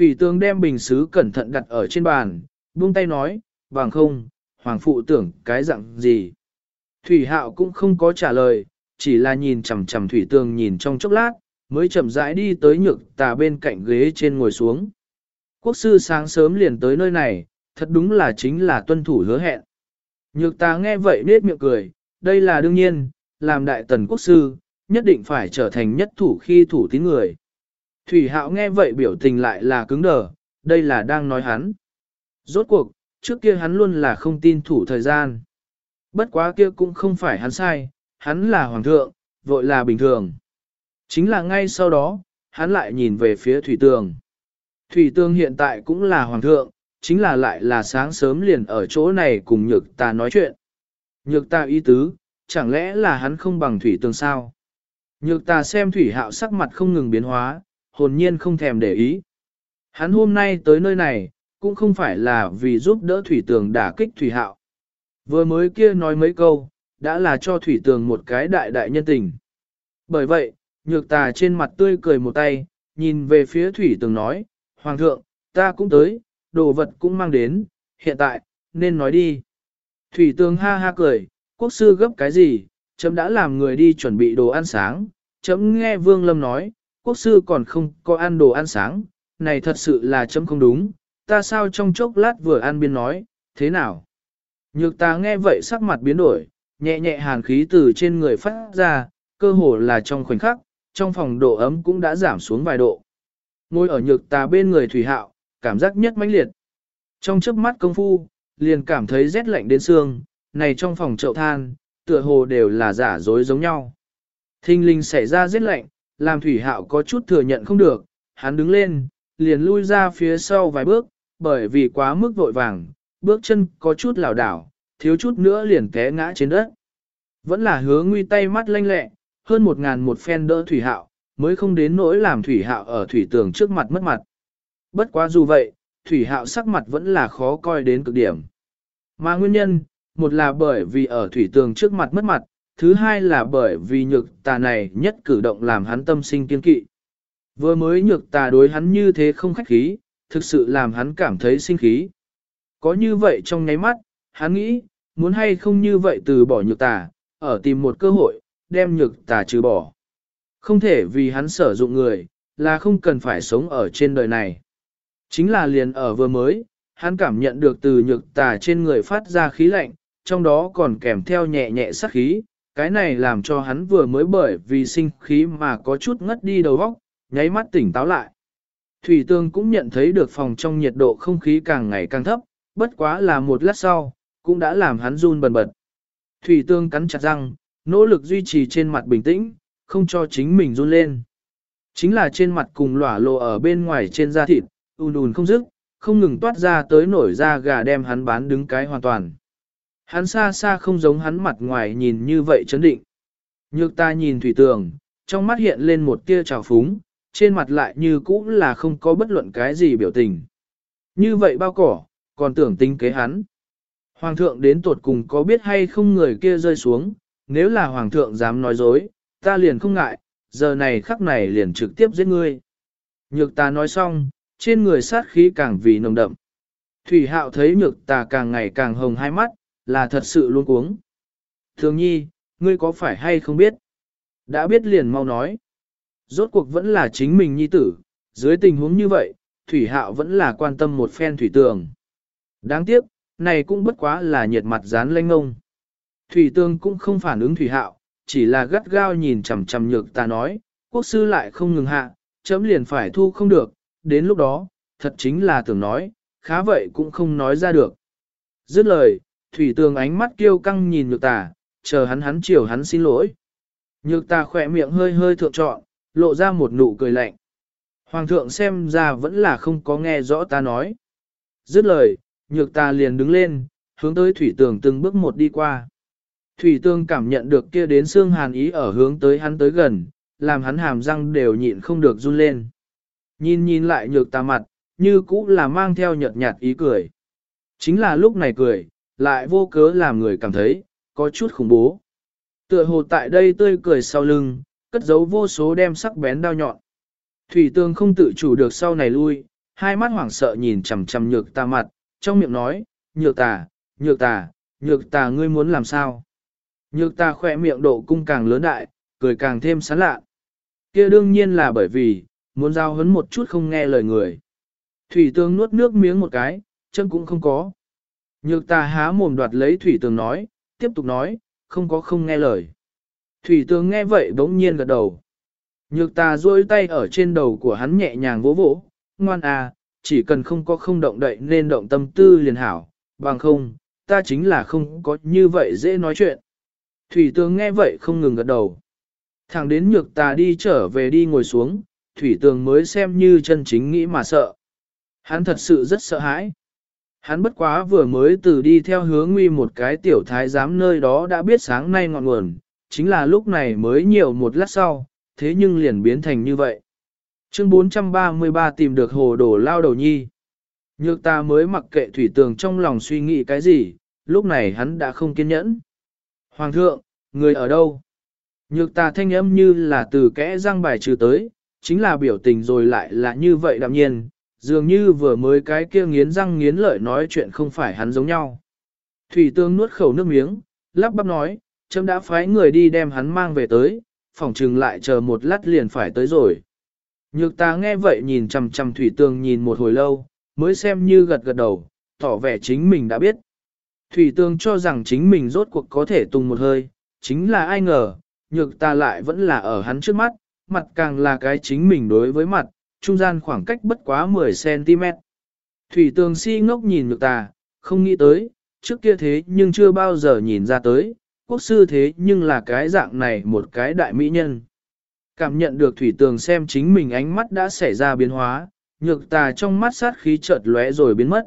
Thủy Tường đem bình xứ cẩn thận đặt ở trên bàn, buông tay nói, bằng không, hoàng phụ tưởng cái dạng gì. Thủy Hạo cũng không có trả lời, chỉ là nhìn chằm chằm Thủy Tường nhìn trong chốc lát, mới chậm rãi đi tới nhược tà bên cạnh ghế trên ngồi xuống. Quốc sư sáng sớm liền tới nơi này, thật đúng là chính là tuân thủ hứa hẹn. Nhược tà nghe vậy nết miệng cười, đây là đương nhiên, làm đại tần quốc sư, nhất định phải trở thành nhất thủ khi thủ tín người. Thủy hạo nghe vậy biểu tình lại là cứng đờ, đây là đang nói hắn. Rốt cuộc, trước kia hắn luôn là không tin thủ thời gian. Bất quá kia cũng không phải hắn sai, hắn là hoàng thượng, vội là bình thường. Chính là ngay sau đó, hắn lại nhìn về phía thủy tường. Thủy tường hiện tại cũng là hoàng thượng, chính là lại là sáng sớm liền ở chỗ này cùng nhược ta nói chuyện. Nhược ta ý tứ, chẳng lẽ là hắn không bằng thủy tường sao? Nhược ta xem thủy hạo sắc mặt không ngừng biến hóa, hồn nhiên không thèm để ý. Hắn hôm nay tới nơi này, cũng không phải là vì giúp đỡ thủy tường đả kích thủy hạo. Vừa mới kia nói mấy câu, đã là cho thủy tường một cái đại đại nhân tình. Bởi vậy, nhược tà trên mặt tươi cười một tay, nhìn về phía thủy tường nói, Hoàng thượng, ta cũng tới, đồ vật cũng mang đến, hiện tại, nên nói đi. Thủy tường ha ha cười, quốc sư gấp cái gì, chấm đã làm người đi chuẩn bị đồ ăn sáng, chấm nghe vương lâm nói, quốc sư còn không có ăn đồ ăn sáng, này thật sự là chấm không đúng, ta sao trong chốc lát vừa ăn biên nói, thế nào? Nhược ta nghe vậy sắc mặt biến đổi, nhẹ nhẹ hàn khí từ trên người phát ra, cơ hồ là trong khoảnh khắc, trong phòng độ ấm cũng đã giảm xuống vài độ. Ngồi ở nhược ta bên người thủy hạo, cảm giác nhất mãnh liệt. Trong chớp mắt công phu, liền cảm thấy rét lạnh đến xương, này trong phòng chậu than, tựa hồ đều là giả dối giống nhau. Thinh linh xảy ra rét lạnh, làm thủy hạo có chút thừa nhận không được, hắn đứng lên, liền lui ra phía sau vài bước, bởi vì quá mức vội vàng, bước chân có chút lảo đảo, thiếu chút nữa liền té ngã trên đất. Vẫn là hứa nguy tay mắt lanh lẹ, hơn một ngàn một phen đỡ thủy hạo, mới không đến nỗi làm thủy hạo ở thủy tường trước mặt mất mặt. Bất quá dù vậy, thủy hạo sắc mặt vẫn là khó coi đến cực điểm. Mà nguyên nhân, một là bởi vì ở thủy tường trước mặt mất mặt, thứ hai là bởi vì nhược tà này nhất cử động làm hắn tâm sinh kiên kỵ. Vừa mới nhược tà đối hắn như thế không khách khí, thực sự làm hắn cảm thấy sinh khí. Có như vậy trong nháy mắt, hắn nghĩ, muốn hay không như vậy từ bỏ nhược tà, ở tìm một cơ hội, đem nhược tà trừ bỏ. Không thể vì hắn sử dụng người, là không cần phải sống ở trên đời này. Chính là liền ở vừa mới, hắn cảm nhận được từ nhược tà trên người phát ra khí lạnh, trong đó còn kèm theo nhẹ nhẹ sát khí, cái này làm cho hắn vừa mới bởi vì sinh khí mà có chút ngất đi đầu óc, nháy mắt tỉnh táo lại. Thủy Tương cũng nhận thấy được phòng trong nhiệt độ không khí càng ngày càng thấp, bất quá là một lát sau, cũng đã làm hắn run bần bật. Thủy Tương cắn chặt răng, nỗ lực duy trì trên mặt bình tĩnh, không cho chính mình run lên. Chính là trên mặt cùng lỏa lộ ở bên ngoài trên da thịt, ùn ùn không dứt, không ngừng toát ra tới nổi da gà đem hắn bán đứng cái hoàn toàn. Hắn xa xa không giống hắn mặt ngoài nhìn như vậy chấn định. Nhược ta nhìn thủy tường, trong mắt hiện lên một tia trào phúng, trên mặt lại như cũ là không có bất luận cái gì biểu tình. Như vậy bao cỏ, còn tưởng tính kế hắn. Hoàng thượng đến tột cùng có biết hay không người kia rơi xuống, nếu là hoàng thượng dám nói dối, ta liền không ngại, giờ này khắc này liền trực tiếp giết ngươi. Nhược ta nói xong, trên người sát khí càng vì nồng đậm. Thủy hạo thấy nhược ta càng ngày càng hồng hai mắt, là thật sự luôn cuống. Thường nhi, ngươi có phải hay không biết? Đã biết liền mau nói. Rốt cuộc vẫn là chính mình nhi tử, dưới tình huống như vậy, Thủy Hạo vẫn là quan tâm một phen Thủy Tường. Đáng tiếc, này cũng bất quá là nhiệt mặt dán lanh ngông. Thủy Tường cũng không phản ứng Thủy Hạo, chỉ là gắt gao nhìn chằm chằm nhược ta nói, quốc sư lại không ngừng hạ, chấm liền phải thu không được, đến lúc đó, thật chính là tưởng nói, khá vậy cũng không nói ra được. Dứt lời, Thủy Tường ánh mắt kiêu căng nhìn nhược ta, chờ hắn hắn chiều hắn xin lỗi. Nhược ta khỏe miệng hơi hơi thượng trọn, lộ ra một nụ cười lạnh. Hoàng thượng xem ra vẫn là không có nghe rõ ta nói. Dứt lời, nhược ta liền đứng lên, hướng tới thủy tường từng bước một đi qua. Thủy tường cảm nhận được kia đến xương hàn ý ở hướng tới hắn tới gần, làm hắn hàm răng đều nhịn không được run lên. Nhìn nhìn lại nhược ta mặt, như cũ là mang theo nhợt nhạt ý cười. Chính là lúc này cười, lại vô cớ làm người cảm thấy, có chút khủng bố. Tựa hồ tại đây tươi cười sau lưng, cất giấu vô số đem sắc bén đao nhọn. Thủy tương không tự chủ được sau này lui, hai mắt hoảng sợ nhìn chằm chằm nhược ta mặt, trong miệng nói, nhược tà, nhược tà, nhược tà ngươi muốn làm sao? Nhược ta khỏe miệng độ cung càng lớn đại, cười càng thêm sán lạ. kia đương nhiên là bởi vì, muốn giao hấn một chút không nghe lời người. Thủy tương nuốt nước miếng một cái, chân cũng không có. Nhược ta há mồm đoạt lấy thủy tường nói, tiếp tục nói, không có không nghe lời. Thủy tường nghe vậy bỗng nhiên gật đầu. Nhược ta duỗi tay ở trên đầu của hắn nhẹ nhàng vỗ vỗ, ngoan à, chỉ cần không có không động đậy nên động tâm tư liền hảo, bằng không, ta chính là không có như vậy dễ nói chuyện. Thủy tường nghe vậy không ngừng gật đầu. Thẳng đến nhược ta đi trở về đi ngồi xuống, thủy tường mới xem như chân chính nghĩ mà sợ. Hắn thật sự rất sợ hãi. Hắn bất quá vừa mới từ đi theo hướng nguy một cái tiểu thái giám nơi đó đã biết sáng nay ngọn nguồn, chính là lúc này mới nhiều một lát sau, thế nhưng liền biến thành như vậy. Chương 433 tìm được hồ đổ lao đầu nhi. Nhược ta mới mặc kệ thủy tường trong lòng suy nghĩ cái gì, lúc này hắn đã không kiên nhẫn. Hoàng thượng, người ở đâu? Nhược ta thanh âm như là từ kẽ răng bài trừ tới, chính là biểu tình rồi lại là như vậy đạm nhiên, dường như vừa mới cái kia nghiến răng nghiến lợi nói chuyện không phải hắn giống nhau. Thủy tương nuốt khẩu nước miếng, lắp bắp nói, chấm đã phái người đi đem hắn mang về tới, phòng trừng lại chờ một lát liền phải tới rồi. Nhược ta nghe vậy nhìn chằm chằm thủy tương nhìn một hồi lâu, mới xem như gật gật đầu, tỏ vẻ chính mình đã biết. Thủy tương cho rằng chính mình rốt cuộc có thể tung một hơi, chính là ai ngờ, nhược ta lại vẫn là ở hắn trước mắt, mặt càng là cái chính mình đối với mặt, trung gian khoảng cách bất quá 10cm. Thủy tường si ngốc nhìn nhược tà, không nghĩ tới, trước kia thế nhưng chưa bao giờ nhìn ra tới, quốc sư thế nhưng là cái dạng này một cái đại mỹ nhân. Cảm nhận được thủy tường xem chính mình ánh mắt đã xảy ra biến hóa, nhược tà trong mắt sát khí chợt lóe rồi biến mất.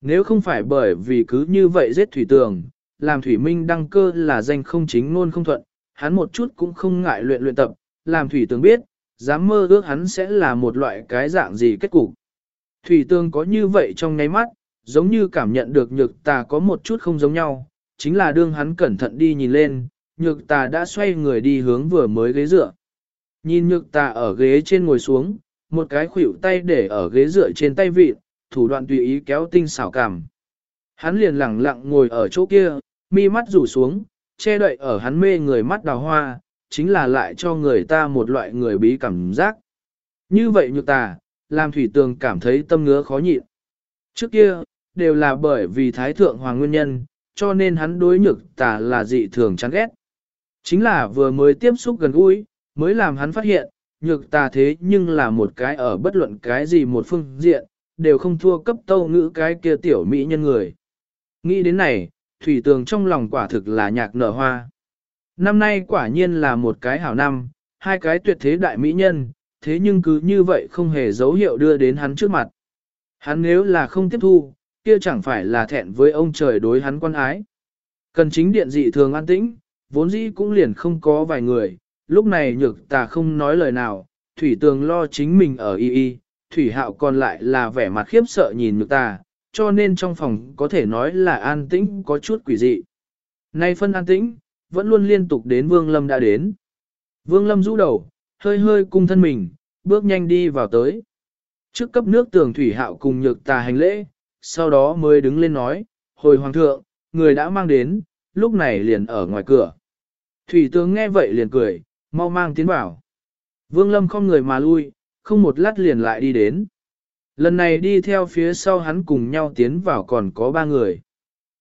Nếu không phải bởi vì cứ như vậy giết thủy tường, làm thủy minh đăng cơ là danh không chính ngôn không thuận, hắn một chút cũng không ngại luyện luyện tập, làm thủy tường biết, dám mơ ước hắn sẽ là một loại cái dạng gì kết cục. Thủy tương có như vậy trong nháy mắt, giống như cảm nhận được nhược tà có một chút không giống nhau, chính là đương hắn cẩn thận đi nhìn lên, nhược tà đã xoay người đi hướng vừa mới ghế dựa. Nhìn nhược tà ở ghế trên ngồi xuống, một cái khuỷu tay để ở ghế dựa trên tay vịt, thủ đoạn tùy ý kéo tinh xảo cảm. Hắn liền lặng lặng ngồi ở chỗ kia, mi mắt rủ xuống, che đậy ở hắn mê người mắt đào hoa, chính là lại cho người ta một loại người bí cảm giác. Như vậy nhược tà, làm thủy tường cảm thấy tâm ngứa khó nhịn. Trước kia, đều là bởi vì thái thượng hoàng nguyên nhân, cho nên hắn đối nhược tà là dị thường chán ghét. Chính là vừa mới tiếp xúc gần gũi, mới làm hắn phát hiện, nhược tà thế nhưng là một cái ở bất luận cái gì một phương diện, đều không thua cấp tâu ngữ cái kia tiểu mỹ nhân người. Nghĩ đến này, thủy tường trong lòng quả thực là nhạc nở hoa. Năm nay quả nhiên là một cái hảo năm, hai cái tuyệt thế đại mỹ nhân, thế nhưng cứ như vậy không hề dấu hiệu đưa đến hắn trước mặt. Hắn nếu là không tiếp thu, kia chẳng phải là thẹn với ông trời đối hắn quan ái. Cần chính điện dị thường an tĩnh, vốn dĩ cũng liền không có vài người, lúc này nhược tà không nói lời nào, thủy tường lo chính mình ở y y, thủy hạo còn lại là vẻ mặt khiếp sợ nhìn nhược tà, cho nên trong phòng có thể nói là an tĩnh có chút quỷ dị. Nay phân an tĩnh, vẫn luôn liên tục đến Vương Lâm đã đến. Vương Lâm rũ đầu, hơi hơi cung thân mình, bước nhanh đi vào tới. Trước cấp nước tường thủy hạo cùng nhược tà hành lễ, sau đó mới đứng lên nói, hồi hoàng thượng, người đã mang đến, lúc này liền ở ngoài cửa. Thủy tướng nghe vậy liền cười, mau mang tiến vào. Vương Lâm không người mà lui, không một lát liền lại đi đến. Lần này đi theo phía sau hắn cùng nhau tiến vào còn có ba người.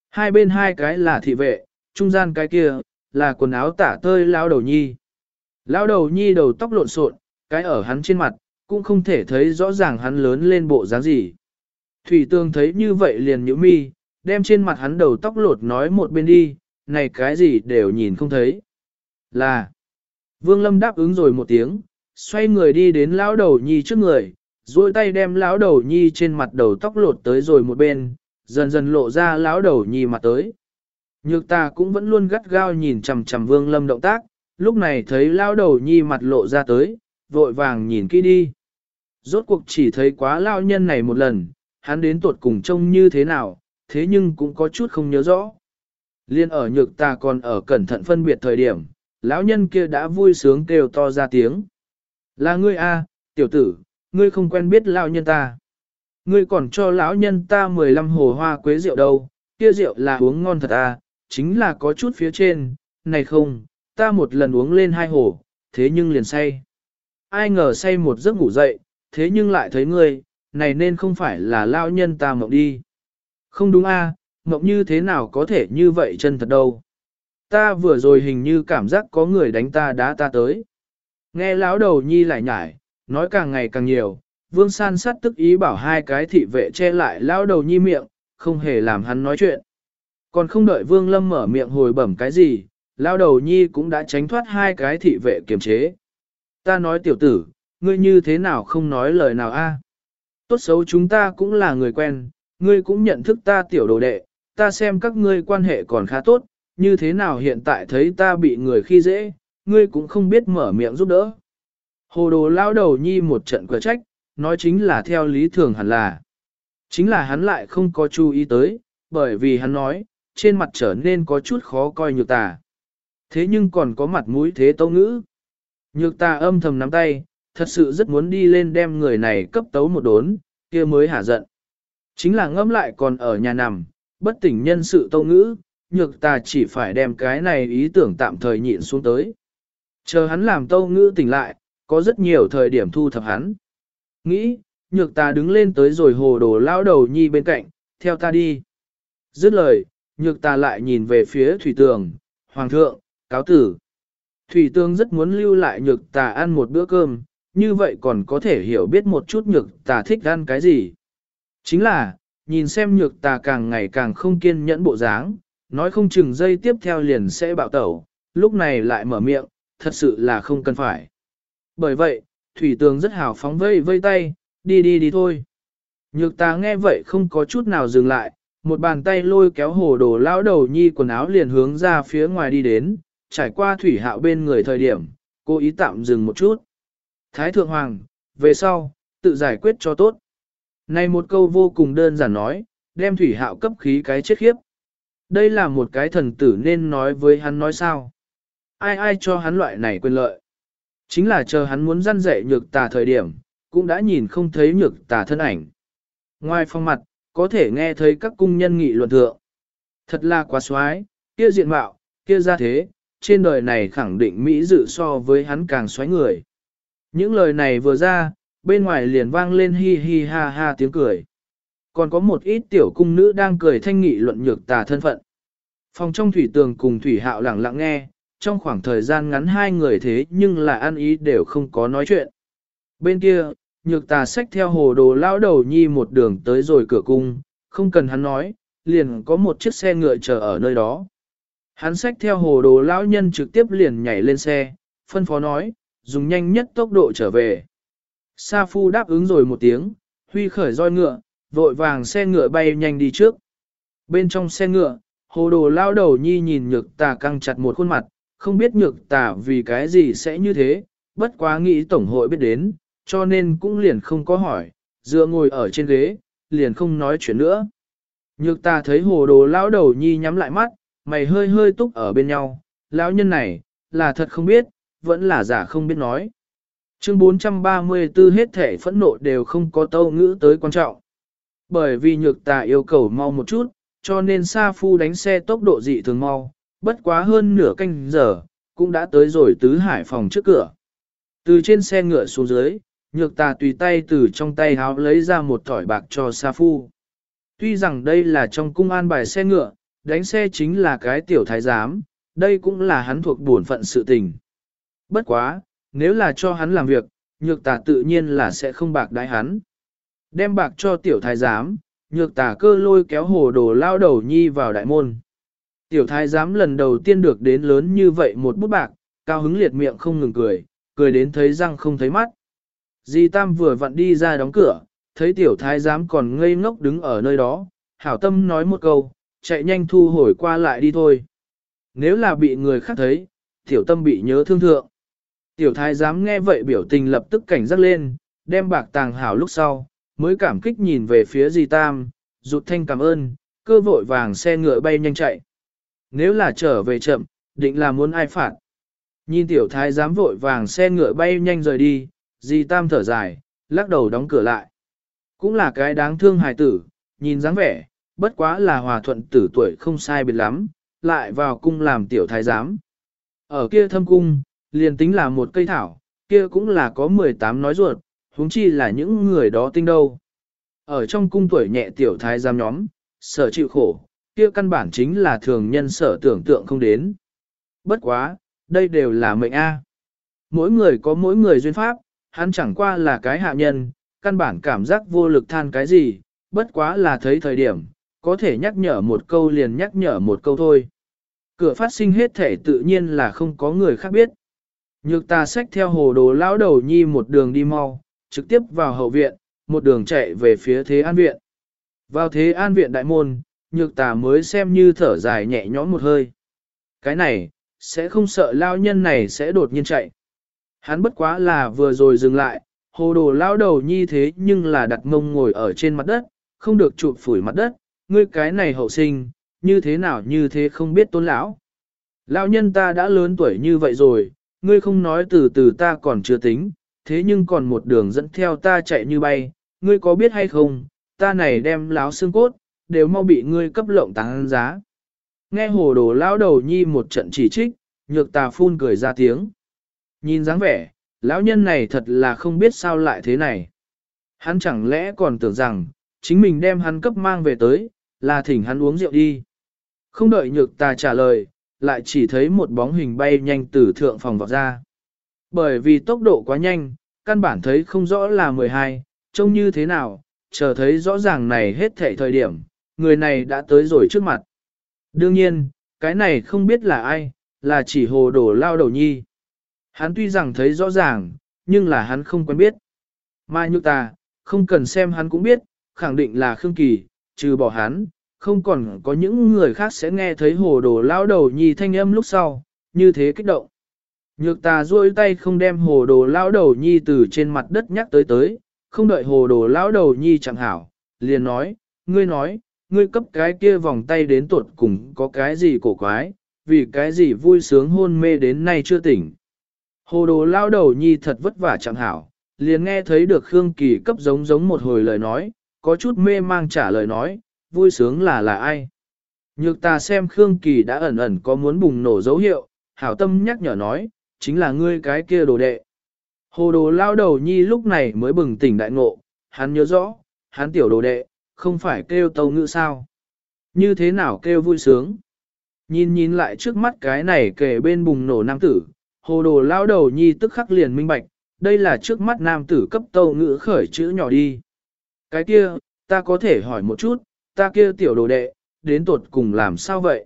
Hai bên hai cái là thị vệ, trung gian cái kia, là quần áo tả tơi lao đầu nhi. Lao đầu nhi đầu tóc lộn xộn, cái ở hắn trên mặt, cũng không thể thấy rõ ràng hắn lớn lên bộ dáng gì. Thủy tương thấy như vậy liền nhíu mi, đem trên mặt hắn đầu tóc lột nói một bên đi, này cái gì đều nhìn không thấy. Là, Vương Lâm đáp ứng rồi một tiếng, xoay người đi đến lão đầu nhi trước người, duỗi tay đem lão đầu nhi trên mặt đầu tóc lột tới rồi một bên, dần dần lộ ra lão đầu nhi mặt tới. Nhược ta cũng vẫn luôn gắt gao nhìn chằm chằm Vương Lâm động tác, lúc này thấy lão đầu nhi mặt lộ ra tới, vội vàng nhìn kỹ đi. Rốt cuộc chỉ thấy quá lao nhân này một lần, hắn đến tuột cùng trông như thế nào, thế nhưng cũng có chút không nhớ rõ. Liên ở nhược ta còn ở cẩn thận phân biệt thời điểm, lão nhân kia đã vui sướng kêu to ra tiếng. Là ngươi a, tiểu tử, ngươi không quen biết lão nhân ta. Ngươi còn cho lão nhân ta 15 hồ hoa quế rượu đâu, kia rượu là uống ngon thật à, chính là có chút phía trên, này không, ta một lần uống lên hai hồ, thế nhưng liền say. Ai ngờ say một giấc ngủ dậy, thế nhưng lại thấy ngươi, này nên không phải là lão nhân ta mộng đi. Không đúng a, à, mộng như thế nào có thể như vậy chân thật đâu. Ta vừa rồi hình như cảm giác có người đánh ta đá ta tới. Nghe lão đầu nhi lại nhải, nói càng ngày càng nhiều, vương san sát tức ý bảo hai cái thị vệ che lại lão đầu nhi miệng, không hề làm hắn nói chuyện. Còn không đợi vương lâm mở miệng hồi bẩm cái gì, lão đầu nhi cũng đã tránh thoát hai cái thị vệ kiềm chế. Ta nói tiểu tử, ngươi như thế nào không nói lời nào a? Tốt xấu chúng ta cũng là người quen, ngươi cũng nhận thức ta tiểu đồ đệ, ta xem các ngươi quan hệ còn khá tốt, như thế nào hiện tại thấy ta bị người khi dễ, ngươi cũng không biết mở miệng giúp đỡ. Hồ đồ lao đầu nhi một trận cửa trách, nói chính là theo lý thường hẳn là. Chính là hắn lại không có chú ý tới, bởi vì hắn nói, trên mặt trở nên có chút khó coi nhược tà. Thế nhưng còn có mặt mũi thế tâu ngữ. Nhược tà âm thầm nắm tay, thật sự rất muốn đi lên đem người này cấp tấu một đốn, kia mới hả giận. Chính là ngâm lại còn ở nhà nằm, bất tỉnh nhân sự tâu ngữ, nhược tà chỉ phải đem cái này ý tưởng tạm thời nhịn xuống tới. Chờ hắn làm tâu ngữ tỉnh lại, có rất nhiều thời điểm thu thập hắn. Nghĩ, nhược ta đứng lên tới rồi hồ đồ lao đầu nhi bên cạnh, theo ta đi. Dứt lời, nhược ta lại nhìn về phía thủy tường, hoàng thượng, cáo tử. Thủy tường rất muốn lưu lại nhược ta ăn một bữa cơm, như vậy còn có thể hiểu biết một chút nhược ta thích ăn cái gì. Chính là, nhìn xem nhược ta càng ngày càng không kiên nhẫn bộ dáng, nói không chừng dây tiếp theo liền sẽ bạo tẩu, lúc này lại mở miệng, thật sự là không cần phải. Bởi vậy, thủy tường rất hào phóng vây vây tay, đi đi đi thôi. Nhược ta nghe vậy không có chút nào dừng lại, một bàn tay lôi kéo hồ đồ lão đầu nhi quần áo liền hướng ra phía ngoài đi đến, trải qua thủy hạo bên người thời điểm, cô ý tạm dừng một chút. Thái thượng hoàng, về sau, tự giải quyết cho tốt. Này một câu vô cùng đơn giản nói, đem thủy hạo cấp khí cái chết khiếp. Đây là một cái thần tử nên nói với hắn nói sao. Ai ai cho hắn loại này quyền lợi. Chính là chờ hắn muốn răn dạy nhược tà thời điểm, cũng đã nhìn không thấy nhược tà thân ảnh. Ngoài phong mặt, có thể nghe thấy các cung nhân nghị luận thượng. Thật là quá xoái, kia diện mạo, kia ra thế, trên đời này khẳng định Mỹ dự so với hắn càng xoáy người. Những lời này vừa ra, bên ngoài liền vang lên hi hi ha ha tiếng cười. Còn có một ít tiểu cung nữ đang cười thanh nghị luận nhược tà thân phận. Phòng trong thủy tường cùng thủy hạo lặng lặng nghe, trong khoảng thời gian ngắn hai người thế nhưng là ăn ý đều không có nói chuyện. Bên kia, nhược tà xách theo hồ đồ lao đầu nhi một đường tới rồi cửa cung, không cần hắn nói, liền có một chiếc xe ngựa chờ ở nơi đó. Hắn xách theo hồ đồ lão nhân trực tiếp liền nhảy lên xe, phân phó nói, dùng nhanh nhất tốc độ trở về. Sa Phu đáp ứng rồi một tiếng, huy khởi roi ngựa, vội vàng xe ngựa bay nhanh đi trước. Bên trong xe ngựa, hồ đồ lao đầu nhi nhìn nhược tà căng chặt một khuôn mặt, không biết nhược tà vì cái gì sẽ như thế, bất quá nghĩ tổng hội biết đến, cho nên cũng liền không có hỏi, dựa ngồi ở trên ghế, liền không nói chuyện nữa. Nhược ta thấy hồ đồ lão đầu nhi nhắm lại mắt, mày hơi hơi túc ở bên nhau, lão nhân này, là thật không biết, vẫn là giả không biết nói. Chương 434 hết thể phẫn nộ đều không có tâu ngữ tới quan trọng. Bởi vì nhược tà yêu cầu mau một chút, cho nên Sa Phu đánh xe tốc độ dị thường mau, bất quá hơn nửa canh giờ, cũng đã tới rồi tứ hải phòng trước cửa. Từ trên xe ngựa xuống dưới, nhược tà tùy tay từ trong tay háo lấy ra một thỏi bạc cho Sa Phu. Tuy rằng đây là trong cung an bài xe ngựa, đánh xe chính là cái tiểu thái giám, đây cũng là hắn thuộc bổn phận sự tình. Bất quá, nếu là cho hắn làm việc, nhược tà tự nhiên là sẽ không bạc đái hắn. Đem bạc cho tiểu thái giám, nhược tà cơ lôi kéo hồ đồ lao đầu nhi vào đại môn. Tiểu thái giám lần đầu tiên được đến lớn như vậy một bút bạc, cao hứng liệt miệng không ngừng cười, cười đến thấy răng không thấy mắt. Di Tam vừa vặn đi ra đóng cửa, thấy tiểu thái giám còn ngây ngốc đứng ở nơi đó, hảo tâm nói một câu, chạy nhanh thu hồi qua lại đi thôi. Nếu là bị người khác thấy, tiểu tâm bị nhớ thương thượng. Tiểu thái giám nghe vậy biểu tình lập tức cảnh giác lên, đem bạc tàng hảo lúc sau, mới cảm kích nhìn về phía Di Tam, rụt thanh cảm ơn, cơ vội vàng xe ngựa bay nhanh chạy nếu là trở về chậm, định là muốn ai phạt. Nhìn tiểu thái giám vội vàng xe ngựa bay nhanh rời đi, di tam thở dài, lắc đầu đóng cửa lại. Cũng là cái đáng thương hài tử, nhìn dáng vẻ, bất quá là hòa thuận tử tuổi không sai biệt lắm, lại vào cung làm tiểu thái giám. Ở kia thâm cung, liền tính là một cây thảo, kia cũng là có 18 nói ruột, huống chi là những người đó tinh đâu. Ở trong cung tuổi nhẹ tiểu thái giám nhóm, sở chịu khổ, kia căn bản chính là thường nhân sở tưởng tượng không đến. Bất quá, đây đều là mệnh A. Mỗi người có mỗi người duyên pháp, hắn chẳng qua là cái hạ nhân, căn bản cảm giác vô lực than cái gì, bất quá là thấy thời điểm, có thể nhắc nhở một câu liền nhắc nhở một câu thôi. Cửa phát sinh hết thể tự nhiên là không có người khác biết. Nhược ta xách theo hồ đồ lão đầu nhi một đường đi mau, trực tiếp vào hậu viện, một đường chạy về phía thế an viện. Vào thế an viện đại môn, nhược tà mới xem như thở dài nhẹ nhõm một hơi. Cái này, sẽ không sợ lao nhân này sẽ đột nhiên chạy. Hắn bất quá là vừa rồi dừng lại, hồ đồ lao đầu nhi thế nhưng là đặt mông ngồi ở trên mặt đất, không được chụp phủi mặt đất, ngươi cái này hậu sinh, như thế nào như thế không biết tôn lão. Lão nhân ta đã lớn tuổi như vậy rồi, ngươi không nói từ từ ta còn chưa tính, thế nhưng còn một đường dẫn theo ta chạy như bay, ngươi có biết hay không, ta này đem láo xương cốt, đều mau bị ngươi cấp lộng tăng giá. Nghe hồ đồ lão đầu nhi một trận chỉ trích, nhược tà phun cười ra tiếng. Nhìn dáng vẻ, lão nhân này thật là không biết sao lại thế này. Hắn chẳng lẽ còn tưởng rằng, chính mình đem hắn cấp mang về tới, là thỉnh hắn uống rượu đi. Không đợi nhược ta trả lời, lại chỉ thấy một bóng hình bay nhanh từ thượng phòng vọt ra. Bởi vì tốc độ quá nhanh, căn bản thấy không rõ là 12, trông như thế nào, chờ thấy rõ ràng này hết thể thời điểm, người này đã tới rồi trước mặt. Đương nhiên, cái này không biết là ai, là chỉ hồ đổ lao đầu nhi. Hắn tuy rằng thấy rõ ràng, nhưng là hắn không quen biết. Mai nhược ta, không cần xem hắn cũng biết, khẳng định là Khương Kỳ, trừ bỏ hắn, không còn có những người khác sẽ nghe thấy hồ đồ lao đầu nhi thanh âm lúc sau, như thế kích động. Nhược ta duỗi tay không đem hồ đồ lao đầu nhi từ trên mặt đất nhắc tới tới, không đợi hồ đồ lao đầu nhi chẳng hảo, liền nói, ngươi nói, ngươi cấp cái kia vòng tay đến tuột cùng có cái gì cổ quái, vì cái gì vui sướng hôn mê đến nay chưa tỉnh. Hồ đồ lao đầu nhi thật vất vả chẳng hảo, liền nghe thấy được Khương Kỳ cấp giống giống một hồi lời nói, có chút mê mang trả lời nói, vui sướng là là ai. Nhược ta xem Khương Kỳ đã ẩn ẩn có muốn bùng nổ dấu hiệu, hảo tâm nhắc nhở nói, chính là ngươi cái kia đồ đệ. Hồ đồ lao đầu nhi lúc này mới bừng tỉnh đại ngộ, hắn nhớ rõ, hắn tiểu đồ đệ, không phải kêu tâu ngữ sao. Như thế nào kêu vui sướng. Nhìn nhìn lại trước mắt cái này kể bên bùng nổ nam tử, hồ đồ lao đầu nhi tức khắc liền minh bạch, đây là trước mắt nam tử cấp tâu ngữ khởi chữ nhỏ đi. Cái kia, ta có thể hỏi một chút, ta kia tiểu đồ đệ, đến tột cùng làm sao vậy?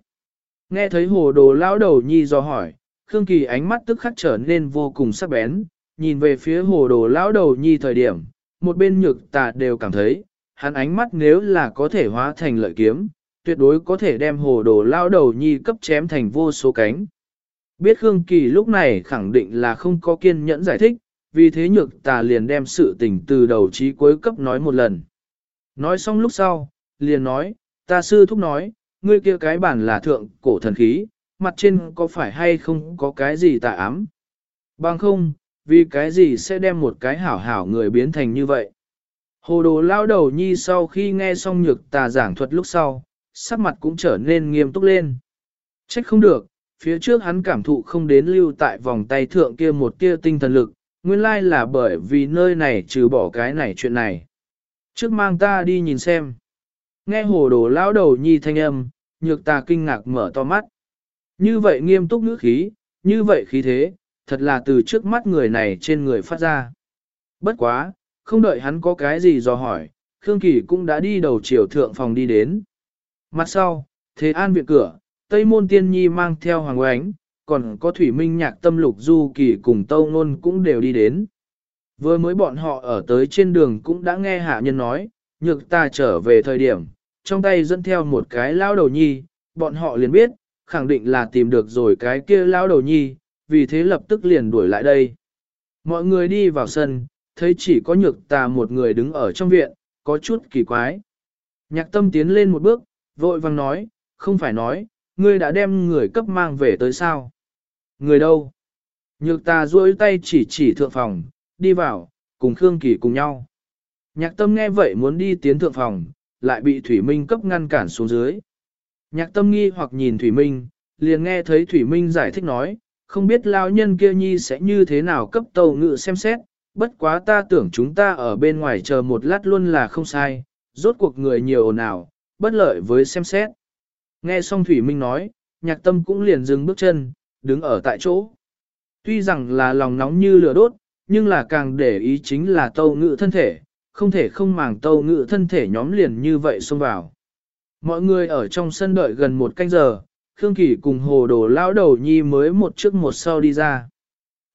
Nghe thấy hồ đồ lao đầu nhi do hỏi, Khương Kỳ ánh mắt tức khắc trở nên vô cùng sắc bén, nhìn về phía hồ đồ lao đầu nhi thời điểm, một bên nhược tà đều cảm thấy, hắn ánh mắt nếu là có thể hóa thành lợi kiếm, tuyệt đối có thể đem hồ đồ lao đầu nhi cấp chém thành vô số cánh. Biết Khương Kỳ lúc này khẳng định là không có kiên nhẫn giải thích, vì thế nhược tà liền đem sự tình từ đầu chí cuối cấp nói một lần. Nói xong lúc sau, liền nói, ta sư thúc nói, ngươi kia cái bản là thượng cổ thần khí, mặt trên có phải hay không có cái gì tà ám. Bằng không, vì cái gì sẽ đem một cái hảo hảo người biến thành như vậy. Hồ đồ lao đầu nhi sau khi nghe xong nhược tà giảng thuật lúc sau, sắc mặt cũng trở nên nghiêm túc lên. Trách không được, phía trước hắn cảm thụ không đến lưu tại vòng tay thượng kia một tia tinh thần lực, nguyên lai là bởi vì nơi này trừ bỏ cái này chuyện này. Trước mang ta đi nhìn xem. Nghe hồ đồ lão đầu nhi thanh âm, nhược ta kinh ngạc mở to mắt. Như vậy nghiêm túc ngữ khí, như vậy khí thế, thật là từ trước mắt người này trên người phát ra. Bất quá, không đợi hắn có cái gì do hỏi, Khương Kỳ cũng đã đi đầu chiều thượng phòng đi đến. Mặt sau, thế an viện cửa, Tây Môn Tiên Nhi mang theo Hoàng Oánh, còn có Thủy Minh Nhạc Tâm Lục Du Kỳ cùng Tâu Nôn cũng đều đi đến. Vừa mới bọn họ ở tới trên đường cũng đã nghe hạ nhân nói, nhược ta trở về thời điểm, trong tay dẫn theo một cái lao đầu nhi, bọn họ liền biết, khẳng định là tìm được rồi cái kia lao đầu nhi, vì thế lập tức liền đuổi lại đây. Mọi người đi vào sân, thấy chỉ có nhược ta một người đứng ở trong viện, có chút kỳ quái. Nhạc tâm tiến lên một bước, vội vang nói, không phải nói, ngươi đã đem người cấp mang về tới sao? Người đâu? Nhược ta duỗi tay chỉ chỉ thượng phòng, đi vào, cùng Khương Kỳ cùng nhau. Nhạc tâm nghe vậy muốn đi tiến thượng phòng, lại bị Thủy Minh cấp ngăn cản xuống dưới. Nhạc tâm nghi hoặc nhìn Thủy Minh, liền nghe thấy Thủy Minh giải thích nói, không biết lao nhân kia nhi sẽ như thế nào cấp tàu ngự xem xét, bất quá ta tưởng chúng ta ở bên ngoài chờ một lát luôn là không sai, rốt cuộc người nhiều ồn ào, bất lợi với xem xét. Nghe xong Thủy Minh nói, nhạc tâm cũng liền dừng bước chân, đứng ở tại chỗ. Tuy rằng là lòng nóng như lửa đốt, nhưng là càng để ý chính là tâu ngự thân thể, không thể không màng tâu ngự thân thể nhóm liền như vậy xông vào. Mọi người ở trong sân đợi gần một canh giờ, Khương Kỳ cùng hồ đồ lão đầu nhi mới một trước một sau đi ra.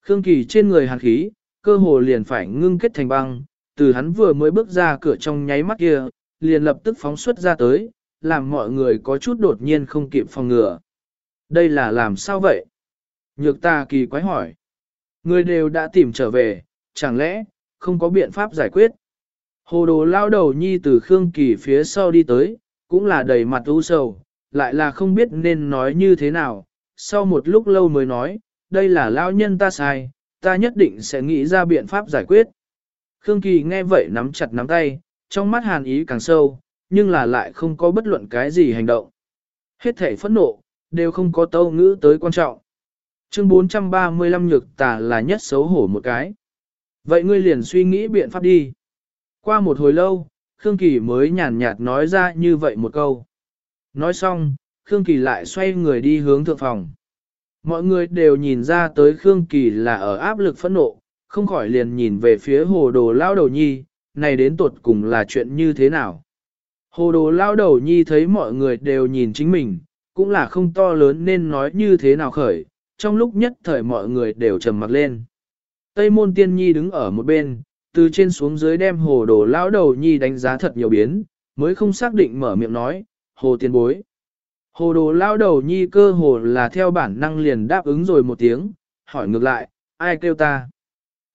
Khương Kỳ trên người hàn khí, cơ hồ liền phải ngưng kết thành băng, từ hắn vừa mới bước ra cửa trong nháy mắt kia, liền lập tức phóng xuất ra tới, làm mọi người có chút đột nhiên không kịp phòng ngừa. Đây là làm sao vậy? Nhược ta kỳ quái hỏi. Người đều đã tìm trở về, chẳng lẽ, không có biện pháp giải quyết? Hồ đồ lao đầu nhi từ Khương Kỳ phía sau đi tới, cũng là đầy mặt u sầu, lại là không biết nên nói như thế nào. Sau một lúc lâu mới nói, đây là lao nhân ta sai, ta nhất định sẽ nghĩ ra biện pháp giải quyết. Khương Kỳ nghe vậy nắm chặt nắm tay, trong mắt hàn ý càng sâu, nhưng là lại không có bất luận cái gì hành động. Hết thể phẫn nộ, đều không có tâu ngữ tới quan trọng. Chương 435 nhược tà là nhất xấu hổ một cái. Vậy ngươi liền suy nghĩ biện pháp đi. Qua một hồi lâu, Khương Kỳ mới nhàn nhạt nói ra như vậy một câu. Nói xong, Khương Kỳ lại xoay người đi hướng thượng phòng. Mọi người đều nhìn ra tới Khương Kỳ là ở áp lực phẫn nộ, không khỏi liền nhìn về phía hồ đồ lao đầu nhi, này đến tuột cùng là chuyện như thế nào. Hồ đồ lao đầu nhi thấy mọi người đều nhìn chính mình, cũng là không to lớn nên nói như thế nào khởi, trong lúc nhất thời mọi người đều trầm mặt lên. Tây môn tiên nhi đứng ở một bên, từ trên xuống dưới đem hồ đồ lao đầu nhi đánh giá thật nhiều biến, mới không xác định mở miệng nói, hồ tiên bối. Hồ đồ lao đầu nhi cơ hồ là theo bản năng liền đáp ứng rồi một tiếng, hỏi ngược lại, ai kêu ta?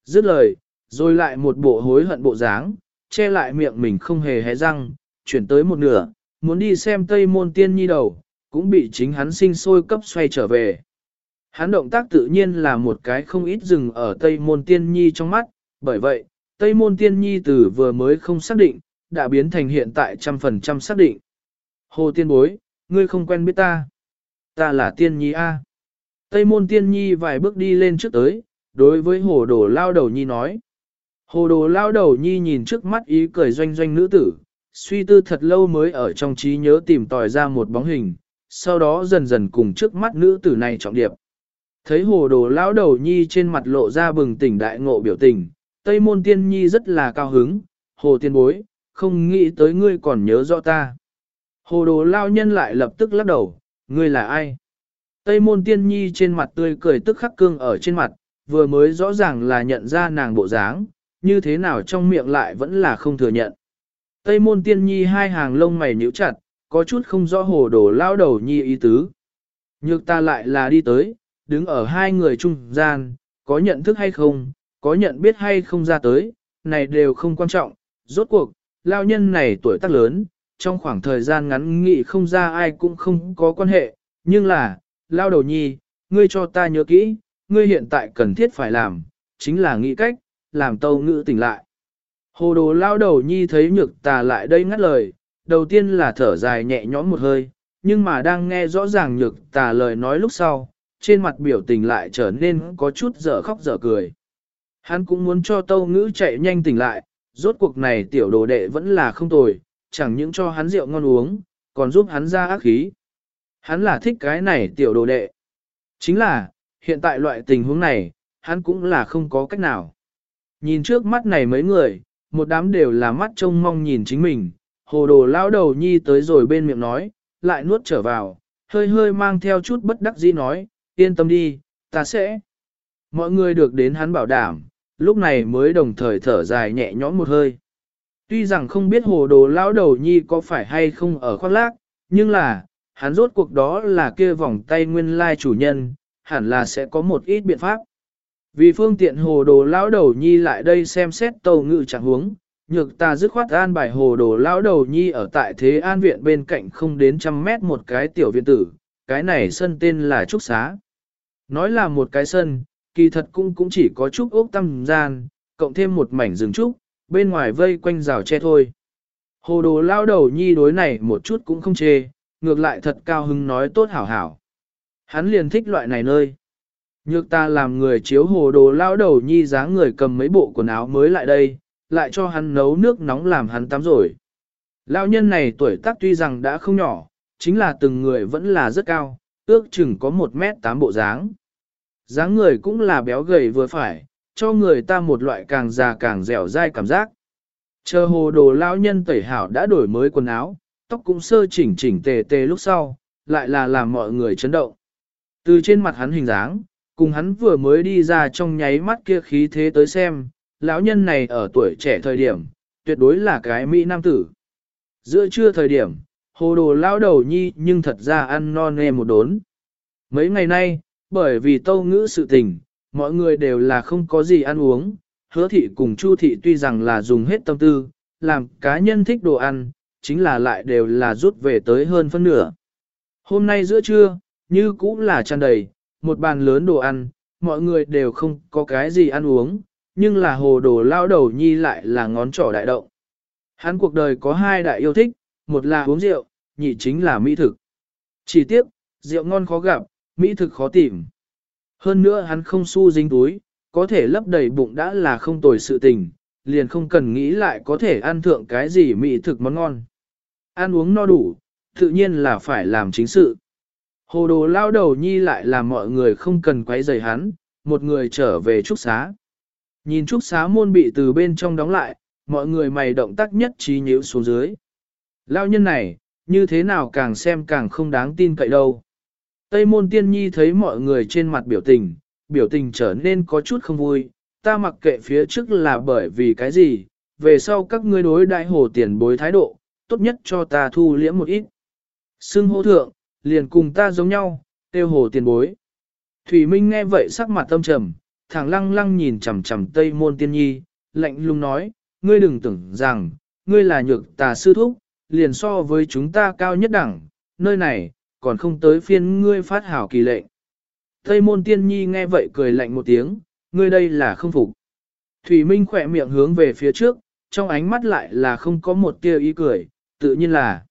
Dứt lời, rồi lại một bộ hối hận bộ dáng, che lại miệng mình không hề hé răng, chuyển tới một nửa, muốn đi xem Tây Môn Tiên Nhi đầu, cũng bị chính hắn sinh sôi cấp xoay trở về. Hắn động tác tự nhiên là một cái không ít dừng ở Tây Môn Tiên Nhi trong mắt, bởi vậy, Tây Môn Tiên Nhi từ vừa mới không xác định, đã biến thành hiện tại trăm phần trăm xác định. Hồ Tiên Bối, ngươi không quen biết ta. Ta là Tiên Nhi A. Tây Môn Tiên Nhi vài bước đi lên trước tới, đối với hồ đồ lao đầu nhi nói. Hồ đồ lao đầu nhi nhìn trước mắt ý cười doanh doanh nữ tử, suy tư thật lâu mới ở trong trí nhớ tìm tòi ra một bóng hình, sau đó dần dần cùng trước mắt nữ tử này trọng điệp. Thấy hồ đồ lão đầu nhi trên mặt lộ ra bừng tỉnh đại ngộ biểu tình, Tây môn tiên nhi rất là cao hứng, hồ tiên bối, không nghĩ tới ngươi còn nhớ rõ ta. Hồ đồ lao nhân lại lập tức lắc đầu, ngươi là ai? Tây môn tiên nhi trên mặt tươi cười tức khắc cương ở trên mặt, vừa mới rõ ràng là nhận ra nàng bộ dáng, như thế nào trong miệng lại vẫn là không thừa nhận. Tây môn tiên nhi hai hàng lông mày nhíu chặt, có chút không rõ hồ đồ lao đầu nhi ý tứ. Nhược ta lại là đi tới, đứng ở hai người trung gian, có nhận thức hay không, có nhận biết hay không ra tới, này đều không quan trọng. Rốt cuộc, lao nhân này tuổi tác lớn, trong khoảng thời gian ngắn nghị không ra ai cũng không có quan hệ, nhưng là, lao đầu nhi, ngươi cho ta nhớ kỹ, ngươi hiện tại cần thiết phải làm, chính là nghĩ cách, làm tâu ngữ tỉnh lại. Hồ đồ lao đầu nhi thấy nhược tà lại đây ngắt lời, đầu tiên là thở dài nhẹ nhõm một hơi, nhưng mà đang nghe rõ ràng nhược tà lời nói lúc sau, trên mặt biểu tình lại trở nên có chút dở khóc dở cười. Hắn cũng muốn cho tâu ngữ chạy nhanh tỉnh lại, rốt cuộc này tiểu đồ đệ vẫn là không tồi, chẳng những cho hắn rượu ngon uống, còn giúp hắn ra ác khí. Hắn là thích cái này tiểu đồ đệ. Chính là, hiện tại loại tình huống này, hắn cũng là không có cách nào. Nhìn trước mắt này mấy người, một đám đều là mắt trông mong nhìn chính mình, hồ đồ lao đầu nhi tới rồi bên miệng nói, lại nuốt trở vào, hơi hơi mang theo chút bất đắc dĩ nói, yên tâm đi, ta sẽ. Mọi người được đến hắn bảo đảm, lúc này mới đồng thời thở dài nhẹ nhõm một hơi. Tuy rằng không biết hồ đồ lao đầu nhi có phải hay không ở khoác lác, nhưng là, hắn rốt cuộc đó là kia vòng tay nguyên lai chủ nhân, hẳn là sẽ có một ít biện pháp. Vì phương tiện hồ đồ lão đầu nhi lại đây xem xét tàu ngự chẳng huống, nhược ta dứt khoát an bài hồ đồ lão đầu nhi ở tại thế an viện bên cạnh không đến trăm mét một cái tiểu viện tử, cái này sân tên là Trúc Xá. Nói là một cái sân, kỳ thật cũng cũng chỉ có trúc ốc tâm gian, cộng thêm một mảnh rừng trúc, bên ngoài vây quanh rào che thôi. Hồ đồ lao đầu nhi đối này một chút cũng không chê, ngược lại thật cao hứng nói tốt hảo hảo. Hắn liền thích loại này nơi. Nhược ta làm người chiếu hồ đồ lao đầu nhi dáng người cầm mấy bộ quần áo mới lại đây, lại cho hắn nấu nước nóng làm hắn tắm rồi. Lão nhân này tuổi tác tuy rằng đã không nhỏ, chính là từng người vẫn là rất cao, ước chừng có 1 mét 8 bộ dáng. dáng người cũng là béo gầy vừa phải, cho người ta một loại càng già càng dẻo dai cảm giác. Chờ hồ đồ lão nhân tẩy hảo đã đổi mới quần áo, tóc cũng sơ chỉnh chỉnh tề tề lúc sau, lại là làm mọi người chấn động. Từ trên mặt hắn hình dáng, cùng hắn vừa mới đi ra trong nháy mắt kia khí thế tới xem, lão nhân này ở tuổi trẻ thời điểm, tuyệt đối là cái mỹ nam tử. Giữa trưa thời điểm, hồ đồ lao đầu nhi nhưng thật ra ăn non nê một đốn. Mấy ngày nay, bởi vì tâu ngữ sự tình, mọi người đều là không có gì ăn uống, hứa thị cùng chu thị tuy rằng là dùng hết tâm tư, làm cá nhân thích đồ ăn, chính là lại đều là rút về tới hơn phân nửa. Hôm nay giữa trưa, như cũng là tràn đầy, một bàn lớn đồ ăn, mọi người đều không có cái gì ăn uống, nhưng là hồ đồ lao đầu nhi lại là ngón trỏ đại động. Hắn cuộc đời có hai đại yêu thích, một là uống rượu, nhị chính là mỹ thực. Chỉ tiếc, rượu ngon khó gặp, mỹ thực khó tìm. Hơn nữa hắn không su dính túi, có thể lấp đầy bụng đã là không tồi sự tình, liền không cần nghĩ lại có thể ăn thượng cái gì mỹ thực món ngon. Ăn uống no đủ, tự nhiên là phải làm chính sự. Hồ đồ lao đầu nhi lại làm mọi người không cần quấy rầy hắn, một người trở về trúc xá. Nhìn trúc xá môn bị từ bên trong đóng lại, mọi người mày động tác nhất trí nhíu xuống dưới. Lao nhân này, như thế nào càng xem càng không đáng tin cậy đâu. Tây môn tiên nhi thấy mọi người trên mặt biểu tình, biểu tình trở nên có chút không vui, ta mặc kệ phía trước là bởi vì cái gì, về sau các ngươi đối đại hồ tiền bối thái độ, tốt nhất cho ta thu liễm một ít. Sưng hô thượng, liền cùng ta giống nhau, tiêu hồ tiền bối. Thủy Minh nghe vậy sắc mặt tâm trầm, thẳng lăng lăng nhìn chằm chằm Tây Môn Tiên Nhi, lạnh lùng nói, ngươi đừng tưởng rằng, ngươi là nhược tà sư thúc, liền so với chúng ta cao nhất đẳng, nơi này, còn không tới phiên ngươi phát hảo kỳ lệnh. Tây Môn Tiên Nhi nghe vậy cười lạnh một tiếng, ngươi đây là không phục. Thủy Minh khỏe miệng hướng về phía trước, trong ánh mắt lại là không có một tia ý cười, tự nhiên là.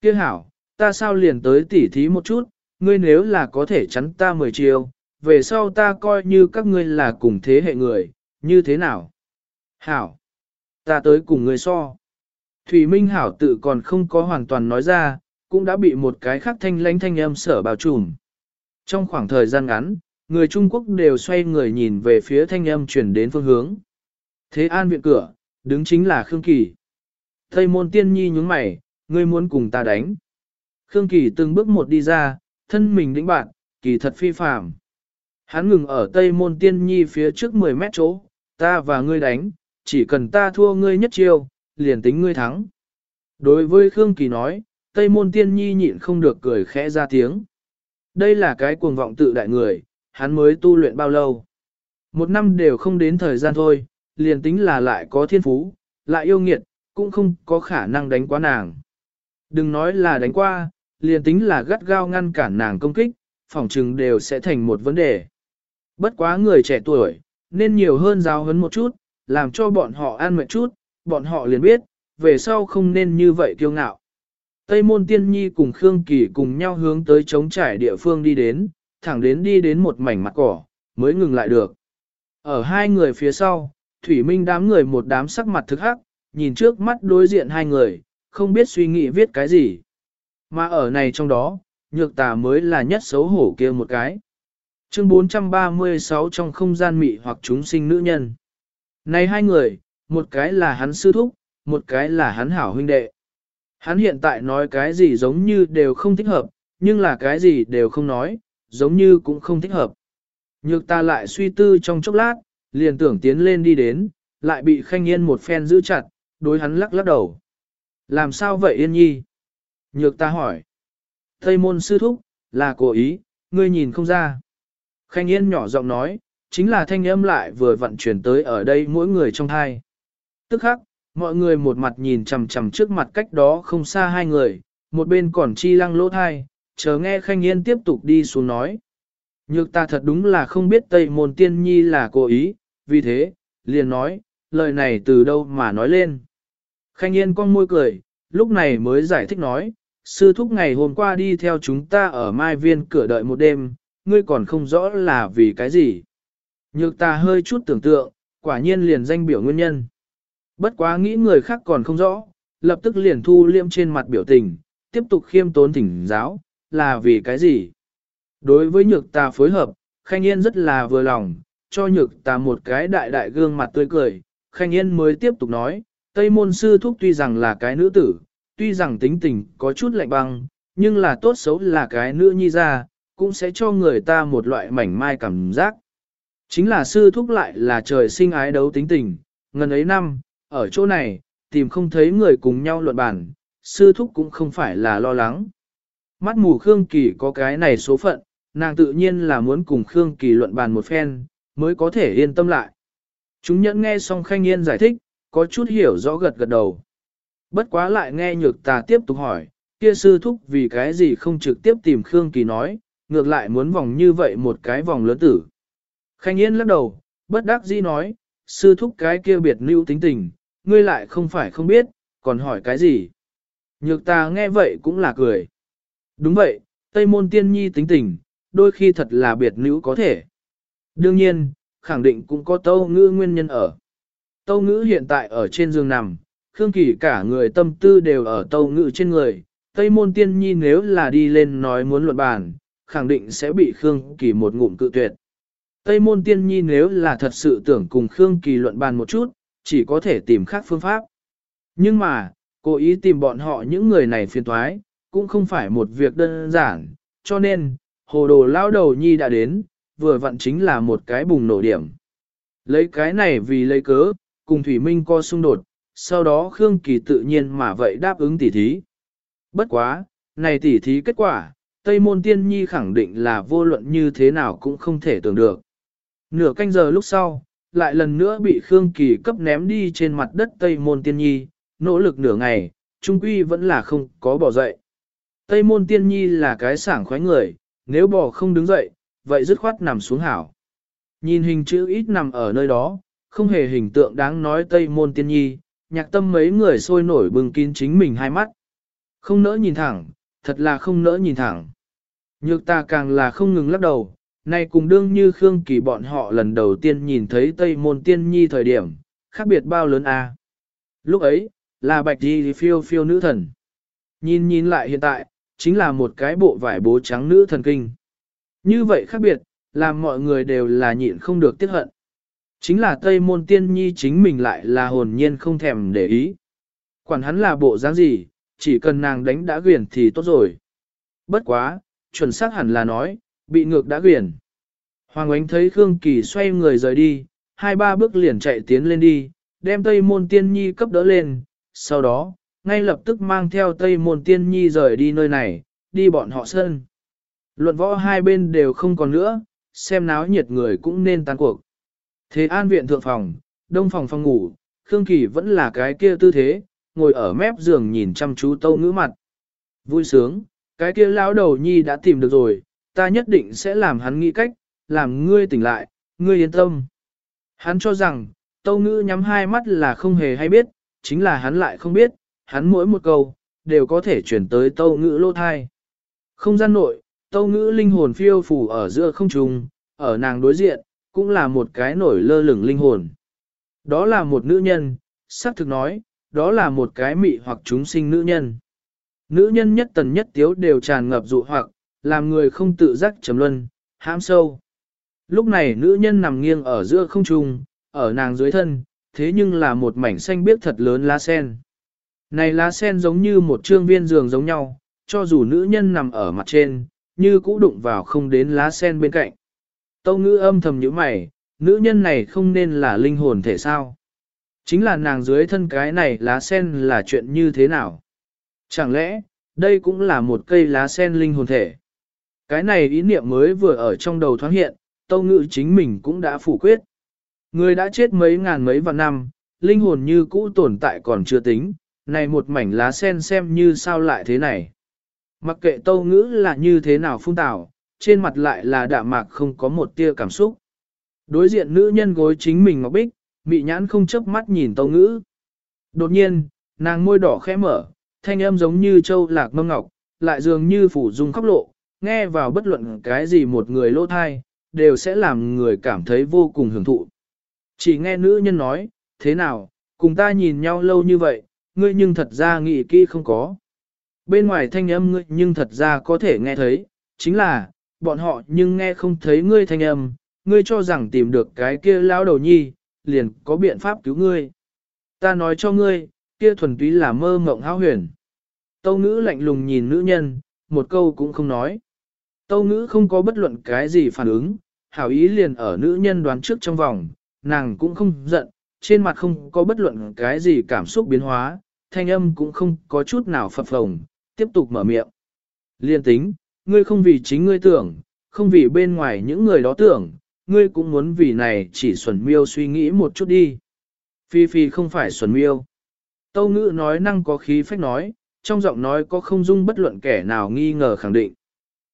Kia hảo, ta sao liền tới tỉ thí một chút, ngươi nếu là có thể chắn ta mười chiều, về sau ta coi như các ngươi là cùng thế hệ người, như thế nào? Hảo, ta tới cùng ngươi so. Thủy Minh Hảo tự còn không có hoàn toàn nói ra, cũng đã bị một cái khắc thanh lãnh thanh âm sở bao trùm. Trong khoảng thời gian ngắn, người Trung Quốc đều xoay người nhìn về phía thanh âm chuyển đến phương hướng. Thế an viện cửa, đứng chính là Khương Kỳ. Tây môn tiên nhi nhúng mày, ngươi muốn cùng ta đánh. Khương Kỳ từng bước một đi ra, thân mình đĩnh bạn, kỳ thật phi phàm. Hắn ngừng ở Tây Môn Tiên Nhi phía trước 10 mét chỗ, ta và ngươi đánh, chỉ cần ta thua ngươi nhất chiêu, liền tính ngươi thắng. Đối với Khương Kỳ nói, Tây Môn Tiên Nhi nhịn không được cười khẽ ra tiếng. Đây là cái cuồng vọng tự đại người, hắn mới tu luyện bao lâu. Một năm đều không đến thời gian thôi, liền tính là lại có thiên phú, lại yêu nghiệt, cũng không có khả năng đánh quá nàng. Đừng nói là đánh qua, liền tính là gắt gao ngăn cản nàng công kích, phỏng trừng đều sẽ thành một vấn đề. Bất quá người trẻ tuổi, nên nhiều hơn giáo hấn một chút, làm cho bọn họ an mệt chút, bọn họ liền biết, về sau không nên như vậy kiêu ngạo. Tây môn tiên nhi cùng Khương Kỳ cùng nhau hướng tới chống trải địa phương đi đến, thẳng đến đi đến một mảnh mặt cỏ, mới ngừng lại được. Ở hai người phía sau, Thủy Minh đám người một đám sắc mặt thức hắc, nhìn trước mắt đối diện hai người, không biết suy nghĩ viết cái gì. Mà ở này trong đó, nhược tà mới là nhất xấu hổ kia một cái. Chương 436 trong không gian mị hoặc chúng sinh nữ nhân. Này hai người, một cái là hắn sư thúc, một cái là hắn hảo huynh đệ. Hắn hiện tại nói cái gì giống như đều không thích hợp, nhưng là cái gì đều không nói, giống như cũng không thích hợp. Nhược ta lại suy tư trong chốc lát, liền tưởng tiến lên đi đến, lại bị khanh yên một phen giữ chặt, đối hắn lắc lắc đầu. Làm sao vậy yên nhi? Nhược ta hỏi. Tây môn sư thúc, là cố ý, ngươi nhìn không ra. Khanh yên nhỏ giọng nói, chính là thanh âm lại vừa vận chuyển tới ở đây mỗi người trong hai. Tức khắc, mọi người một mặt nhìn chằm chằm trước mặt cách đó không xa hai người, một bên còn chi lăng lỗ thai, chờ nghe Khanh Yên tiếp tục đi xuống nói. Nhược ta thật đúng là không biết Tây Môn Tiên Nhi là cố ý, vì thế, liền nói, lời này từ đâu mà nói lên. Khanh Yên con môi cười, lúc này mới giải thích nói, sư thúc ngày hôm qua đi theo chúng ta ở Mai Viên cửa đợi một đêm, ngươi còn không rõ là vì cái gì. Nhược ta hơi chút tưởng tượng, quả nhiên liền danh biểu nguyên nhân. Bất quá nghĩ người khác còn không rõ, lập tức liền thu liêm trên mặt biểu tình, tiếp tục khiêm tốn thỉnh giáo, là vì cái gì. Đối với nhược ta phối hợp, Khanh Yên rất là vừa lòng, cho nhược ta một cái đại đại gương mặt tươi cười, Khanh Yên mới tiếp tục nói, Tây môn sư thúc tuy rằng là cái nữ tử, tuy rằng tính tình có chút lạnh băng, nhưng là tốt xấu là cái nữ nhi ra, cũng sẽ cho người ta một loại mảnh mai cảm giác. Chính là sư thúc lại là trời sinh ái đấu tính tình, ngần ấy năm, ở chỗ này, tìm không thấy người cùng nhau luận bản, sư thúc cũng không phải là lo lắng. Mắt mù Khương Kỳ có cái này số phận, nàng tự nhiên là muốn cùng Khương Kỳ luận bàn một phen, mới có thể yên tâm lại. Chúng nhẫn nghe xong Khanh Yên giải thích, có chút hiểu rõ gật gật đầu. Bất quá lại nghe nhược tà tiếp tục hỏi, kia sư thúc vì cái gì không trực tiếp tìm Khương Kỳ nói, ngược lại muốn vòng như vậy một cái vòng lớn tử. Khanh Yên lắc đầu, bất đắc dĩ nói, sư thúc cái kia biệt lưu tính tình, ngươi lại không phải không biết, còn hỏi cái gì. Nhược ta nghe vậy cũng là cười. Đúng vậy, Tây môn tiên nhi tính tình, đôi khi thật là biệt nữ có thể. Đương nhiên, khẳng định cũng có tâu ngữ nguyên nhân ở. Tâu ngữ hiện tại ở trên giường nằm, Khương Kỳ cả người tâm tư đều ở tâu ngự trên người. Tây môn tiên nhi nếu là đi lên nói muốn luận bàn, khẳng định sẽ bị Khương Kỳ một ngụm cự tuyệt. Tây môn tiên nhi nếu là thật sự tưởng cùng Khương Kỳ luận bàn một chút, chỉ có thể tìm khác phương pháp. Nhưng mà, cố ý tìm bọn họ những người này phiền toái, cũng không phải một việc đơn giản, cho nên, hồ đồ lao đầu nhi đã đến, vừa vặn chính là một cái bùng nổ điểm. Lấy cái này vì lấy cớ, cùng Thủy Minh co xung đột, sau đó Khương Kỳ tự nhiên mà vậy đáp ứng tỉ thí. Bất quá, này tỉ thí kết quả, Tây Môn Tiên Nhi khẳng định là vô luận như thế nào cũng không thể tưởng được. Nửa canh giờ lúc sau, lại lần nữa bị Khương Kỳ cấp ném đi trên mặt đất Tây Môn Tiên Nhi, nỗ lực nửa ngày, trung quy vẫn là không có bỏ dậy. Tây Môn Tiên Nhi là cái sảng khoái người, nếu bỏ không đứng dậy, vậy dứt khoát nằm xuống hảo. Nhìn hình chữ ít nằm ở nơi đó, không hề hình tượng đáng nói Tây Môn Tiên Nhi, nhạc tâm mấy người sôi nổi bừng kín chính mình hai mắt. Không nỡ nhìn thẳng, thật là không nỡ nhìn thẳng. Nhược ta càng là không ngừng lắc đầu, nay cùng đương như Khương Kỳ bọn họ lần đầu tiên nhìn thấy Tây Môn Tiên Nhi thời điểm, khác biệt bao lớn a. À? Lúc ấy, là bạch đi phiêu phiêu nữ thần. Nhìn nhìn lại hiện tại, chính là một cái bộ vải bố trắng nữ thần kinh. Như vậy khác biệt, làm mọi người đều là nhịn không được tiếc hận. Chính là Tây Môn Tiên Nhi chính mình lại là hồn nhiên không thèm để ý. Quản hắn là bộ dáng gì, chỉ cần nàng đánh đã quyển thì tốt rồi. Bất quá, chuẩn xác hẳn là nói, bị ngược đã quyển. Hoàng Ánh thấy Khương Kỳ xoay người rời đi, hai ba bước liền chạy tiến lên đi, đem Tây Môn Tiên Nhi cấp đỡ lên, sau đó, ngay lập tức mang theo Tây Môn Tiên Nhi rời đi nơi này, đi bọn họ sơn. Luận võ hai bên đều không còn nữa, xem náo nhiệt người cũng nên tan cuộc. Thế an viện thượng phòng, đông phòng phòng ngủ, Khương Kỳ vẫn là cái kia tư thế, ngồi ở mép giường nhìn chăm chú tâu ngữ mặt. Vui sướng, cái kia lão đầu nhi đã tìm được rồi, ta nhất định sẽ làm hắn nghĩ cách, làm ngươi tỉnh lại, ngươi yên tâm. Hắn cho rằng, tâu ngữ nhắm hai mắt là không hề hay biết, chính là hắn lại không biết, hắn mỗi một câu, đều có thể chuyển tới tâu ngữ lô thai. Không gian nội, tâu ngữ linh hồn phiêu phù ở giữa không trung, ở nàng đối diện, cũng là một cái nổi lơ lửng linh hồn. Đó là một nữ nhân, xác thực nói, đó là một cái mị hoặc chúng sinh nữ nhân. Nữ nhân nhất tần nhất tiếu đều tràn ngập dụ hoặc, làm người không tự giác trầm luân, hãm sâu. Lúc này nữ nhân nằm nghiêng ở giữa không trung, ở nàng dưới thân, thế nhưng là một mảnh xanh biếc thật lớn lá sen. Này lá sen giống như một trương viên giường giống nhau, cho dù nữ nhân nằm ở mặt trên, như cũ đụng vào không đến lá sen bên cạnh. Tâu ngữ âm thầm như mày, nữ nhân này không nên là linh hồn thể sao. Chính là nàng dưới thân cái này lá sen là chuyện như thế nào? Chẳng lẽ, đây cũng là một cây lá sen linh hồn thể? Cái này ý niệm mới vừa ở trong đầu thoáng hiện, tâu ngữ chính mình cũng đã phủ quyết. Người đã chết mấy ngàn mấy vạn năm, linh hồn như cũ tồn tại còn chưa tính, này một mảnh lá sen xem như sao lại thế này. Mặc kệ tâu ngữ là như thế nào phung tạo, trên mặt lại là đạm mạc không có một tia cảm xúc. Đối diện nữ nhân gối chính mình ngọc bích, mị nhãn không chớp mắt nhìn tâu ngữ. Đột nhiên, nàng môi đỏ khẽ mở, thanh âm giống như châu lạc mâm ngọc, lại dường như phủ dung khóc lộ, nghe vào bất luận cái gì một người lỗ thai, đều sẽ làm người cảm thấy vô cùng hưởng thụ. Chỉ nghe nữ nhân nói, thế nào, cùng ta nhìn nhau lâu như vậy, ngươi nhưng thật ra nghĩ kỹ không có. Bên ngoài thanh âm ngươi nhưng thật ra có thể nghe thấy, chính là, bọn họ nhưng nghe không thấy ngươi thanh âm, ngươi cho rằng tìm được cái kia lão đầu nhi, liền có biện pháp cứu ngươi. Ta nói cho ngươi, kia thuần túy là mơ mộng hão huyền. Tâu ngữ lạnh lùng nhìn nữ nhân, một câu cũng không nói. Tâu ngữ không có bất luận cái gì phản ứng, hảo ý liền ở nữ nhân đoán trước trong vòng, nàng cũng không giận, trên mặt không có bất luận cái gì cảm xúc biến hóa, thanh âm cũng không có chút nào phập phồng, tiếp tục mở miệng. Liên tính, ngươi không vì chính ngươi tưởng, không vì bên ngoài những người đó tưởng, ngươi cũng muốn vì này chỉ xuẩn miêu suy nghĩ một chút đi. Phi Phi không phải xuẩn miêu. Tâu ngữ nói năng có khí phách nói, trong giọng nói có không dung bất luận kẻ nào nghi ngờ khẳng định.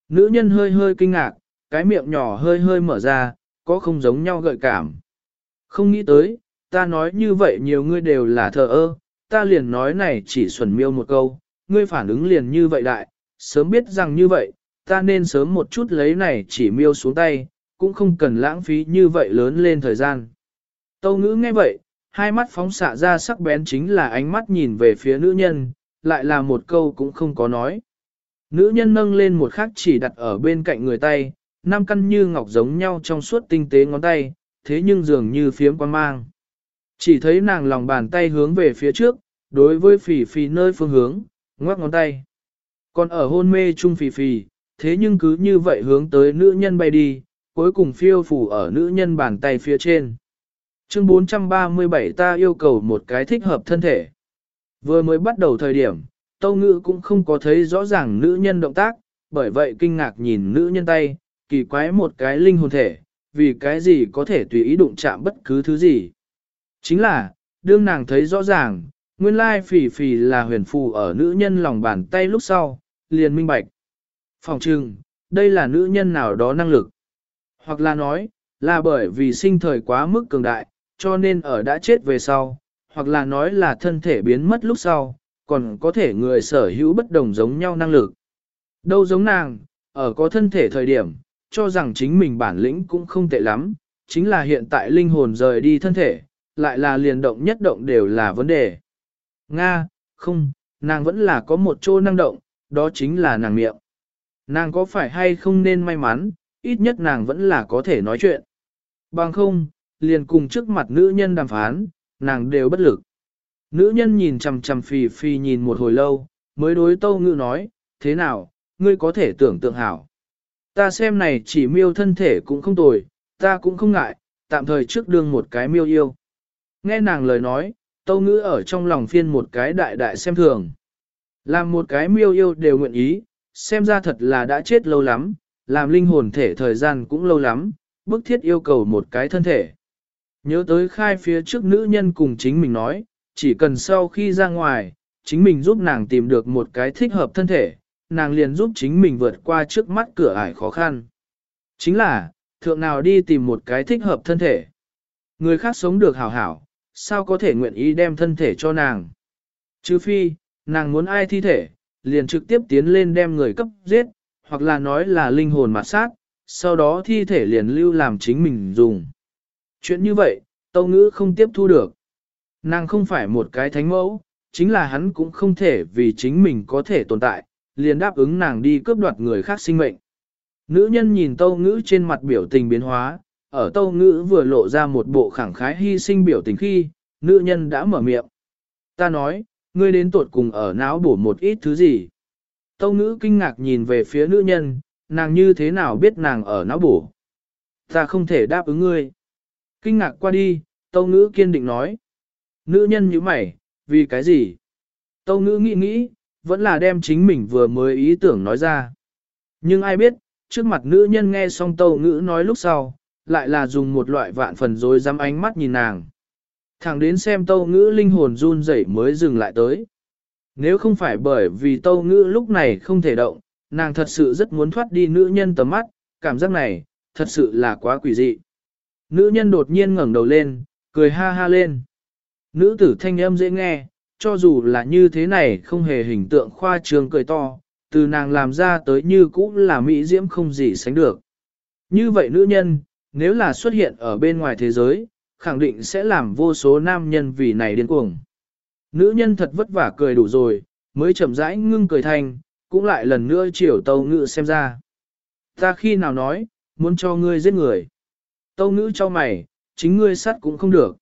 Nữ nhân hơi hơi kinh ngạc, cái miệng nhỏ hơi hơi mở ra, có không giống nhau gợi cảm. Không nghĩ tới, ta nói như vậy nhiều ngươi đều là thờ ơ, ta liền nói này chỉ xuẩn miêu một câu, ngươi phản ứng liền như vậy đại, sớm biết rằng như vậy, ta nên sớm một chút lấy này chỉ miêu xuống tay, cũng không cần lãng phí như vậy lớn lên thời gian. Tâu ngữ nghe vậy, hai mắt phóng xạ ra sắc bén chính là ánh mắt nhìn về phía nữ nhân, lại là một câu cũng không có nói. Nữ nhân nâng lên một khắc chỉ đặt ở bên cạnh người tay, năm căn như ngọc giống nhau trong suốt tinh tế ngón tay, thế nhưng dường như phiếm quan mang. Chỉ thấy nàng lòng bàn tay hướng về phía trước, đối với phỉ phỉ nơi phương hướng, ngoắc ngón tay. Còn ở hôn mê chung phỉ phỉ, thế nhưng cứ như vậy hướng tới nữ nhân bay đi, cuối cùng phiêu phủ ở nữ nhân bàn tay phía trên. Chương 437 ta yêu cầu một cái thích hợp thân thể. Vừa mới bắt đầu thời điểm, Tâu Ngữ cũng không có thấy rõ ràng nữ nhân động tác, bởi vậy kinh ngạc nhìn nữ nhân tay, kỳ quái một cái linh hồn thể, vì cái gì có thể tùy ý đụng chạm bất cứ thứ gì. Chính là, đương nàng thấy rõ ràng, nguyên lai phỉ phỉ là huyền phù ở nữ nhân lòng bàn tay lúc sau, liền minh bạch. Phòng trừng, đây là nữ nhân nào đó năng lực. Hoặc là nói, là bởi vì sinh thời quá mức cường đại, cho nên ở đã chết về sau, hoặc là nói là thân thể biến mất lúc sau, còn có thể người sở hữu bất đồng giống nhau năng lực. Đâu giống nàng, ở có thân thể thời điểm, cho rằng chính mình bản lĩnh cũng không tệ lắm, chính là hiện tại linh hồn rời đi thân thể, lại là liền động nhất động đều là vấn đề. Nga, không, nàng vẫn là có một chỗ năng động, đó chính là nàng miệng. Nàng có phải hay không nên may mắn, ít nhất nàng vẫn là có thể nói chuyện. Bằng không, liền cùng trước mặt nữ nhân đàm phán, nàng đều bất lực. Nữ nhân nhìn chằm chằm phì phì nhìn một hồi lâu, mới đối tâu ngữ nói, thế nào, ngươi có thể tưởng tượng hảo. Ta xem này chỉ miêu thân thể cũng không tồi, ta cũng không ngại, tạm thời trước đương một cái miêu yêu. Nghe nàng lời nói, tâu ngữ ở trong lòng phiên một cái đại đại xem thường. Làm một cái miêu yêu đều nguyện ý, xem ra thật là đã chết lâu lắm, làm linh hồn thể thời gian cũng lâu lắm, bức thiết yêu cầu một cái thân thể. Nhớ tới khai phía trước nữ nhân cùng chính mình nói, chỉ cần sau khi ra ngoài, chính mình giúp nàng tìm được một cái thích hợp thân thể, nàng liền giúp chính mình vượt qua trước mắt cửa ải khó khăn. Chính là, thượng nào đi tìm một cái thích hợp thân thể. Người khác sống được hảo hảo, sao có thể nguyện ý đem thân thể cho nàng. Chứ phi, nàng muốn ai thi thể, liền trực tiếp tiến lên đem người cấp giết, hoặc là nói là linh hồn mà sát, sau đó thi thể liền lưu làm chính mình dùng. Chuyện như vậy, tâu ngữ không tiếp thu được. Nàng không phải một cái thánh mẫu, chính là hắn cũng không thể vì chính mình có thể tồn tại, liền đáp ứng nàng đi cướp đoạt người khác sinh mệnh. Nữ nhân nhìn tâu ngữ trên mặt biểu tình biến hóa, ở tâu ngữ vừa lộ ra một bộ khẳng khái hy sinh biểu tình khi, nữ nhân đã mở miệng. Ta nói, ngươi đến tuột cùng ở não bổ một ít thứ gì. Tâu ngữ kinh ngạc nhìn về phía nữ nhân, nàng như thế nào biết nàng ở não bổ. Ta không thể đáp ứng ngươi. Kinh ngạc qua đi, tâu ngữ kiên định nói. Nữ nhân như mày, vì cái gì? Tâu ngữ nghĩ nghĩ, vẫn là đem chính mình vừa mới ý tưởng nói ra. Nhưng ai biết, trước mặt nữ nhân nghe xong tâu ngữ nói lúc sau, lại là dùng một loại vạn phần dối dám ánh mắt nhìn nàng. Thẳng đến xem tâu ngữ linh hồn run rẩy mới dừng lại tới. Nếu không phải bởi vì tâu ngữ lúc này không thể động, nàng thật sự rất muốn thoát đi nữ nhân tầm mắt, cảm giác này, thật sự là quá quỷ dị. Nữ nhân đột nhiên ngẩng đầu lên, cười ha ha lên. Nữ tử thanh âm dễ nghe, cho dù là như thế này không hề hình tượng khoa trương cười to, từ nàng làm ra tới như cũ là mỹ diễm không gì sánh được. Như vậy nữ nhân, nếu là xuất hiện ở bên ngoài thế giới, khẳng định sẽ làm vô số nam nhân vì này điên cuồng. Nữ nhân thật vất vả cười đủ rồi, mới chậm rãi ngưng cười thành, cũng lại lần nữa chiều tâu ngữ xem ra. Ta khi nào nói, muốn cho ngươi giết người. Tâu ngữ cho mày, chính ngươi sát cũng không được.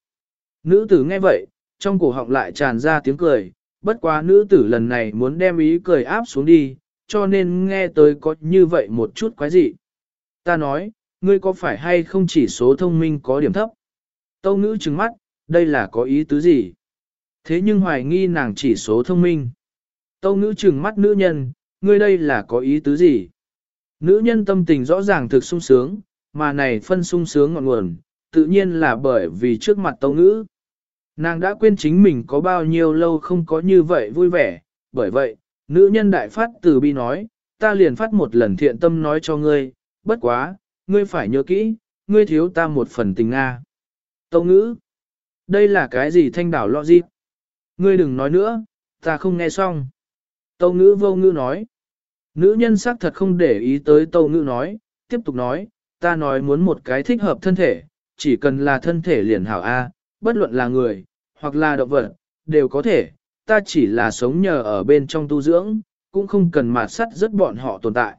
Nữ tử nghe vậy, trong cổ họng lại tràn ra tiếng cười, bất quá nữ tử lần này muốn đem ý cười áp xuống đi, cho nên nghe tới có như vậy một chút quái dị. Ta nói, ngươi có phải hay không chỉ số thông minh có điểm thấp? Tâu ngữ trừng mắt, đây là có ý tứ gì? Thế nhưng hoài nghi nàng chỉ số thông minh. Tâu ngữ trừng mắt nữ nhân, ngươi đây là có ý tứ gì? Nữ nhân tâm tình rõ ràng thực sung sướng, mà này phân sung sướng ngọn nguồn, tự nhiên là bởi vì trước mặt tâu ngữ. Nàng đã quên chính mình có bao nhiêu lâu không có như vậy vui vẻ, bởi vậy, nữ nhân đại phát từ bi nói, ta liền phát một lần thiện tâm nói cho ngươi, bất quá, ngươi phải nhớ kỹ, ngươi thiếu ta một phần tình Nga. Tâu ngữ, đây là cái gì thanh đảo lọ gì? Ngươi đừng nói nữa, ta không nghe xong. Tâu ngữ vô ngữ nói. Nữ nhân sắc thật không để ý tới tâu ngữ nói, tiếp tục nói, ta nói muốn một cái thích hợp thân thể, chỉ cần là thân thể liền hảo A, bất luận là người, hoặc là động vật, đều có thể, ta chỉ là sống nhờ ở bên trong tu dưỡng, cũng không cần mà sắt rất bọn họ tồn tại.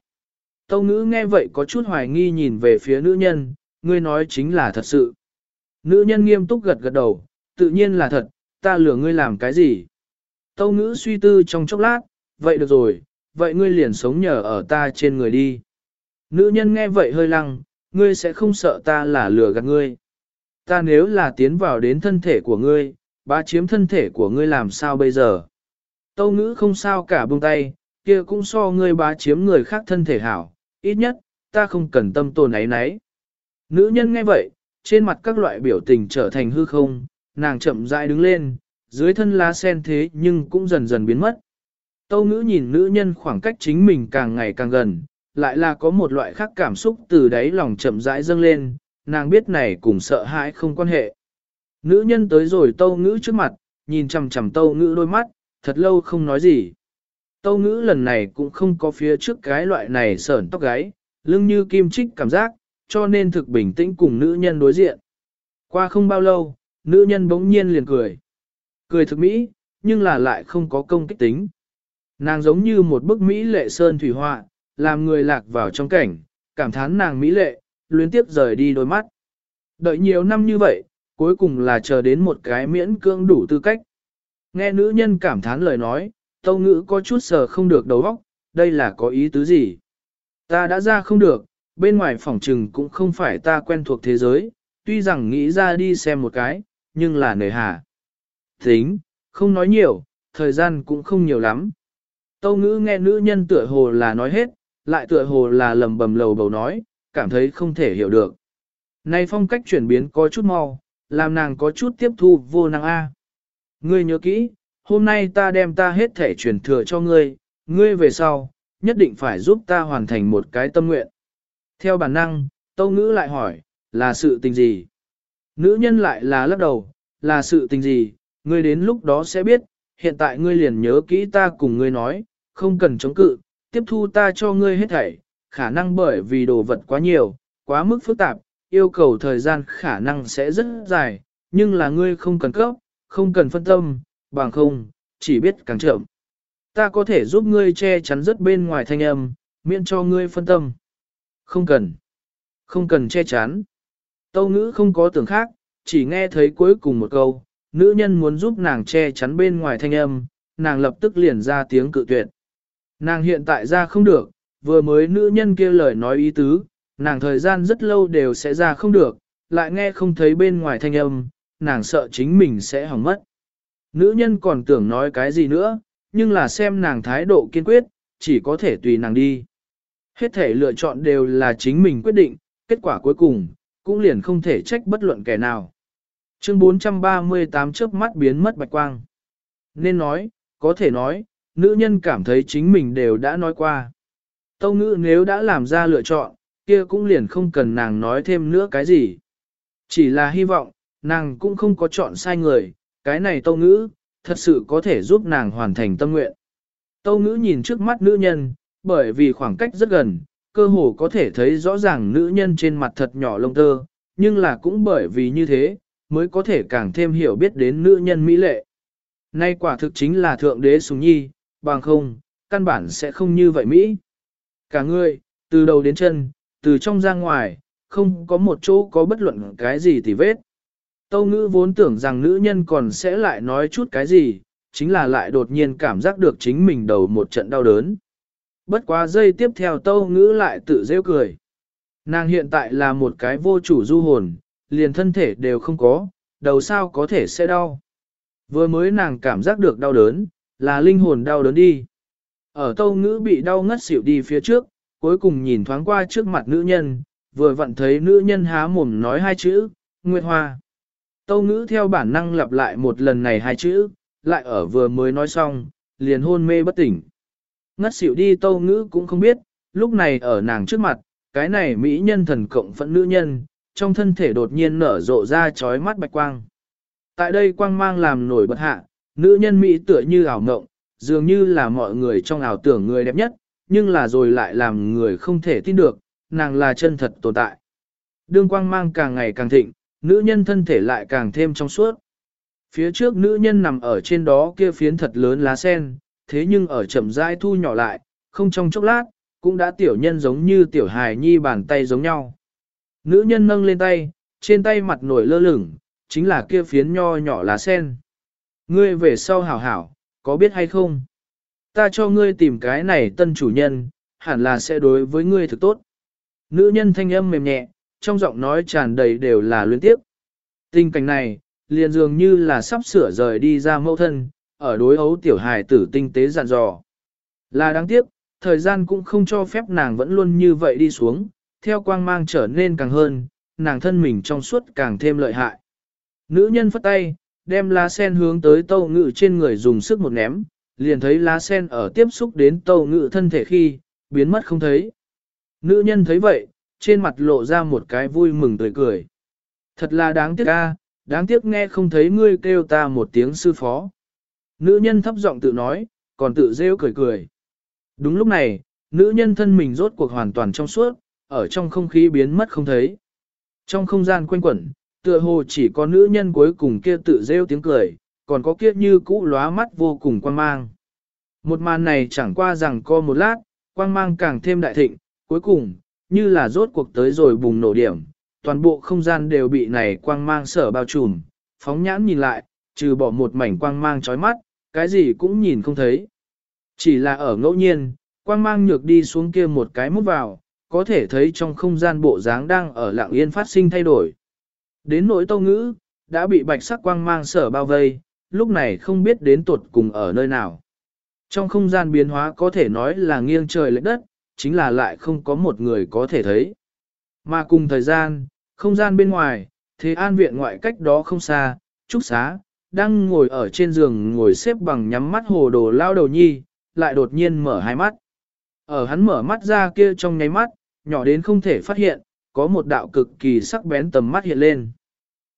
Tâu ngữ nghe vậy có chút hoài nghi nhìn về phía nữ nhân, ngươi nói chính là thật sự. Nữ nhân nghiêm túc gật gật đầu, tự nhiên là thật, ta lừa ngươi làm cái gì? Tâu ngữ suy tư trong chốc lát, vậy được rồi, vậy ngươi liền sống nhờ ở ta trên người đi. Nữ nhân nghe vậy hơi lăng, ngươi sẽ không sợ ta là lừa gạt ngươi. Ta nếu là tiến vào đến thân thể của ngươi, bá chiếm thân thể của ngươi làm sao bây giờ? Tâu ngữ không sao cả buông tay, kia cũng so ngươi bá chiếm người khác thân thể hảo, ít nhất, ta không cần tâm tồn ấy nấy. Nữ nhân nghe vậy, trên mặt các loại biểu tình trở thành hư không, nàng chậm rãi đứng lên, dưới thân lá sen thế nhưng cũng dần dần biến mất. Tâu ngữ nhìn nữ nhân khoảng cách chính mình càng ngày càng gần, lại là có một loại khác cảm xúc từ đáy lòng chậm rãi dâng lên, nàng biết này cùng sợ hãi không quan hệ. Nữ nhân tới rồi tâu ngữ trước mặt, nhìn chằm chằm tâu ngữ đôi mắt, thật lâu không nói gì. Tâu ngữ lần này cũng không có phía trước cái loại này sởn tóc gáy, lưng như kim chích cảm giác, cho nên thực bình tĩnh cùng nữ nhân đối diện. Qua không bao lâu, nữ nhân bỗng nhiên liền cười. Cười thực mỹ, nhưng là lại không có công kích tính. Nàng giống như một bức mỹ lệ sơn thủy họa, làm người lạc vào trong cảnh, cảm thán nàng mỹ lệ, luyến tiếp rời đi đôi mắt. Đợi nhiều năm như vậy, cuối cùng là chờ đến một cái miễn cưỡng đủ tư cách. Nghe nữ nhân cảm thán lời nói, tâu ngữ có chút sờ không được đầu óc, đây là có ý tứ gì? Ta đã ra không được, bên ngoài phòng trừng cũng không phải ta quen thuộc thế giới, tuy rằng nghĩ ra đi xem một cái, nhưng là nề hà. Tính, không nói nhiều, thời gian cũng không nhiều lắm. Tâu ngữ nghe nữ nhân tựa hồ là nói hết, lại tựa hồ là lầm bầm lầu bầu nói, cảm thấy không thể hiểu được. Này phong cách chuyển biến có chút mau, làm nàng có chút tiếp thu vô năng A. Ngươi nhớ kỹ, hôm nay ta đem ta hết thể truyền thừa cho ngươi, ngươi về sau, nhất định phải giúp ta hoàn thành một cái tâm nguyện. Theo bản năng, tâu ngữ lại hỏi, là sự tình gì? Nữ nhân lại là lắc đầu, là sự tình gì, ngươi đến lúc đó sẽ biết, hiện tại ngươi liền nhớ kỹ ta cùng ngươi nói, không cần chống cự, tiếp thu ta cho ngươi hết thảy, khả năng bởi vì đồ vật quá nhiều, quá mức phức tạp, yêu cầu thời gian khả năng sẽ rất dài, nhưng là ngươi không cần cấp, không cần phân tâm, bằng không, chỉ biết càng chậm. Ta có thể giúp ngươi che chắn rất bên ngoài thanh âm, miễn cho ngươi phân tâm. Không cần. Không cần che chắn. Tâu ngữ không có tưởng khác, chỉ nghe thấy cuối cùng một câu, nữ nhân muốn giúp nàng che chắn bên ngoài thanh âm, nàng lập tức liền ra tiếng cự tuyệt. Nàng hiện tại ra không được, vừa mới nữ nhân kia lời nói ý tứ, nàng thời gian rất lâu đều sẽ ra không được, lại nghe không thấy bên ngoài thanh âm, nàng sợ chính mình sẽ hỏng mất. Nữ nhân còn tưởng nói cái gì nữa, nhưng là xem nàng thái độ kiên quyết, chỉ có thể tùy nàng đi. Hết thể lựa chọn đều là chính mình quyết định, kết quả cuối cùng, cũng liền không thể trách bất luận kẻ nào. Chương 438 chớp mắt biến mất bạch quang. Nên nói, có thể nói, nữ nhân cảm thấy chính mình đều đã nói qua. Tâu ngữ nếu đã làm ra lựa chọn, kia cũng liền không cần nàng nói thêm nữa cái gì. Chỉ là hy vọng, nàng cũng không có chọn sai người, cái này tâu ngữ, thật sự có thể giúp nàng hoàn thành tâm nguyện. Tâu ngữ nhìn trước mắt nữ nhân, bởi vì khoảng cách rất gần, cơ hồ có thể thấy rõ ràng nữ nhân trên mặt thật nhỏ lông tơ, nhưng là cũng bởi vì như thế, mới có thể càng thêm hiểu biết đến nữ nhân mỹ lệ. Nay quả thực chính là thượng đế sùng nhi, bằng không, căn bản sẽ không như vậy Mỹ. Cả người, từ đầu đến chân, từ trong ra ngoài, không có một chỗ có bất luận cái gì thì vết. Tâu ngữ vốn tưởng rằng nữ nhân còn sẽ lại nói chút cái gì, chính là lại đột nhiên cảm giác được chính mình đầu một trận đau đớn. Bất quá giây tiếp theo tâu ngữ lại tự rêu cười. Nàng hiện tại là một cái vô chủ du hồn, liền thân thể đều không có, đầu sao có thể sẽ đau. Vừa mới nàng cảm giác được đau đớn, là linh hồn đau đớn đi. Ở tâu ngữ bị đau ngất xỉu đi phía trước, cuối cùng nhìn thoáng qua trước mặt nữ nhân, vừa vặn thấy nữ nhân há mồm nói hai chữ, Nguyệt Hoa. Tâu ngữ theo bản năng lặp lại một lần này hai chữ, lại ở vừa mới nói xong, liền hôn mê bất tỉnh. Ngất xỉu đi tâu ngữ cũng không biết, lúc này ở nàng trước mặt, cái này mỹ nhân thần cộng phẫn nữ nhân, trong thân thể đột nhiên nở rộ ra chói mắt bạch quang. Tại đây quang mang làm nổi bật hạ, nữ nhân mỹ tựa như ảo ngộng, dường như là mọi người trong ảo tưởng người đẹp nhất, nhưng là rồi lại làm người không thể tin được, nàng là chân thật tồn tại. Đương quang mang càng ngày càng thịnh, nữ nhân thân thể lại càng thêm trong suốt. Phía trước nữ nhân nằm ở trên đó kia phiến thật lớn lá sen, thế nhưng ở chậm rãi thu nhỏ lại, không trong chốc lát, cũng đã tiểu nhân giống như tiểu hài nhi bàn tay giống nhau. Nữ nhân nâng lên tay, trên tay mặt nổi lơ lửng, chính là kia phiến nho nhỏ lá sen. Ngươi về sau hảo hảo, có biết hay không? Ta cho ngươi tìm cái này tân chủ nhân, hẳn là sẽ đối với ngươi thực tốt. Nữ nhân thanh âm mềm nhẹ, trong giọng nói tràn đầy đều là luyến tiếp. Tình cảnh này, liền dường như là sắp sửa rời đi ra mẫu thân, ở đối ấu tiểu hài tử tinh tế dặn dò. Là đáng tiếc, thời gian cũng không cho phép nàng vẫn luôn như vậy đi xuống, theo quang mang trở nên càng hơn, nàng thân mình trong suốt càng thêm lợi hại. Nữ nhân phất tay, đem lá sen hướng tới tâu ngự trên người dùng sức một ném, liền thấy lá sen ở tiếp xúc đến tâu ngự thân thể khi, biến mất không thấy. Nữ nhân thấy vậy, trên mặt lộ ra một cái vui mừng tươi cười. Thật là đáng tiếc a, đáng tiếc nghe không thấy ngươi kêu ta một tiếng sư phó. Nữ nhân thấp giọng tự nói, còn tự rêu cười cười. Đúng lúc này, nữ nhân thân mình rốt cuộc hoàn toàn trong suốt, ở trong không khí biến mất không thấy. Trong không gian quanh quẩn, tựa hồ chỉ có nữ nhân cuối cùng kia tự rêu tiếng cười, còn có kia như cũ lóa mắt vô cùng quan mang. Một màn này chẳng qua rằng co một lát, quang mang càng thêm đại thịnh, cuối cùng, như là rốt cuộc tới rồi bùng nổ điểm, toàn bộ không gian đều bị này quang mang sở bao trùm, phóng nhãn nhìn lại, trừ bỏ một mảnh quang mang chói mắt, cái gì cũng nhìn không thấy. Chỉ là ở ngẫu nhiên, quang mang nhược đi xuống kia một cái mút vào, có thể thấy trong không gian bộ dáng đang ở lạng yên phát sinh thay đổi. Đến nỗi tâu ngữ, đã bị bạch sắc quang mang sở bao vây, lúc này không biết đến tuột cùng ở nơi nào. Trong không gian biến hóa có thể nói là nghiêng trời lệch đất, chính là lại không có một người có thể thấy. Mà cùng thời gian, không gian bên ngoài, thế an viện ngoại cách đó không xa, Trúc Xá, đang ngồi ở trên giường ngồi xếp bằng nhắm mắt hồ đồ lao đầu nhi, lại đột nhiên mở hai mắt. Ở hắn mở mắt ra kia trong nháy mắt, nhỏ đến không thể phát hiện, có một đạo cực kỳ sắc bén tầm mắt hiện lên.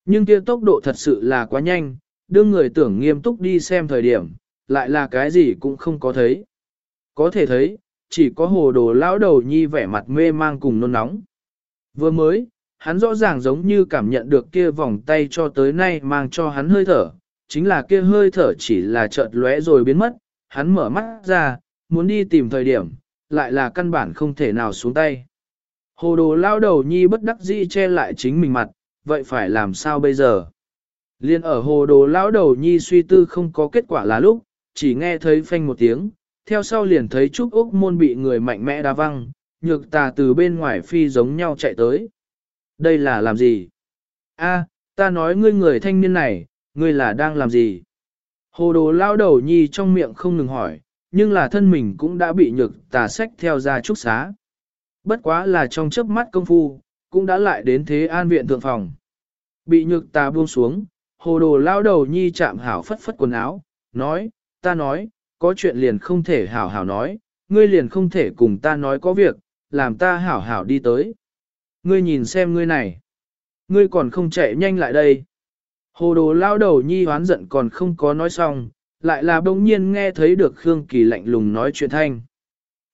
Nhưng kia tốc độ thật sự là quá nhanh, đương người tưởng nghiêm túc đi xem thời điểm, lại là cái gì cũng không có thấy. Có thể thấy, chỉ có hồ đồ lão đầu nhi vẻ mặt mê mang cùng nôn nóng. Vừa mới, hắn rõ ràng giống như cảm nhận được kia vòng tay cho tới nay mang cho hắn hơi thở, chính là kia hơi thở chỉ là chợt lóe rồi biến mất, hắn mở mắt ra, muốn đi tìm thời điểm, lại là căn bản không thể nào xuống tay. Hồ đồ lao đầu nhi bất đắc dĩ che lại chính mình mặt, vậy phải làm sao bây giờ? Liên ở hồ đồ lão đầu nhi suy tư không có kết quả là lúc, chỉ nghe thấy phanh một tiếng, theo sau liền thấy Trúc Úc môn bị người mạnh mẽ đá văng, nhược tà từ bên ngoài phi giống nhau chạy tới. Đây là làm gì? A, ta nói ngươi người thanh niên này, ngươi là đang làm gì? Hồ đồ lao đầu nhi trong miệng không ngừng hỏi, nhưng là thân mình cũng đã bị nhược tà sách theo ra trúc xá. Bất quá là trong chớp mắt công phu, cũng đã lại đến thế an viện thượng phòng. Bị nhược tà buông xuống, hồ đồ lao đầu nhi chạm hảo phất phất quần áo, nói, ta nói, có chuyện liền không thể hảo hảo nói, ngươi liền không thể cùng ta nói có việc, làm ta hảo hảo đi tới. Ngươi nhìn xem ngươi này. Ngươi còn không chạy nhanh lại đây. Hồ đồ lao đầu nhi hoán giận còn không có nói xong, lại là bỗng nhiên nghe thấy được Khương Kỳ lạnh lùng nói chuyện thanh.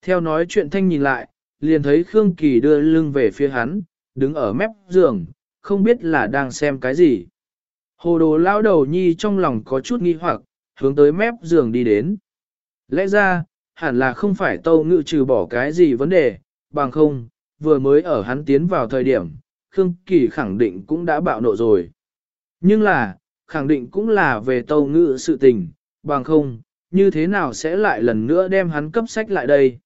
Theo nói chuyện thanh nhìn lại, liền thấy Khương Kỳ đưa lưng về phía hắn, đứng ở mép giường, không biết là đang xem cái gì. Hồ đồ lao đầu nhi trong lòng có chút nghi hoặc, hướng tới mép giường đi đến. Lẽ ra, hẳn là không phải tâu ngự trừ bỏ cái gì vấn đề, bằng không, vừa mới ở hắn tiến vào thời điểm, Khương Kỳ khẳng định cũng đã bạo nộ rồi. Nhưng là, khẳng định cũng là về tâu ngự sự tình, bằng không, như thế nào sẽ lại lần nữa đem hắn cấp sách lại đây.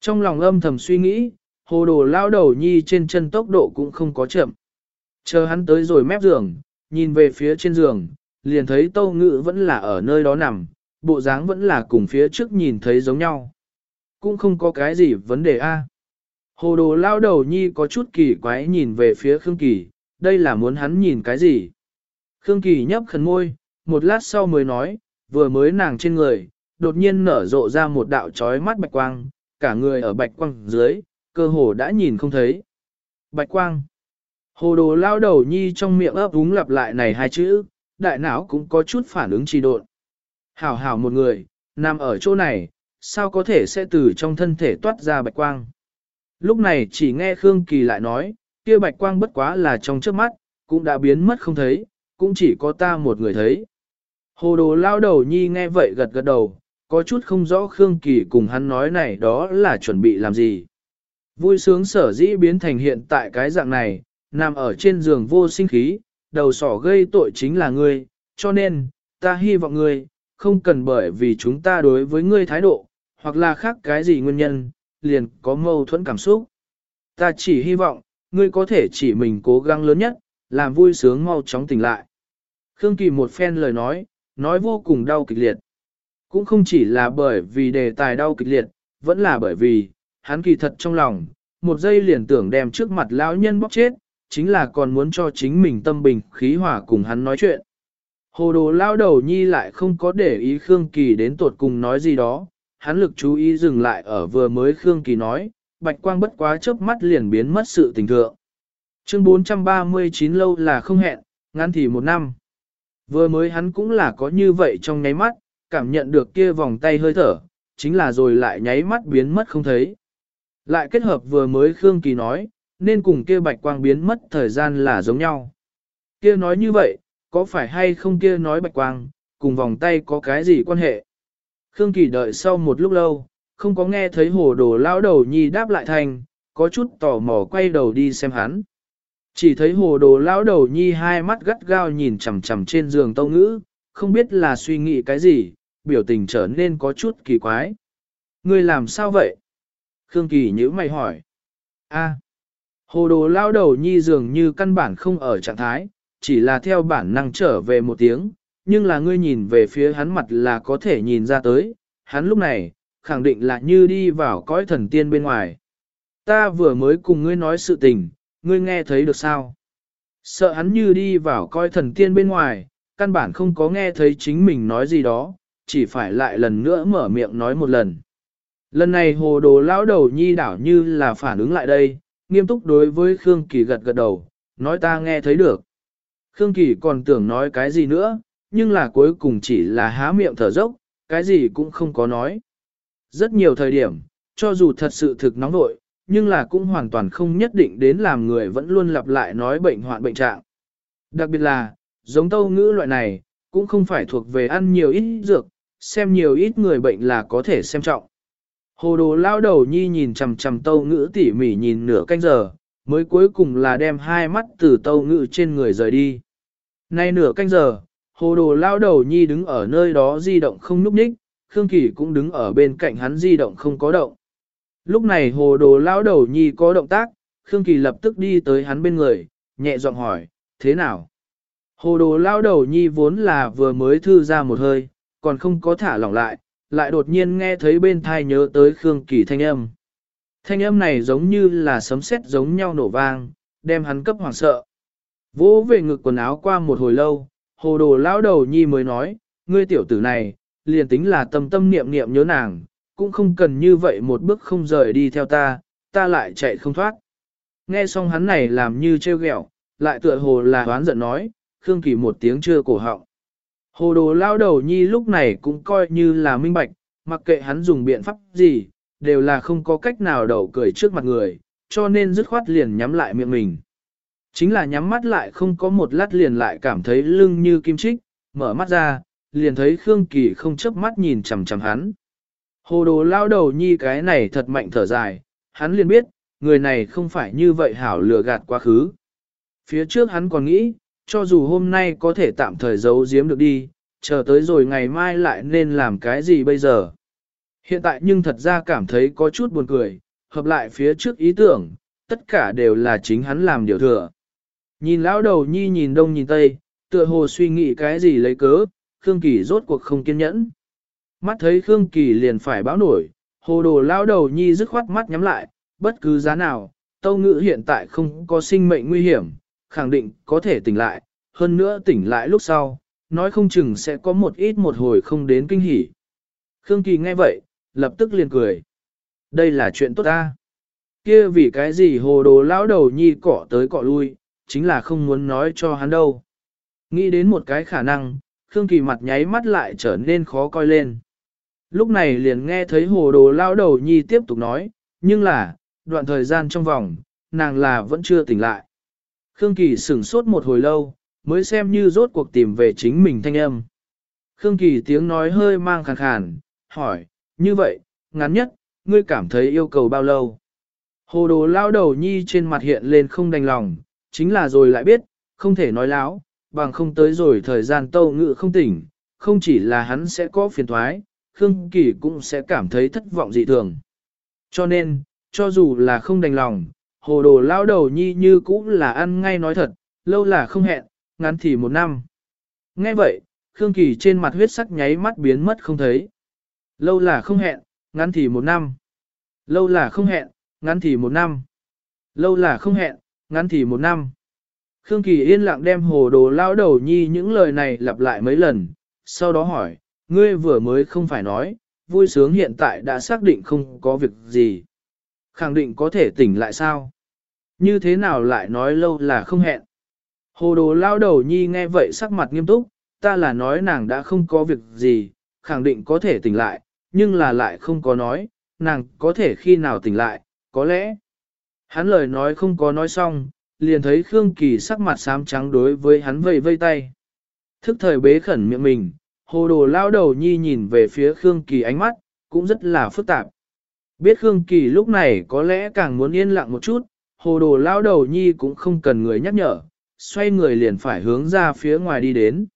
Trong lòng âm thầm suy nghĩ, hồ đồ lao đầu nhi trên chân tốc độ cũng không có chậm. Chờ hắn tới rồi mép giường, nhìn về phía trên giường, liền thấy tâu ngự vẫn là ở nơi đó nằm, bộ dáng vẫn là cùng phía trước nhìn thấy giống nhau. Cũng không có cái gì vấn đề a. Hồ đồ lao đầu nhi có chút kỳ quái nhìn về phía Khương Kỳ, đây là muốn hắn nhìn cái gì? Khương Kỳ nhấp khẩn môi, một lát sau mới nói, vừa mới nàng trên người, đột nhiên nở rộ ra một đạo trói mắt bạch quang, cả người ở bạch quang dưới, cơ hồ đã nhìn không thấy. Bạch quang. Hồ đồ lao đầu nhi trong miệng ấp úng lặp lại này hai chữ, đại não cũng có chút phản ứng trì độn. Hảo hảo một người, nằm ở chỗ này, sao có thể sẽ từ trong thân thể toát ra bạch quang. Lúc này chỉ nghe Khương Kỳ lại nói, kia bạch quang bất quá là trong trước mắt, cũng đã biến mất không thấy, cũng chỉ có ta một người thấy. Hồ đồ lao đầu nhi nghe vậy gật gật đầu, có chút không rõ Khương Kỳ cùng hắn nói này đó là chuẩn bị làm gì. Vui sướng sở dĩ biến thành hiện tại cái dạng này, nằm ở trên giường vô sinh khí, đầu sỏ gây tội chính là ngươi, cho nên, ta hy vọng ngươi, không cần bởi vì chúng ta đối với ngươi thái độ, hoặc là khác cái gì nguyên nhân, liền có mâu thuẫn cảm xúc. Ta chỉ hy vọng, ngươi có thể chỉ mình cố gắng lớn nhất, làm vui sướng mau chóng tỉnh lại. Khương Kỳ một phen lời nói, nói vô cùng đau kịch liệt. Cũng không chỉ là bởi vì đề tài đau kịch liệt, vẫn là bởi vì, hắn kỳ thật trong lòng, một giây liền tưởng đem trước mặt lão nhân bóc chết, chính là còn muốn cho chính mình tâm bình khí hòa cùng hắn nói chuyện. Hồ đồ lao đầu nhi lại không có để ý Khương Kỳ đến tuột cùng nói gì đó, hắn lực chú ý dừng lại ở vừa mới Khương Kỳ nói, bạch quang bất quá chớp mắt liền biến mất sự tình thượng. Chương 439 lâu là không hẹn, ngắn thì một năm. Vừa mới hắn cũng là có như vậy trong nháy mắt, cảm nhận được kia vòng tay hơi thở, chính là rồi lại nháy mắt biến mất không thấy. Lại kết hợp vừa mới Khương Kỳ nói, nên cùng kia bạch quang biến mất thời gian là giống nhau. Kia nói như vậy, có phải hay không kia nói bạch quang, cùng vòng tay có cái gì quan hệ? Khương Kỳ đợi sau một lúc lâu, không có nghe thấy hồ đồ lao đầu nhi đáp lại thành, có chút tò mò quay đầu đi xem hắn. Chỉ thấy hồ đồ lão đầu nhi hai mắt gắt gao nhìn chằm chằm trên giường tâu ngữ, không biết là suy nghĩ cái gì, biểu tình trở nên có chút kỳ quái. Ngươi làm sao vậy? Khương Kỳ nhữ mày hỏi. A. hồ đồ lao đầu nhi dường như căn bản không ở trạng thái, chỉ là theo bản năng trở về một tiếng, nhưng là ngươi nhìn về phía hắn mặt là có thể nhìn ra tới, hắn lúc này, khẳng định là như đi vào cõi thần tiên bên ngoài. Ta vừa mới cùng ngươi nói sự tình, ngươi nghe thấy được sao? Sợ hắn như đi vào coi thần tiên bên ngoài, căn bản không có nghe thấy chính mình nói gì đó, chỉ phải lại lần nữa mở miệng nói một lần. Lần này hồ đồ lão đầu nhi đảo như là phản ứng lại đây, nghiêm túc đối với Khương Kỳ gật gật đầu, nói ta nghe thấy được. Khương Kỳ còn tưởng nói cái gì nữa, nhưng là cuối cùng chỉ là há miệng thở dốc, cái gì cũng không có nói. Rất nhiều thời điểm, cho dù thật sự thực nóng nội, nhưng là cũng hoàn toàn không nhất định đến làm người vẫn luôn lặp lại nói bệnh hoạn bệnh trạng. Đặc biệt là, giống tâu ngữ loại này, cũng không phải thuộc về ăn nhiều ít dược, xem nhiều ít người bệnh là có thể xem trọng. Hồ đồ lao đầu nhi nhìn chầm chầm tâu ngữ tỉ mỉ nhìn nửa canh giờ, mới cuối cùng là đem hai mắt từ tâu ngữ trên người rời đi. Nay nửa canh giờ, hồ đồ lao đầu nhi đứng ở nơi đó di động không núp ních, Khương Kỳ cũng đứng ở bên cạnh hắn di động không có động. Lúc này hồ đồ lao đầu nhi có động tác, Khương Kỳ lập tức đi tới hắn bên người, nhẹ giọng hỏi, thế nào? Hồ đồ lao đầu nhi vốn là vừa mới thư ra một hơi, còn không có thả lỏng lại, lại đột nhiên nghe thấy bên thai nhớ tới Khương Kỳ thanh âm. Thanh âm này giống như là sấm sét giống nhau nổ vang, đem hắn cấp hoảng sợ. Vỗ về ngực quần áo qua một hồi lâu, hồ đồ lão đầu nhi mới nói, ngươi tiểu tử này, liền tính là tâm tâm niệm niệm nhớ nàng, cũng không cần như vậy một bước không rời đi theo ta, ta lại chạy không thoát. Nghe xong hắn này làm như trêu ghẹo, lại tựa hồ là đoán giận nói, Khương Kỳ một tiếng chưa cổ họng. Hồ đồ lao đầu nhi lúc này cũng coi như là minh bạch, mặc kệ hắn dùng biện pháp gì, đều là không có cách nào đậu cười trước mặt người, cho nên dứt khoát liền nhắm lại miệng mình. Chính là nhắm mắt lại không có một lát liền lại cảm thấy lưng như kim chích, mở mắt ra, liền thấy Khương Kỳ không chớp mắt nhìn chằm chằm hắn. Hồ đồ lao đầu nhi cái này thật mạnh thở dài, hắn liền biết, người này không phải như vậy hảo lừa gạt quá khứ. Phía trước hắn còn nghĩ, cho dù hôm nay có thể tạm thời giấu giếm được đi, chờ tới rồi ngày mai lại nên làm cái gì bây giờ. Hiện tại nhưng thật ra cảm thấy có chút buồn cười, hợp lại phía trước ý tưởng, tất cả đều là chính hắn làm điều thừa. Nhìn lão đầu nhi nhìn đông nhìn tây, tựa hồ suy nghĩ cái gì lấy cớ, Khương Kỳ rốt cuộc không kiên nhẫn. Mắt thấy Khương Kỳ liền phải báo nổi, hồ đồ lão đầu nhi dứt khoát mắt nhắm lại, bất cứ giá nào, tâu ngữ hiện tại không có sinh mệnh nguy hiểm, khẳng định có thể tỉnh lại, hơn nữa tỉnh lại lúc sau, nói không chừng sẽ có một ít một hồi không đến kinh hỉ. Khương Kỳ nghe vậy, lập tức liền cười. Đây là chuyện tốt ta. Kia vì cái gì hồ đồ lão đầu nhi cỏ tới cọ lui, chính là không muốn nói cho hắn đâu. Nghĩ đến một cái khả năng, Khương Kỳ mặt nháy mắt lại trở nên khó coi lên. Lúc này liền nghe thấy hồ đồ lão đầu nhi tiếp tục nói, nhưng là, đoạn thời gian trong vòng, nàng là vẫn chưa tỉnh lại. Khương Kỳ sửng sốt một hồi lâu, mới xem như rốt cuộc tìm về chính mình thanh âm. Khương Kỳ tiếng nói hơi mang khàn khàn, hỏi, như vậy, ngắn nhất, ngươi cảm thấy yêu cầu bao lâu? Hồ đồ lao đầu nhi trên mặt hiện lên không đành lòng, chính là rồi lại biết, không thể nói láo, bằng không tới rồi thời gian tâu ngự không tỉnh, không chỉ là hắn sẽ có phiền thoái, Khương Kỳ cũng sẽ cảm thấy thất vọng dị thường. Cho nên, cho dù là không đành lòng, hồ đồ lao đầu nhi như cũng là ăn ngay nói thật, lâu là không hẹn, ngắn thì một năm. Nghe vậy, Khương Kỳ trên mặt huyết sắc nháy mắt biến mất không thấy. Lâu là không hẹn, ngắn thì một năm. Lâu là không hẹn, ngắn thì một năm. Lâu là không hẹn, ngắn thì một năm. Khương Kỳ yên lặng đem hồ đồ lao đầu nhi những lời này lặp lại mấy lần, sau đó hỏi, ngươi vừa mới không phải nói, vui sướng hiện tại đã xác định không có việc gì. Khẳng định có thể tỉnh lại sao? Như thế nào lại nói lâu là không hẹn? Hồ đồ lao đầu nhi nghe vậy sắc mặt nghiêm túc, ta là nói nàng đã không có việc gì, khẳng định có thể tỉnh lại, nhưng là lại không có nói, nàng có thể khi nào tỉnh lại, có lẽ. Hắn lời nói không có nói xong, liền thấy Khương Kỳ sắc mặt xám trắng đối với hắn vây vây tay. Thức thời bế khẩn miệng mình, hồ đồ lao đầu nhi nhìn về phía Khương Kỳ ánh mắt, cũng rất là phức tạp. Biết Khương Kỳ lúc này có lẽ càng muốn yên lặng một chút, hồ đồ lao đầu nhi cũng không cần người nhắc nhở, xoay người liền phải hướng ra phía ngoài đi đến.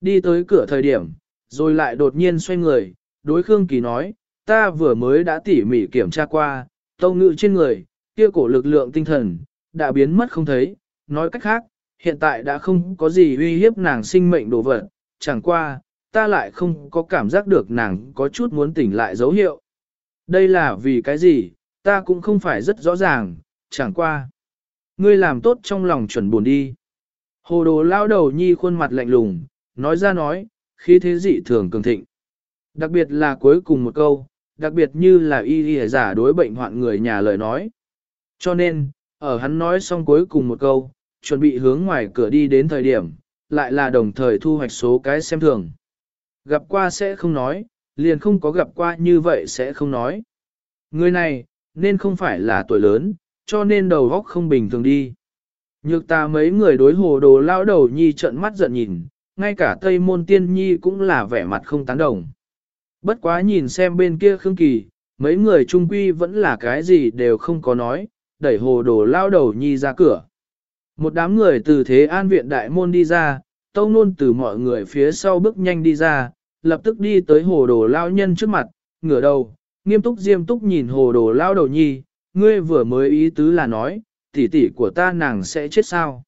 Đi tới cửa thời điểm, rồi lại đột nhiên xoay người, đối Khương Kỳ nói, ta vừa mới đã tỉ mỉ kiểm tra qua, tâu ngự trên người, kia cổ lực lượng tinh thần, đã biến mất không thấy, nói cách khác, hiện tại đã không có gì uy hiếp nàng sinh mệnh đồ vật, chẳng qua, ta lại không có cảm giác được nàng có chút muốn tỉnh lại dấu hiệu. Đây là vì cái gì, ta cũng không phải rất rõ ràng, chẳng qua. Ngươi làm tốt trong lòng chuẩn buồn đi. Hồ đồ lao đầu nhi khuôn mặt lạnh lùng, nói ra nói, khí thế dị thường cường thịnh. Đặc biệt là cuối cùng một câu, đặc biệt như là y y giả đối bệnh hoạn người nhà lời nói. Cho nên, ở hắn nói xong cuối cùng một câu, chuẩn bị hướng ngoài cửa đi đến thời điểm, lại là đồng thời thu hoạch số cái xem thường. Gặp qua sẽ không nói, liền không có gặp qua như vậy sẽ không nói. Người này, nên không phải là tuổi lớn, cho nên đầu góc không bình thường đi. Nhược ta mấy người đối hồ đồ lao đầu nhi trợn mắt giận nhìn, ngay cả Tây Môn Tiên Nhi cũng là vẻ mặt không tán đồng. Bất quá nhìn xem bên kia Khương Kỳ, mấy người trung quy vẫn là cái gì đều không có nói, đẩy hồ đồ lao đầu nhi ra cửa. Một đám người từ thế an viện đại môn đi ra, tâu nôn từ mọi người phía sau bước nhanh đi ra, lập tức đi tới hồ đồ lao nhân trước mặt, ngửa đầu, nghiêm túc diêm túc nhìn hồ đồ lao đầu nhi, ngươi vừa mới ý tứ là nói, tỷ tỷ của ta nàng sẽ chết sao.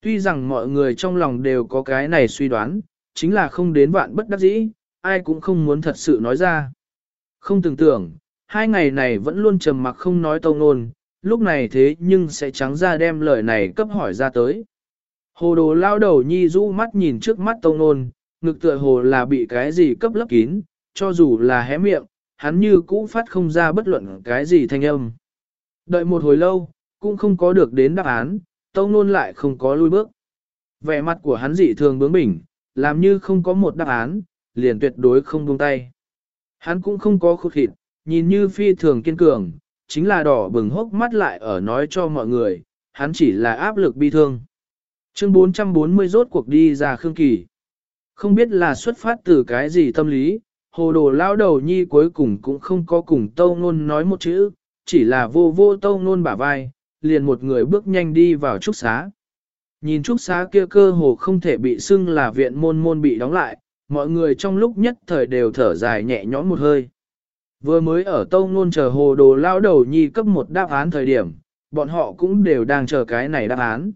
Tuy rằng mọi người trong lòng đều có cái này suy đoán, chính là không đến vạn bất đắc dĩ, ai cũng không muốn thật sự nói ra. Không tưởng tưởng, hai ngày này vẫn luôn trầm mặc không nói tông nôn, lúc này thế nhưng sẽ trắng ra đem lời này cấp hỏi ra tới. Hồ đồ lao đầu nhi rũ mắt nhìn trước mắt tông nôn, ngực tựa hồ là bị cái gì cấp lấp kín, cho dù là hé miệng, hắn như cũ phát không ra bất luận cái gì thanh âm. Đợi một hồi lâu, cũng không có được đến đáp án, tông nôn lại không có lui bước. Vẻ mặt của hắn dị thường bướng bỉnh, làm như không có một đáp án, liền tuyệt đối không buông tay. Hắn cũng không có khuất thịt, nhìn như phi thường kiên cường, chính là đỏ bừng hốc mắt lại ở nói cho mọi người, hắn chỉ là áp lực bi thương. Chương 440 rốt cuộc đi ra Khương Kỳ. Không biết là xuất phát từ cái gì tâm lý, hồ đồ lao đầu nhi cuối cùng cũng không có cùng tâu ngôn nói một chữ, chỉ là vô vô tâu ngôn bả vai, liền một người bước nhanh đi vào trúc xá. Nhìn trúc xá kia cơ hồ không thể bị xưng là viện môn môn bị đóng lại, mọi người trong lúc nhất thời đều thở dài nhẹ nhõm một hơi. Vừa mới ở tâu ngôn chờ hồ đồ lao đầu nhi cấp một đáp án thời điểm, bọn họ cũng đều đang chờ cái này đáp án.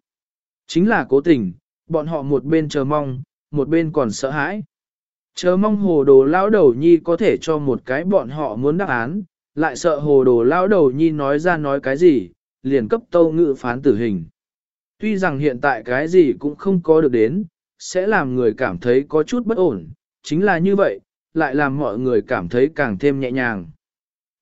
Chính là cố tình, bọn họ một bên chờ mong, một bên còn sợ hãi. Chờ mong hồ đồ lão đầu nhi có thể cho một cái bọn họ muốn đáp án, lại sợ hồ đồ lão đầu nhi nói ra nói cái gì, liền cấp tâu ngự phán tử hình. Tuy rằng hiện tại cái gì cũng không có được đến, sẽ làm người cảm thấy có chút bất ổn, chính là như vậy, lại làm mọi người cảm thấy càng thêm nhẹ nhàng.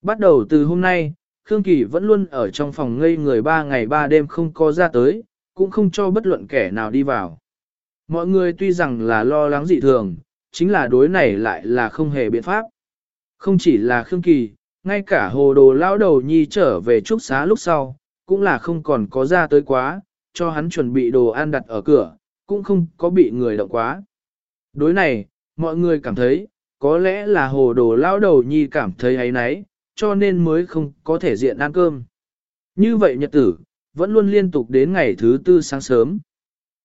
Bắt đầu từ hôm nay, Khương Kỳ vẫn luôn ở trong phòng ngây người ba ngày ba đêm không có ra tới, cũng không cho bất luận kẻ nào đi vào. Mọi người tuy rằng là lo lắng dị thường, chính là đối này lại là không hề biện pháp. Không chỉ là Khương Kỳ, ngay cả hồ đồ lão đầu nhi trở về trúc xá lúc sau, cũng là không còn có ra tới quá, cho hắn chuẩn bị đồ ăn đặt ở cửa, cũng không có bị người động quá. Đối này, mọi người cảm thấy, có lẽ là hồ đồ lão đầu nhi cảm thấy ấy nấy, cho nên mới không có thể diện ăn cơm. Như vậy nhật tử, vẫn luôn liên tục đến ngày thứ tư sáng sớm.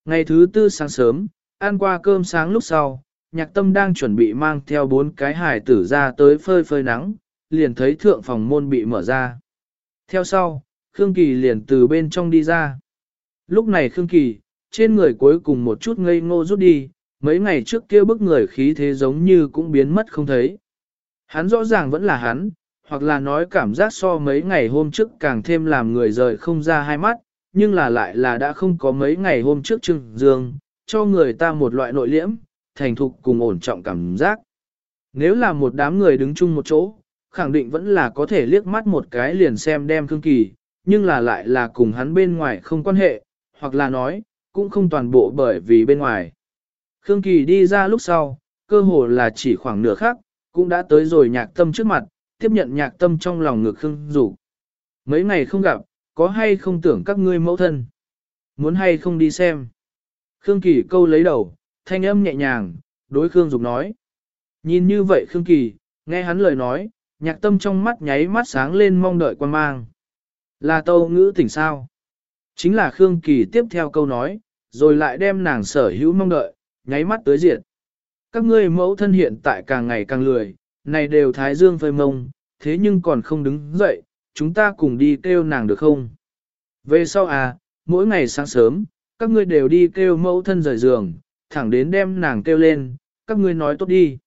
Ngày thứ tư sáng sớm, ăn qua cơm sáng lúc sau, nhạc tâm đang chuẩn bị mang theo bốn cái hải tử ra tới phơi phơi nắng, liền thấy thượng phòng môn bị mở ra. Theo sau, Khương Kỳ liền từ bên trong đi ra. Lúc này Khương Kỳ, trên người cuối cùng một chút ngây ngô rút đi, mấy ngày trước kia bức người khí thế giống như cũng biến mất không thấy. Hắn rõ ràng vẫn là hắn, hoặc là nói cảm giác so mấy ngày hôm trước càng thêm làm người rời không ra hai mắt, nhưng là lại là đã không có mấy ngày hôm trước trưng dương, cho người ta một loại nội liễm, thành thục cùng ổn trọng cảm giác. Nếu là một đám người đứng chung một chỗ, khẳng định vẫn là có thể liếc mắt một cái liền xem đem Khương Kỳ, nhưng là lại là cùng hắn bên ngoài không quan hệ, hoặc là nói, cũng không toàn bộ bởi vì bên ngoài. Khương Kỳ đi ra lúc sau, cơ hồ là chỉ khoảng nửa khắc, cũng đã tới rồi nhạc tâm trước mặt, tiếp nhận nhạc tâm trong lòng ngực Khương rủ. Mấy ngày không gặp, có hay không tưởng các ngươi mẫu thân? Muốn hay không đi xem? Khương Kỳ câu lấy đầu, thanh âm nhẹ nhàng, đối Khương Dục nói. Nhìn như vậy Khương Kỳ, nghe hắn lời nói, nhạc tâm trong mắt nháy mắt sáng lên mong đợi quan mang. Là tâu ngữ tỉnh sao? Chính là Khương Kỳ tiếp theo câu nói, rồi lại đem nàng sở hữu mong đợi, nháy mắt tới diện. Các ngươi mẫu thân hiện tại càng ngày càng lười, này đều thái dương phơi mông, thế nhưng còn không đứng dậy, chúng ta cùng đi kêu nàng được không? Về sau à, mỗi ngày sáng sớm, các ngươi đều đi kêu mẫu thân rời giường, thẳng đến đem nàng kêu lên, các ngươi nói tốt đi.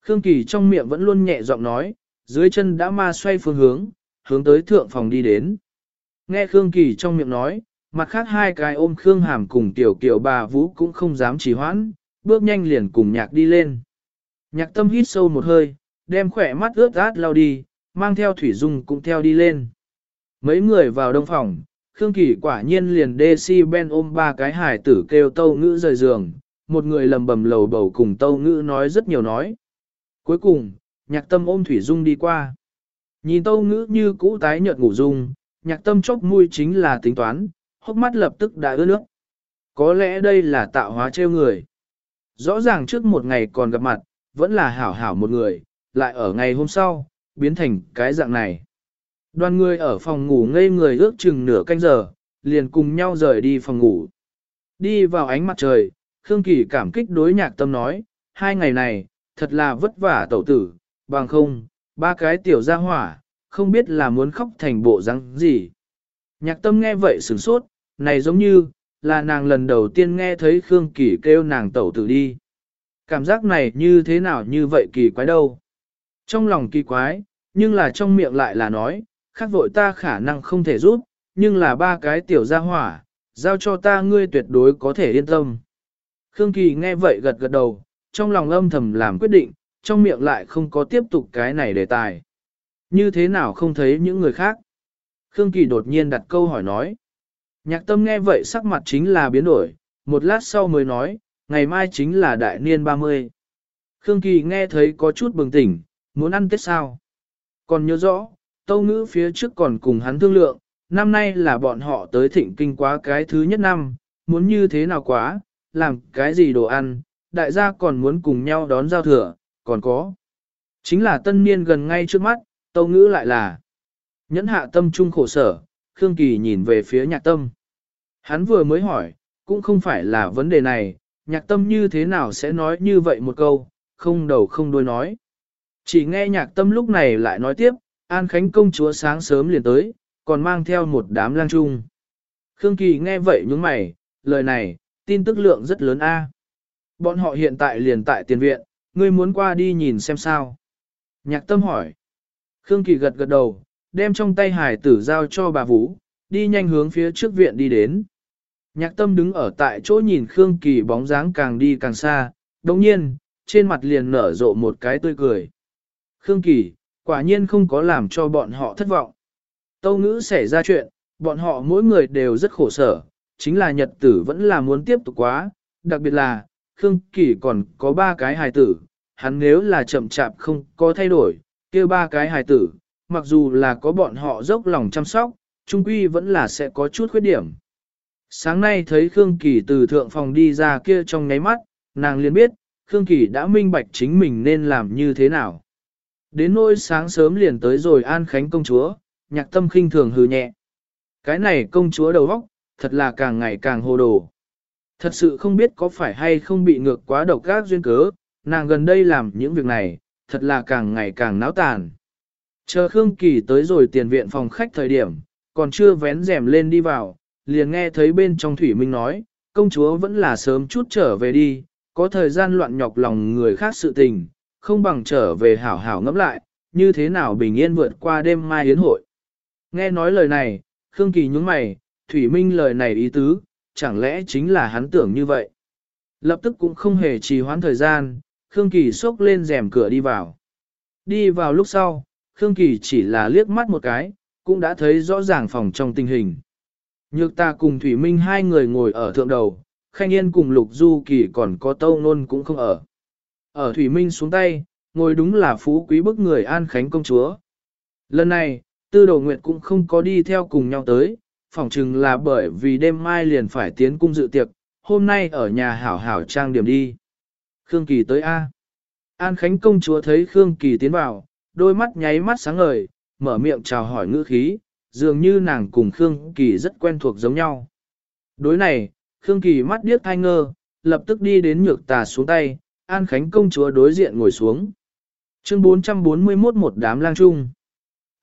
Khương Kỳ trong miệng vẫn luôn nhẹ giọng nói, dưới chân đã ma xoay phương hướng, hướng tới thượng phòng đi đến. Nghe Khương Kỳ trong miệng nói, mặt khác hai cái ôm Khương Hàm cùng tiểu kiểu bà Vũ cũng không dám trì hoãn, bước nhanh liền cùng nhạc đi lên. Nhạc tâm hít sâu một hơi, đem khỏe mắt ướt át lao đi, mang theo Thủy Dung cũng theo đi lên. Mấy người vào đông phòng, Khương Kỳ quả nhiên liền đê si ben ôm ba cái hải tử kêu tâu ngữ rời giường, một người lầm bầm lầu bầu cùng tâu ngữ nói rất nhiều nói. Cuối cùng, nhạc tâm ôm Thủy Dung đi qua. Nhìn tâu ngữ như cũ tái nhợt ngủ dung, nhạc tâm chốc mũi chính là tính toán, hốc mắt lập tức đã ướt nước. Có lẽ đây là tạo hóa trêu người. Rõ ràng trước một ngày còn gặp mặt, vẫn là hảo hảo một người, lại ở ngày hôm sau, biến thành cái dạng này. Đoàn người ở phòng ngủ ngây người ước chừng nửa canh giờ, liền cùng nhau rời đi phòng ngủ. Đi vào ánh mặt trời, Khương Kỳ cảm kích đối nhạc tâm nói, hai ngày này, thật là vất vả tẩu tử, bằng không, ba cái tiểu gia hỏa, không biết là muốn khóc thành bộ răng gì. Nhạc tâm nghe vậy sửng sốt, này giống như, là nàng lần đầu tiên nghe thấy Khương Kỳ kêu nàng tẩu tử đi. Cảm giác này như thế nào như vậy kỳ quái đâu. Trong lòng kỳ quái, nhưng là trong miệng lại là nói, khác vội ta khả năng không thể giúp, nhưng là ba cái tiểu gia hỏa, giao cho ta ngươi tuyệt đối có thể yên tâm. Khương Kỳ nghe vậy gật gật đầu, trong lòng âm thầm làm quyết định, trong miệng lại không có tiếp tục cái này đề tài. Như thế nào không thấy những người khác? Khương Kỳ đột nhiên đặt câu hỏi nói. Nhạc tâm nghe vậy sắc mặt chính là biến đổi, một lát sau mới nói, ngày mai chính là đại niên 30. Khương Kỳ nghe thấy có chút bừng tỉnh, muốn ăn Tết sao? Còn nhớ rõ, tâu ngữ phía trước còn cùng hắn thương lượng, năm nay là bọn họ tới thịnh kinh quá cái thứ nhất năm, muốn như thế nào quá, làm cái gì đồ ăn, đại gia còn muốn cùng nhau đón giao thừa, còn có. Chính là tân niên gần ngay trước mắt, tâu ngữ lại là nhẫn hạ tâm trung khổ sở, Khương Kỳ nhìn về phía nhạc tâm. Hắn vừa mới hỏi, cũng không phải là vấn đề này, nhạc tâm như thế nào sẽ nói như vậy một câu, không đầu không đuôi nói. Chỉ nghe nhạc tâm lúc này lại nói tiếp, An Khánh công chúa sáng sớm liền tới, còn mang theo một đám lang trung. Khương Kỳ nghe vậy nhướng mày, lời này, tin tức lượng rất lớn a. Bọn họ hiện tại liền tại tiền viện, ngươi muốn qua đi nhìn xem sao. Nhạc tâm hỏi. Khương Kỳ gật gật đầu, đem trong tay hải tử giao cho bà Vũ, đi nhanh hướng phía trước viện đi đến. Nhạc tâm đứng ở tại chỗ nhìn Khương Kỳ bóng dáng càng đi càng xa, đồng nhiên, trên mặt liền nở rộ một cái tươi cười. Khương Kỳ, quả nhiên không có làm cho bọn họ thất vọng. Tâu ngữ xảy ra chuyện, bọn họ mỗi người đều rất khổ sở, chính là nhật tử vẫn là muốn tiếp tục quá, đặc biệt là, Khương Kỳ còn có ba cái hài tử, hắn nếu là chậm chạp không có thay đổi, kia ba cái hài tử, mặc dù là có bọn họ dốc lòng chăm sóc, trung quy vẫn là sẽ có chút khuyết điểm. Sáng nay thấy Khương Kỳ từ thượng phòng đi ra kia trong nháy mắt, nàng liền biết, Khương Kỳ đã minh bạch chính mình nên làm như thế nào. Đến nỗi sáng sớm liền tới rồi an khánh công chúa, nhạc tâm khinh thường hừ nhẹ. Cái này công chúa đầu óc, thật là càng ngày càng hồ đồ. Thật sự không biết có phải hay không bị ngược quá độc gác duyên cớ, nàng gần đây làm những việc này, thật là càng ngày càng náo tàn. Chờ Khương Kỳ tới rồi tiền viện phòng khách thời điểm, còn chưa vén rèm lên đi vào, liền nghe thấy bên trong Thủy Minh nói, công chúa vẫn là sớm chút trở về đi, có thời gian loạn nhọc lòng người khác sự tình, không bằng trở về hảo hảo ngẫm lại, như thế nào bình yên vượt qua đêm mai yến hội. Nghe nói lời này, Khương Kỳ nhúng mày, Thủy Minh lời này ý tứ, chẳng lẽ chính là hắn tưởng như vậy. Lập tức cũng không hề trì hoãn thời gian, Khương Kỳ xốc lên rèm cửa đi vào. Đi vào lúc sau, Khương Kỳ chỉ là liếc mắt một cái, cũng đã thấy rõ ràng phòng trong tình hình. Nhược ta cùng Thủy Minh hai người ngồi ở thượng đầu, Khanh Yên cùng Lục Du Kỳ còn có Tâu Nôn cũng không ở. Ở Thủy Minh xuống tay, ngồi đúng là phú quý bức người An Khánh công chúa. Lần này, Tư Đồ Nguyệt cũng không có đi theo cùng nhau tới, phỏng chừng là bởi vì đêm mai liền phải tiến cung dự tiệc, hôm nay ở nhà hảo hảo trang điểm đi. Khương Kỳ tới A. An Khánh công chúa thấy Khương Kỳ tiến vào, đôi mắt nháy mắt sáng ngời, mở miệng chào hỏi ngữ khí, dường như nàng cùng Khương Kỳ rất quen thuộc giống nhau. Đối này, Khương Kỳ mắt điếc thai ngơ, lập tức đi đến nhược tà xuống tay, An Khánh công chúa đối diện ngồi xuống. Chương 441 một đám lang trung.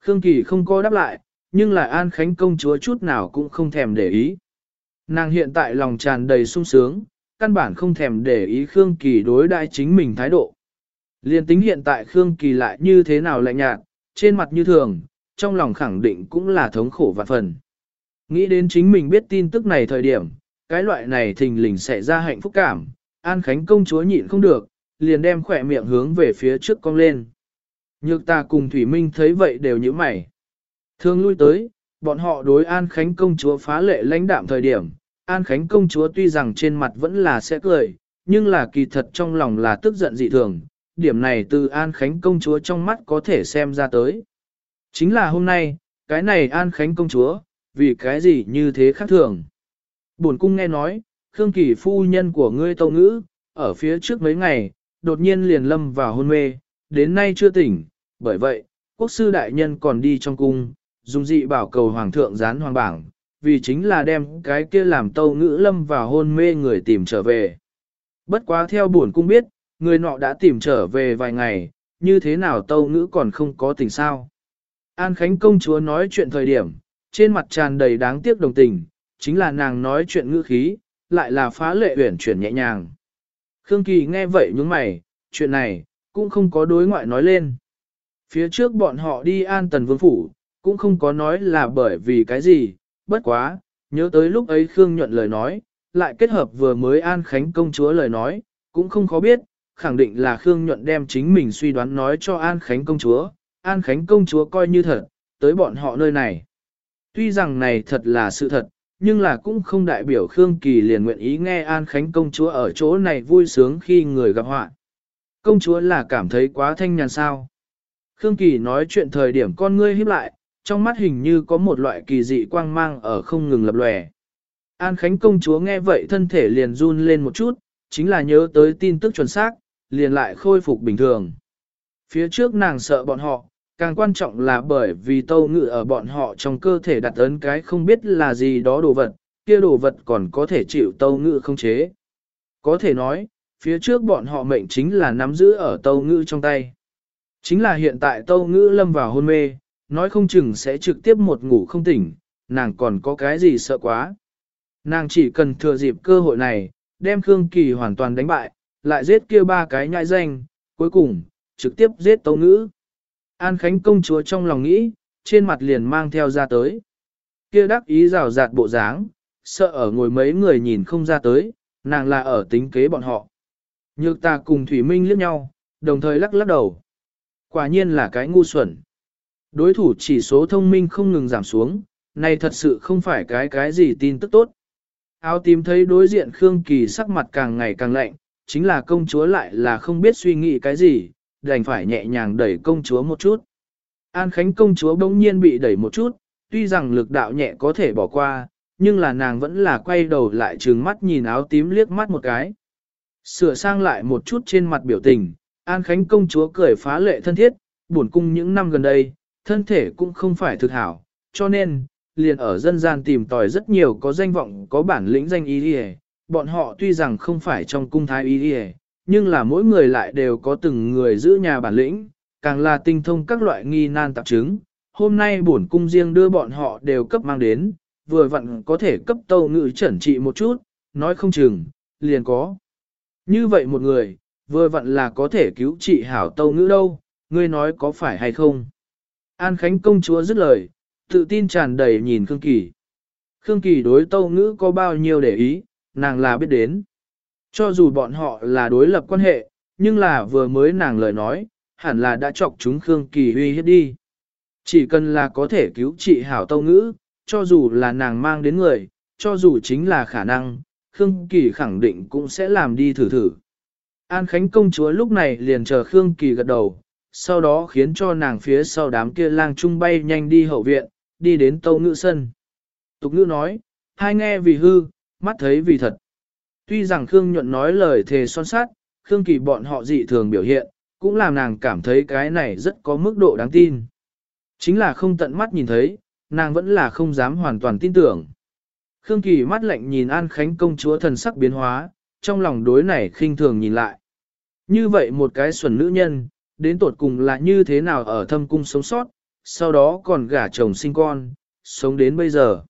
Khương Kỳ không có đáp lại, nhưng lại An Khánh công chúa chút nào cũng không thèm để ý. Nàng hiện tại lòng tràn đầy sung sướng, căn bản không thèm để ý Khương Kỳ đối đại chính mình thái độ. Liên tính hiện tại Khương Kỳ lại như thế nào lạnh nhạt, trên mặt như thường, trong lòng khẳng định cũng là thống khổ vạn phần. Nghĩ đến chính mình biết tin tức này thời điểm, cái loại này thình lình sẽ ra hạnh phúc cảm, An Khánh công chúa nhịn không được, liền đem khỏe miệng hướng về phía trước cong lên. Nhược ta cùng Thủy Minh thấy vậy đều như mày. Thương lui tới, bọn họ đối An Khánh công chúa phá lệ lãnh đạm thời điểm, An Khánh công chúa tuy rằng trên mặt vẫn là sẽ cười, nhưng là kỳ thật trong lòng là tức giận dị thường, điểm này từ An Khánh công chúa trong mắt có thể xem ra tới. Chính là hôm nay, cái này An Khánh công chúa, vì cái gì như thế khác thường. Bổn cung nghe nói, Khương Kỳ phu nhân của ngươi tâu ngữ, ở phía trước mấy ngày, đột nhiên liền lâm vào hôn mê, đến nay chưa tỉnh, bởi vậy, quốc sư đại nhân còn đi trong cung, dùng dị bảo cầu hoàng thượng gián hoàng bảng, vì chính là đem cái kia làm tâu ngữ lâm vào hôn mê người tìm trở về. Bất quá theo buồn cung biết, người nọ đã tìm trở về vài ngày, như thế nào tâu ngữ còn không có tình sao. An Khánh công chúa nói chuyện thời điểm, trên mặt tràn đầy đáng tiếc đồng tình, chính là nàng nói chuyện ngữ khí, lại là phá lệ uyển chuyển nhẹ nhàng. Khương Kỳ nghe vậy nhướng mày, chuyện này, cũng không có đối ngoại nói lên. Phía trước bọn họ đi an tần vương phủ, cũng không có nói là bởi vì cái gì, bất quá, nhớ tới lúc ấy Khương nhuận lời nói, lại kết hợp vừa mới an khánh công chúa lời nói, cũng không khó biết, khẳng định là Khương nhuận đem chính mình suy đoán nói cho an khánh công chúa, an khánh công chúa coi như thật, tới bọn họ nơi này. Tuy rằng này thật là sự thật, nhưng là cũng không đại biểu Khương Kỳ liền nguyện ý nghe An Khánh công chúa ở chỗ này vui sướng khi người gặp họa. Công chúa là cảm thấy quá thanh nhàn sao. Khương Kỳ nói chuyện thời điểm con ngươi híp lại, trong mắt hình như có một loại kỳ dị quang mang ở không ngừng lập lòe. An Khánh công chúa nghe vậy thân thể liền run lên một chút, chính là nhớ tới tin tức chuẩn xác, liền lại khôi phục bình thường. Phía trước nàng sợ bọn họ, càng quan trọng là bởi vì tâu ngự ở bọn họ trong cơ thể đặt ấn cái không biết là gì đó đồ vật, kia đồ vật còn có thể chịu tâu ngự không chế. Có thể nói, phía trước bọn họ mệnh chính là nắm giữ ở tâu ngự trong tay. Chính là hiện tại tâu ngự lâm vào hôn mê, nói không chừng sẽ trực tiếp một ngủ không tỉnh, nàng còn có cái gì sợ quá. Nàng chỉ cần thừa dịp cơ hội này, đem Khương Kỳ hoàn toàn đánh bại, lại giết kia ba cái nhãi danh, cuối cùng, trực tiếp giết tâu ngữ. An Khánh công chúa trong lòng nghĩ, trên mặt liền mang theo ra tới. Kia đắc ý rào rạt bộ dáng, sợ ở ngồi mấy người nhìn không ra tới, nàng là ở tính kế bọn họ. Nhược ta cùng Thủy Minh liếc nhau, đồng thời lắc lắc đầu. Quả nhiên là cái ngu xuẩn. Đối thủ chỉ số thông minh không ngừng giảm xuống, này thật sự không phải cái cái gì tin tức tốt. Áo tím thấy đối diện Khương Kỳ sắc mặt càng ngày càng lạnh, chính là công chúa lại là không biết suy nghĩ cái gì, đành phải nhẹ nhàng đẩy công chúa một chút. An Khánh công chúa bỗng nhiên bị đẩy một chút, tuy rằng lực đạo nhẹ có thể bỏ qua, nhưng là nàng vẫn là quay đầu lại trừng mắt nhìn áo tím liếc mắt một cái. Sửa sang lại một chút trên mặt biểu tình, An Khánh công chúa cười phá lệ thân thiết, buồn cung những năm gần đây, thân thể cũng không phải thực hảo, cho nên, liền ở dân gian tìm tòi rất nhiều có danh vọng có bản lĩnh danh ý đi bọn họ tuy rằng không phải trong cung thái ý đi nhưng là mỗi người lại đều có từng người giữ nhà bản lĩnh, càng là tinh thông các loại nghi nan tạp chứng. Hôm nay bổn cung riêng đưa bọn họ đều cấp mang đến, vừa vặn có thể cấp tâu ngự chẩn trị một chút, nói không chừng, liền có. Như vậy một người, vừa vặn là có thể cứu trị hảo tâu ngữ đâu, ngươi nói có phải hay không? An Khánh công chúa dứt lời, tự tin tràn đầy nhìn Khương Kỳ. Khương Kỳ đối tâu ngữ có bao nhiêu để ý, nàng là biết đến. Cho dù bọn họ là đối lập quan hệ, nhưng là vừa mới nàng lời nói, hẳn là đã chọc chúng Khương Kỳ uy hiếp đi. Chỉ cần là có thể cứu trị hảo tâu ngữ, cho dù là nàng mang đến người, cho dù chính là khả năng, Khương Kỳ khẳng định cũng sẽ làm đi thử thử. An Khánh công chúa lúc này liền chờ Khương Kỳ gật đầu, sau đó khiến cho nàng phía sau đám kia lang trung bay nhanh đi hậu viện, đi đến tâu ngữ sân. Tục ngữ nói, hai nghe vì hư, mắt thấy vì thật. Tuy rằng Khương nhuận nói lời thề son sát, Khương Kỳ bọn họ dị thường biểu hiện, cũng làm nàng cảm thấy cái này rất có mức độ đáng tin. Chính là không tận mắt nhìn thấy, nàng vẫn là không dám hoàn toàn tin tưởng. Khương Kỳ mắt lạnh nhìn An Khánh công chúa thần sắc biến hóa, trong lòng đối này khinh thường nhìn lại. Như vậy một cái xuẩn nữ nhân, đến tột cùng là như thế nào ở thâm cung sống sót, sau đó còn gả chồng sinh con, sống đến bây giờ.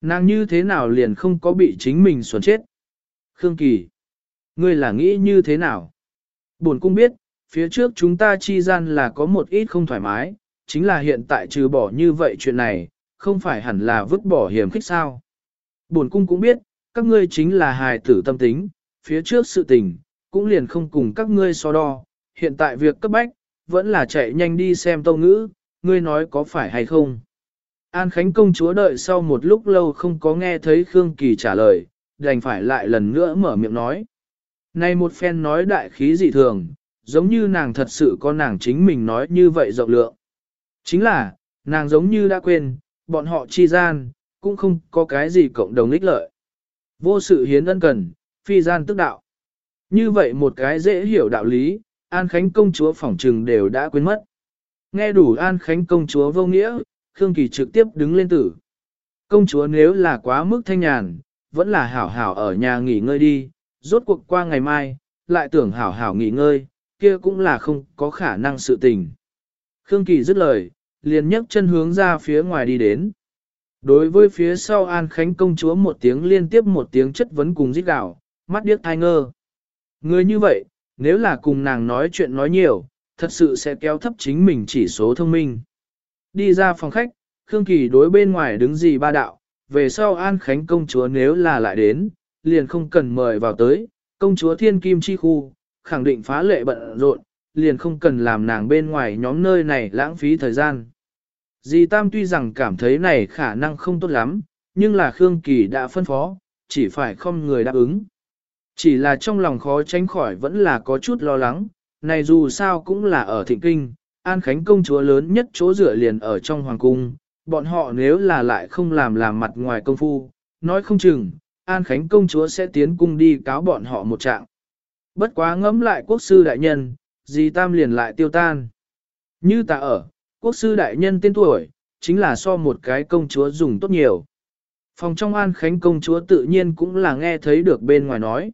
Nàng như thế nào liền không có bị chính mình xuẩn chết. Khương Kỳ, ngươi là nghĩ như thế nào? Bổn cung biết, phía trước chúng ta chi gian là có một ít không thoải mái, chính là hiện tại trừ bỏ như vậy chuyện này, không phải hẳn là vứt bỏ hiểm khích sao. Bổn cung cũng biết, các ngươi chính là hài tử tâm tính, phía trước sự tình, cũng liền không cùng các ngươi so đo, hiện tại việc cấp bách, vẫn là chạy nhanh đi xem tâu ngữ, ngươi nói có phải hay không. An Khánh công chúa đợi sau một lúc lâu không có nghe thấy Khương Kỳ trả lời, đành phải lại lần nữa mở miệng nói. Này một phen nói đại khí dị thường, giống như nàng thật sự có nàng chính mình nói như vậy rộng lượng. Chính là, nàng giống như đã quên, bọn họ chi gian, cũng không có cái gì cộng đồng ích lợi. Vô sự hiến ân cần, phi gian tức đạo. Như vậy một cái dễ hiểu đạo lý, An Khánh công chúa phỏng trừng đều đã quên mất. Nghe đủ An Khánh công chúa vô nghĩa, Khương Kỳ trực tiếp đứng lên tử. Công chúa nếu là quá mức thanh nhàn, vẫn là hảo hảo ở nhà nghỉ ngơi đi, rốt cuộc qua ngày mai, lại tưởng hảo hảo nghỉ ngơi, kia cũng là không có khả năng sự tình. Khương Kỳ dứt lời, liền nhấc chân hướng ra phía ngoài đi đến. Đối với phía sau An Khánh công chúa một tiếng liên tiếp một tiếng chất vấn cùng rít gạo, mắt điếc thai ngơ. Người như vậy, nếu là cùng nàng nói chuyện nói nhiều, thật sự sẽ kéo thấp chính mình chỉ số thông minh. Đi ra phòng khách, Khương Kỳ đối bên ngoài đứng gì ba đạo, về sau An Khánh công chúa nếu là lại đến, liền không cần mời vào tới, công chúa thiên kim chi khu, khẳng định phá lệ bận rộn, liền không cần làm nàng bên ngoài nhóm nơi này lãng phí thời gian. Dì Tam tuy rằng cảm thấy này khả năng không tốt lắm, nhưng là Khương Kỳ đã phân phó, chỉ phải không người đáp ứng. Chỉ là trong lòng khó tránh khỏi vẫn là có chút lo lắng, này dù sao cũng là ở thịnh kinh, An Khánh công chúa lớn nhất chỗ dựa liền ở trong hoàng cung, bọn họ nếu là lại không làm làm mặt ngoài công phu, nói không chừng, An Khánh công chúa sẽ tiến cung đi cáo bọn họ một trạng. Bất quá ngẫm lại quốc sư đại nhân, gì tam liền lại tiêu tan. Như ta ở, quốc sư đại nhân tên tuổi, chính là so một cái công chúa dùng tốt nhiều. Phòng trong An Khánh công chúa tự nhiên cũng là nghe thấy được bên ngoài nói.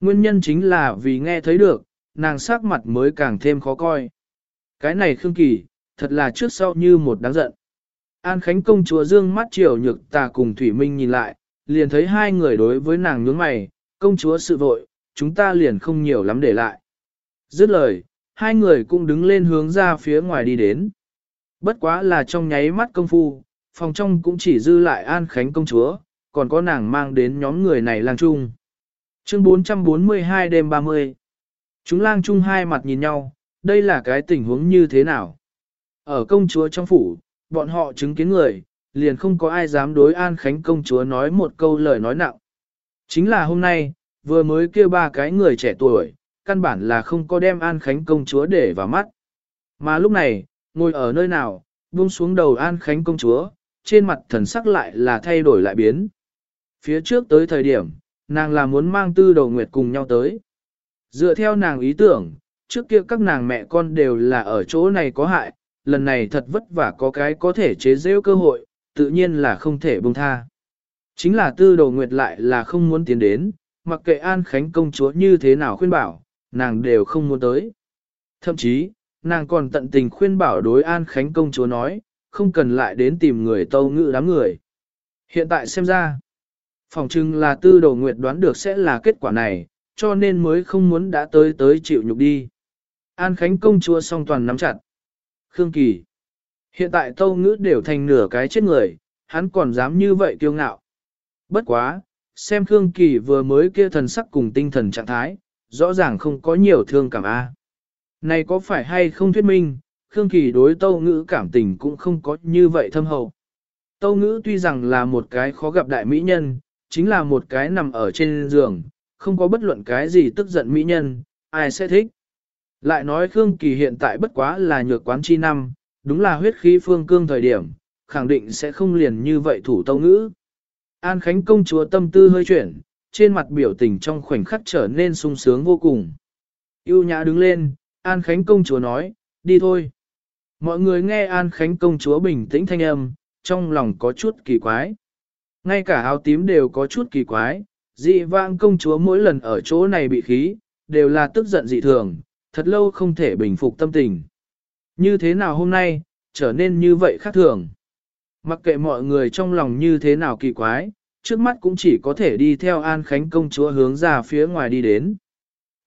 Nguyên nhân chính là vì nghe thấy được, nàng sắc mặt mới càng thêm khó coi. Cái này Khương Kỳ, thật là trước sau như một đáng giận. An Khánh công chúa dương mắt chiều nhược tà cùng Thủy Minh nhìn lại, liền thấy hai người đối với nàng nhướng mày, công chúa sự vội, chúng ta liền không nhiều lắm để lại. Dứt lời, hai người cũng đứng lên hướng ra phía ngoài đi đến. Bất quá là trong nháy mắt công phu, phòng trong cũng chỉ dư lại An Khánh công chúa, còn có nàng mang đến nhóm người này lang trung. Chương 442 đêm 30 Chúng lang trung hai mặt nhìn nhau, đây là cái tình huống như thế nào? Ở công chúa trong phủ, bọn họ chứng kiến người, liền không có ai dám đối An Khánh công chúa nói một câu lời nói nặng. Chính là hôm nay, vừa mới kêu ba cái người trẻ tuổi, căn bản là không có đem An Khánh công chúa để vào mắt. Mà lúc này, ngồi ở nơi nào, buông xuống đầu An Khánh công chúa, trên mặt thần sắc lại là thay đổi lại biến. Phía trước tới thời điểm, nàng là muốn mang tư đầu nguyệt cùng nhau tới. Dựa theo nàng ý tưởng, trước kia các nàng mẹ con đều là ở chỗ này có hại, lần này thật vất vả có cái có thể chế giễu cơ hội, tự nhiên là không thể buông tha. Chính là tư đồ nguyệt lại là không muốn tiến đến, mặc kệ An Khánh công chúa như thế nào khuyên bảo, nàng đều không muốn tới. Thậm chí, nàng còn tận tình khuyên bảo đối An Khánh công chúa nói, không cần lại đến tìm người tâu ngự đám người. Hiện tại xem ra, phòng trưng là tư đồ nguyệt đoán được sẽ là kết quả này, cho nên mới không muốn đã tới tới chịu nhục đi. An Khánh công chúa song toàn nắm chặt. Khương Kỳ. Hiện tại tâu ngữ đều thành nửa cái chết người, hắn còn dám như vậy kiêu ngạo. Bất quá, xem Khương Kỳ vừa mới kia thần sắc cùng tinh thần trạng thái, rõ ràng không có nhiều thương cảm A. Này có phải hay không thuyết minh, Khương Kỳ đối tâu ngữ cảm tình cũng không có như vậy thâm hậu. Tâu ngữ tuy rằng là một cái khó gặp đại mỹ nhân, chính là một cái nằm ở trên giường, không có bất luận cái gì tức giận mỹ nhân, ai sẽ thích. Lại nói Khương Kỳ hiện tại bất quá là nhược quán chi năm, đúng là huyết khí phương cương thời điểm, khẳng định sẽ không liền như vậy thủ tâu ngữ. An Khánh công chúa tâm tư hơi chuyển, trên mặt biểu tình trong khoảnh khắc trở nên sung sướng vô cùng. Yêu nhã đứng lên, An Khánh công chúa nói, đi thôi. Mọi người nghe An Khánh công chúa bình tĩnh thanh âm, trong lòng có chút kỳ quái. Ngay cả áo tím đều có chút kỳ quái, dị vãng công chúa mỗi lần ở chỗ này bị khí, đều là tức giận dị thường, thật lâu không thể bình phục tâm tình. Như thế nào hôm nay, trở nên như vậy khác thường. Mặc kệ mọi người trong lòng như thế nào kỳ quái, trước mắt cũng chỉ có thể đi theo An Khánh công chúa hướng ra phía ngoài đi đến.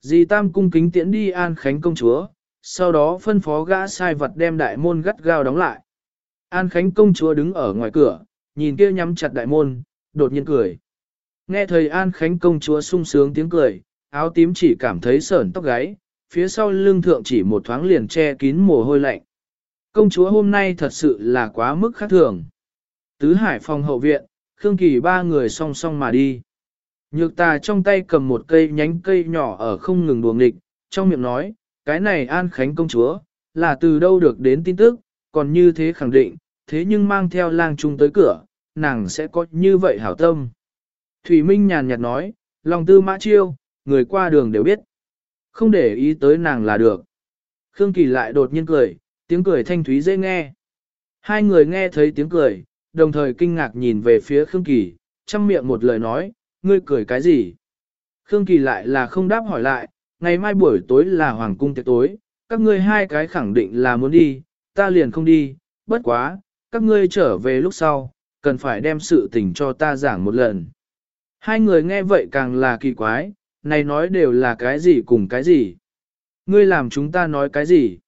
Dì Tam cung kính tiễn đi An Khánh công chúa, sau đó phân phó gã sai vật đem đại môn gắt gao đóng lại. An Khánh công chúa đứng ở ngoài cửa, nhìn kia nhắm chặt đại môn, đột nhiên cười. Nghe thời An Khánh công chúa sung sướng tiếng cười, áo tím chỉ cảm thấy sởn tóc gáy, phía sau lưng thượng chỉ một thoáng liền che kín mồ hôi lạnh. Công chúa hôm nay thật sự là quá mức khác thường. Tứ hải phòng hậu viện, Khương Kỳ ba người song song mà đi. Nhược tà trong tay cầm một cây nhánh cây nhỏ ở không ngừng đuồng nghịch, trong miệng nói, cái này An Khánh công chúa, là từ đâu được đến tin tức, còn như thế khẳng định, thế nhưng mang theo lang trung tới cửa, nàng sẽ có như vậy hảo tâm. Thủy Minh nhàn nhạt nói, lòng tư mã chiêu, người qua đường đều biết. Không để ý tới nàng là được. Khương Kỳ lại đột nhiên cười, tiếng cười thanh thúy dễ nghe. Hai người nghe thấy tiếng cười, đồng thời kinh ngạc nhìn về phía Khương Kỳ, chăm miệng một lời nói, ngươi cười cái gì? Khương Kỳ lại là không đáp hỏi lại, ngày mai buổi tối là hoàng cung tiệc tối, các ngươi hai cái khẳng định là muốn đi, ta liền không đi, bất quá, các ngươi trở về lúc sau, cần phải đem sự tình cho ta giảng một lần. Hai người nghe vậy càng là kỳ quái, này nói đều là cái gì cùng cái gì. Ngươi làm chúng ta nói cái gì?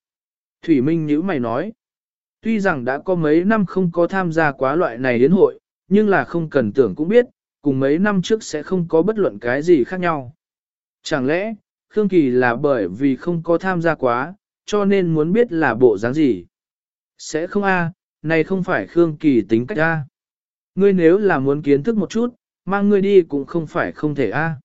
Thủy Minh nhữ mày nói. Tuy rằng đã có mấy năm không có tham gia quá loại này đến hội, nhưng là không cần tưởng cũng biết, cùng mấy năm trước sẽ không có bất luận cái gì khác nhau. Chẳng lẽ, Khương Kỳ là bởi vì không có tham gia quá, cho nên muốn biết là bộ dáng gì? Sẽ không a, này không phải Khương Kỳ tính cách a. Ngươi nếu là muốn kiến thức một chút, mang ngươi đi cũng không phải không thể a.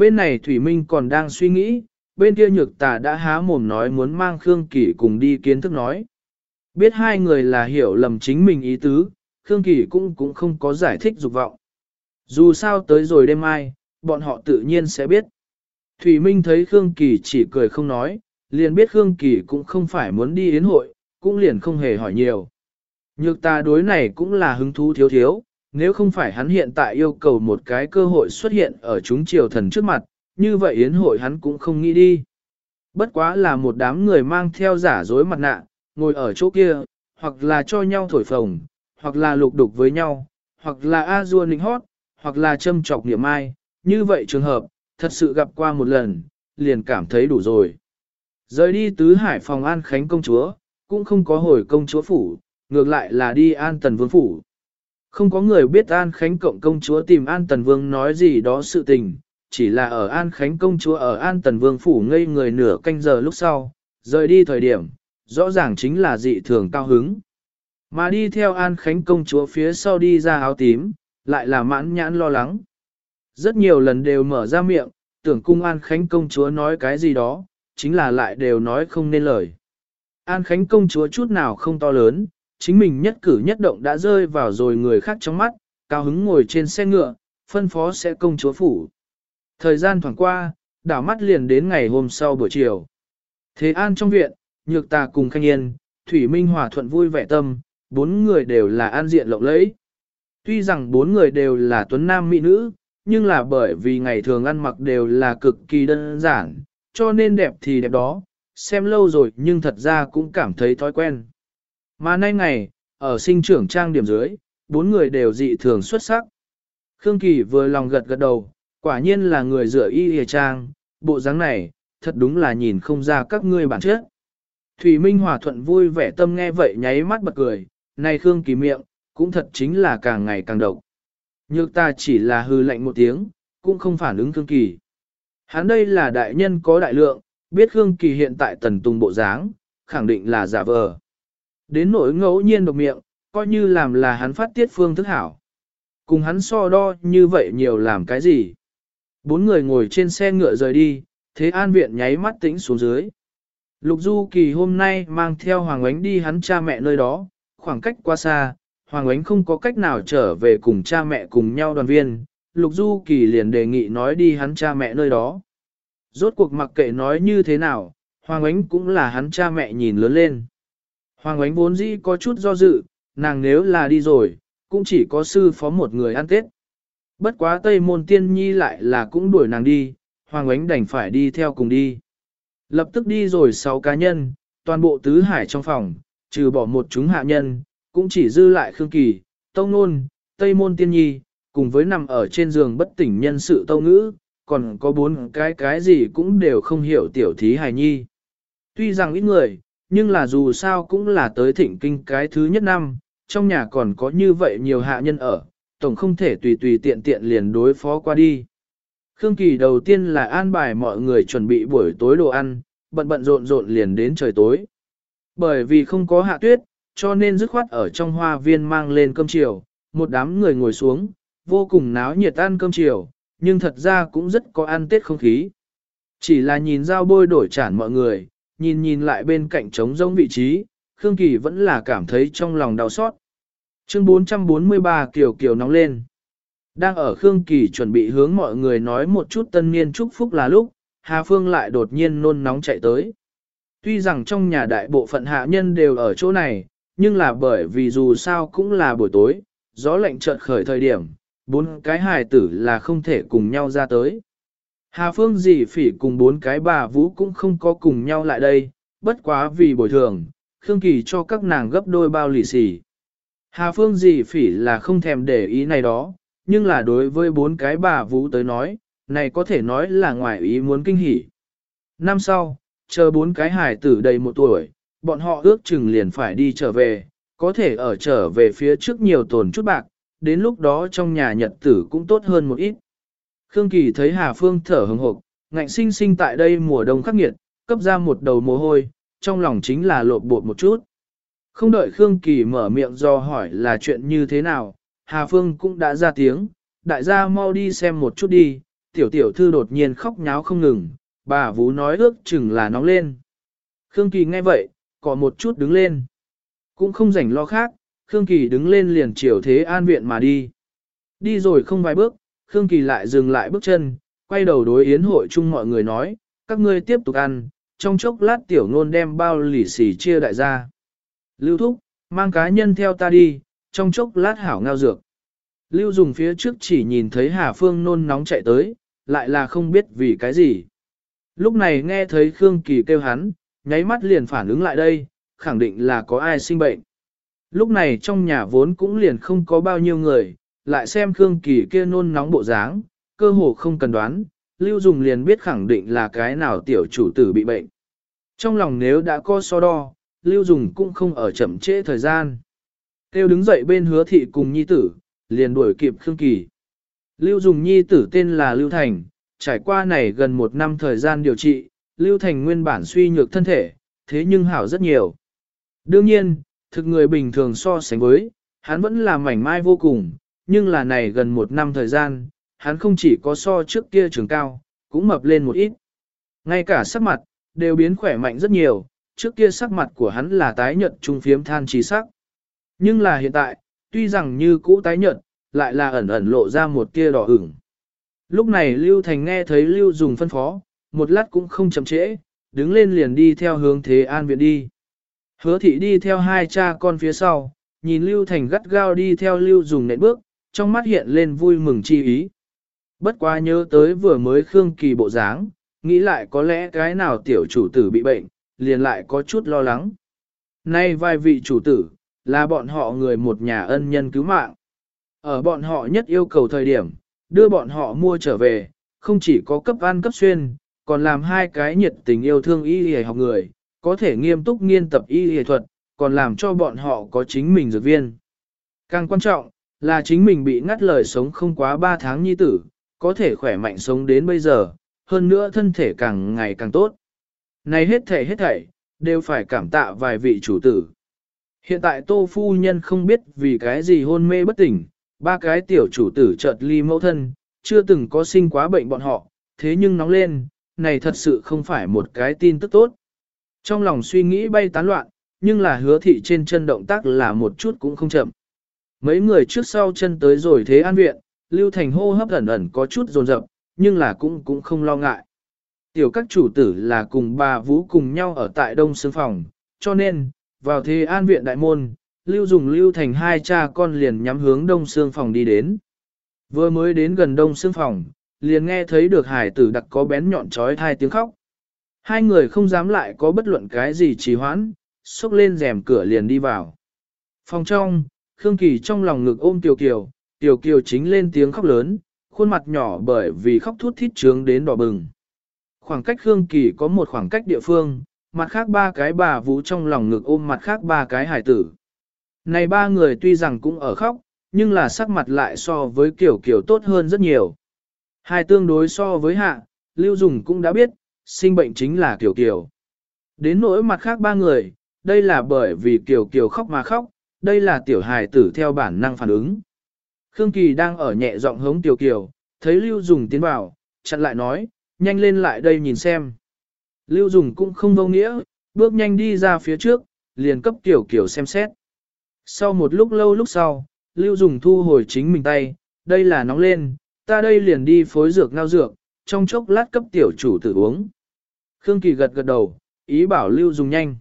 Bên này Thủy Minh còn đang suy nghĩ, bên kia nhược tà đã há mồm nói muốn mang Khương Kỳ cùng đi kiến thức nói. Biết hai người là hiểu lầm chính mình ý tứ, Khương Kỳ cũng cũng không có giải thích dục vọng. Dù sao tới rồi đêm mai, bọn họ tự nhiên sẽ biết. Thủy Minh thấy Khương Kỳ chỉ cười không nói, liền biết Khương Kỳ cũng không phải muốn đi yến hội, cũng liền không hề hỏi nhiều. Nhược ta đối này cũng là hứng thú thiếu thiếu, nếu không phải hắn hiện tại yêu cầu một cái cơ hội xuất hiện ở chúng triều thần trước mặt, như vậy yến hội hắn cũng không nghĩ đi. Bất quá là một đám người mang theo giả dối mặt nạ, ngồi ở chỗ kia, hoặc là cho nhau thổi phồng, hoặc là lục đục với nhau, hoặc là a dua nịnh hót, hoặc là châm trọc niệm ai, như vậy trường hợp, thật sự gặp qua một lần, liền cảm thấy đủ rồi. Rời đi tứ hải phòng an khánh công chúa, cũng không có hồi công chúa phủ, ngược lại là đi an tần vương phủ. Không có người biết an khánh cộng công chúa tìm an tần vương nói gì đó sự tình, chỉ là ở an khánh công chúa ở an tần vương phủ ngây người nửa canh giờ lúc sau, rời đi thời điểm, rõ ràng chính là dị thường cao hứng. Mà đi theo an khánh công chúa phía sau đi ra áo tím, lại là mãn nhãn lo lắng. Rất nhiều lần đều mở ra miệng, tưởng cung An Khánh công chúa nói cái gì đó, chính là lại đều nói không nên lời. An Khánh công chúa chút nào không to lớn, chính mình nhất cử nhất động đã rơi vào rồi người khác trong mắt, cao hứng ngồi trên xe ngựa, phân phó sẽ công chúa phủ. Thời gian thoảng qua, đảo mắt liền đến ngày hôm sau buổi chiều. Thế An trong viện, Nhược Tà cùng Khanh Yên, Thủy Minh Hòa thuận vui vẻ tâm, bốn người đều là an diện lộng lẫy. Tuy rằng bốn người đều là tuấn nam mỹ nữ, nhưng là bởi vì ngày thường ăn mặc đều là cực kỳ đơn giản, cho nên đẹp thì đẹp đó, xem lâu rồi nhưng thật ra cũng cảm thấy thói quen. Mà nay ngày, ở sinh trưởng trang điểm dưới, bốn người đều dị thường xuất sắc. Khương Kỳ vừa lòng gật gật đầu, quả nhiên là người rửa y hề trang, bộ dáng này, thật đúng là nhìn không ra các ngươi bản chất. Thủy Minh Hòa thuận vui vẻ tâm nghe vậy nháy mắt bật cười, này Khương Kỳ miệng, cũng thật chính là càng ngày càng độc. Nhược ta chỉ là hư lạnh một tiếng, cũng không phản ứng Khương Kỳ. Hắn đây là đại nhân có đại lượng, biết Khương Kỳ hiện tại tần tung bộ dáng, khẳng định là giả vờ. Đến nỗi ngẫu nhiên độc miệng, coi như làm là hắn phát tiết phương thức hảo. Cùng hắn so đo như vậy nhiều làm cái gì? Bốn người ngồi trên xe ngựa rời đi, thế an viện nháy mắt tĩnh xuống dưới. Lục Du Kỳ hôm nay mang theo Hoàng Ánh đi hắn cha mẹ nơi đó, khoảng cách quá xa, Hoàng Ánh không có cách nào trở về cùng cha mẹ cùng nhau đoàn viên, Lục Du Kỳ liền đề nghị nói đi hắn cha mẹ nơi đó. Rốt cuộc mặc kệ nói như thế nào, Hoàng Ánh cũng là hắn cha mẹ nhìn lớn lên. Hoàng Ánh vốn dĩ có chút do dự, nàng nếu là đi rồi, cũng chỉ có sư phó một người ăn tết. Bất quá Tây Môn Tiên Nhi lại là cũng đuổi nàng đi, Hoàng Ánh đành phải đi theo cùng đi. Lập tức đi rồi sáu cá nhân, toàn bộ tứ hải trong phòng, trừ bỏ một chúng hạ nhân, cũng chỉ dư lại Khương Kỳ, Tông Nôn, Tây Môn Tiên Nhi, cùng với nằm ở trên giường bất tỉnh nhân sự Tâu Ngữ, còn có bốn cái cái gì cũng đều không hiểu tiểu thí hài nhi. Tuy rằng ít người, nhưng là dù sao cũng là tới thịnh kinh cái thứ nhất năm, trong nhà còn có như vậy nhiều hạ nhân ở, tổng không thể tùy tùy tiện tiện liền đối phó qua đi. Khương Kỳ đầu tiên là an bài mọi người chuẩn bị buổi tối đồ ăn, bận bận rộn rộn liền đến trời tối. Bởi vì không có hạ tuyết, cho nên dứt khoát ở trong hoa viên mang lên cơm chiều, một đám người ngồi xuống, vô cùng náo nhiệt ăn cơm chiều, nhưng thật ra cũng rất có ăn tết không khí. Chỉ là nhìn dao bôi đổi chản mọi người, nhìn nhìn lại bên cạnh trống rông vị trí, Khương Kỳ vẫn là cảm thấy trong lòng đau xót. Chương 443 Kiều Kiều nóng lên. Đang ở Khương Kỳ chuẩn bị hướng mọi người nói một chút tân niên chúc phúc là lúc, Hà Phương lại đột nhiên nôn nóng chạy tới. Tuy rằng trong nhà đại bộ phận hạ nhân đều ở chỗ này, nhưng là bởi vì dù sao cũng là buổi tối, gió lạnh chợt khởi thời điểm, bốn cái hài tử là không thể cùng nhau ra tới. Hà Phương dì phỉ cùng bốn cái bà vũ cũng không có cùng nhau lại đây, bất quá vì bồi thường, Khương Kỳ cho các nàng gấp đôi bao lì xì. Hà Phương dì phỉ là không thèm để ý này đó, nhưng là đối với bốn cái bà vũ tới nói, này có thể nói là ngoài ý muốn kinh hỉ. Năm sau, chờ bốn cái hải tử đầy một tuổi, bọn họ ước chừng liền phải đi trở về, có thể ở trở về phía trước nhiều tồn chút bạc, đến lúc đó trong nhà nhật tử cũng tốt hơn một ít. Khương Kỳ thấy Hà Phương thở hừng hộp, ngạnh sinh sinh tại đây mùa đông khắc nghiệt, cấp ra một đầu mồ hôi, trong lòng chính là lộp bột một chút. Không đợi Khương Kỳ mở miệng do hỏi là chuyện như thế nào, Hà Phương cũng đã ra tiếng, đại gia mau đi xem một chút đi, tiểu tiểu thư đột nhiên khóc nháo không ngừng, bà vú nói ước chừng là nóng lên. Khương Kỳ nghe vậy, có một chút đứng lên. Cũng không rảnh lo khác, Khương Kỳ đứng lên liền chiều thế an viện mà đi. Đi rồi không vài bước, Khương Kỳ lại dừng lại bước chân, quay đầu đối yến hội chung mọi người nói, các ngươi tiếp tục ăn, trong chốc lát tiểu ngôn đem bao lì xì chia đại gia. Lưu Thúc, mang cá nhân theo ta đi, trong chốc lát hảo ngao dược. Lưu dùng phía trước chỉ nhìn thấy Hà Phương nôn nóng chạy tới, lại là không biết vì cái gì. Lúc này nghe thấy Khương Kỳ kêu hắn, nháy mắt liền phản ứng lại đây, khẳng định là có ai sinh bệnh. Lúc này trong nhà vốn cũng liền không có bao nhiêu người, lại xem Khương Kỳ kia nôn nóng bộ dáng, cơ hồ không cần đoán, Lưu Dùng liền biết khẳng định là cái nào tiểu chủ tử bị bệnh. Trong lòng nếu đã có so đo, Lưu Dùng cũng không ở chậm trễ thời gian. Tiêu đứng dậy bên hứa thị cùng nhi tử, liền đuổi kịp Khương Kỳ. Lưu Dùng nhi tử tên là Lưu Thành, trải qua này gần một năm thời gian điều trị, Lưu Thành nguyên bản suy nhược thân thể, thế nhưng hảo rất nhiều. Đương nhiên, thực người bình thường so sánh với, hắn vẫn là mảnh mai vô cùng, nhưng là này gần một năm thời gian, hắn không chỉ có so trước kia trường cao, cũng mập lên một ít. Ngay cả sắc mặt, đều biến khỏe mạnh rất nhiều, trước kia sắc mặt của hắn là tái nhợt trung phiếm than trí sắc. Nhưng là hiện tại, tuy rằng như cũ tái nhợt, lại là ẩn ẩn lộ ra một tia đỏ ửng. Lúc này Lưu Thành nghe thấy Lưu dùng phân phó, một lát cũng không chậm trễ, đứng lên liền đi theo hướng Thế An viện đi. Hứa thị đi theo hai cha con phía sau, nhìn Lưu Thành gắt gao đi theo Lưu dùng nện bước, trong mắt hiện lên vui mừng chi ý. Bất quá nhớ tới vừa mới Khương Kỳ bộ dáng, nghĩ lại có lẽ cái nào tiểu chủ tử bị bệnh, liền lại có chút lo lắng. Nay vài vị chủ tử, là bọn họ người một nhà ân nhân cứu mạng. Ở bọn họ nhất yêu cầu thời điểm, đưa bọn họ mua trở về, không chỉ có cấp ăn cấp xuyên, còn làm hai cái nhiệt tình yêu thương y y học người, có thể nghiêm túc nghiên tập y y thuật, còn làm cho bọn họ có chính mình dược viên. Càng quan trọng, là chính mình bị ngắt lời sống không quá 3 tháng nhi tử, có thể khỏe mạnh sống đến bây giờ, hơn nữa thân thể càng ngày càng tốt. Này hết thảy hết thảy, đều phải cảm tạ vài vị chủ tử. Hiện tại tô phu nhân không biết vì cái gì hôn mê bất tỉnh, ba cái tiểu chủ tử chợt ly mẫu thân, chưa từng có sinh quá bệnh bọn họ, thế nhưng nóng lên, này thật sự không phải một cái tin tức tốt. Trong lòng suy nghĩ bay tán loạn, nhưng là hứa thị trên chân động tác là một chút cũng không chậm. Mấy người trước sau chân tới rồi thế an viện, Lưu Thành hô hấp ẩn ẩn có chút dồn dập, nhưng là cũng cũng không lo ngại. Tiểu các chủ tử là cùng bà Vũ cùng nhau ở tại Đông Sương Phòng, cho nên, vào thế an viện đại môn, Lưu dùng Lưu Thành hai cha con liền nhắm hướng Đông Sương Phòng đi đến. Vừa mới đến gần Đông Sương Phòng, liền nghe thấy được hải tử đặc có bén nhọn trói thai tiếng khóc. Hai người không dám lại có bất luận cái gì trì hoãn, xúc lên rèm cửa liền đi vào. Phòng trong, Khương Kỳ trong lòng ngực ôm Tiểu Kiều, Tiểu Kiều chính lên tiếng khóc lớn, khuôn mặt nhỏ bởi vì khóc thút thít trướng đến đỏ bừng. Khoảng cách Khương Kỳ có một khoảng cách địa phương, mặt khác ba cái bà vũ trong lòng ngực ôm mặt khác ba cái hải tử. Này ba người tuy rằng cũng ở khóc, nhưng là sắc mặt lại so với Kiều Kiều tốt hơn rất nhiều. Hai tương đối so với hạ, Lưu Dùng cũng đã biết, sinh bệnh chính là Kiều Kiều. Đến nỗi mặt khác ba người, đây là bởi vì Kiều Kiều khóc mà khóc, đây là tiểu hài tử theo bản năng phản ứng. Khương Kỳ đang ở nhẹ giọng hống tiểu kiều, thấy Lưu Dùng tiến vào, chặn lại nói, nhanh lên lại đây nhìn xem. Lưu Dùng cũng không vô nghĩa, bước nhanh đi ra phía trước, liền cấp tiểu kiều xem xét. Sau một lúc lâu lúc sau, Lưu Dùng thu hồi chính mình tay, đây là nóng lên, ta đây liền đi phối dược ngao dược, trong chốc lát cấp tiểu chủ tử uống. Khương Kỳ gật gật đầu, ý bảo Lưu Dùng nhanh.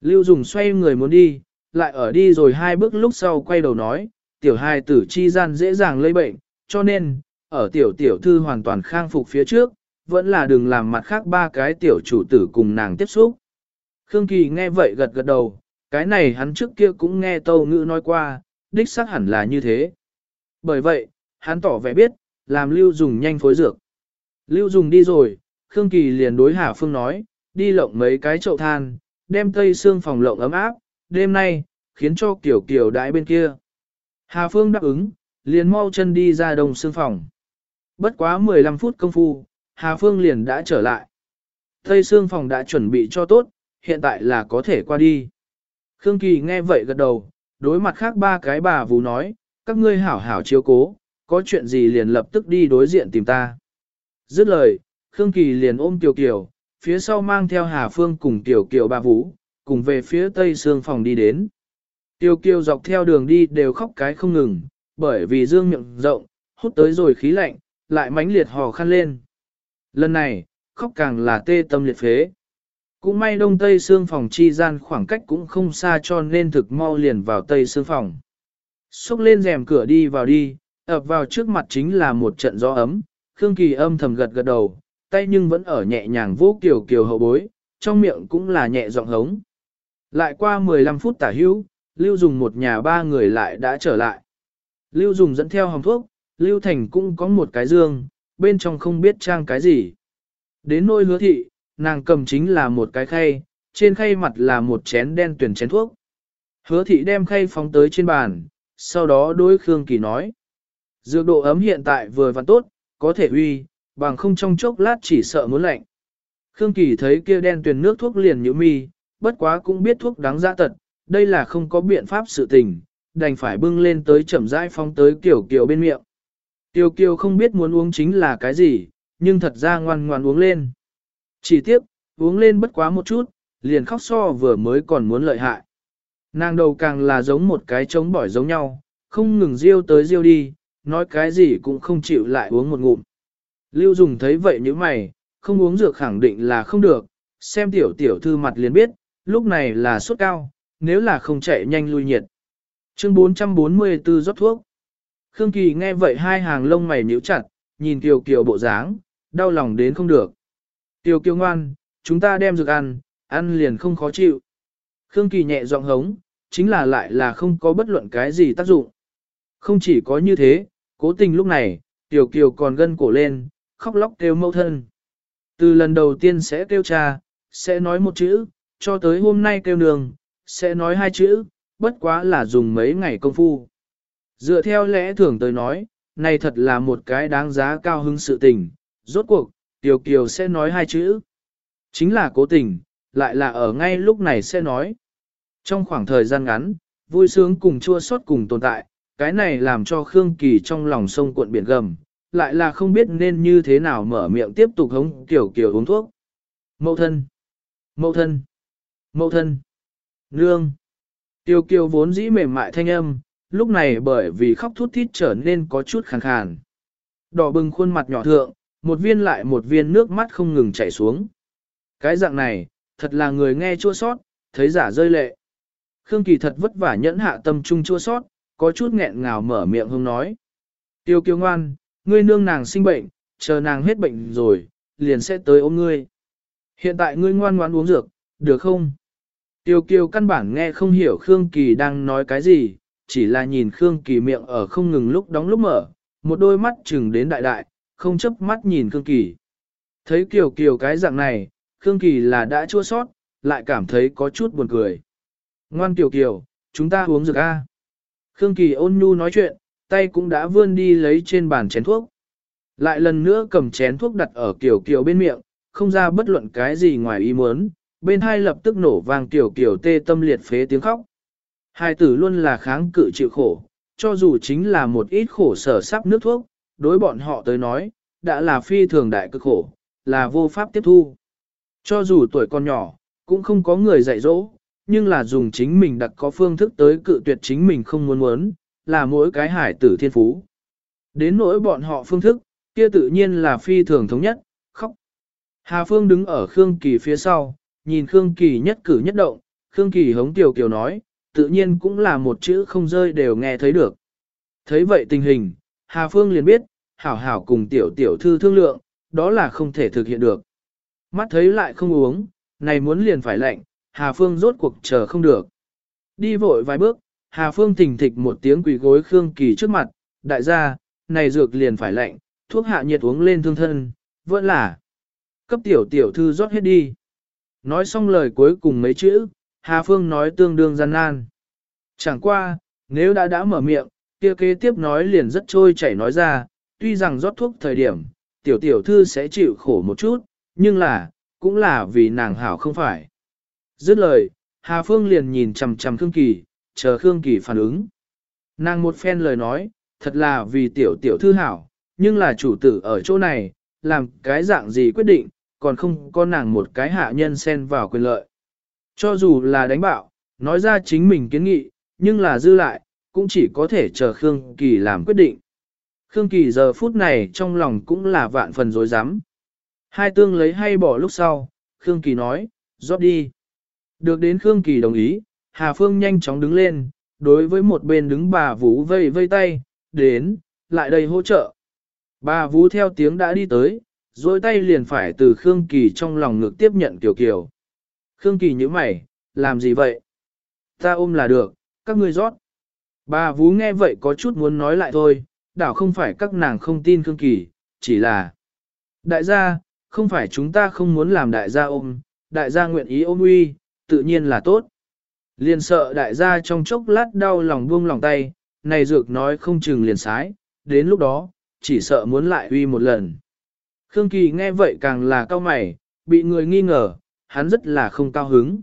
Lưu Dùng xoay người muốn đi, lại ở đi rồi hai bước lúc sau quay đầu nói, tiểu hài tử chi gian dễ dàng lây bệnh, cho nên, ở tiểu tiểu thư hoàn toàn khang phục phía trước, vẫn là đừng làm mặt khác ba cái tiểu chủ tử cùng nàng tiếp xúc. Khương Kỳ nghe vậy gật gật đầu, cái này hắn trước kia cũng nghe tâu ngữ nói qua, đích xác hẳn là như thế. Bởi vậy, hắn tỏ vẻ biết, làm Lưu Dùng nhanh phối dược. Lưu Dùng đi rồi, Khương Kỳ liền đối Hà Phương nói, đi lộng mấy cái chậu than, đem tây xương phòng lộng ấm áp, đêm nay, khiến cho Kiều Kiều đãi bên kia. Hà Phương đáp ứng, liền mau chân đi ra đồng xương phòng. Bất quá 15 phút công phu, Hà Phương liền đã trở lại. Tây xương phòng đã chuẩn bị cho tốt, hiện tại là có thể qua đi. Khương Kỳ nghe vậy gật đầu, đối mặt khác ba cái bà vú nói, các ngươi hảo hảo chiếu cố, có chuyện gì liền lập tức đi đối diện tìm ta. Dứt lời, Khương Kỳ liền ôm Tiểu Kiều, phía sau mang theo Hà Phương cùng Tiểu Kiều ba vũ, cùng về phía tây xương phòng đi đến. tiêu Kiều dọc theo đường đi đều khóc cái không ngừng, bởi vì dương miệng rộng, hút tới rồi khí lạnh, lại mãnh liệt hò khăn lên. Lần này, khóc càng là tê tâm liệt phế. Cũng may đông tây xương phòng chi gian khoảng cách cũng không xa cho nên thực mau liền vào tây xương phòng. Xúc lên rèm cửa đi vào đi, ập vào trước mặt chính là một trận gió ấm, Khương Kỳ âm thầm gật gật đầu, tay nhưng vẫn ở nhẹ nhàng vô kiều kiều hậu bối, trong miệng cũng là nhẹ giọng hống. Lại qua 15 phút tả hữu, Lưu Dùng một nhà ba người lại đã trở lại. Lưu Dùng dẫn theo hồng thuốc, Lưu Thành cũng có một cái dương, bên trong không biết trang cái gì. Đến nôi hứa thị, nàng cầm chính là một cái khay, trên khay mặt là một chén đen tuyển chén thuốc. Hứa thị đem khay phóng tới trên bàn, sau đó đối Khương Kỳ nói. Dược độ ấm hiện tại vừa và tốt, có thể uy, bằng không trong chốc lát chỉ sợ muốn lạnh. Khương Kỳ thấy kia đen tuyển nước thuốc liền nhũ mi, bất quá cũng biết thuốc đáng giá tật, đây là không có biện pháp sự tình, đành phải bưng lên tới chậm rãi phong tới kiểu kiểu bên miệng. Tiêu kiều không biết muốn uống chính là cái gì, nhưng thật ra ngoan ngoan uống lên. Chỉ tiếp, uống lên bất quá một chút, liền khóc so vừa mới còn muốn lợi hại. Nàng đầu càng là giống một cái trống bỏi giống nhau, không ngừng riêu tới riêu đi, nói cái gì cũng không chịu lại uống một ngụm. Lưu Dùng thấy vậy như mày, không uống dược khẳng định là không được, xem tiểu tiểu thư mặt liền biết, lúc này là sốt cao, nếu là không chạy nhanh lui nhiệt. Chương 444 rót thuốc. Khương Kỳ nghe vậy hai hàng lông mày nhíu chặt, nhìn Kiều Kiều bộ dáng, đau lòng đến không được. Kiều Kiều ngoan, chúng ta đem dược ăn, ăn liền không khó chịu. Khương Kỳ nhẹ giọng hống, chính là lại là không có bất luận cái gì tác dụng. Không chỉ có như thế, cố tình lúc này, Tiểu Kiều còn gân cổ lên, khóc lóc kêu mâu thân. Từ lần đầu tiên sẽ kêu cha, sẽ nói một chữ, cho tới hôm nay kêu nương, sẽ nói hai chữ, bất quá là dùng mấy ngày công phu. Dựa theo lẽ thường tới nói, này thật là một cái đáng giá cao hứng sự tình, rốt cuộc, Tiểu Kiều sẽ nói hai chữ. Chính là cố tình, lại là ở ngay lúc này sẽ nói. Trong khoảng thời gian ngắn, vui sướng cùng chua xót cùng tồn tại, cái này làm cho Khương Kỳ trong lòng sông cuộn biển gầm, lại là không biết nên như thế nào mở miệng tiếp tục hống Tiểu Kiều uống thuốc. Mậu thân, mậu thân, mậu thân, nương. Tiêu kiều vốn dĩ mềm mại thanh âm, lúc này bởi vì khóc thút thít trở nên có chút khàn khàn. Đỏ bừng khuôn mặt nhỏ thượng, một viên lại một viên nước mắt không ngừng chảy xuống. Cái dạng này, thật là người nghe chua sót, thấy giả rơi lệ. Khương Kỳ thật vất vả nhẫn hạ tâm trung chua sót, có chút nghẹn ngào mở miệng hông nói. Tiêu kiều ngoan, ngươi nương nàng sinh bệnh, chờ nàng hết bệnh rồi, liền sẽ tới ôm ngươi. Hiện tại ngươi ngoan ngoan uống dược, được không? Tiêu kiều căn bản nghe không hiểu Khương Kỳ đang nói cái gì, chỉ là nhìn Khương Kỳ miệng ở không ngừng lúc đóng lúc mở, một đôi mắt chừng đến đại đại, không chấp mắt nhìn Khương Kỳ. Thấy Kiều Kiều cái dạng này, Khương Kỳ là đã chua sót, lại cảm thấy có chút buồn cười. Ngoan Kiều Kiều, chúng ta uống dược A. Khương Kỳ ôn nhu nói chuyện, tay cũng đã vươn đi lấy trên bàn chén thuốc. Lại lần nữa cầm chén thuốc đặt ở Kiều Kiều bên miệng, không ra bất luận cái gì ngoài ý muốn, bên hai lập tức nổ vang Kiều Kiều tê tâm liệt phế tiếng khóc. Hai tử luôn là kháng cự chịu khổ, cho dù chính là một ít khổ sở sắp nước thuốc, đối bọn họ tới nói, đã là phi thường đại cực khổ, là vô pháp tiếp thu. Cho dù tuổi còn nhỏ, cũng không có người dạy dỗ, nhưng là dùng chính mình đặc có phương thức tới cự tuyệt chính mình không muốn muốn, là mỗi cái hải tử thiên phú. Đến nỗi bọn họ phương thức, kia tự nhiên là phi thường thống nhất, khóc. Hà Phương đứng ở Khương Kỳ phía sau, nhìn Khương Kỳ nhất cử nhất động, Khương Kỳ hống tiểu kiều nói, tự nhiên cũng là một chữ không rơi đều nghe thấy được. Thấy vậy tình hình, Hà Phương liền biết, hảo hảo cùng tiểu tiểu thư thương lượng, đó là không thể thực hiện được. Mắt thấy lại không uống, này muốn liền phải lạnh, Hà Phương rốt cuộc chờ không được. Đi vội vài bước, Hà Phương thình thịch một tiếng quỳ gối Khương Kỳ trước mặt, đại gia, này dược liền phải lạnh, thuốc hạ nhiệt uống lên thương thân, vẫn là cấp tiểu tiểu thư rót hết đi. Nói xong lời cuối cùng mấy chữ, Hà Phương nói tương đương gian nan. Chẳng qua, nếu đã đã mở miệng, kia kế tiếp nói liền rất trôi chảy nói ra, tuy rằng rót thuốc thời điểm, tiểu tiểu thư sẽ chịu khổ một chút, nhưng là, cũng là vì nàng hảo không phải. Dứt lời, Hà Phương liền nhìn chằm chằm Khương Kỳ, chờ Khương Kỳ phản ứng. Nàng một phen lời nói, thật là vì tiểu tiểu thư hảo, nhưng là chủ tử ở chỗ này, làm cái dạng gì quyết định, còn không có nàng một cái hạ nhân xen vào quyền lợi. Cho dù là đánh bạo, nói ra chính mình kiến nghị, nhưng là dư lại, cũng chỉ có thể chờ Khương Kỳ làm quyết định. Khương Kỳ giờ phút này trong lòng cũng là vạn phần dối rắm Hai tương lấy hay bỏ lúc sau, Khương Kỳ nói, rót đi. Được đến Khương Kỳ đồng ý, Hà Phương nhanh chóng đứng lên, đối với một bên đứng bà Vũ vây vây tay, đến, lại đây hỗ trợ. Bà Vũ theo tiếng đã đi tới, rồi tay liền phải từ Khương Kỳ trong lòng ngực tiếp nhận Kiều Kiều. Khương Kỳ như mày, làm gì vậy? Ta ôm là được, các ngươi rót. Bà vú nghe vậy có chút muốn nói lại thôi, đảo không phải các nàng không tin Khương Kỳ, chỉ là Đại gia, không phải chúng ta không muốn làm đại gia ôm, đại gia nguyện ý ôm uy, tự nhiên là tốt. Liền sợ đại gia trong chốc lát đau lòng buông lòng tay, này dược nói không chừng liền sái, đến lúc đó, chỉ sợ muốn lại uy một lần. Khương Kỳ nghe vậy càng là cao mày, bị người nghi ngờ, hắn rất là không cao hứng.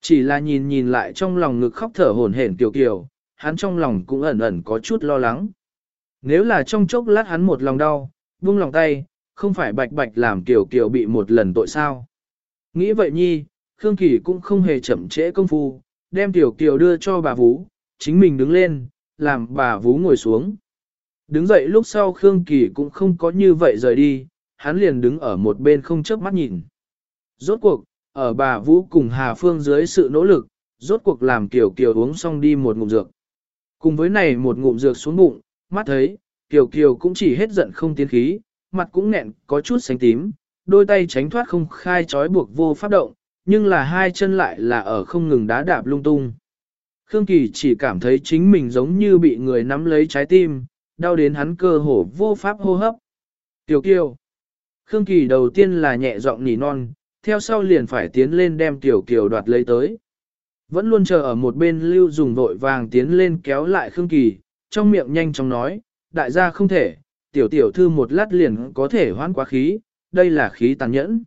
Chỉ là nhìn nhìn lại trong lòng ngực khóc thở hổn hển Tiểu kiều, hắn trong lòng cũng ẩn ẩn có chút lo lắng. Nếu là trong chốc lát hắn một lòng đau, buông lòng tay, không phải bạch bạch làm Tiểu kiều bị một lần tội sao. Nghĩ vậy nhi, Khương Kỳ cũng không hề chậm trễ công phu, đem tiểu kiều đưa cho bà Vũ, chính mình đứng lên, làm bà Vũ ngồi xuống. Đứng dậy lúc sau Khương Kỳ cũng không có như vậy rời đi, hắn liền đứng ở một bên không chớp mắt nhìn. Rốt cuộc, ở bà Vũ cùng Hà Phương dưới sự nỗ lực, rốt cuộc làm Kiều Kiều uống xong đi một ngụm dược. Cùng với này một ngụm dược xuống bụng, mắt thấy, Kiều Kiều cũng chỉ hết giận không tiến khí, mặt cũng nghẹn có chút xanh tím, đôi tay tránh thoát không khai trói buộc vô pháp động, nhưng là hai chân lại là ở không ngừng đá đạp lung tung. Khương Kỳ chỉ cảm thấy chính mình giống như bị người nắm lấy trái tim, đau đến hắn cơ hồ vô pháp hô hấp. Tiểu Kiều. Khương Kỳ đầu tiên là nhẹ giọng nỉ non, theo sau liền phải tiến lên đem Tiểu Kiều đoạt lấy tới. Vẫn luôn chờ ở một bên lưu dùng vội vàng tiến lên kéo lại Khương Kỳ, trong miệng nhanh chóng nói, đại gia không thể, tiểu tiểu thư một lát liền có thể hoãn quá khí, đây là khí tàn nhẫn.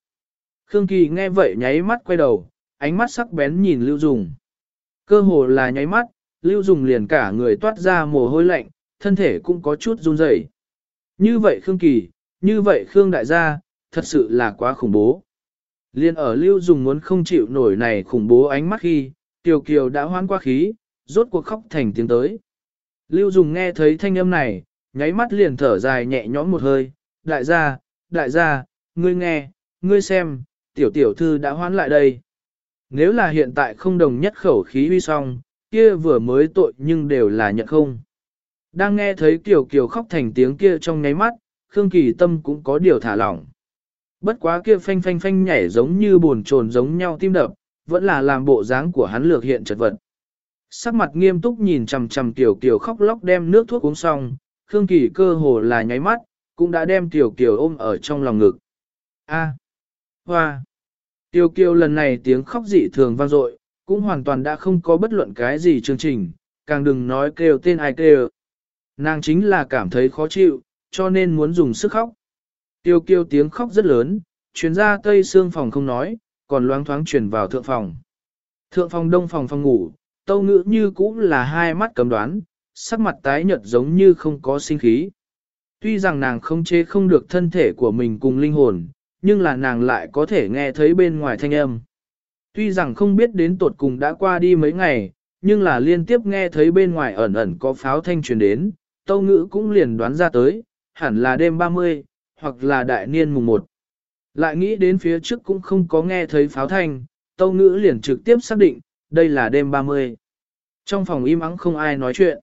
Khương Kỳ nghe vậy nháy mắt quay đầu, ánh mắt sắc bén nhìn Lưu Dùng. Cơ hồ là nháy mắt, Lưu Dùng liền cả người toát ra mồ hôi lạnh, thân thể cũng có chút run rẩy. Như vậy Khương Kỳ, như vậy Khương Đại gia, thật sự là quá khủng bố. Liên ở Lưu Dùng muốn không chịu nổi này khủng bố ánh mắt khi, Tiểu Kiều đã hoan qua khí, rốt cuộc khóc thành tiếng tới. Lưu Dùng nghe thấy thanh âm này, nháy mắt liền thở dài nhẹ nhõm một hơi, đại gia, đại gia, ngươi nghe, ngươi xem, tiểu tiểu thư đã hoán lại đây. Nếu là hiện tại không đồng nhất khẩu khí huy song, kia vừa mới tội nhưng đều là nhận không. Đang nghe thấy Kiều Kiều khóc thành tiếng kia trong nháy mắt, Khương Kỳ Tâm cũng có điều thả lỏng. Bất quá kia phanh phanh phanh nhảy giống như buồn trồn giống nhau tim đập, vẫn là làm bộ dáng của hắn lược hiện chật vật. Sắc mặt nghiêm túc nhìn chằm chằm Tiểu Kiều khóc lóc đem nước thuốc uống xong, Khương Kỳ cơ hồ là nháy mắt, cũng đã đem Tiểu Kiều ôm ở trong lòng ngực. A. Hoa. Tiểu Kiều lần này tiếng khóc dị thường vang dội, cũng hoàn toàn đã không có bất luận cái gì chương trình, càng đừng nói kêu tên ai kêu. Nàng chính là cảm thấy khó chịu, cho nên muốn dùng sức khóc. Tiêu kiêu tiếng khóc rất lớn, chuyến ra tây xương phòng không nói, còn loáng thoáng chuyển vào thượng phòng. Thượng phòng đông phòng phòng ngủ, tâu ngữ như cũng là hai mắt cầm đoán, sắc mặt tái nhợt giống như không có sinh khí. Tuy rằng nàng không chế không được thân thể của mình cùng linh hồn, nhưng là nàng lại có thể nghe thấy bên ngoài thanh âm. Tuy rằng không biết đến tột cùng đã qua đi mấy ngày, nhưng là liên tiếp nghe thấy bên ngoài ẩn ẩn có pháo thanh truyền đến, tâu ngữ cũng liền đoán ra tới, hẳn là đêm 30, hoặc là đại niên mùng 1. Lại nghĩ đến phía trước cũng không có nghe thấy pháo thanh, tâu ngữ liền trực tiếp xác định, đây là đêm 30. Trong phòng im ắng không ai nói chuyện.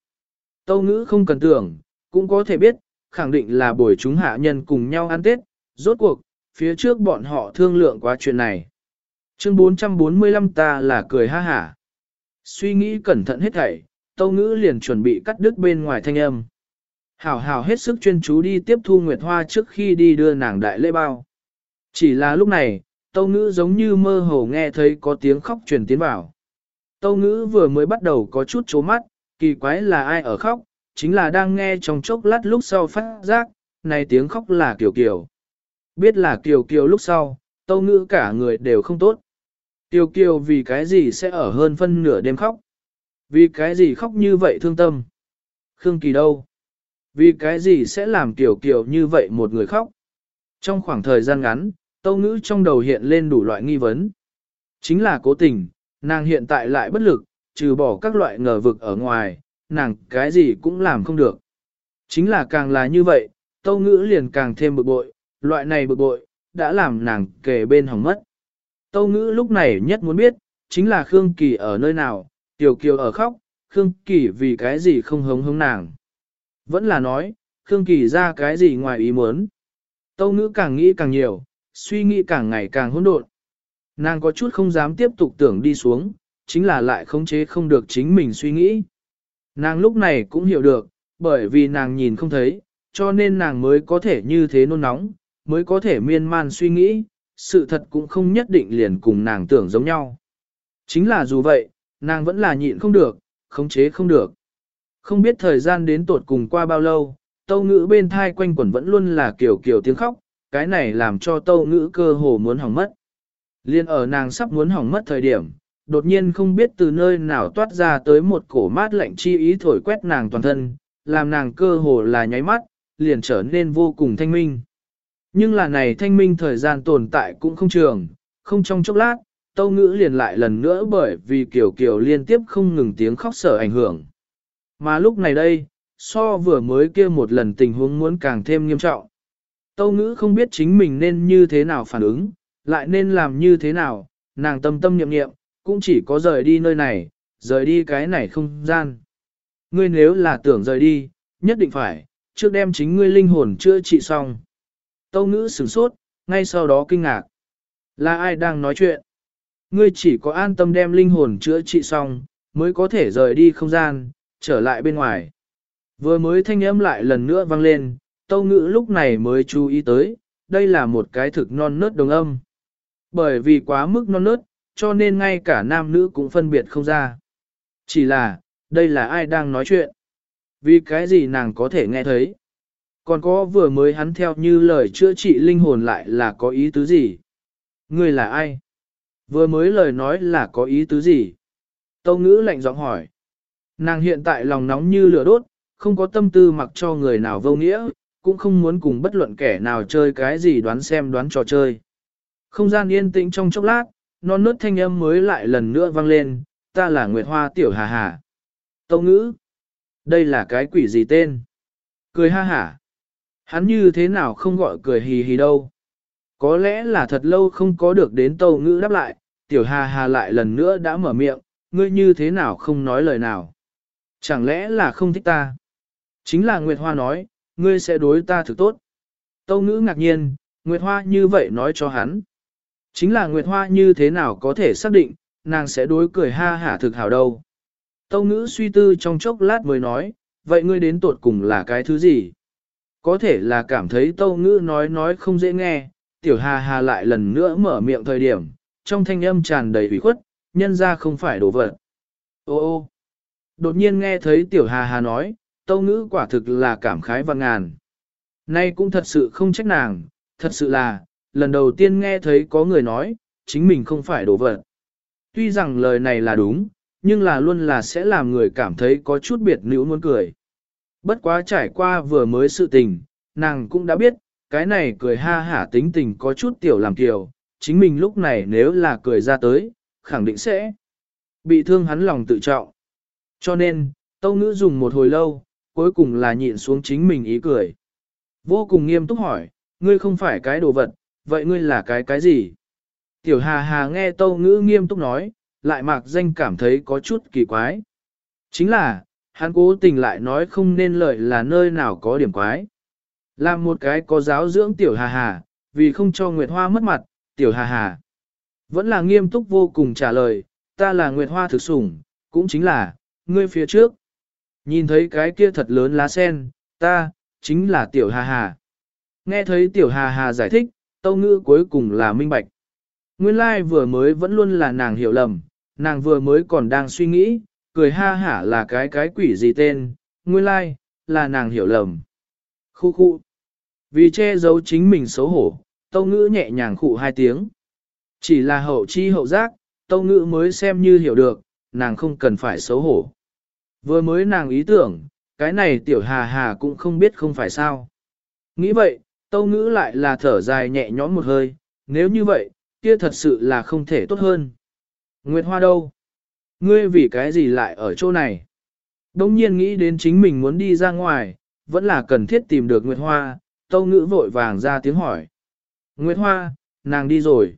Tâu ngữ không cần tưởng, cũng có thể biết, khẳng định là buổi chúng hạ nhân cùng nhau ăn Tết, rốt cuộc, phía trước bọn họ thương lượng qua chuyện này. Chương 445 ta là cười ha hả. Suy nghĩ cẩn thận hết thảy, tâu ngữ liền chuẩn bị cắt đứt bên ngoài thanh âm. Hảo hảo hết sức chuyên chú đi tiếp thu Nguyệt Hoa trước khi đi đưa nàng đại lễ bao. Chỉ là lúc này, tâu ngữ giống như mơ hồ nghe thấy có tiếng khóc truyền tiến vào. Tâu ngữ vừa mới bắt đầu có chút chố mắt, kỳ quái là ai ở khóc, chính là đang nghe trong chốc lát lúc sau phát giác, này tiếng khóc là Kiều Kiều. Biết là Kiều Kiều lúc sau, tâu ngữ cả người đều không tốt. Kiều Kiều vì cái gì sẽ ở hơn phân nửa đêm khóc? Vì cái gì khóc như vậy thương tâm? Khương Kỳ đâu? Vì cái gì sẽ làm kiểu kiểu như vậy một người khóc? Trong khoảng thời gian ngắn, tâu ngữ trong đầu hiện lên đủ loại nghi vấn. Chính là cố tình, nàng hiện tại lại bất lực, trừ bỏ các loại ngờ vực ở ngoài, nàng cái gì cũng làm không được. Chính là càng là như vậy, tâu ngữ liền càng thêm bực bội, loại này bực bội, đã làm nàng kề bên hỏng mất. Tâu ngữ lúc này nhất muốn biết, chính là Khương Kỳ ở nơi nào, Tiểu Kiều ở khóc, Khương Kỳ vì cái gì không hống hống nàng. Vẫn là nói, Khương Kỳ ra cái gì ngoài ý muốn. Tâu ngữ càng nghĩ càng nhiều, suy nghĩ càng ngày càng hỗn độn. Nàng có chút không dám tiếp tục tưởng đi xuống, chính là lại khống chế không được chính mình suy nghĩ. Nàng lúc này cũng hiểu được, bởi vì nàng nhìn không thấy, cho nên nàng mới có thể như thế nôn nóng, mới có thể miên man suy nghĩ, sự thật cũng không nhất định liền cùng nàng tưởng giống nhau. Chính là dù vậy, nàng vẫn là nhịn không được, khống chế không được. Không biết thời gian đến tột cùng qua bao lâu, tâu ngữ bên thai quanh quẩn vẫn luôn là kiểu kiểu tiếng khóc, cái này làm cho tâu ngữ cơ hồ muốn hỏng mất. Liên ở nàng sắp muốn hỏng mất thời điểm, đột nhiên không biết từ nơi nào toát ra tới một cổ mát lạnh chi ý thổi quét nàng toàn thân, làm nàng cơ hồ là nháy mắt, liền trở nên vô cùng thanh minh. Nhưng là này thanh minh thời gian tồn tại cũng không trường, không trong chốc lát, tâu ngữ liền lại lần nữa bởi vì kiểu kiểu liên tiếp không ngừng tiếng khóc sở ảnh hưởng. Mà lúc này đây, so vừa mới kia một lần tình huống muốn càng thêm nghiêm trọng. Tâu ngữ không biết chính mình nên như thế nào phản ứng, lại nên làm như thế nào, nàng tâm tâm niệm nghiệm, cũng chỉ có rời đi nơi này, rời đi cái này không gian. Ngươi nếu là tưởng rời đi, nhất định phải, trước đem chính ngươi linh hồn chữa trị xong. Tâu ngữ sửng sốt, ngay sau đó kinh ngạc. Là ai đang nói chuyện? Ngươi chỉ có an tâm đem linh hồn chữa trị xong, mới có thể rời đi không gian, trở lại bên ngoài. Vừa mới thanh âm lại lần nữa vang lên, tâu ngữ lúc này mới chú ý tới, đây là một cái thực non nớt đồng âm. Bởi vì quá mức non nớt, cho nên ngay cả nam nữ cũng phân biệt không ra. Chỉ là, đây là ai đang nói chuyện? Vì cái gì nàng có thể nghe thấy? Còn có vừa mới hắn theo như lời chữa trị linh hồn lại là có ý tứ gì? Ngươi là ai? Vừa mới lời nói là có ý tứ gì? Tâu ngữ lạnh giọng hỏi. Nàng hiện tại lòng nóng như lửa đốt, không có tâm tư mặc cho người nào vô nghĩa, cũng không muốn cùng bất luận kẻ nào chơi cái gì đoán xem đoán trò chơi. Không gian yên tĩnh trong chốc lát, non nớt thanh âm mới lại lần nữa vang lên, ta là Nguyệt Hoa Tiểu Hà Hà. Tâu ngữ, đây là cái quỷ gì tên? Cười ha hả. Hắn như thế nào không gọi cười hì hì đâu. Có lẽ là thật lâu không có được đến tâu ngữ đáp lại, Tiểu Hà Hà lại lần nữa đã mở miệng, ngươi như thế nào không nói lời nào. Chẳng lẽ là không thích ta? Chính là Nguyệt Hoa nói, ngươi sẽ đối ta thực tốt. Tâu ngữ ngạc nhiên, Nguyệt Hoa như vậy nói cho hắn. Chính là Nguyệt Hoa như thế nào có thể xác định, nàng sẽ đối cười ha hả thực hảo đâu. Tâu ngữ suy tư trong chốc lát mới nói, vậy ngươi đến tuột cùng là cái thứ gì? Có thể là cảm thấy tâu ngữ nói nói không dễ nghe, tiểu hà hà lại lần nữa mở miệng thời điểm, trong thanh âm tràn đầy ủy khuất, nhân ra không phải đổ vật. Ô ô, đột nhiên nghe thấy tiểu hà hà nói, tâu ngữ quả thực là cảm khái và ngàn. Nay cũng thật sự không trách nàng, thật sự là, lần đầu tiên nghe thấy có người nói, chính mình không phải đổ vật. Tuy rằng lời này là đúng, nhưng là luôn là sẽ làm người cảm thấy có chút biệt nữ muốn cười. Bất quá trải qua vừa mới sự tình, nàng cũng đã biết, cái này cười ha hả tính tình có chút tiểu làm kiều, chính mình lúc này nếu là cười ra tới, khẳng định sẽ bị thương hắn lòng tự trọng. Cho nên, tâu ngữ dùng một hồi lâu, cuối cùng là nhịn xuống chính mình ý cười. Vô cùng nghiêm túc hỏi, ngươi không phải cái đồ vật, vậy ngươi là cái cái gì? Tiểu hà hà nghe tâu ngữ nghiêm túc nói, lại mạc danh cảm thấy có chút kỳ quái. Chính là, hắn cố tình lại nói không nên lợi là nơi nào có điểm quái. Làm một cái có giáo dưỡng tiểu hà hà, vì không cho Nguyệt Hoa mất mặt, tiểu hà hà. Vẫn là nghiêm túc vô cùng trả lời, ta là Nguyệt Hoa thực sủng, cũng chính là, ngươi phía trước. Nhìn thấy cái kia thật lớn lá sen, ta, chính là tiểu hà hà. Nghe thấy tiểu hà hà giải thích, tâu ngữ cuối cùng là minh bạch. Nguyên lai like vừa mới vẫn luôn là nàng hiểu lầm, nàng vừa mới còn đang suy nghĩ, cười ha hả là cái cái quỷ gì tên, nguyên lai, like, là nàng hiểu lầm. Khu khu. Vì che giấu chính mình xấu hổ, tâu ngữ nhẹ nhàng khụ hai tiếng. Chỉ là hậu chi hậu giác, tâu ngữ mới xem như hiểu được, nàng không cần phải xấu hổ. Vừa mới nàng ý tưởng, cái này tiểu hà hà cũng không biết không phải sao. Nghĩ vậy, tâu ngữ lại là thở dài nhẹ nhõm một hơi, nếu như vậy, kia thật sự là không thể tốt hơn. Nguyệt Hoa đâu? Ngươi vì cái gì lại ở chỗ này? Đông nhiên nghĩ đến chính mình muốn đi ra ngoài, vẫn là cần thiết tìm được Nguyệt Hoa, tâu ngữ vội vàng ra tiếng hỏi. Nguyệt Hoa, nàng đi rồi.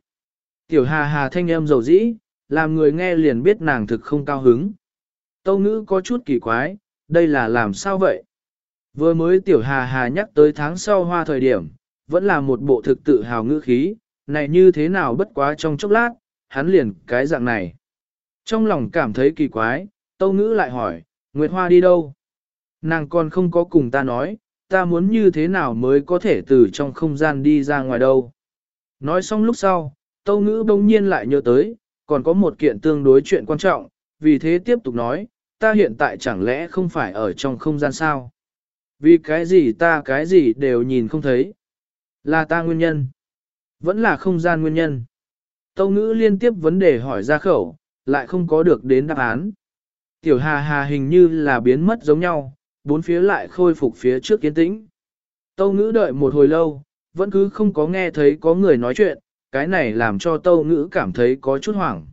Tiểu hà hà thanh âm dầu dĩ, làm người nghe liền biết nàng thực không cao hứng. Tâu ngữ có chút kỳ quái, đây là làm sao vậy? Vừa mới tiểu hà hà nhắc tới tháng sau hoa thời điểm, vẫn là một bộ thực tự hào ngữ khí, này như thế nào bất quá trong chốc lát, hắn liền cái dạng này. Trong lòng cảm thấy kỳ quái, tâu ngữ lại hỏi, Nguyệt Hoa đi đâu? Nàng còn không có cùng ta nói, ta muốn như thế nào mới có thể từ trong không gian đi ra ngoài đâu. Nói xong lúc sau, tâu ngữ bỗng nhiên lại nhớ tới, còn có một kiện tương đối chuyện quan trọng, vì thế tiếp tục nói, ta hiện tại chẳng lẽ không phải ở trong không gian sao? Vì cái gì ta cái gì đều nhìn không thấy. Là ta nguyên nhân. Vẫn là không gian nguyên nhân. Tâu ngữ liên tiếp vấn đề hỏi ra khẩu, lại không có được đến đáp án. Tiểu hà hà hình như là biến mất giống nhau, bốn phía lại khôi phục phía trước kiến tĩnh. Tâu ngữ đợi một hồi lâu, vẫn cứ không có nghe thấy có người nói chuyện, cái này làm cho tâu ngữ cảm thấy có chút hoảng.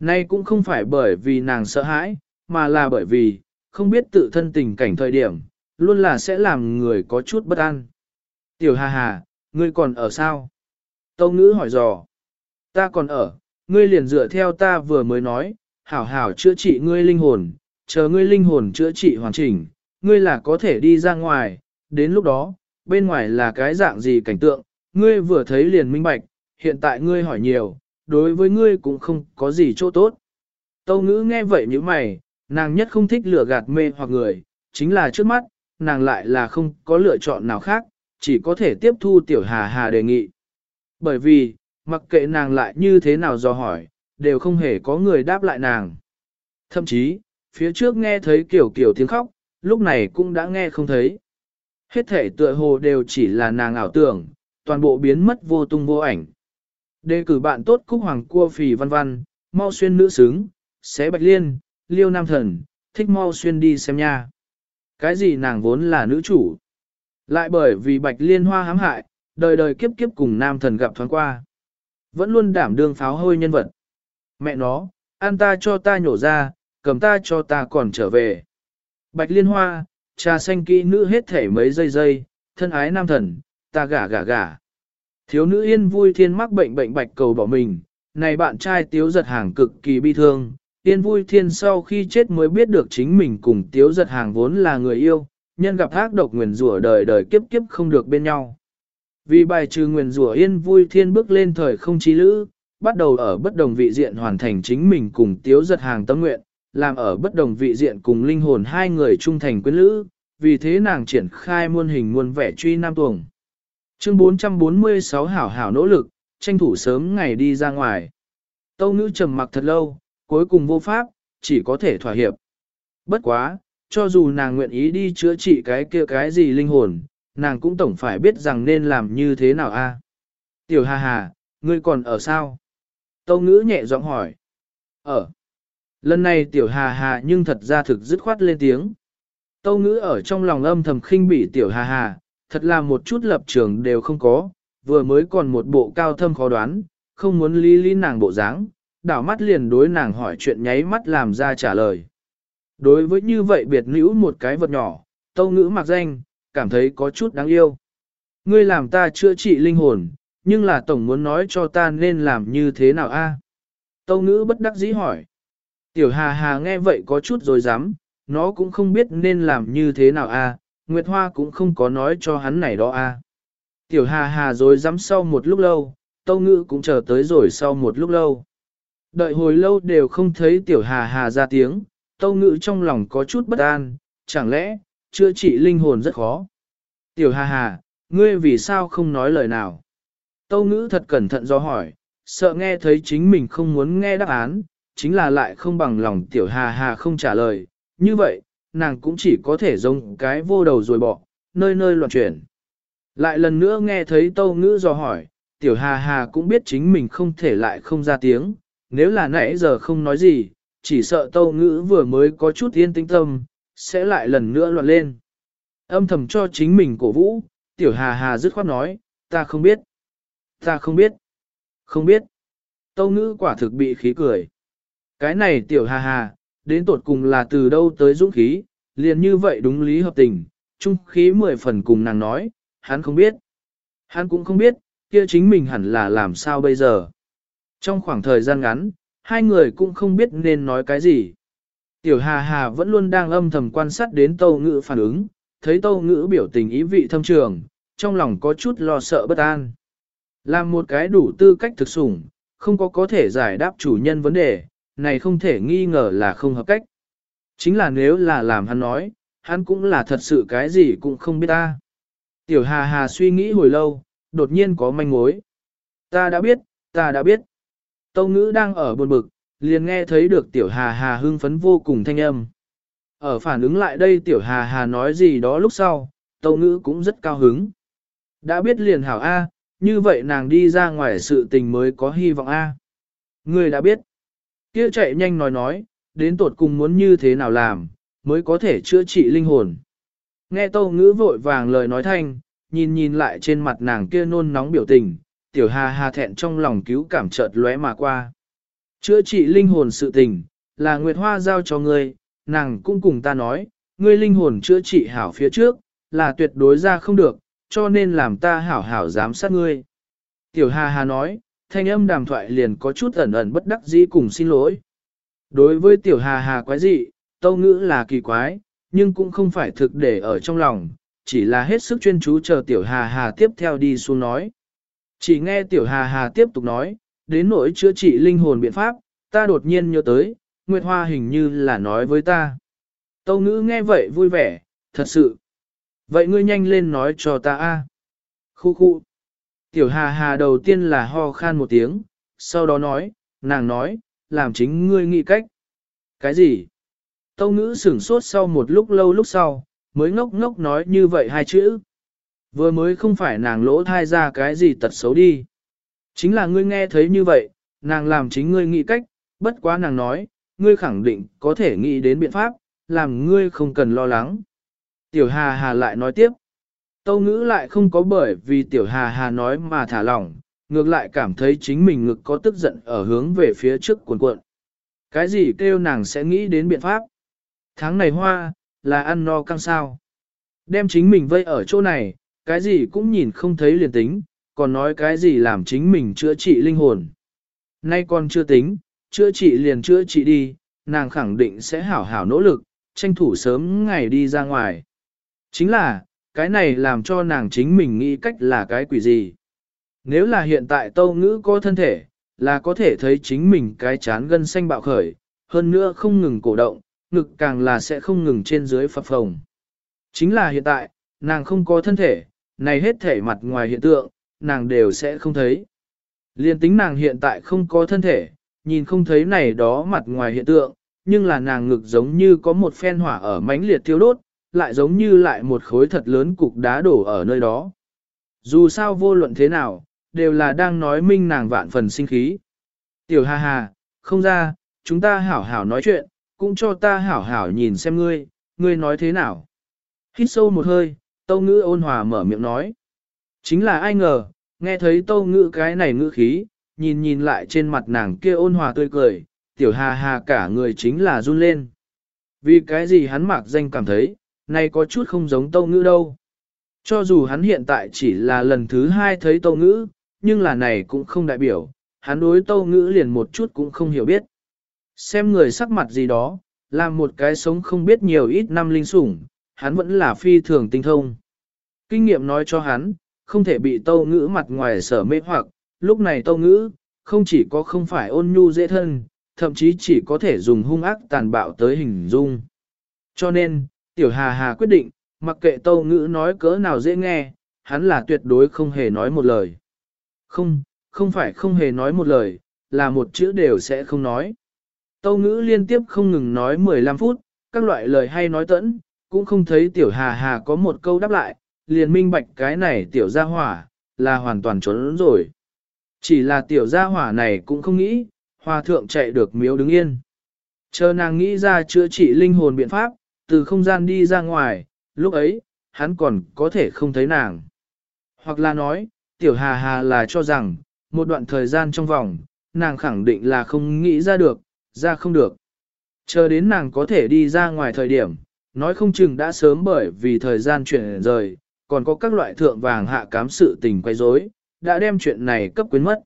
Nay cũng không phải bởi vì nàng sợ hãi, mà là bởi vì, không biết tự thân tình cảnh thời điểm, luôn là sẽ làm người có chút bất an. Tiểu hà hà, ngươi còn ở sao? Tâu ngữ hỏi dò. Ta còn ở, ngươi liền dựa theo ta vừa mới nói, hảo hảo chữa trị ngươi linh hồn, chờ ngươi linh hồn chữa trị hoàn chỉnh, ngươi là có thể đi ra ngoài, đến lúc đó, bên ngoài là cái dạng gì cảnh tượng, ngươi vừa thấy liền minh bạch, hiện tại ngươi hỏi nhiều, đối với ngươi cũng không có gì chỗ tốt. Tâu ngữ nghe vậy như mày, nàng nhất không thích lừa gạt mê hoặc người, chính là trước mắt, nàng lại là không có lựa chọn nào khác, chỉ có thể tiếp thu tiểu hà hà đề nghị. Bởi vì, mặc kệ nàng lại như thế nào do hỏi, đều không hề có người đáp lại nàng. Thậm chí, phía trước nghe thấy kiểu kiểu tiếng khóc, lúc này cũng đã nghe không thấy. Hết thể tựa hồ đều chỉ là nàng ảo tưởng, toàn bộ biến mất vô tung vô ảnh. Đề cử bạn tốt cúc hoàng cua phì văn văn, mau xuyên nữ xứng, xé bạch liên, liêu nam thần, thích mau xuyên đi xem nha. Cái gì nàng vốn là nữ chủ. Lại bởi vì bạch liên hoa hãm hại, đời đời kiếp kiếp cùng nam thần gặp thoáng qua. Vẫn luôn đảm đương pháo hôi nhân vật. Mẹ nó, ăn ta cho ta nhổ ra, cầm ta cho ta còn trở về. Bạch liên hoa, trà xanh kỹ nữ hết thể mấy giây giây, thân ái nam thần, ta gả gả gả. Thiếu nữ yên vui thiên mắc bệnh bệnh bạch cầu bỏ mình, này bạn trai tiếu giật hàng cực kỳ bi thương. Yên vui thiên sau khi chết mới biết được chính mình cùng tiếu giật hàng vốn là người yêu, nhân gặp ác độc nguyền rủa đời đời kiếp kiếp không được bên nhau. Vì bài trừ nguyền rủa yên vui thiên bước lên thời không trí lữ, bắt đầu ở bất đồng vị diện hoàn thành chính mình cùng tiếu giật hàng tâm nguyện, làm ở bất đồng vị diện cùng linh hồn hai người trung thành quyến lữ, vì thế nàng triển khai muôn hình muôn vẻ truy nam tuồng. Chương 446 hảo hảo nỗ lực, tranh thủ sớm ngày đi ra ngoài. Tâu ngữ trầm mặc thật lâu, cuối cùng vô pháp, chỉ có thể thỏa hiệp. Bất quá, cho dù nàng nguyện ý đi chữa trị cái kia cái gì linh hồn, nàng cũng tổng phải biết rằng nên làm như thế nào a. Tiểu hà hà, ngươi còn ở sao? Tâu ngữ nhẹ giọng hỏi. Ở. Lần này tiểu hà hà nhưng thật ra thực dứt khoát lên tiếng. Tâu ngữ ở trong lòng âm thầm khinh bị tiểu hà hà, thật là một chút lập trường đều không có, vừa mới còn một bộ cao thâm khó đoán, không muốn lý lý nàng bộ dáng, đảo mắt liền đối nàng hỏi chuyện nháy mắt làm ra trả lời. Đối với như vậy biệt nữ một cái vật nhỏ, tâu ngữ mặc danh, cảm thấy có chút đáng yêu. Ngươi làm ta chữa trị linh hồn, nhưng là tổng muốn nói cho ta nên làm như thế nào a? Tâu ngữ bất đắc dĩ hỏi. Tiểu hà hà nghe vậy có chút rồi dám, nó cũng không biết nên làm như thế nào a, Nguyệt Hoa cũng không có nói cho hắn này đó a. Tiểu hà hà rồi dám sau một lúc lâu, tâu ngữ cũng chờ tới rồi sau một lúc lâu. Đợi hồi lâu đều không thấy tiểu hà hà ra tiếng, tâu ngữ trong lòng có chút bất an, chẳng lẽ, chữa trị linh hồn rất khó. Tiểu hà hà, ngươi vì sao không nói lời nào? Tâu ngữ thật cẩn thận do hỏi, sợ nghe thấy chính mình không muốn nghe đáp án, chính là lại không bằng lòng tiểu hà hà không trả lời. Như vậy, nàng cũng chỉ có thể giống cái vô đầu rồi bỏ, nơi nơi loạn chuyển. Lại lần nữa nghe thấy tâu ngữ do hỏi, tiểu hà hà cũng biết chính mình không thể lại không ra tiếng, nếu là nãy giờ không nói gì, chỉ sợ tâu ngữ vừa mới có chút yên tĩnh tâm, sẽ lại lần nữa loạn lên. Âm thầm cho chính mình cổ vũ, tiểu hà hà dứt khoát nói, ta không biết, ta không biết, không biết. Tâu ngữ quả thực bị khí cười. Cái này tiểu hà hà, đến tột cùng là từ đâu tới dũng khí, liền như vậy đúng lý hợp tình, trung khí mười phần cùng nàng nói, hắn không biết. Hắn cũng không biết, kia chính mình hẳn là làm sao bây giờ. Trong khoảng thời gian ngắn, hai người cũng không biết nên nói cái gì. Tiểu Hà Hà vẫn luôn đang âm thầm quan sát đến Tâu Ngữ phản ứng, thấy Tâu Ngữ biểu tình ý vị thâm trường, trong lòng có chút lo sợ bất an. Làm một cái đủ tư cách thực sủng, không có có thể giải đáp chủ nhân vấn đề, này không thể nghi ngờ là không hợp cách. Chính là nếu là làm hắn nói, hắn cũng là thật sự cái gì cũng không biết ta. Tiểu Hà Hà suy nghĩ hồi lâu, đột nhiên có manh mối. Ta đã biết, ta đã biết. Tâu ngữ đang ở buồn bực, liền nghe thấy được tiểu hà hà hưng phấn vô cùng thanh âm. Ở phản ứng lại đây tiểu hà hà nói gì đó lúc sau, tâu ngữ cũng rất cao hứng. Đã biết liền hảo A, như vậy nàng đi ra ngoài sự tình mới có hy vọng A. Người đã biết. Kia chạy nhanh nói nói, đến tột cùng muốn như thế nào làm, mới có thể chữa trị linh hồn. Nghe tâu ngữ vội vàng lời nói thanh, nhìn nhìn lại trên mặt nàng kia nôn nóng biểu tình, tiểu hà hà thẹn trong lòng cứu cảm chợt lóe mà qua. Chữa trị linh hồn sự tình, là Nguyệt Hoa giao cho ngươi, nàng cũng cùng ta nói, ngươi linh hồn chữa trị hảo phía trước, là tuyệt đối ra không được, cho nên làm ta hảo hảo giám sát ngươi. Tiểu Hà Hà nói, thanh âm đàm thoại liền có chút ẩn ẩn bất đắc dĩ cùng xin lỗi. Đối với Tiểu Hà Hà quái dị, tâu ngữ là kỳ quái, nhưng cũng không phải thực để ở trong lòng, chỉ là hết sức chuyên chú chờ Tiểu Hà Hà tiếp theo đi xuống nói. Chỉ nghe Tiểu Hà Hà tiếp tục nói, đến nỗi chữa trị linh hồn biện pháp, ta đột nhiên nhớ tới, Nguyệt Hoa hình như là nói với ta. Tâu ngữ nghe vậy vui vẻ, thật sự. Vậy ngươi nhanh lên nói cho ta a. Khu khu. Tiểu Hà Hà đầu tiên là ho khan một tiếng, sau đó nói, nàng nói, làm chính ngươi nghĩ cách. Cái gì? Tâu ngữ sửng sốt sau một lúc lâu lúc sau, mới ngốc ngốc nói như vậy hai chữ. Vừa mới không phải nàng lỗ thai ra cái gì tật xấu đi. Chính là ngươi nghe thấy như vậy, nàng làm chính ngươi nghĩ cách, bất quá nàng nói, ngươi khẳng định có thể nghĩ đến biện pháp, làm ngươi không cần lo lắng. Tiểu Hà Hà lại nói tiếp. Tâu ngữ lại không có bởi vì Tiểu Hà Hà nói mà thả lỏng, ngược lại cảm thấy chính mình ngực có tức giận ở hướng về phía trước cuộn cuộn. Cái gì kêu nàng sẽ nghĩ đến biện pháp? Tháng này hoa, là ăn no căng sao. Đem chính mình vây ở chỗ này, cái gì cũng nhìn không thấy liền tính, còn nói cái gì làm chính mình chữa trị linh hồn. Nay còn chưa tính, chữa trị liền chữa trị đi, nàng khẳng định sẽ hảo hảo nỗ lực, tranh thủ sớm ngày đi ra ngoài. Chính là, cái này làm cho nàng chính mình nghĩ cách là cái quỷ gì. Nếu là hiện tại tâu ngữ có thân thể, là có thể thấy chính mình cái chán gân xanh bạo khởi, hơn nữa không ngừng cổ động, ngực càng là sẽ không ngừng trên dưới phập phồng. Chính là hiện tại, nàng không có thân thể, này hết thể mặt ngoài hiện tượng, nàng đều sẽ không thấy. Liên tính nàng hiện tại không có thân thể, nhìn không thấy này đó mặt ngoài hiện tượng, nhưng là nàng ngực giống như có một phen hỏa ở mãnh liệt thiêu đốt, lại giống như lại một khối thật lớn cục đá đổ ở nơi đó. Dù sao vô luận thế nào, đều là đang nói minh nàng vạn phần sinh khí. Tiểu hà hà, không ra, chúng ta hảo hảo nói chuyện, cũng cho ta hảo hảo nhìn xem ngươi, ngươi nói thế nào. Hít sâu một hơi, tâu ngữ ôn hòa mở miệng nói. Chính là ai ngờ, nghe thấy tâu ngữ cái này ngữ khí, nhìn nhìn lại trên mặt nàng kia ôn hòa tươi cười, tiểu hà hà cả người chính là run lên. Vì cái gì hắn mặc danh cảm thấy, này có chút không giống tâu ngữ đâu. Cho dù hắn hiện tại chỉ là lần thứ hai thấy tâu ngữ, nhưng là này cũng không đại biểu, hắn đối tâu ngữ liền một chút cũng không hiểu biết. Xem người sắc mặt gì đó, làm một cái sống không biết nhiều ít năm linh sủng, hắn vẫn là phi thường tinh thông. Kinh nghiệm nói cho hắn, không thể bị tâu ngữ mặt ngoài sở mê hoặc, lúc này tâu ngữ, không chỉ có không phải ôn nhu dễ thân, thậm chí chỉ có thể dùng hung ác tàn bạo tới hình dung. Cho nên, tiểu hà hà quyết định, mặc kệ tâu ngữ nói cỡ nào dễ nghe, hắn là tuyệt đối không hề nói một lời. Không, không phải không hề nói một lời, là một chữ đều sẽ không nói. Tâu ngữ liên tiếp không ngừng nói 15 phút, các loại lời hay nói tẫn, cũng không thấy tiểu hà hà có một câu đáp lại, liền minh bạch cái này tiểu gia hỏa, là hoàn toàn trốn rồi. Chỉ là tiểu gia hỏa này cũng không nghĩ, hòa thượng chạy được miếu đứng yên. Chờ nàng nghĩ ra chữa trị linh hồn biện pháp, từ không gian đi ra ngoài, lúc ấy, hắn còn có thể không thấy nàng. Hoặc là nói, tiểu hà hà là cho rằng, một đoạn thời gian trong vòng, nàng khẳng định là không nghĩ ra được, ra không được. Chờ đến nàng có thể đi ra ngoài thời điểm, nói không chừng đã sớm bởi vì thời gian chuyển rời, còn có các loại thượng vàng hạ cám sự tình quay rối, đã đem chuyện này cấp quyến mất.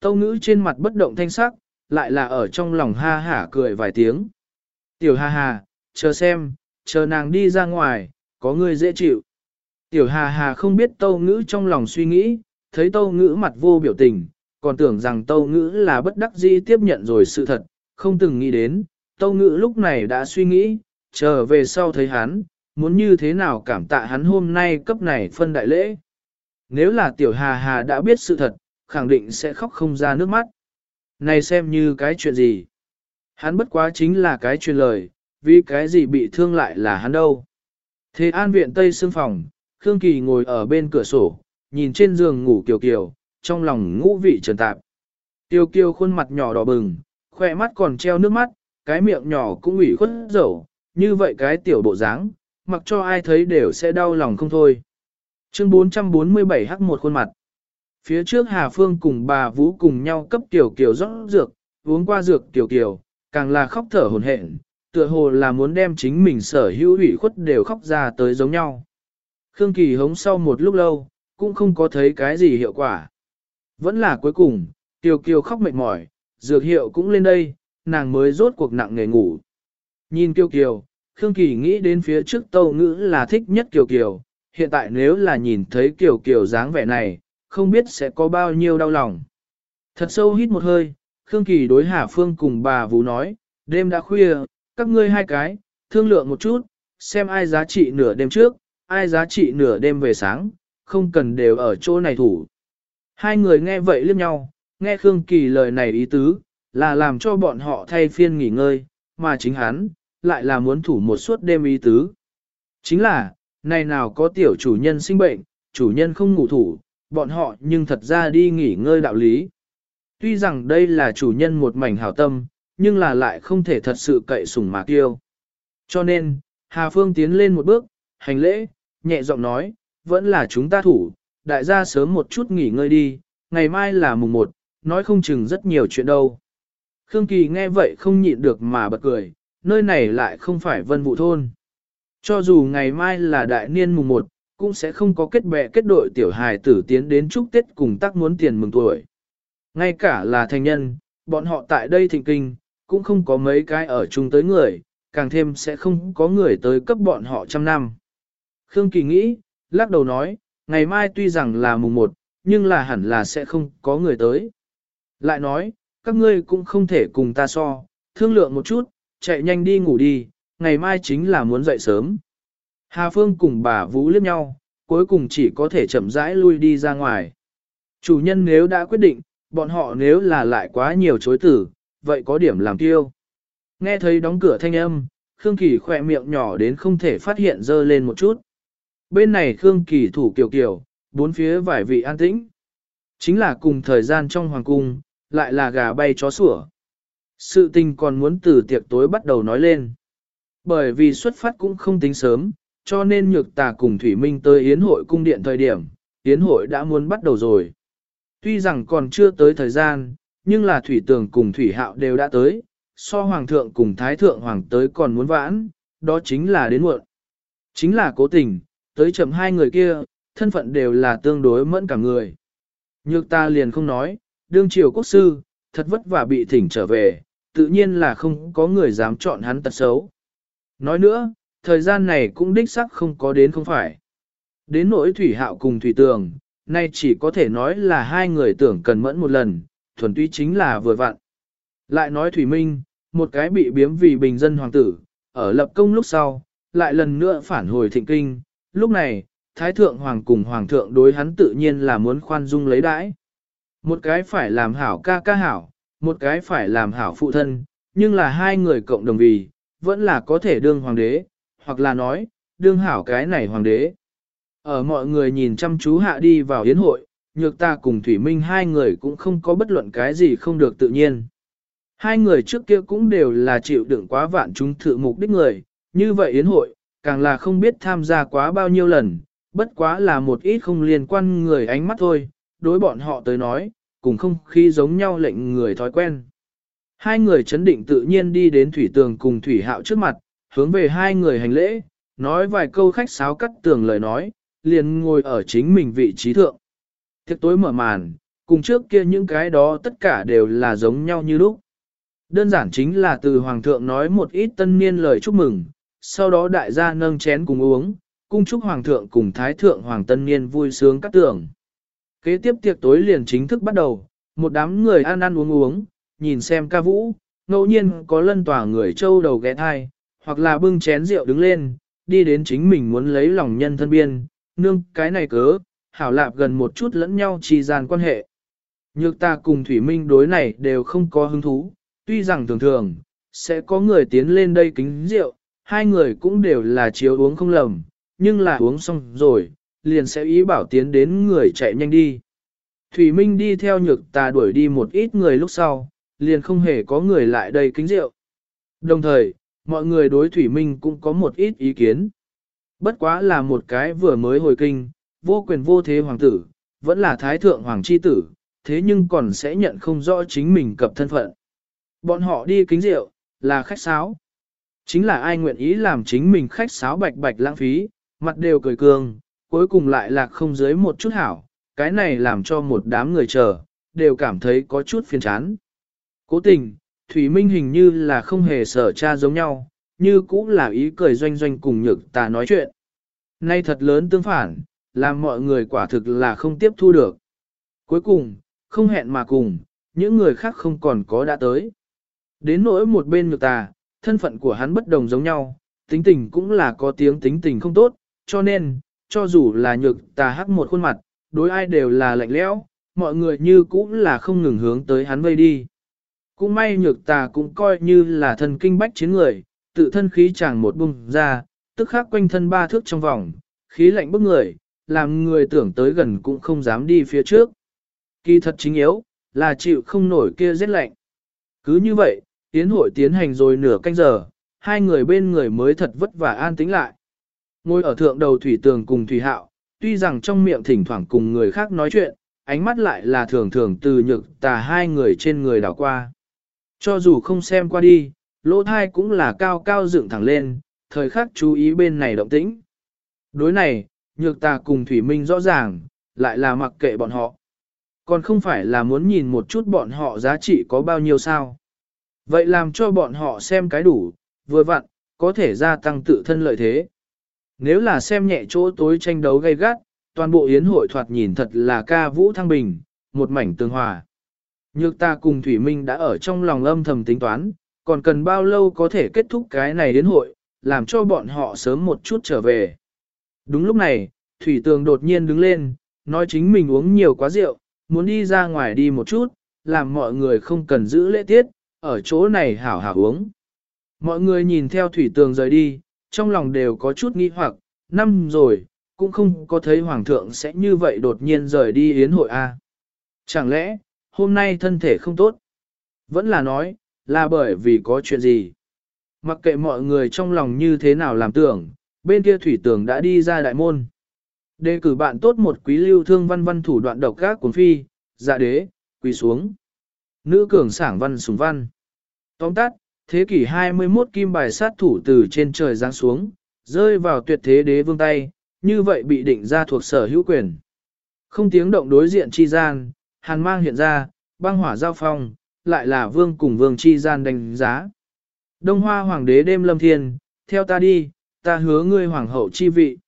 Tâu ngữ trên mặt bất động thanh sắc, lại là ở trong lòng ha hả cười vài tiếng. Tiểu ha ha, chờ xem, chờ nàng đi ra ngoài, có người dễ chịu. Tiểu hà hà không biết tâu ngữ trong lòng suy nghĩ, thấy tâu ngữ mặt vô biểu tình, còn tưởng rằng tâu ngữ là bất đắc dĩ tiếp nhận rồi sự thật, không từng nghĩ đến, tâu ngữ lúc này đã suy nghĩ, chờ về sau thấy hắn, muốn như thế nào cảm tạ hắn hôm nay cấp này phân đại lễ. Nếu là tiểu hà hà đã biết sự thật, khẳng định sẽ khóc không ra nước mắt. Này xem như cái chuyện gì? Hắn bất quá chính là cái truyền lời, vì cái gì bị thương lại là hắn đâu. Thế an viện Tây Sương Phòng, Khương Kỳ ngồi ở bên cửa sổ, nhìn trên giường ngủ kiều kiều, trong lòng ngũ vị trần tạp. Kiều kiều khuôn mặt nhỏ đỏ bừng, khỏe mắt còn treo nước mắt, cái miệng nhỏ cũng ủy khuất dầu, như vậy cái tiểu bộ dáng, mặc cho ai thấy đều sẽ đau lòng không thôi. Chương 447 hắc một khuôn mặt. Phía trước Hà Phương cùng bà Vũ cùng nhau cấp tiểu kiều rót dược, uống qua dược tiểu kiều, càng là khóc thở hồn hển, tựa hồ là muốn đem chính mình sở hữu ủy khuất đều khóc ra tới giống nhau. Khương Kỳ hống sau một lúc lâu, cũng không có thấy cái gì hiệu quả. Vẫn là cuối cùng, Tiêu Kiều khóc mệt mỏi, dược hiệu cũng lên đây, nàng mới rốt cuộc nặng nghề ngủ. Nhìn Kiều Kiều, Khương Kỳ nghĩ đến phía trước tâu ngữ là thích nhất Kiều Kiều, hiện tại nếu là nhìn thấy Kiều Kiều dáng vẻ này, không biết sẽ có bao nhiêu đau lòng. Thật sâu hít một hơi, Khương Kỳ đối Hà Phương cùng bà Vũ nói, đêm đã khuya, các ngươi hai cái, thương lượng một chút, xem ai giá trị nửa đêm trước, ai giá trị nửa đêm về sáng, không cần đều ở chỗ này thủ. Hai người nghe vậy liếc nhau, nghe Khương Kỳ lời này ý tứ, là làm cho bọn họ thay phiên nghỉ ngơi, mà chính hắn, lại là muốn thủ một suốt đêm ý tứ. Chính là, này nào có tiểu chủ nhân sinh bệnh, chủ nhân không ngủ thủ, bọn họ nhưng thật ra đi nghỉ ngơi đạo lý. Tuy rằng đây là chủ nhân một mảnh hảo tâm, nhưng là lại không thể thật sự cậy sủng mà kiêu. Cho nên, Hà Phương tiến lên một bước, hành lễ, nhẹ giọng nói, vẫn là chúng ta thủ, đại gia sớm một chút nghỉ ngơi đi, ngày mai là mùng một, nói không chừng rất nhiều chuyện đâu. Khương Kỳ nghe vậy không nhịn được mà bật cười, nơi này lại không phải vân vụ thôn. Cho dù ngày mai là đại niên mùng một, cũng sẽ không có kết bè kết đội tiểu hài tử tiến đến chúc Tết cùng tác muốn tiền mừng tuổi. Ngay cả là thành nhân, bọn họ tại đây thịnh kinh, cũng không có mấy cái ở chung tới người, càng thêm sẽ không có người tới cấp bọn họ trăm năm. Khương Kỳ nghĩ, lắc đầu nói, ngày mai tuy rằng là mùng một, nhưng là hẳn là sẽ không có người tới. Lại nói, các ngươi cũng không thể cùng ta so, thương lượng một chút, chạy nhanh đi ngủ đi, ngày mai chính là muốn dậy sớm. Hà Phương cùng bà Vũ liếc nhau, cuối cùng chỉ có thể chậm rãi lui đi ra ngoài. Chủ nhân nếu đã quyết định, bọn họ nếu là lại quá nhiều chối tử, vậy có điểm làm tiêu. Nghe thấy đóng cửa thanh âm, Khương Kỳ khỏe miệng nhỏ đến không thể phát hiện dơ lên một chút. Bên này Khương Kỳ thủ kiều kiều, bốn phía vài vị an tĩnh. Chính là cùng thời gian trong hoàng cung, lại là gà bay chó sủa. Sự tình còn muốn từ tiệc tối bắt đầu nói lên. Bởi vì xuất phát cũng không tính sớm, cho nên nhược tà cùng Thủy Minh tới Yến hội cung điện thời điểm, Yến hội đã muốn bắt đầu rồi. Tuy rằng còn chưa tới thời gian, nhưng là Thủy Tường cùng Thủy Hạo đều đã tới, so Hoàng thượng cùng Thái thượng Hoàng tới còn muốn vãn, đó chính là đến muộn. Chính là cố tình, tới chậm hai người kia, thân phận đều là tương đối mẫn cả người. Nhược ta liền không nói, đương triều quốc sư, thật vất vả bị thỉnh trở về, tự nhiên là không có người dám chọn hắn tật xấu. Nói nữa, thời gian này cũng đích sắc không có đến không phải. Đến nỗi thủy hạo cùng thủy tường, nay chỉ có thể nói là hai người tưởng cần mẫn một lần, thuần túy chính là vừa vặn. Lại nói thủy minh, một cái bị biếm vì bình dân hoàng tử, ở lập công lúc sau, lại lần nữa phản hồi thịnh kinh, lúc này, Thái Thượng Hoàng cùng Hoàng thượng đối hắn tự nhiên là muốn khoan dung lấy đãi. Một cái phải làm hảo ca ca hảo, một cái phải làm hảo phụ thân, nhưng là hai người cộng đồng vì, vẫn là có thể đương hoàng đế, hoặc là nói, đương hảo cái này hoàng đế. Ở mọi người nhìn chăm chú hạ đi vào yến hội, nhược ta cùng Thủy Minh hai người cũng không có bất luận cái gì không được tự nhiên. Hai người trước kia cũng đều là chịu đựng quá vạn chúng thử mục đích người, Như vậy yến hội, càng là không biết tham gia quá bao nhiêu lần, bất quá là một ít không liên quan người ánh mắt thôi, đối bọn họ tới nói, cùng không khí giống nhau lệnh người thói quen. Hai người chấn định tự nhiên đi đến thủy tường cùng thủy hạo trước mặt, hướng về hai người hành lễ, nói vài câu khách sáo cắt tường lời nói, liền ngồi ở chính mình vị trí thượng. Thiệt tối mở màn, cùng trước kia những cái đó tất cả đều là giống nhau như lúc. Đơn giản chính là từ Hoàng thượng nói một ít tân niên lời chúc mừng, sau đó đại gia nâng chén cùng uống, cung chúc Hoàng thượng cùng Thái thượng Hoàng tân niên vui sướng các tưởng. Kế tiếp tiệc tối liền chính thức bắt đầu, một đám người ăn ăn uống uống, nhìn xem ca vũ, ngẫu nhiên có lân tỏa người châu đầu ghé thai, hoặc là bưng chén rượu đứng lên, đi đến chính mình muốn lấy lòng nhân thân biên, nương cái này cớ, hảo lạp gần một chút lẫn nhau trì gian quan hệ. Nhược ta cùng Thủy Minh đối này đều không có hứng thú, tuy rằng thường thường, sẽ có người tiến lên đây kính rượu, hai người cũng đều là chiếu uống không lầm, nhưng là uống xong rồi, liền sẽ ý bảo tiến đến người chạy nhanh đi. Thủy Minh đi theo nhược ta đuổi đi một ít người lúc sau, liền không hề có người lại đây kính rượu. Đồng thời, mọi người đối Thủy Minh cũng có một ít ý kiến. Bất quá là một cái vừa mới hồi kinh, vô quyền vô thế hoàng tử, vẫn là thái thượng hoàng chi tử, thế nhưng còn sẽ nhận không rõ chính mình cập thân phận. Bọn họ đi kính rượu, là khách sáo. Chính là ai nguyện ý làm chính mình khách sáo bạch bạch lãng phí, mặt đều cười cường, cuối cùng lại lạc không dưới một chút hảo, cái này làm cho một đám người chờ, đều cảm thấy có chút phiền chán. Cố tình, Thủy Minh hình như là không hề sở cha giống nhau, như cũng là ý cười doanh doanh cùng nhược ta nói chuyện. Nay thật lớn tương phản, làm mọi người quả thực là không tiếp thu được. Cuối cùng, không hẹn mà cùng, những người khác không còn có đã tới. Đến nỗi một bên nhược tà, thân phận của hắn bất đồng giống nhau, tính tình cũng là có tiếng tính tình không tốt, cho nên, cho dù là nhược tà hắc một khuôn mặt, đối ai đều là lạnh lẽo, mọi người như cũng là không ngừng hướng tới hắn vây đi. Cũng may nhược tà cũng coi như là thần kinh bách chiến người, tự thân khí chẳng một bung ra, tức khắc quanh thân ba thước trong vòng, khí lạnh bức người, làm người tưởng tới gần cũng không dám đi phía trước. Kỳ thật chính yếu, là chịu không nổi kia rét lạnh. Cứ như vậy, tiến hội tiến hành rồi nửa canh giờ, hai người bên người mới thật vất vả an tĩnh lại. Ngồi ở thượng đầu thủy tường cùng thủy hạo, tuy rằng trong miệng thỉnh thoảng cùng người khác nói chuyện, ánh mắt lại là thường thường từ nhược tà hai người trên người đảo qua. Cho dù không xem qua đi, lỗ thai cũng là cao cao dựng thẳng lên, thời khắc chú ý bên này động tĩnh. Đối này, nhược ta cùng Thủy Minh rõ ràng, lại là mặc kệ bọn họ. Còn không phải là muốn nhìn một chút bọn họ giá trị có bao nhiêu sao. Vậy làm cho bọn họ xem cái đủ, vừa vặn, có thể gia tăng tự thân lợi thế. Nếu là xem nhẹ chỗ tối tranh đấu gay gắt, toàn bộ yến hội thoạt nhìn thật là ca vũ thăng bình, một mảnh tương hòa. Nhược ta cùng Thủy Minh đã ở trong lòng âm thầm tính toán, còn cần bao lâu có thể kết thúc cái này đến hội, làm cho bọn họ sớm một chút trở về. Đúng lúc này, Thủy Tường đột nhiên đứng lên, nói chính mình uống nhiều quá rượu, muốn đi ra ngoài đi một chút, làm mọi người không cần giữ lễ tiết, ở chỗ này hảo hảo uống. Mọi người nhìn theo Thủy Tường rời đi, trong lòng đều có chút nghi hoặc, năm rồi, cũng không có thấy Hoàng thượng sẽ như vậy đột nhiên rời đi yến hội A. Chẳng lẽ, hôm nay thân thể không tốt? Vẫn là nói, là bởi vì có chuyện gì? Mặc kệ mọi người trong lòng như thế nào làm tưởng, bên kia thủy tường đã đi ra đại môn. Đề cử bạn tốt một quý lưu thương văn văn thủ đoạn độc gác cuốn phi, dạ đế, quỳ xuống. Nữ cường sảng văn sùng văn. Tóm tắt, thế kỷ 21 kim bài sát thủ từ trên trời giáng xuống, rơi vào tuyệt thế đế vương tay, như vậy bị định ra thuộc sở hữu quyền. Không tiếng động đối diện chi gian, hàn mang hiện ra, băng hỏa giao phong, lại là vương cùng vương chi gian đánh giá. Đông hoa hoàng đế đêm lâm thiên, theo ta đi, ta hứa ngươi hoàng hậu chi vị.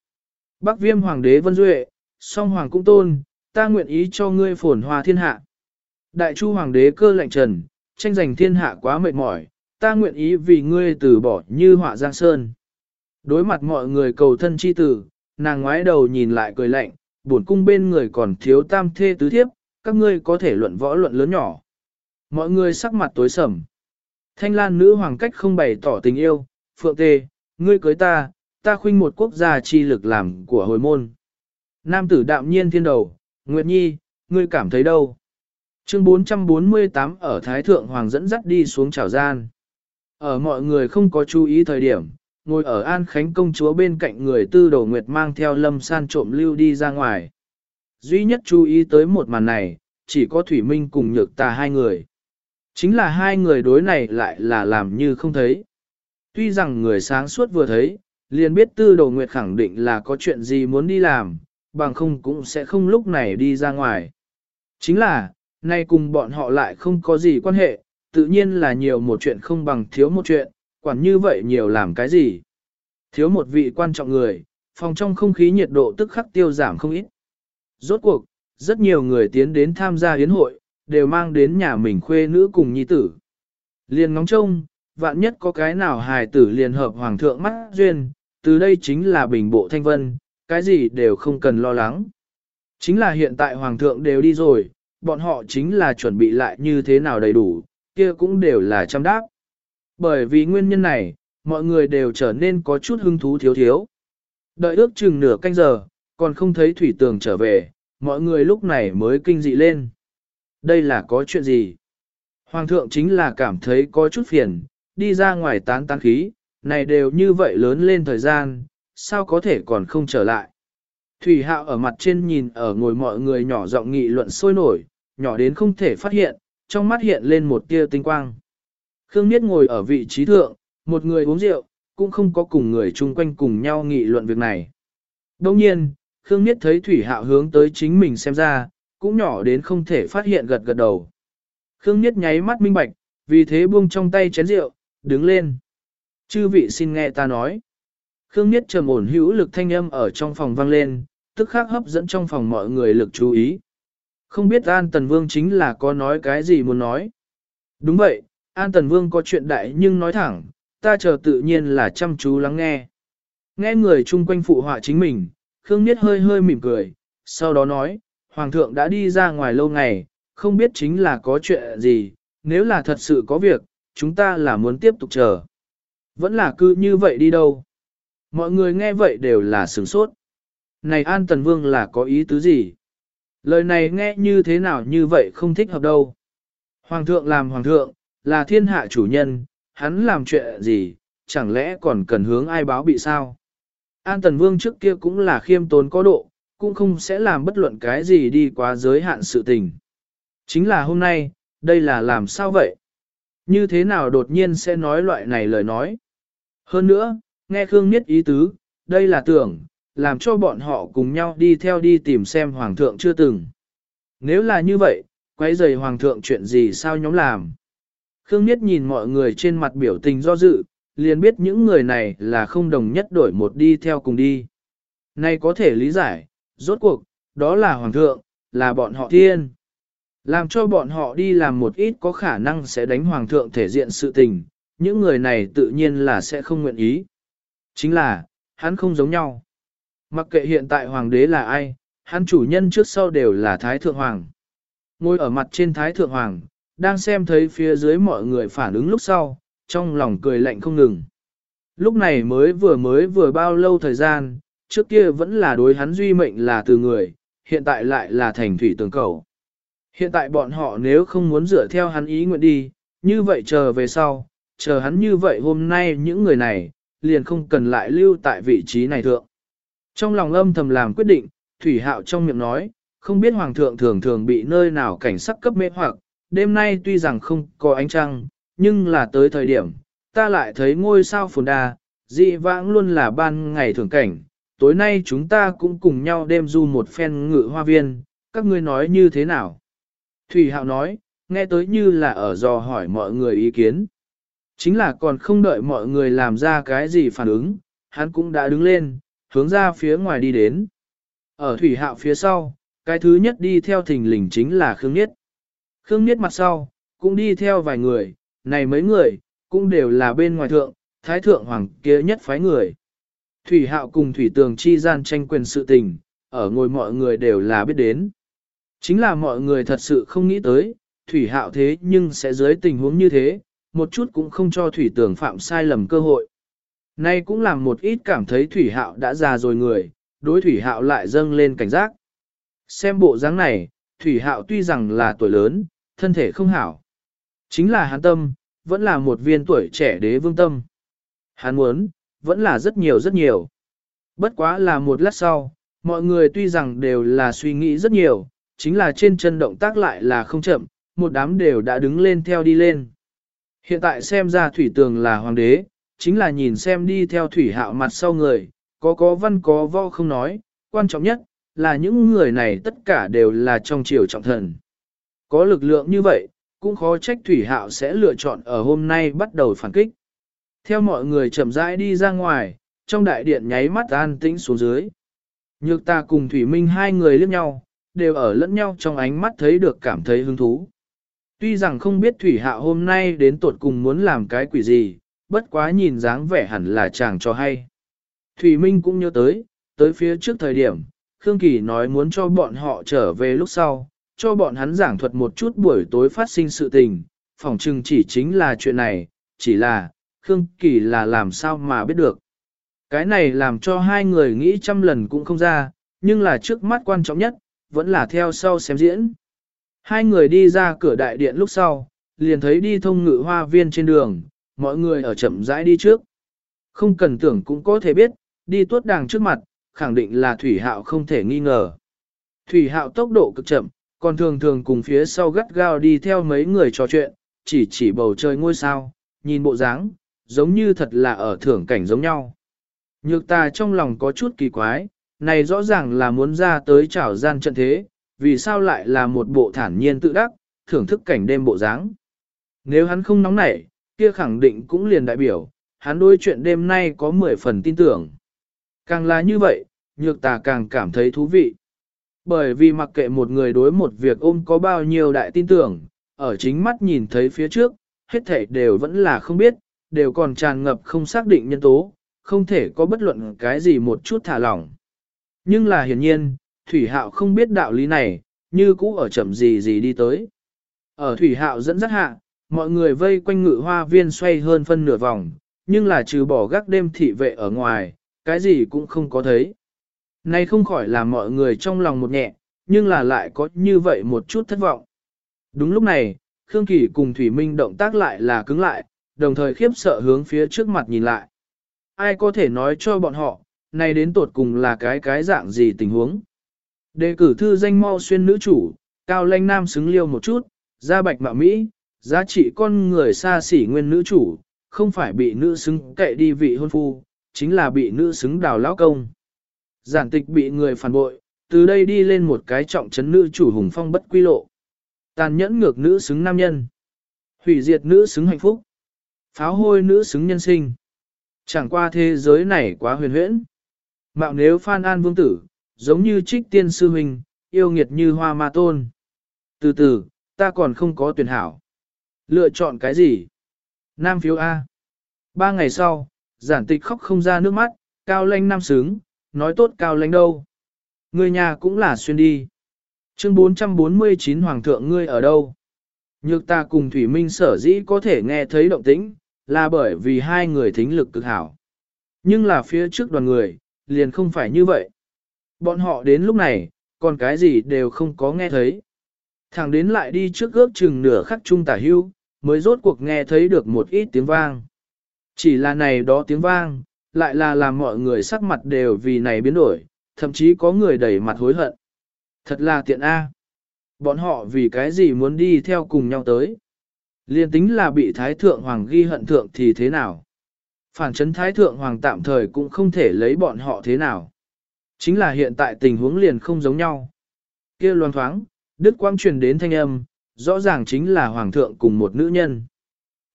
Bắc viêm hoàng đế vân duệ, song hoàng cung tôn, ta nguyện ý cho ngươi phồn hoa thiên hạ. Đại chu hoàng đế cơ lệnh trần, tranh giành thiên hạ quá mệt mỏi, ta nguyện ý vì ngươi từ bỏ như họa giang sơn. Đối mặt mọi người cầu thân chi tử, nàng ngoái đầu nhìn lại cười lạnh, buồn cung bên người còn thiếu tam thê tứ thiếp, các ngươi có thể luận võ luận lớn nhỏ. Mọi người sắc mặt tối sầm. Thanh lan nữ hoàng cách không bày tỏ tình yêu, phượng tê, ngươi cưới ta, ta khuynh một quốc gia chi lực làm của hồi môn. Nam tử đạm nhiên thiên đầu, Nguyệt Nhi, ngươi cảm thấy đâu? Chương 448 ở Thái Thượng Hoàng dẫn dắt đi xuống trào gian. Ở mọi người không có chú ý thời điểm, ngồi ở An Khánh công chúa bên cạnh người tư đầu nguyệt mang theo lâm san trộm lưu đi ra ngoài. Duy nhất chú ý tới một màn này, chỉ có Thủy Minh cùng nhược tà hai người. Chính là hai người đối này lại là làm như không thấy. Tuy rằng người sáng suốt vừa thấy, liền biết tư Đồ nguyệt khẳng định là có chuyện gì muốn đi làm, bằng không cũng sẽ không lúc này đi ra ngoài. Chính là, nay cùng bọn họ lại không có gì quan hệ, tự nhiên là nhiều một chuyện không bằng thiếu một chuyện, quản như vậy nhiều làm cái gì. Thiếu một vị quan trọng người, phòng trong không khí nhiệt độ tức khắc tiêu giảm không ít. Rốt cuộc, rất nhiều người tiến đến tham gia hiến hội, đều mang đến nhà mình khuê nữ cùng nhi tử. Liền ngóng trông, vạn nhất có cái nào hài tử liền hợp hoàng thượng mắt duyên, từ đây chính là bình bộ thanh vân, cái gì đều không cần lo lắng. Chính là hiện tại hoàng thượng đều đi rồi, bọn họ chính là chuẩn bị lại như thế nào đầy đủ, kia cũng đều là chăm đáp. Bởi vì nguyên nhân này, mọi người đều trở nên có chút hứng thú thiếu thiếu. Đợi ước chừng nửa canh giờ, còn không thấy thủy tường trở về, mọi người lúc này mới kinh dị lên. Đây là có chuyện gì? Hoàng thượng chính là cảm thấy có chút phiền, đi ra ngoài tán tán khí, này đều như vậy lớn lên thời gian, sao có thể còn không trở lại. Thủy hạo ở mặt trên nhìn ở ngồi mọi người nhỏ giọng nghị luận sôi nổi, nhỏ đến không thể phát hiện, trong mắt hiện lên một tia tinh quang. Khương Niết ngồi ở vị trí thượng, một người uống rượu, cũng không có cùng người chung quanh cùng nhau nghị luận việc này. Đồng nhiên, Khương Niết thấy Thủy Hạo hướng tới chính mình xem ra, cũng nhỏ đến không thể phát hiện gật gật đầu. Khương Niết nháy mắt minh bạch, vì thế buông trong tay chén rượu, đứng lên. Chư vị xin nghe ta nói. Khương Niết trầm ổn hữu lực thanh âm ở trong phòng vang lên, tức khắc hấp dẫn trong phòng mọi người lực chú ý. Không biết An Tần Vương chính là có nói cái gì muốn nói. Đúng vậy, An Tần Vương có chuyện đại nhưng nói thẳng, ta chờ tự nhiên là chăm chú lắng nghe. Nghe người chung quanh phụ họa chính mình, Khương Niết hơi hơi mỉm cười, sau đó nói, Hoàng thượng đã đi ra ngoài lâu ngày, không biết chính là có chuyện gì, nếu là thật sự có việc, chúng ta là muốn tiếp tục chờ. Vẫn là cứ như vậy đi đâu. Mọi người nghe vậy đều là sửng sốt. Này An Tần Vương là có ý tứ gì? Lời này nghe như thế nào như vậy không thích hợp đâu. Hoàng thượng làm hoàng thượng, là thiên hạ chủ nhân, hắn làm chuyện gì, chẳng lẽ còn cần hướng ai báo bị sao? An Tần Vương trước kia cũng là khiêm tốn có độ, cũng không sẽ làm bất luận cái gì đi quá giới hạn sự tình. Chính là hôm nay, đây là làm sao vậy? Như thế nào đột nhiên sẽ nói loại này lời nói? Hơn nữa, nghe Khương Niết ý tứ, đây là tưởng, làm cho bọn họ cùng nhau đi theo đi tìm xem Hoàng thượng chưa từng. Nếu là như vậy, quấy rầy Hoàng thượng chuyện gì sao nhóm làm? Khương Niết nhìn mọi người trên mặt biểu tình do dự, liền biết những người này là không đồng nhất đổi một đi theo cùng đi. Này có thể lý giải, rốt cuộc, đó là Hoàng thượng, là bọn họ thiên. Làm cho bọn họ đi làm một ít có khả năng sẽ đánh Hoàng thượng thể diện sự tình, những người này tự nhiên là sẽ không nguyện ý. Chính là, hắn không giống nhau. Mặc kệ hiện tại hoàng đế là ai, hắn chủ nhân trước sau đều là Thái Thượng Hoàng. Ngồi ở mặt trên Thái Thượng Hoàng, đang xem thấy phía dưới mọi người phản ứng lúc sau, trong lòng cười lạnh không ngừng. Lúc này mới vừa mới vừa bao lâu thời gian, trước kia vẫn là đối hắn duy mệnh là từ người, hiện tại lại là thành thủy tường cầu. Hiện tại bọn họ nếu không muốn dựa theo hắn ý nguyện đi, như vậy chờ về sau, chờ hắn như vậy hôm nay những người này, liền không cần lại lưu tại vị trí này thượng. Trong lòng âm thầm làm quyết định, Thủy Hạo trong miệng nói, không biết Hoàng thượng thường thường bị nơi nào cảnh sắc cấp mê hoặc, đêm nay tuy rằng không có ánh trăng, nhưng là tới thời điểm, ta lại thấy ngôi sao phồn đa, dị vãng luôn là ban ngày thường cảnh, tối nay chúng ta cũng cùng nhau đêm du một phen ngự hoa viên, các ngươi nói như thế nào? Thủy Hạo nói, nghe tới như là ở dò hỏi mọi người ý kiến. Chính là còn không đợi mọi người làm ra cái gì phản ứng, hắn cũng đã đứng lên, hướng ra phía ngoài đi đến. Ở thủy hạo phía sau, cái thứ nhất đi theo thình lình chính là Khương Niết. Khương Niết mặt sau, cũng đi theo vài người, này mấy người, cũng đều là bên ngoài thượng, thái thượng hoàng kia nhất phái người. Thủy hạo cùng thủy tường chi gian tranh quyền sự tình, ở ngồi mọi người đều là biết đến. Chính là mọi người thật sự không nghĩ tới, thủy hạo thế nhưng sẽ dưới tình huống như thế, một chút cũng không cho thủy tưởng phạm sai lầm cơ hội. Nay cũng làm một ít cảm thấy thủy hạo đã già rồi người, đối thủy hạo lại dâng lên cảnh giác. Xem bộ dáng này, thủy hạo tuy rằng là tuổi lớn, thân thể không hảo. Chính là hắn tâm, vẫn là một viên tuổi trẻ đế vương tâm. Hắn muốn, vẫn là rất nhiều rất nhiều. Bất quá là một lát sau, mọi người tuy rằng đều là suy nghĩ rất nhiều, chính là trên chân động tác lại là không chậm, một đám đều đã đứng lên theo đi lên. Hiện tại xem ra thủy tường là hoàng đế, chính là nhìn xem đi theo thủy hạo mặt sau người, có có văn có vo không nói, quan trọng nhất là những người này tất cả đều là trong triều trọng thần. Có lực lượng như vậy, cũng khó trách thủy hạo sẽ lựa chọn ở hôm nay bắt đầu phản kích. Theo mọi người chậm rãi đi ra ngoài, trong đại điện nháy mắt an tĩnh xuống dưới. Nhược ta cùng Thủy Minh hai người liếc nhau, đều ở lẫn nhau trong ánh mắt thấy được cảm thấy hứng thú. Tuy rằng không biết Thủy Hạ hôm nay đến tột cùng muốn làm cái quỷ gì, bất quá nhìn dáng vẻ hẳn là chàng cho hay. Thủy Minh cũng nhớ tới, tới phía trước thời điểm, Khương Kỳ nói muốn cho bọn họ trở về lúc sau, cho bọn hắn giảng thuật một chút buổi tối phát sinh sự tình, phỏng chừng chỉ chính là chuyện này, chỉ là, Khương Kỳ là làm sao mà biết được. Cái này làm cho hai người nghĩ trăm lần cũng không ra, nhưng là trước mắt quan trọng nhất, vẫn là theo sau xem diễn. Hai người đi ra cửa đại điện lúc sau, liền thấy đi thông ngự hoa viên trên đường, mọi người ở chậm rãi đi trước. Không cần tưởng cũng có thể biết, đi tuốt đàng trước mặt, khẳng định là thủy hạo không thể nghi ngờ. Thủy hạo tốc độ cực chậm, còn thường thường cùng phía sau gắt gao đi theo mấy người trò chuyện, chỉ chỉ bầu trời ngôi sao, nhìn bộ dáng, giống như thật là ở thưởng cảnh giống nhau. Nhược ta trong lòng có chút kỳ quái, này rõ ràng là muốn ra tới trảo gian trận thế, vì sao lại là một bộ thản nhiên tự đắc, thưởng thức cảnh đêm bộ dáng. Nếu hắn không nóng nảy, kia khẳng định cũng liền đại biểu, hắn đối chuyện đêm nay có 10 phần tin tưởng. Càng là như vậy, nhược tà càng cảm thấy thú vị. Bởi vì mặc kệ một người đối một việc ôm có bao nhiêu đại tin tưởng, ở chính mắt nhìn thấy phía trước, hết thảy đều vẫn là không biết, đều còn tràn ngập không xác định nhân tố, không thể có bất luận cái gì một chút thả lỏng. Nhưng là hiển nhiên, Thủy Hạo không biết đạo lý này, như cũ ở chậm gì gì đi tới. Ở Thủy Hạo dẫn dắt hạ, mọi người vây quanh ngự hoa viên xoay hơn phân nửa vòng, nhưng là trừ bỏ gác đêm thị vệ ở ngoài, cái gì cũng không có thấy. Nay không khỏi làm mọi người trong lòng một nhẹ, nhưng là lại có như vậy một chút thất vọng. Đúng lúc này, Khương Kỳ cùng Thủy Minh động tác lại là cứng lại, đồng thời khiếp sợ hướng phía trước mặt nhìn lại. Ai có thể nói cho bọn họ, này đến tột cùng là cái cái dạng gì tình huống. Đề cử thư danh mau xuyên nữ chủ, cao lanh nam xứng liêu một chút, da bạch mạo Mỹ, giá trị con người xa xỉ nguyên nữ chủ, không phải bị nữ xứng kệ đi vị hôn phu, chính là bị nữ xứng đào lão công. Giản tịch bị người phản bội, từ đây đi lên một cái trọng trấn nữ chủ hùng phong bất quy lộ. Tàn nhẫn ngược nữ xứng nam nhân. Hủy diệt nữ xứng hạnh phúc. Pháo hôi nữ xứng nhân sinh. Chẳng qua thế giới này quá huyền huyễn. Mạo nếu Phan An Vương Tử, giống như trích tiên sư huynh, yêu nghiệt như hoa ma tôn. Từ từ, ta còn không có tuyển hảo. Lựa chọn cái gì? Nam phiếu A. Ba ngày sau, giản tịch khóc không ra nước mắt, cao lanh nam sướng, nói tốt cao lanh đâu. Người nhà cũng là xuyên đi. Chương 449 Hoàng thượng ngươi ở đâu? Nhược ta cùng Thủy Minh sở dĩ có thể nghe thấy động tĩnh, là bởi vì hai người thính lực cực hảo. Nhưng là phía trước đoàn người, liền không phải như vậy. Bọn họ đến lúc này, còn cái gì đều không có nghe thấy. thằng đến lại đi trước ước chừng nửa khắc trung tả hưu, mới rốt cuộc nghe thấy được một ít tiếng vang. Chỉ là này đó tiếng vang, lại là làm mọi người sắc mặt đều vì này biến đổi, thậm chí có người đẩy mặt hối hận. Thật là tiện A. Bọn họ vì cái gì muốn đi theo cùng nhau tới. Liên tính là bị Thái Thượng Hoàng ghi hận thượng thì thế nào? Phản chấn Thái Thượng Hoàng tạm thời cũng không thể lấy bọn họ thế nào. Chính là hiện tại tình huống liền không giống nhau. kia loan thoáng, Đức Quang truyền đến thanh âm, rõ ràng chính là Hoàng thượng cùng một nữ nhân.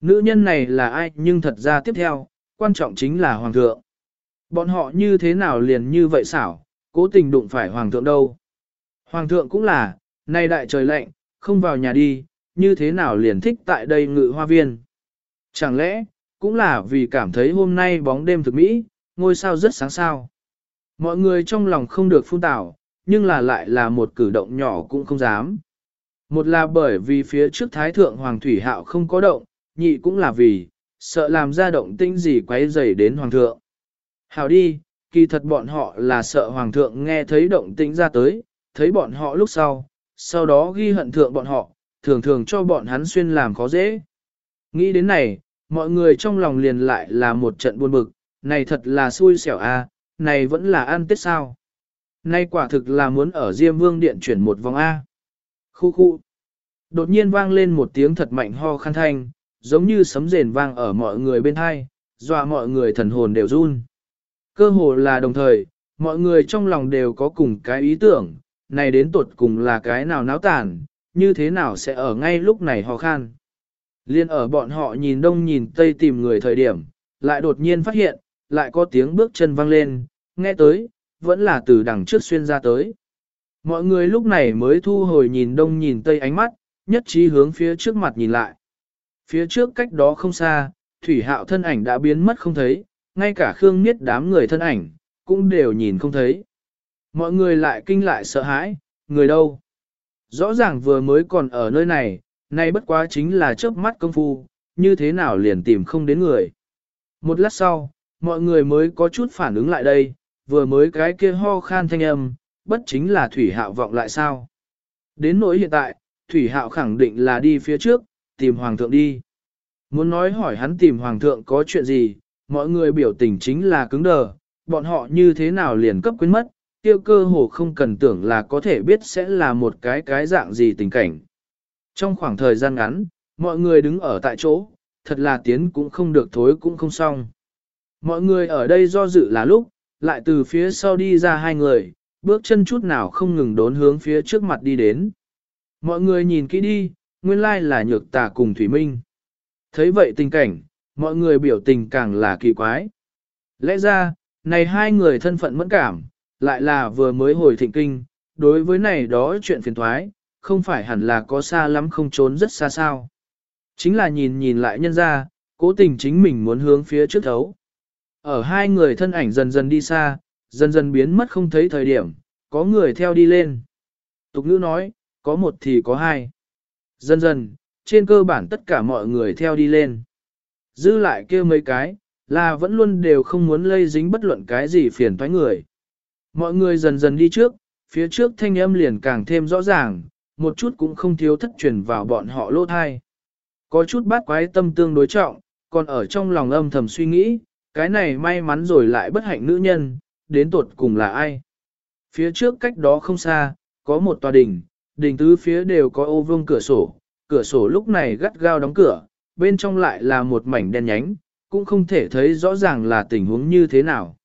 Nữ nhân này là ai nhưng thật ra tiếp theo, quan trọng chính là Hoàng thượng. Bọn họ như thế nào liền như vậy xảo, cố tình đụng phải Hoàng thượng đâu. Hoàng thượng cũng là, nay đại trời lạnh, không vào nhà đi, như thế nào liền thích tại đây ngự hoa viên. Chẳng lẽ, cũng là vì cảm thấy hôm nay bóng đêm thực mỹ, ngôi sao rất sáng sao. Mọi người trong lòng không được phun tảo, nhưng là lại là một cử động nhỏ cũng không dám. Một là bởi vì phía trước Thái Thượng Hoàng Thủy Hạo không có động, nhị cũng là vì, sợ làm ra động tinh gì quấy rầy đến Hoàng thượng. Hào đi, kỳ thật bọn họ là sợ Hoàng thượng nghe thấy động tĩnh ra tới, thấy bọn họ lúc sau, sau đó ghi hận thượng bọn họ, thường thường cho bọn hắn xuyên làm khó dễ. Nghĩ đến này, mọi người trong lòng liền lại là một trận buồn bực, này thật là xui xẻo a, này vẫn là ăn tết sao. Nay quả thực là muốn ở Diêm Vương Điện chuyển một vòng A. Khu khu. Đột nhiên vang lên một tiếng thật mạnh ho khăn thanh, giống như sấm rền vang ở mọi người bên hai, dọa mọi người thần hồn đều run. Cơ hồ là đồng thời, mọi người trong lòng đều có cùng cái ý tưởng, này đến tuột cùng là cái nào náo tản, như thế nào sẽ ở ngay lúc này ho khan. Liên ở bọn họ nhìn đông nhìn tây tìm người thời điểm, lại đột nhiên phát hiện, lại có tiếng bước chân vang lên, nghe tới, vẫn là từ đằng trước xuyên ra tới. Mọi người lúc này mới thu hồi nhìn đông nhìn tây ánh mắt, nhất trí hướng phía trước mặt nhìn lại. Phía trước cách đó không xa, thủy hạo thân ảnh đã biến mất không thấy, ngay cả Khương Niết đám người thân ảnh, cũng đều nhìn không thấy. Mọi người lại kinh lại sợ hãi, người đâu? Rõ ràng vừa mới còn ở nơi này, nay bất quá chính là chớp mắt công phu, như thế nào liền tìm không đến người. Một lát sau, mọi người mới có chút phản ứng lại đây, vừa mới cái kia ho khan thanh âm, bất chính là thủy hạo vọng lại sao. Đến nỗi hiện tại, thủy hạo khẳng định là đi phía trước, tìm hoàng thượng đi. Muốn nói hỏi hắn tìm hoàng thượng có chuyện gì, mọi người biểu tình chính là cứng đờ, bọn họ như thế nào liền cấp quên mất, tiêu cơ hồ không cần tưởng là có thể biết sẽ là một cái cái dạng gì tình cảnh. Trong khoảng thời gian ngắn, mọi người đứng ở tại chỗ, thật là tiến cũng không được thối cũng không xong. Mọi người ở đây do dự là lúc, lại từ phía sau đi ra hai người, bước chân chút nào không ngừng đốn hướng phía trước mặt đi đến. Mọi người nhìn kỹ đi, nguyên lai là nhược tà cùng Thủy Minh. Thấy vậy tình cảnh, mọi người biểu tình càng là kỳ quái. Lẽ ra, này hai người thân phận mẫn cảm, lại là vừa mới hồi thịnh kinh, đối với này đó chuyện phiền thoái, không phải hẳn là có xa lắm không trốn rất xa sao. Chính là nhìn nhìn lại nhân ra, cố tình chính mình muốn hướng phía trước thấu. Ở hai người thân ảnh dần dần đi xa, dần dần biến mất không thấy thời điểm, có người theo đi lên. Tục ngữ nói, có một thì có hai. Dần dần, trên cơ bản tất cả mọi người theo đi lên. Dư lại kêu mấy cái, là vẫn luôn đều không muốn lây dính bất luận cái gì phiền toái người. Mọi người dần dần đi trước, phía trước thanh âm liền càng thêm rõ ràng, một chút cũng không thiếu thất truyền vào bọn họ lỗ thai. Có chút bát quái tâm tương đối trọng, còn ở trong lòng âm thầm suy nghĩ, cái này may mắn rồi lại bất hạnh nữ nhân, đến tuột cùng là ai. Phía trước cách đó không xa, có một tòa đỉnh, đỉnh tứ phía đều có ô vương cửa sổ, cửa sổ lúc này gắt gao đóng cửa, bên trong lại là một mảnh đen nhánh, cũng không thể thấy rõ ràng là tình huống như thế nào.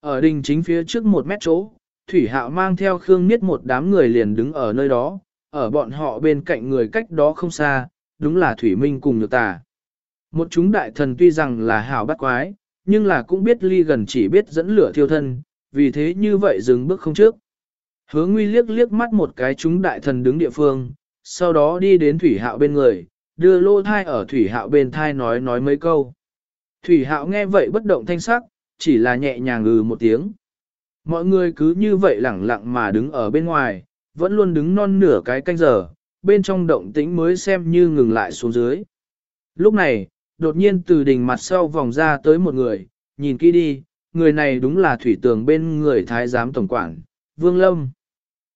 Ở đình chính phía trước một mét chỗ, Thủy Hạo mang theo Khương Niết một đám người liền đứng ở nơi đó, ở bọn họ bên cạnh người cách đó không xa, đúng là Thủy Minh cùng nhược tà. Một chúng đại thần tuy rằng là hảo bắt quái, nhưng là cũng biết ly gần chỉ biết dẫn lửa thiêu thân, vì thế như vậy dừng bước không trước. Hứa nguy liếc liếc mắt một cái chúng đại thần đứng địa phương, sau đó đi đến Thủy Hạo bên người, đưa lô thai ở Thủy Hạo bên thai nói nói mấy câu. Thủy Hạo nghe vậy bất động thanh sắc, chỉ là nhẹ nhàng ngừ một tiếng. Mọi người cứ như vậy lẳng lặng mà đứng ở bên ngoài, vẫn luôn đứng non nửa cái canh giờ, bên trong động tĩnh mới xem như ngừng lại xuống dưới. Lúc này, đột nhiên từ đỉnh mặt sau vòng ra tới một người, nhìn kỹ đi, người này đúng là thủy tường bên người thái giám tổng quản, Vương Lâm.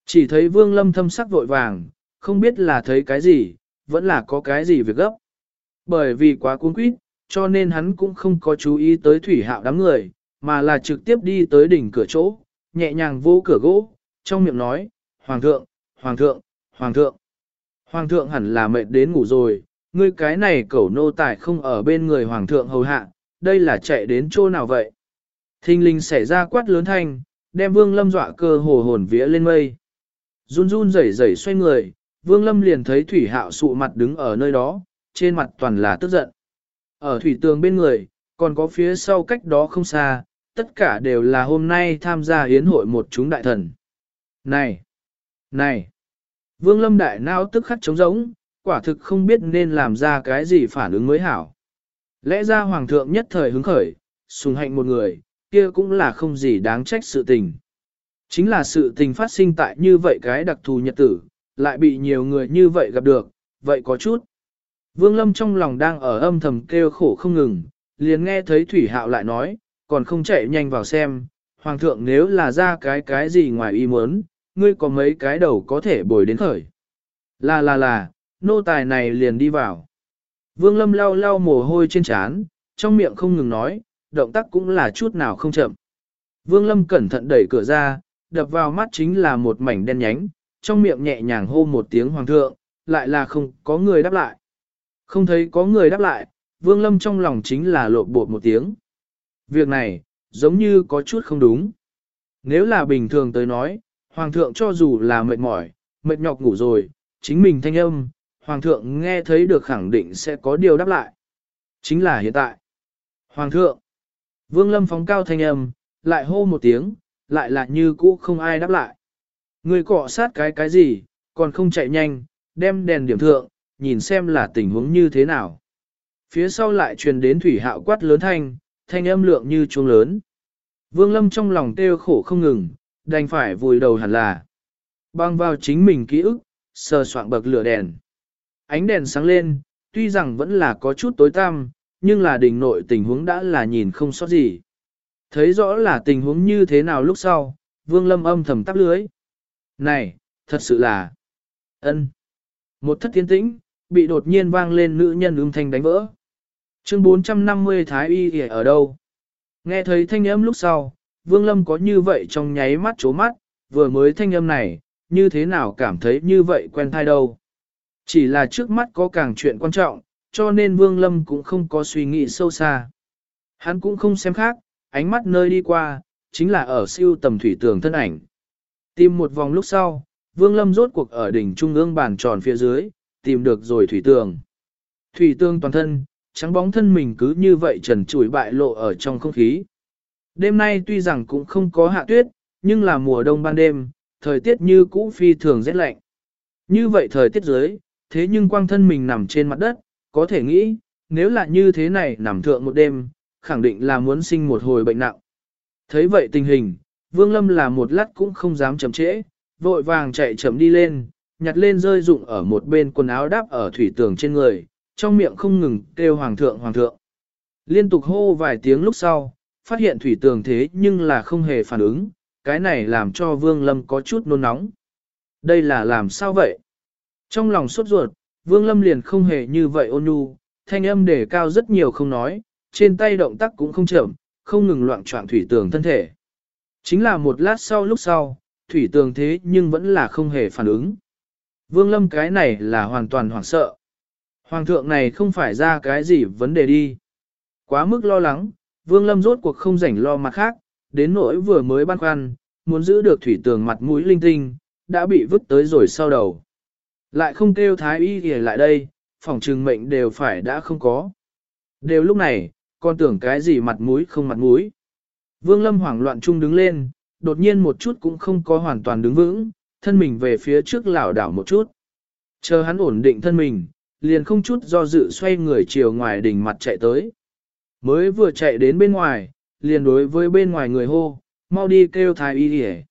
Chỉ thấy Vương Lâm thâm sắc vội vàng, không biết là thấy cái gì, vẫn là có cái gì việc gấp. Bởi vì quá cuốn quýt, cho nên hắn cũng không có chú ý tới thủy hạo đám người, mà là trực tiếp đi tới đỉnh cửa chỗ, nhẹ nhàng vô cửa gỗ, trong miệng nói, Hoàng thượng, Hoàng thượng, Hoàng thượng. Hoàng thượng hẳn là mệt đến ngủ rồi, ngươi cái này cẩu nô tài không ở bên người Hoàng thượng hầu hạ, đây là chạy đến chỗ nào vậy? Thinh linh xảy ra quát lớn thanh, đem vương lâm dọa cơ hồ hồn vía lên mây. Run run rẩy rẩy xoay người, vương lâm liền thấy thủy hạo sụ mặt đứng ở nơi đó, trên mặt toàn là tức giận. Ở thủy tường bên người, còn có phía sau cách đó không xa, tất cả đều là hôm nay tham gia hiến hội một chúng đại thần. Này! Này! Vương lâm đại nao tức khắc trống rỗng, quả thực không biết nên làm ra cái gì phản ứng mới hảo. Lẽ ra hoàng thượng nhất thời hứng khởi, sùng hạnh một người, kia cũng là không gì đáng trách sự tình. Chính là sự tình phát sinh tại như vậy cái đặc thù nhật tử, lại bị nhiều người như vậy gặp được, vậy có chút. Vương Lâm trong lòng đang ở âm thầm kêu khổ không ngừng, liền nghe thấy Thủy Hạo lại nói, còn không chạy nhanh vào xem, Hoàng thượng nếu là ra cái cái gì ngoài ý muốn, ngươi có mấy cái đầu có thể bồi đến khởi. Là là là, nô tài này liền đi vào. Vương Lâm lau lau mồ hôi trên trán, trong miệng không ngừng nói, động tác cũng là chút nào không chậm. Vương Lâm cẩn thận đẩy cửa ra, đập vào mắt chính là một mảnh đen nhánh, trong miệng nhẹ nhàng hô một tiếng hoàng thượng, lại là không có người đáp lại. Không thấy có người đáp lại, Vương Lâm trong lòng chính là lộ bột một tiếng. Việc này, giống như có chút không đúng. Nếu là bình thường tới nói, Hoàng thượng cho dù là mệt mỏi, mệt nhọc ngủ rồi, chính mình thanh âm, Hoàng thượng nghe thấy được khẳng định sẽ có điều đáp lại. Chính là hiện tại. Hoàng thượng, Vương Lâm phóng cao thanh âm, lại hô một tiếng, lại là như cũ không ai đáp lại. Người cọ sát cái cái gì, còn không chạy nhanh, đem đèn điểm thượng, nhìn xem là tình huống như thế nào. Phía sau lại truyền đến thủy hạo quát lớn thanh, thanh âm lượng như chuông lớn. Vương Lâm trong lòng kêu khổ không ngừng, đành phải vùi đầu hẳn là. Băng vào chính mình ký ức, sờ soạn bậc lửa đèn. Ánh đèn sáng lên, tuy rằng vẫn là có chút tối tăm, nhưng là đỉnh nội tình huống đã là nhìn không sót gì. Thấy rõ là tình huống như thế nào lúc sau, Vương Lâm âm thầm tắp lưới. Này, thật sự là... ân. Một thất tiến tĩnh, bị đột nhiên vang lên nữ nhân ưng thanh đánh vỡ. Chương 450 Thái Y ở đâu? Nghe thấy thanh âm lúc sau, Vương Lâm có như vậy trong nháy mắt chố mắt, vừa mới thanh âm này, như thế nào cảm thấy như vậy quen thai đâu. Chỉ là trước mắt có càng chuyện quan trọng, cho nên Vương Lâm cũng không có suy nghĩ sâu xa. Hắn cũng không xem khác, ánh mắt nơi đi qua, chính là ở siêu tầm thủy tường thân ảnh. Tìm một vòng lúc sau, Vương Lâm rốt cuộc ở đỉnh trung ương bàn tròn phía dưới, tìm được rồi thủy tường. Thủy tường toàn thân, trắng bóng thân mình cứ như vậy trần trụi bại lộ ở trong không khí. Đêm nay tuy rằng cũng không có hạ tuyết, nhưng là mùa đông ban đêm, thời tiết như cũ phi thường rét lạnh. Như vậy thời tiết dưới, thế nhưng quang thân mình nằm trên mặt đất, có thể nghĩ, nếu là như thế này nằm thượng một đêm, khẳng định là muốn sinh một hồi bệnh nặng. Thấy vậy tình hình, Vương Lâm là một lát cũng không dám chậm trễ, vội vàng chạy chậm đi lên, nhặt lên rơi dụng ở một bên quần áo đáp ở thủy tường trên người, trong miệng không ngừng kêu hoàng thượng hoàng thượng. Liên tục hô vài tiếng lúc sau, phát hiện thủy tường thế nhưng là không hề phản ứng, cái này làm cho Vương Lâm có chút nôn nóng. Đây là làm sao vậy? Trong lòng sốt ruột, Vương Lâm liền không hề như vậy ôn nhu, thanh âm đề cao rất nhiều không nói, trên tay động tác cũng không chậm, không ngừng loạn trọng thủy tường thân thể. Chính là một lát sau lúc sau, thủy tường thế nhưng vẫn là không hề phản ứng. Vương Lâm cái này là hoàn toàn hoảng sợ. Hoàng thượng này không phải ra cái gì vấn đề đi. Quá mức lo lắng, Vương Lâm rốt cuộc không rảnh lo mặt khác, đến nỗi vừa mới băn khoăn, muốn giữ được thủy tường mặt mũi linh tinh, đã bị vứt tới rồi sau đầu. Lại không kêu thái y thì lại đây, phòng trừng mệnh đều phải đã không có. Đều lúc này, con tưởng cái gì mặt mũi không mặt mũi. Vương Lâm hoảng loạn chung đứng lên, đột nhiên một chút cũng không có hoàn toàn đứng vững, thân mình về phía trước lảo đảo một chút. Chờ hắn ổn định thân mình, liền không chút do dự xoay người chiều ngoài đỉnh mặt chạy tới. Mới vừa chạy đến bên ngoài, liền đối với bên ngoài người hô, mau đi kêu thái y đi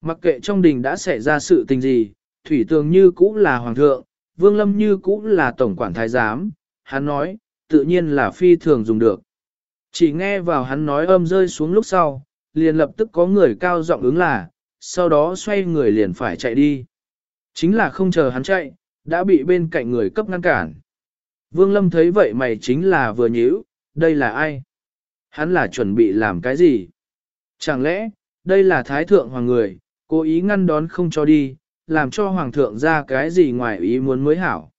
Mặc kệ trong đình đã xảy ra sự tình gì, thủy tường như cũ là hoàng thượng, vương lâm như cũ là tổng quản thái giám, hắn nói, tự nhiên là phi thường dùng được. Chỉ nghe vào hắn nói âm rơi xuống lúc sau, liền lập tức có người cao giọng ứng là, sau đó xoay người liền phải chạy đi. Chính là không chờ hắn chạy, đã bị bên cạnh người cấp ngăn cản. Vương Lâm thấy vậy mày chính là vừa nhíu, đây là ai? Hắn là chuẩn bị làm cái gì? Chẳng lẽ, đây là thái thượng hoàng người, cố ý ngăn đón không cho đi, làm cho hoàng thượng ra cái gì ngoài ý muốn mới hảo?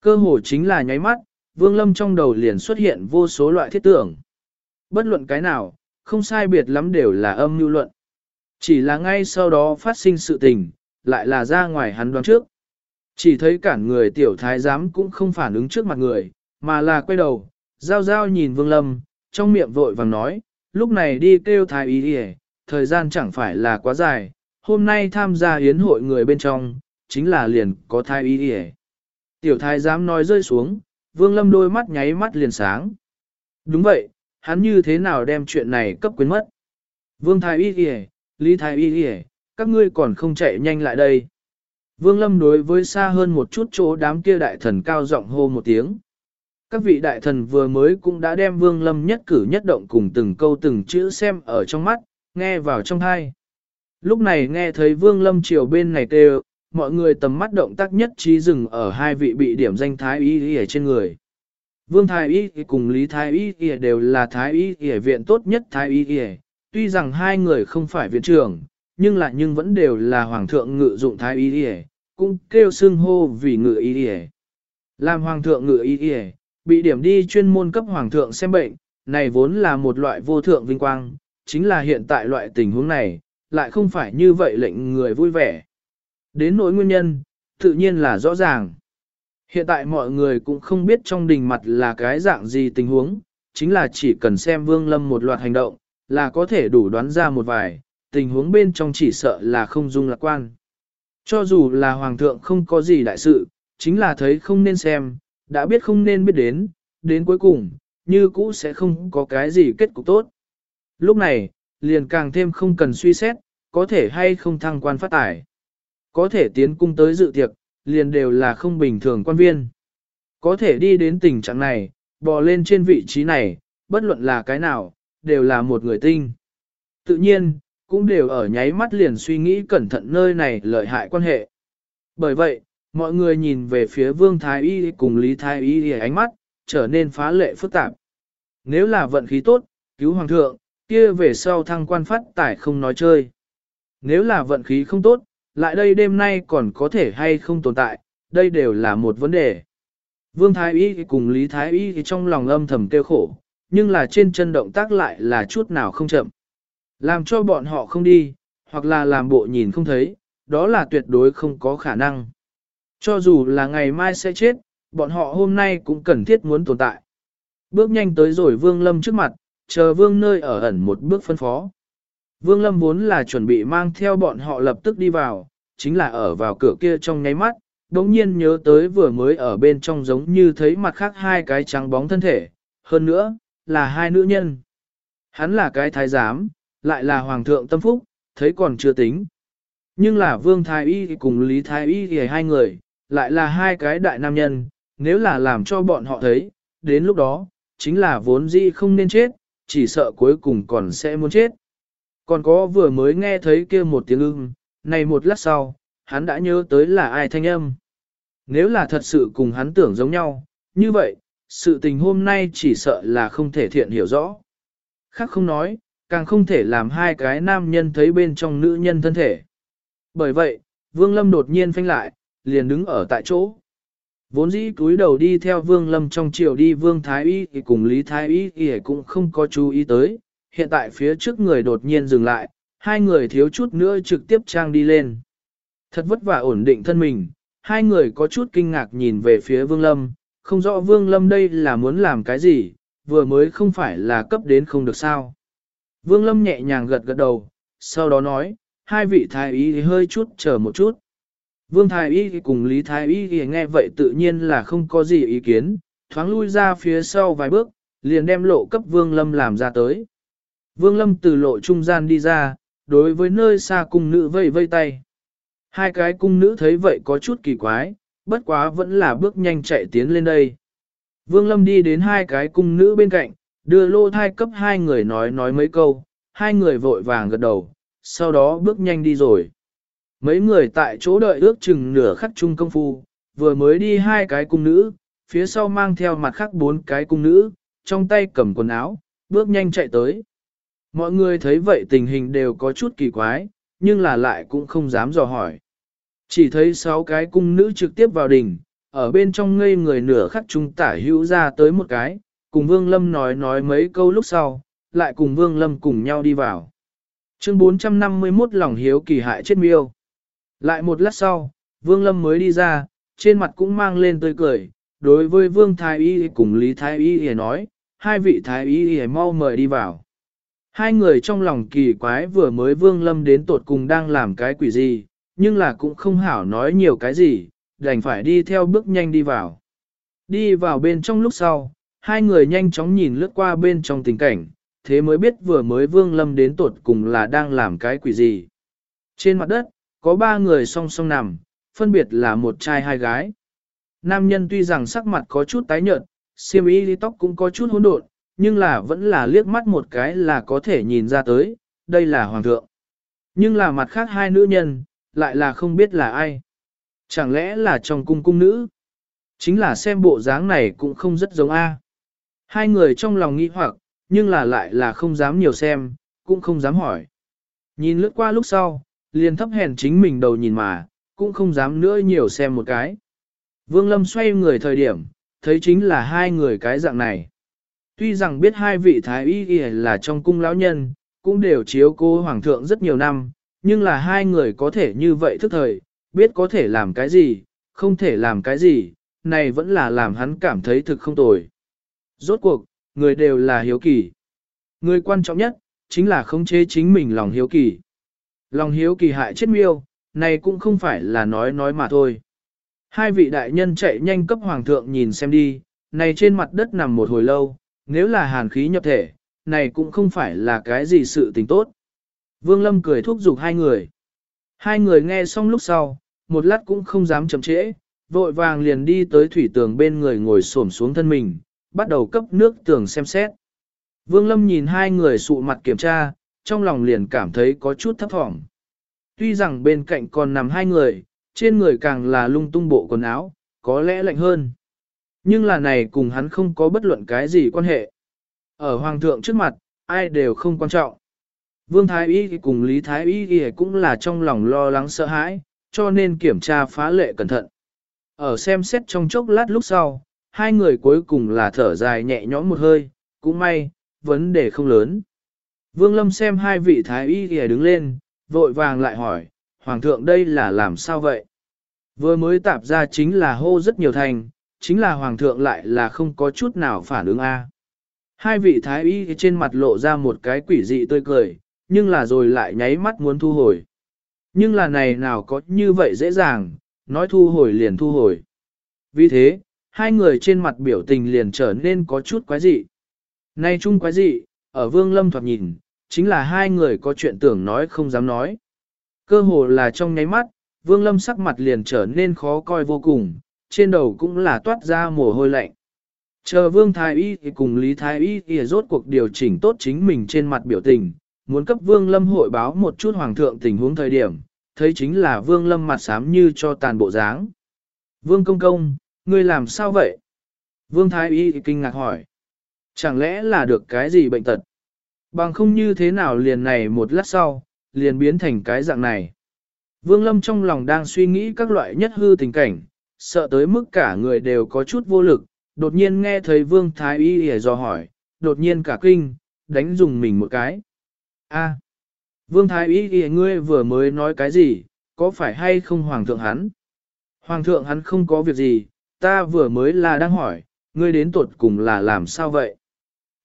Cơ hồ chính là nháy mắt, Vương Lâm trong đầu liền xuất hiện vô số loại thiết tưởng. Bất luận cái nào, không sai biệt lắm đều là âm mưu luận. Chỉ là ngay sau đó phát sinh sự tình, lại là ra ngoài hắn đoán trước. Chỉ thấy cản người tiểu thái giám cũng không phản ứng trước mặt người, mà là quay đầu, giao giao nhìn Vương Lâm, trong miệng vội vàng nói, lúc này đi kêu thái ý đi thời gian chẳng phải là quá dài, hôm nay tham gia hiến hội người bên trong, chính là liền có thái ý đi Tiểu thái dám nói rơi xuống, Vương Lâm đôi mắt nháy mắt liền sáng. Đúng vậy, hắn như thế nào đem chuyện này cấp quyến mất. Vương thái y đi Lý thái y đi các ngươi còn không chạy nhanh lại đây. Vương Lâm đối với xa hơn một chút chỗ đám kia đại thần cao giọng hô một tiếng. Các vị đại thần vừa mới cũng đã đem Vương Lâm nhất cử nhất động cùng từng câu từng chữ xem ở trong mắt, nghe vào trong thai. Lúc này nghe thấy Vương Lâm chiều bên này kêu, mọi người tầm mắt động tác nhất trí dừng ở hai vị bị điểm danh thái y y ở trên người. Vương Thái Y cùng Lý Thái Y đều là Thái Y Y viện tốt nhất Thái Y Y, tuy rằng hai người không phải viện trưởng, nhưng lại nhưng vẫn đều là Hoàng thượng ngự dụng Thái Y Y, cũng kêu xưng hô vì ngự Y Y. Làm Hoàng thượng ngự Y Y, bị điểm đi chuyên môn cấp Hoàng thượng xem bệnh, này vốn là một loại vô thượng vinh quang, chính là hiện tại loại tình huống này, lại không phải như vậy lệnh người vui vẻ. Đến nỗi nguyên nhân, tự nhiên là rõ ràng. Hiện tại mọi người cũng không biết trong đình mặt là cái dạng gì tình huống, chính là chỉ cần xem Vương Lâm một loạt hành động, là có thể đủ đoán ra một vài, tình huống bên trong chỉ sợ là không dung lạc quan. Cho dù là Hoàng thượng không có gì đại sự, chính là thấy không nên xem, đã biết không nên biết đến, đến cuối cùng, như cũ sẽ không có cái gì kết cục tốt. Lúc này, liền càng thêm không cần suy xét, có thể hay không thăng quan phát tải, Có thể tiến cung tới dự tiệc, liền đều là không bình thường quan viên. Có thể đi đến tình trạng này, bò lên trên vị trí này, bất luận là cái nào, đều là một người tinh. Tự nhiên, cũng đều ở nháy mắt liền suy nghĩ cẩn thận nơi này lợi hại quan hệ. Bởi vậy, mọi người nhìn về phía Vương Thái Y cùng Lý Thái Y ánh mắt, trở nên phá lệ phức tạp. Nếu là vận khí tốt, cứu Hoàng thượng, kia về sau thăng quan phát tải không nói chơi. Nếu là vận khí không tốt, lại đây đêm nay còn có thể hay không tồn tại, đây đều là một vấn đề. Vương Thái Y cùng Lý Thái Y trong lòng âm thầm kêu khổ, nhưng là trên chân động tác lại là chút nào không chậm. Làm cho bọn họ không đi, hoặc là làm bộ nhìn không thấy, đó là tuyệt đối không có khả năng. Cho dù là ngày mai sẽ chết, bọn họ hôm nay cũng cần thiết muốn tồn tại. Bước nhanh tới rồi Vương Lâm trước mặt, chờ Vương nơi ở ẩn một bước phân phó. Vương Lâm vốn là chuẩn bị mang theo bọn họ lập tức đi vào, chính là ở vào cửa kia trong nháy mắt, đống nhiên nhớ tới vừa mới ở bên trong giống như thấy mặt khác hai cái trắng bóng thân thể, hơn nữa, là hai nữ nhân. Hắn là cái thái giám, lại là hoàng thượng tâm phúc, thấy còn chưa tính. Nhưng là vương thái y cùng lý thái y thì hai người, lại là hai cái đại nam nhân, nếu là làm cho bọn họ thấy, đến lúc đó, chính là vốn dĩ không nên chết, chỉ sợ cuối cùng còn sẽ muốn chết. Còn có vừa mới nghe thấy kia một tiếng ưng, này một lát sau, hắn đã nhớ tới là ai thanh âm. Nếu là thật sự cùng hắn tưởng giống nhau, như vậy, sự tình hôm nay chỉ sợ là không thể thiện hiểu rõ. Khác không nói, càng không thể làm hai cái nam nhân thấy bên trong nữ nhân thân thể. Bởi vậy, Vương Lâm đột nhiên phanh lại, liền đứng ở tại chỗ. Vốn dĩ cúi đầu đi theo Vương Lâm trong chiều đi Vương Thái Y thì cùng Lý Thái Y thì cũng không có chú ý tới, hiện tại phía trước người đột nhiên dừng lại, hai người thiếu chút nữa trực tiếp trang đi lên. Thật vất vả ổn định thân mình, hai người có chút kinh ngạc nhìn về phía Vương Lâm, không rõ Vương Lâm đây là muốn làm cái gì, vừa mới không phải là cấp đến không được sao. Vương Lâm nhẹ nhàng gật gật đầu, sau đó nói, hai vị thái y hơi chút chờ một chút. Vương thái y cùng Lý thái y nghe vậy tự nhiên là không có gì ý kiến, thoáng lui ra phía sau vài bước, liền đem lộ cấp Vương Lâm làm ra tới. Vương Lâm từ lộ trung gian đi ra, đối với nơi xa cung nữ vây vây tay. Hai cái cung nữ thấy vậy có chút kỳ quái, bất quá vẫn là bước nhanh chạy tiến lên đây. Vương Lâm đi đến hai cái cung nữ bên cạnh, đưa lô thai cấp hai người nói nói mấy câu, hai người vội vàng gật đầu, sau đó bước nhanh đi rồi. Mấy người tại chỗ đợi ước chừng nửa khắc chung công phu, vừa mới đi hai cái cung nữ, phía sau mang theo mặt khác bốn cái cung nữ, trong tay cầm quần áo, bước nhanh chạy tới. Mọi người thấy vậy tình hình đều có chút kỳ quái, nhưng là lại cũng không dám dò hỏi. Chỉ thấy sáu cái cung nữ trực tiếp vào đỉnh, ở bên trong ngây người nửa khắc trung tả hữu ra tới một cái, cùng Vương Lâm nói nói mấy câu lúc sau, lại cùng Vương Lâm cùng nhau đi vào. Chương 451 lòng hiếu kỳ hại chết miêu. Lại một lát sau, Vương Lâm mới đi ra, trên mặt cũng mang lên tươi cười, đối với Vương Thái Y cùng Lý Thái Y nói, hai vị Thái Y mau mời đi vào. Hai người trong lòng kỳ quái vừa mới Vương Lâm đến tột cùng đang làm cái quỷ gì, nhưng là cũng không hảo nói nhiều cái gì, đành phải đi theo bước nhanh đi vào. Đi vào bên trong lúc sau, hai người nhanh chóng nhìn lướt qua bên trong tình cảnh, thế mới biết vừa mới Vương Lâm đến tột cùng là đang làm cái quỷ gì. Trên mặt đất, có ba người song song nằm, phân biệt là một trai hai gái. Nam nhân tuy rằng sắc mặt có chút tái nhợt, xiêm y tóc cũng có chút hỗn độn, nhưng là vẫn là liếc mắt một cái là có thể nhìn ra tới, đây là hoàng thượng. Nhưng là mặt khác hai nữ nhân, lại là không biết là ai. Chẳng lẽ là trong cung cung nữ? Chính là xem bộ dáng này cũng không rất giống A. Hai người trong lòng nghĩ hoặc, nhưng là lại là không dám nhiều xem, cũng không dám hỏi. Nhìn lướt qua lúc sau, liền thấp hèn chính mình đầu nhìn mà, cũng không dám nữa nhiều xem một cái. Vương Lâm xoay người thời điểm, thấy chính là hai người cái dạng này. Tuy rằng biết hai vị thái y là trong cung lão nhân, cũng đều chiếu cố hoàng thượng rất nhiều năm, nhưng là hai người có thể như vậy thức thời, biết có thể làm cái gì, không thể làm cái gì, này vẫn là làm hắn cảm thấy thực không tồi. Rốt cuộc, người đều là hiếu kỳ. Người quan trọng nhất, chính là khống chế chính mình lòng hiếu kỳ. Lòng hiếu kỳ hại chết miêu, này cũng không phải là nói nói mà thôi. Hai vị đại nhân chạy nhanh cấp hoàng thượng nhìn xem đi, này trên mặt đất nằm một hồi lâu, nếu là hàn khí nhập thể, này cũng không phải là cái gì sự tình tốt. Vương Lâm cười thúc giục hai người. Hai người nghe xong lúc sau, một lát cũng không dám chậm trễ, vội vàng liền đi tới thủy tường bên người ngồi xổm xuống thân mình, bắt đầu cấp nước tường xem xét. Vương Lâm nhìn hai người sụ mặt kiểm tra, trong lòng liền cảm thấy có chút thấp thỏm. Tuy rằng bên cạnh còn nằm hai người, trên người càng là lung tung bộ quần áo, có lẽ lạnh hơn. Nhưng là này cùng hắn không có bất luận cái gì quan hệ. Ở Hoàng thượng trước mặt, ai đều không quan trọng. Vương Thái Y cùng Lý Thái Y cũng là trong lòng lo lắng sợ hãi, cho nên kiểm tra phá lệ cẩn thận. Ở xem xét trong chốc lát lúc sau, hai người cuối cùng là thở dài nhẹ nhõm một hơi, cũng may, vấn đề không lớn. Vương Lâm xem hai vị Thái Y đứng lên, vội vàng lại hỏi, Hoàng thượng đây là làm sao vậy? Vừa mới tạp ra chính là hô rất nhiều thành, chính là Hoàng thượng lại là không có chút nào phản ứng A. Hai vị Thái Y trên mặt lộ ra một cái quỷ dị tươi cười, nhưng là rồi lại nháy mắt muốn thu hồi. Nhưng là này nào có như vậy dễ dàng, nói thu hồi liền thu hồi. Vì thế, hai người trên mặt biểu tình liền trở nên có chút quái dị. Nay chung quái dị, ở vương lâm thoạt nhìn, chính là hai người có chuyện tưởng nói không dám nói. Cơ hồ là trong nháy mắt, vương lâm sắc mặt liền trở nên khó coi vô cùng, trên đầu cũng là toát ra mồ hôi lạnh. Chờ vương thái y thì cùng lý thái y thì rốt cuộc điều chỉnh tốt chính mình trên mặt biểu tình, muốn cấp vương lâm hội báo một chút hoàng thượng tình huống thời điểm, thấy chính là vương lâm mặt xám như cho tàn bộ dáng. Vương công công, ngươi làm sao vậy? Vương thái y kinh ngạc hỏi. Chẳng lẽ là được cái gì bệnh tật? Bằng không như thế nào liền này một lát sau, liền biến thành cái dạng này. Vương Lâm trong lòng đang suy nghĩ các loại nhất hư tình cảnh, sợ tới mức cả người đều có chút vô lực, đột nhiên nghe thấy Vương Thái Y hề do hỏi, đột nhiên cả kinh, đánh dùng mình một cái. A, Vương Thái Y hề ngươi vừa mới nói cái gì, có phải hay không Hoàng thượng hắn? Hoàng thượng hắn không có việc gì, ta vừa mới là đang hỏi, ngươi đến tuột cùng là làm sao vậy?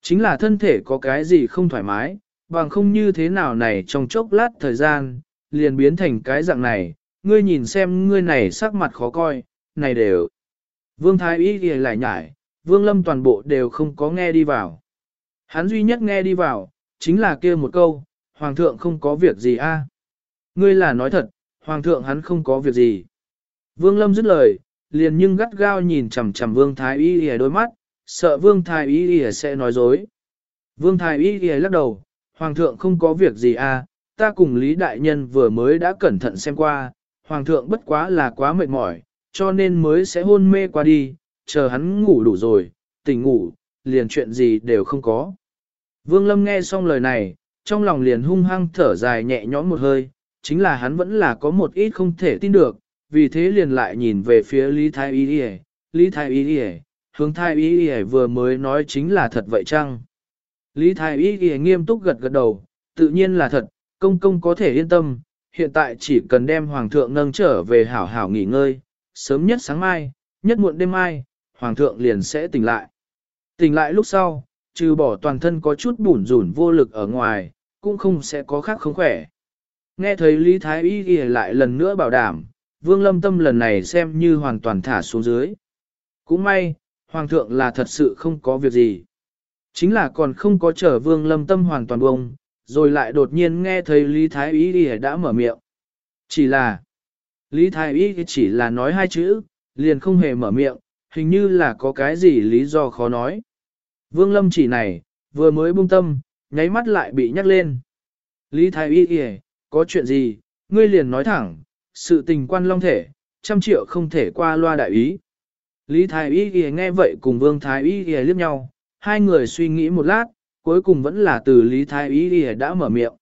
Chính là thân thể có cái gì không thoải mái, bằng không như thế nào này trong chốc lát thời gian, liền biến thành cái dạng này, ngươi nhìn xem ngươi này sắc mặt khó coi, này đều. Vương Thái Y thì lại nhải, Vương Lâm toàn bộ đều không có nghe đi vào. Hắn duy nhất nghe đi vào, chính là kia một câu, Hoàng thượng không có việc gì a. Ngươi là nói thật, Hoàng thượng hắn không có việc gì. Vương Lâm dứt lời, liền nhưng gắt gao nhìn chằm chằm Vương Thái Y thì đôi mắt, sợ Vương Thái Y sẽ nói dối. Vương Thái Y lắc đầu, Hoàng thượng không có việc gì à, ta cùng Lý Đại Nhân vừa mới đã cẩn thận xem qua, Hoàng thượng bất quá là quá mệt mỏi, cho nên mới sẽ hôn mê qua đi, chờ hắn ngủ đủ rồi, tỉnh ngủ, liền chuyện gì đều không có. Vương Lâm nghe xong lời này, trong lòng liền hung hăng thở dài nhẹ nhõm một hơi, chính là hắn vẫn là có một ít không thể tin được, vì thế liền lại nhìn về phía Lý Thái Y Lý Thái Y Y, hướng Thái Y Y vừa mới nói chính là thật vậy chăng? Lý Thái Y Y nghiêm túc gật gật đầu, tự nhiên là thật, công công có thể yên tâm, hiện tại chỉ cần đem Hoàng thượng nâng trở về hảo hảo nghỉ ngơi, sớm nhất sáng mai, nhất muộn đêm mai, Hoàng thượng liền sẽ tỉnh lại. Tỉnh lại lúc sau, trừ bỏ toàn thân có chút bủn rủn vô lực ở ngoài, cũng không sẽ có khác không khỏe. Nghe thấy Lý Thái Y Y lại lần nữa bảo đảm, Vương Lâm Tâm lần này xem như hoàn toàn thả xuống dưới. Cũng may, Hoàng thượng là thật sự không có việc gì. Chính là còn không có trở Vương Lâm Tâm hoàn toàn bông, rồi lại đột nhiên nghe thấy Lý Thái Y Y đã mở miệng. Chỉ là, Lý Thái Y chỉ là nói hai chữ, liền không hề mở miệng, hình như là có cái gì lý do khó nói. Vương Lâm chỉ này, vừa mới buông tâm, nháy mắt lại bị nhắc lên. Lý Thái Y Y, có chuyện gì, ngươi liền nói thẳng, sự tình quan long thể, trăm triệu không thể qua loa đại ý. Lý Thái Y ghi nghe vậy cùng Vương Thái Y ghi liếc nhau, hai người suy nghĩ một lát, cuối cùng vẫn là từ Lý Thái Y ghi đã mở miệng.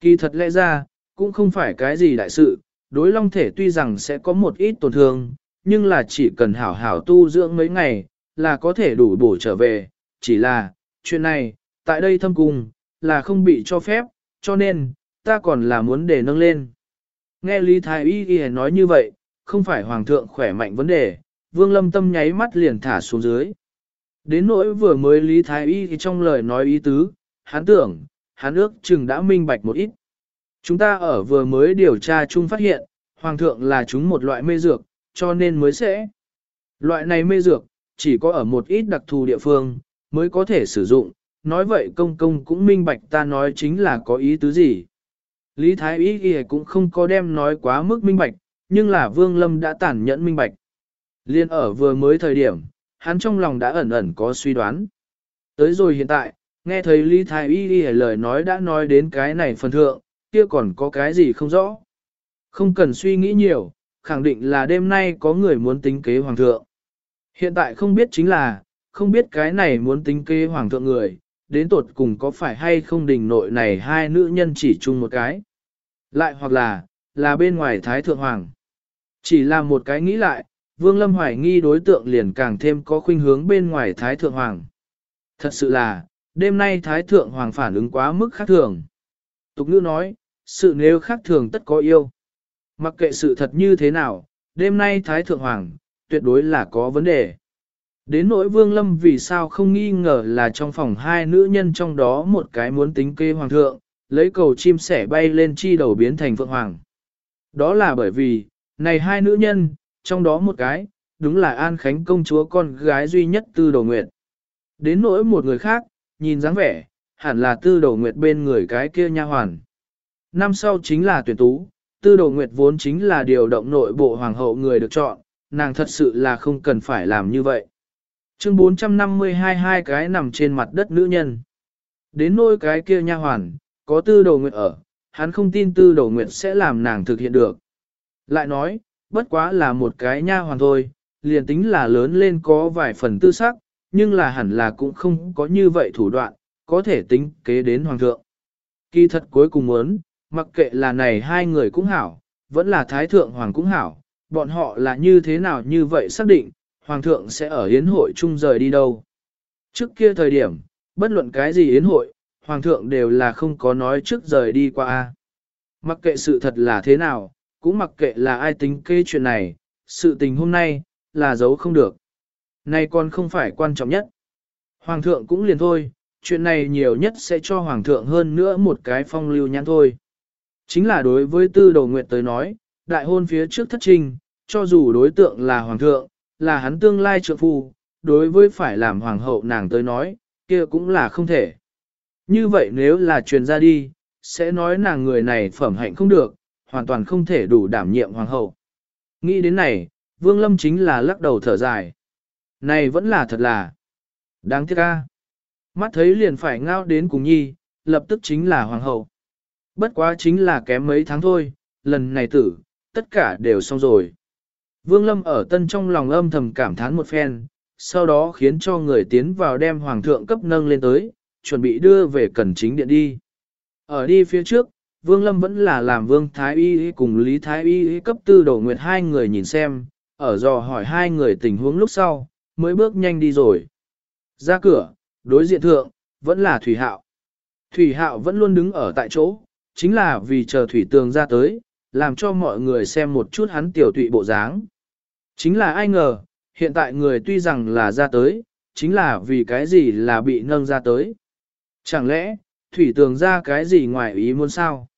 Kỳ thật lẽ ra, cũng không phải cái gì đại sự, đối long thể tuy rằng sẽ có một ít tổn thương, nhưng là chỉ cần hảo hảo tu dưỡng mấy ngày, là có thể đủ bổ trở về, chỉ là, chuyện này, tại đây thâm cung, là không bị cho phép, cho nên, ta còn là muốn để nâng lên. Nghe Lý Thái Y Y nói như vậy, không phải Hoàng thượng khỏe mạnh vấn đề, Vương Lâm Tâm nháy mắt liền thả xuống dưới. Đến nỗi vừa mới Lý Thái Y thì trong lời nói ý tứ, hắn tưởng, hắn ước chừng đã minh bạch một ít. Chúng ta ở vừa mới điều tra chung phát hiện, Hoàng thượng là chúng một loại mê dược, cho nên mới sẽ. Loại này mê dược, chỉ có ở một ít đặc thù địa phương, mới có thể sử dụng, nói vậy công công cũng minh bạch ta nói chính là có ý tứ gì. Lý Thái Y Y cũng không có đem nói quá mức minh bạch, nhưng là Vương Lâm đã tản nhẫn minh bạch. Liên ở vừa mới thời điểm, hắn trong lòng đã ẩn ẩn có suy đoán. Tới rồi hiện tại, nghe thấy Lý Thái Y Y lời nói đã nói đến cái này phần thượng, kia còn có cái gì không rõ. Không cần suy nghĩ nhiều, khẳng định là đêm nay có người muốn tính kế hoàng thượng. Hiện tại không biết chính là, không biết cái này muốn tính kế hoàng thượng người, đến tột cùng có phải hay không đình nội này hai nữ nhân chỉ chung một cái. Lại hoặc là, là bên ngoài Thái Thượng Hoàng. Chỉ là một cái nghĩ lại, Vương Lâm hoài nghi đối tượng liền càng thêm có khuynh hướng bên ngoài Thái Thượng Hoàng. Thật sự là, đêm nay Thái Thượng Hoàng phản ứng quá mức khác thường. Tục ngữ nói, sự nếu khác thường tất có yêu. Mặc kệ sự thật như thế nào, đêm nay Thái Thượng Hoàng, tuyệt đối là có vấn đề. Đến nỗi Vương Lâm vì sao không nghi ngờ là trong phòng hai nữ nhân trong đó một cái muốn tính kê hoàng thượng, lấy cầu chim sẻ bay lên chi đầu biến thành phượng hoàng. Đó là bởi vì, này hai nữ nhân, trong đó một cái, đúng là An Khánh công chúa con gái duy nhất tư đầu nguyệt. Đến nỗi một người khác, nhìn dáng vẻ, hẳn là tư đầu nguyệt bên người cái kia nha hoàn. Năm sau chính là tuyển tú, tư đầu nguyệt vốn chính là điều động nội bộ hoàng hậu người được chọn, nàng thật sự là không cần phải làm như vậy. Chương 452 hai cái nằm trên mặt đất nữ nhân. Đến nỗi cái kia nha hoàn, có tư đầu nguyệt ở, hắn không tin tư đầu nguyệt sẽ làm nàng thực hiện được. Lại nói, bất quá là một cái nha hoàn thôi, liền tính là lớn lên có vài phần tư sắc, nhưng là hẳn là cũng không có như vậy thủ đoạn, có thể tính kế đến hoàng thượng. Kỳ thật cuối cùng muốn, mặc kệ là này hai người cũng hảo, vẫn là thái thượng hoàng cũng hảo, bọn họ là như thế nào như vậy xác định, hoàng thượng sẽ ở yến hội chung rời đi đâu. Trước kia thời điểm, bất luận cái gì yến hội, hoàng thượng đều là không có nói trước rời đi qua. a. Mặc kệ sự thật là thế nào, cũng mặc kệ là ai tính kê chuyện này, sự tình hôm nay, là giấu không được. Này còn không phải quan trọng nhất. Hoàng thượng cũng liền thôi, chuyện này nhiều nhất sẽ cho hoàng thượng hơn nữa một cái phong lưu nhãn thôi. Chính là đối với tư đầu nguyện tới nói, đại hôn phía trước thất trình, cho dù đối tượng là hoàng thượng, là hắn tương lai trượng phu, đối với phải làm hoàng hậu nàng tới nói, kia cũng là không thể. Như vậy nếu là truyền ra đi, sẽ nói nàng người này phẩm hạnh không được, hoàn toàn không thể đủ đảm nhiệm hoàng hậu. Nghĩ đến này, Vương Lâm chính là lắc đầu thở dài. Này vẫn là thật là đáng tiếc ca. Mắt thấy liền phải ngao đến cùng nhi, lập tức chính là hoàng hậu. Bất quá chính là kém mấy tháng thôi, lần này tử, tất cả đều xong rồi. Vương Lâm ở tân trong lòng âm thầm cảm thán một phen, sau đó khiến cho người tiến vào đem hoàng thượng cấp nâng lên tới, chuẩn bị đưa về cẩn chính điện đi. Ở đi phía trước, Vương Lâm vẫn là làm Vương Thái Y cùng Lý Thái Y cấp tư đổ nguyệt hai người nhìn xem, ở dò hỏi hai người tình huống lúc sau, mới bước nhanh đi rồi. Ra cửa, đối diện thượng, vẫn là Thủy Hạo. Thủy Hạo vẫn luôn đứng ở tại chỗ, chính là vì chờ Thủy Tường ra tới, làm cho mọi người xem một chút hắn tiểu tụy bộ dáng. Chính là ai ngờ, hiện tại người tuy rằng là ra tới, chính là vì cái gì là bị nâng ra tới. Chẳng lẽ, Thủy Tường ra cái gì ngoài ý muốn sao?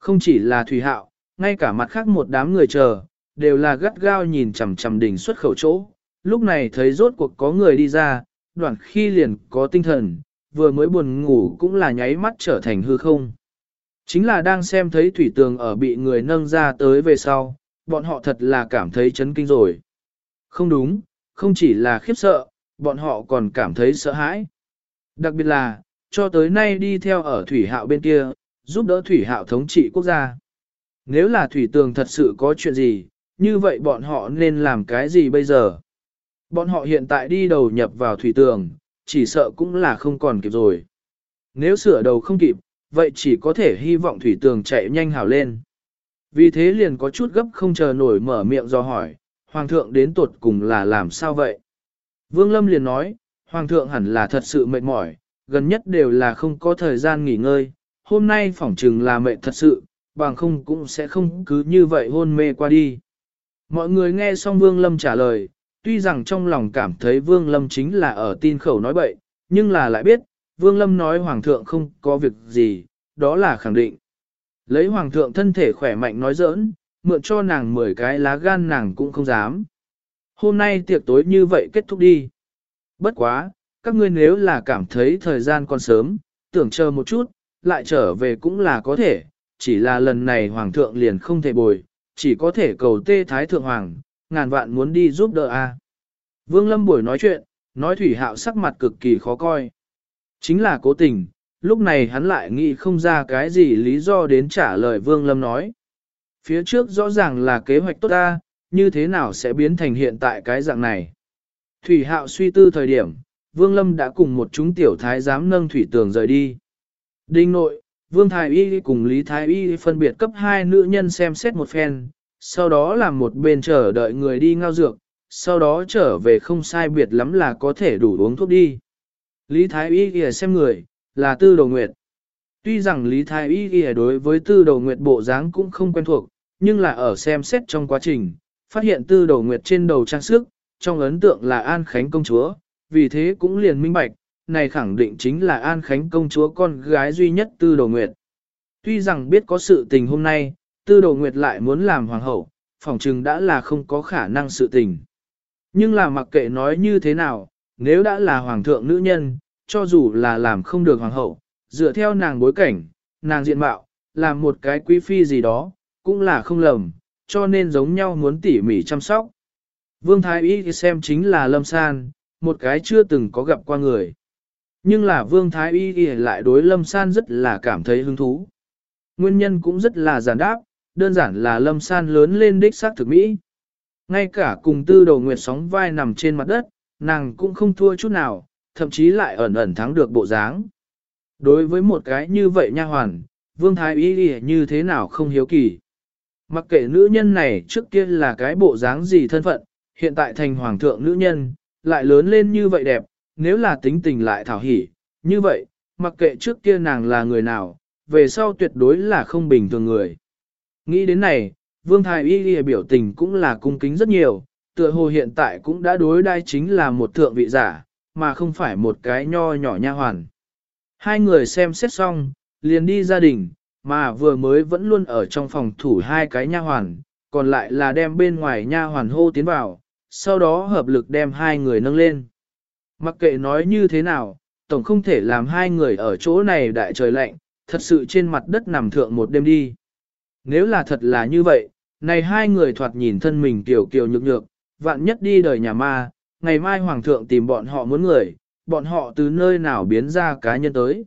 Không chỉ là Thủy Hạo, ngay cả mặt khác một đám người chờ, đều là gắt gao nhìn chằm chằm đỉnh xuất khẩu chỗ. Lúc này thấy rốt cuộc có người đi ra, đoạn khi liền có tinh thần, vừa mới buồn ngủ cũng là nháy mắt trở thành hư không. Chính là đang xem thấy thủy tường ở bị người nâng ra tới về sau, bọn họ thật là cảm thấy chấn kinh rồi. Không đúng, không chỉ là khiếp sợ, bọn họ còn cảm thấy sợ hãi. Đặc biệt là, cho tới nay đi theo ở thủy hạo bên kia, giúp đỡ thủy hạo thống trị quốc gia. Nếu là thủy tường thật sự có chuyện gì, như vậy bọn họ nên làm cái gì bây giờ? Bọn họ hiện tại đi đầu nhập vào thủy tường, chỉ sợ cũng là không còn kịp rồi. Nếu sửa đầu không kịp, vậy chỉ có thể hy vọng thủy tường chạy nhanh hảo lên. Vì thế liền có chút gấp không chờ nổi mở miệng do hỏi, Hoàng thượng đến tuột cùng là làm sao vậy? Vương Lâm liền nói, Hoàng thượng hẳn là thật sự mệt mỏi, gần nhất đều là không có thời gian nghỉ ngơi, hôm nay phỏng trừng là mệt thật sự, bằng không cũng sẽ không cứ như vậy hôn mê qua đi. Mọi người nghe xong Vương Lâm trả lời, tuy rằng trong lòng cảm thấy Vương Lâm chính là ở tin khẩu nói bậy, nhưng là lại biết, Vương Lâm nói Hoàng thượng không có việc gì, đó là khẳng định. Lấy Hoàng thượng thân thể khỏe mạnh nói giỡn, mượn cho nàng 10 cái lá gan nàng cũng không dám. Hôm nay tiệc tối như vậy kết thúc đi. Bất quá, các ngươi nếu là cảm thấy thời gian còn sớm, tưởng chờ một chút, lại trở về cũng là có thể, chỉ là lần này Hoàng thượng liền không thể bồi, chỉ có thể cầu tê Thái Thượng Hoàng, ngàn vạn muốn đi giúp đỡ a. Vương Lâm buổi nói chuyện, nói Thủy Hạo sắc mặt cực kỳ khó coi. Chính là cố tình, lúc này hắn lại nghĩ không ra cái gì lý do đến trả lời Vương Lâm nói. Phía trước rõ ràng là kế hoạch tốt ta, như thế nào sẽ biến thành hiện tại cái dạng này. Thủy Hạo suy tư thời điểm, Vương Lâm đã cùng một chúng tiểu thái giám nâng thủy tường rời đi. Đinh nội, Vương Thái Y cùng Lý Thái Y phân biệt cấp hai nữ nhân xem xét một phen, sau đó làm một bên chờ đợi người đi ngao dược, sau đó trở về không sai biệt lắm là có thể đủ uống thuốc đi. Lý Thái Y kìa xem người, là Tư Đầu Nguyệt. Tuy rằng Lý Thái Y kìa đối với Tư Đầu Nguyệt bộ dáng cũng không quen thuộc, nhưng là ở xem xét trong quá trình, phát hiện Tư Đầu Nguyệt trên đầu trang sức, trong ấn tượng là An Khánh công chúa, vì thế cũng liền minh bạch, này khẳng định chính là An Khánh công chúa con gái duy nhất Tư Đồ Nguyệt. Tuy rằng biết có sự tình hôm nay, Tư Đồ Nguyệt lại muốn làm hoàng hậu, phỏng chừng đã là không có khả năng sự tình. Nhưng là mặc kệ nói như thế nào, nếu đã là hoàng thượng nữ nhân, cho dù là làm không được hoàng hậu, dựa theo nàng bối cảnh, nàng diện mạo, làm một cái quý phi gì đó, cũng là không lầm, cho nên giống nhau muốn tỉ mỉ chăm sóc. Vương Thái Y xem chính là Lâm San, một cái chưa từng có gặp qua người. Nhưng là Vương Thái Y lại đối Lâm San rất là cảm thấy hứng thú. Nguyên nhân cũng rất là giản đáp, đơn giản là Lâm San lớn lên đích xác thực Mỹ. Ngay cả cùng tư đầu nguyệt sóng vai nằm trên mặt đất, nàng cũng không thua chút nào, thậm chí lại ẩn ẩn thắng được bộ dáng. Đối với một cái như vậy nha hoàn, Vương Thái Y như thế nào không hiếu kỳ. Mặc kệ nữ nhân này trước kia là cái bộ dáng gì thân phận, hiện tại thành hoàng thượng nữ nhân, lại lớn lên như vậy đẹp, nếu là tính tình lại thảo hỉ, như vậy, mặc kệ trước kia nàng là người nào, về sau tuyệt đối là không bình thường người. Nghĩ đến này, Vương Thái Y ghi biểu tình cũng là cung kính rất nhiều, tựa hồ hiện tại cũng đã đối đai chính là một thượng vị giả, mà không phải một cái nho nhỏ nha hoàn. Hai người xem xét xong, liền đi gia đình, mà vừa mới vẫn luôn ở trong phòng thủ hai cái nha hoàn, còn lại là đem bên ngoài nha hoàn hô tiến vào, sau đó hợp lực đem hai người nâng lên. Mặc kệ nói như thế nào, tổng không thể làm hai người ở chỗ này đại trời lạnh, thật sự trên mặt đất nằm thượng một đêm đi. Nếu là thật là như vậy, này hai người thoạt nhìn thân mình kiểu kiểu nhược nhược, vạn nhất đi đời nhà ma, ngày mai hoàng thượng tìm bọn họ muốn người, bọn họ từ nơi nào biến ra cá nhân tới.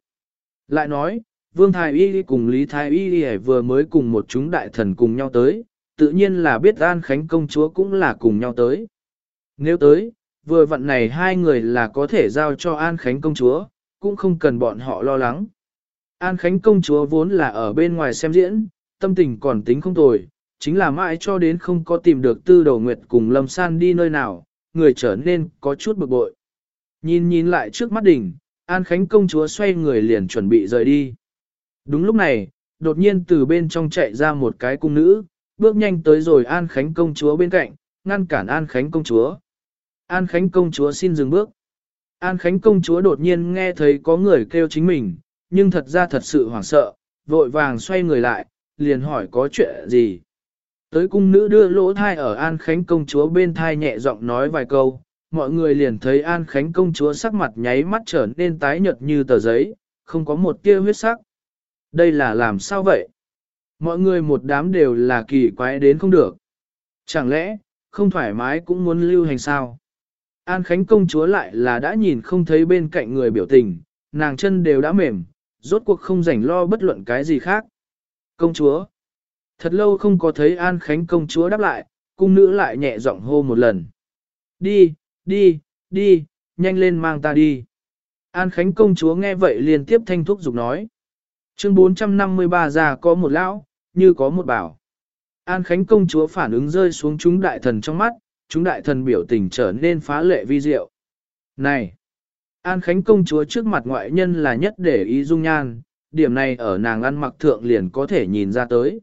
Lại nói, Vương Thái Y cùng Lý Thái Y vừa mới cùng một chúng đại thần cùng nhau tới, tự nhiên là biết An Khánh công chúa cũng là cùng nhau tới. Nếu tới, vừa vặn này hai người là có thể giao cho An Khánh công chúa, cũng không cần bọn họ lo lắng. An Khánh công chúa vốn là ở bên ngoài xem diễn, tâm tình còn tính không tồi, chính là mãi cho đến không có tìm được tư đầu nguyệt cùng Lâm San đi nơi nào, người trở nên có chút bực bội. Nhìn nhìn lại trước mắt đỉnh, An Khánh công chúa xoay người liền chuẩn bị rời đi. Đúng lúc này, đột nhiên từ bên trong chạy ra một cái cung nữ, bước nhanh tới rồi An Khánh công chúa bên cạnh, ngăn cản An Khánh công chúa. An Khánh công chúa xin dừng bước. An Khánh công chúa đột nhiên nghe thấy có người kêu chính mình, nhưng thật ra thật sự hoảng sợ, vội vàng xoay người lại, liền hỏi có chuyện gì. Tới cung nữ đưa lỗ thai ở An Khánh công chúa bên thai nhẹ giọng nói vài câu, mọi người liền thấy An Khánh công chúa sắc mặt nháy mắt trở nên tái nhợt như tờ giấy, không có một tia huyết sắc. Đây là làm sao vậy? Mọi người một đám đều là kỳ quái đến không được. Chẳng lẽ, không thoải mái cũng muốn lưu hành sao? An Khánh công chúa lại là đã nhìn không thấy bên cạnh người biểu tình, nàng chân đều đã mềm, rốt cuộc không rảnh lo bất luận cái gì khác. Công chúa. Thật lâu không có thấy An Khánh công chúa đáp lại, cung nữ lại nhẹ giọng hô một lần. Đi, đi, đi, nhanh lên mang ta đi. An Khánh công chúa nghe vậy liên tiếp thanh thúc dục nói. Chương 453 già có một lão, như có một bảo. An Khánh công chúa phản ứng rơi xuống chúng đại thần trong mắt, chúng đại thần biểu tình trở nên phá lệ vi diệu. Này! An Khánh công chúa trước mặt ngoại nhân là nhất để ý dung nhan, điểm này ở nàng ăn mặc thượng liền có thể nhìn ra tới.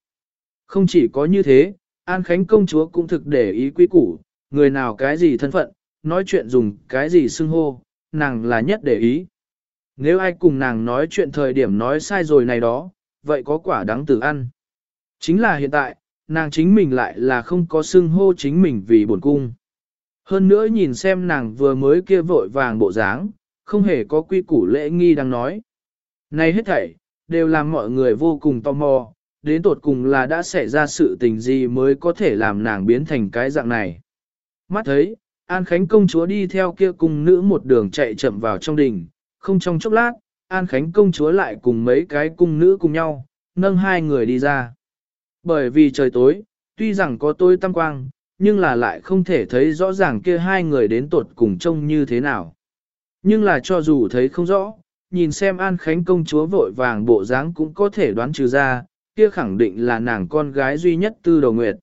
Không chỉ có như thế, An Khánh công chúa cũng thực để ý quý củ, người nào cái gì thân phận, nói chuyện dùng cái gì xưng hô, nàng là nhất để ý. Nếu ai cùng nàng nói chuyện thời điểm nói sai rồi này đó, vậy có quả đáng tử ăn. Chính là hiện tại, nàng chính mình lại là không có xưng hô chính mình vì buồn cung. Hơn nữa nhìn xem nàng vừa mới kia vội vàng bộ dáng, không hề có quy củ lễ nghi đang nói. Này hết thảy, đều làm mọi người vô cùng tò mò, đến tột cùng là đã xảy ra sự tình gì mới có thể làm nàng biến thành cái dạng này. Mắt thấy, An Khánh công chúa đi theo kia cung nữ một đường chạy chậm vào trong đình, không trong chốc lát, An Khánh công chúa lại cùng mấy cái cung nữ cùng nhau, nâng hai người đi ra. Bởi vì trời tối, tuy rằng có tôi tăng quang, nhưng là lại không thể thấy rõ ràng kia hai người đến tột cùng trông như thế nào. Nhưng là cho dù thấy không rõ, nhìn xem An Khánh công chúa vội vàng bộ dáng cũng có thể đoán trừ ra, kia khẳng định là nàng con gái duy nhất tư đầu nguyệt.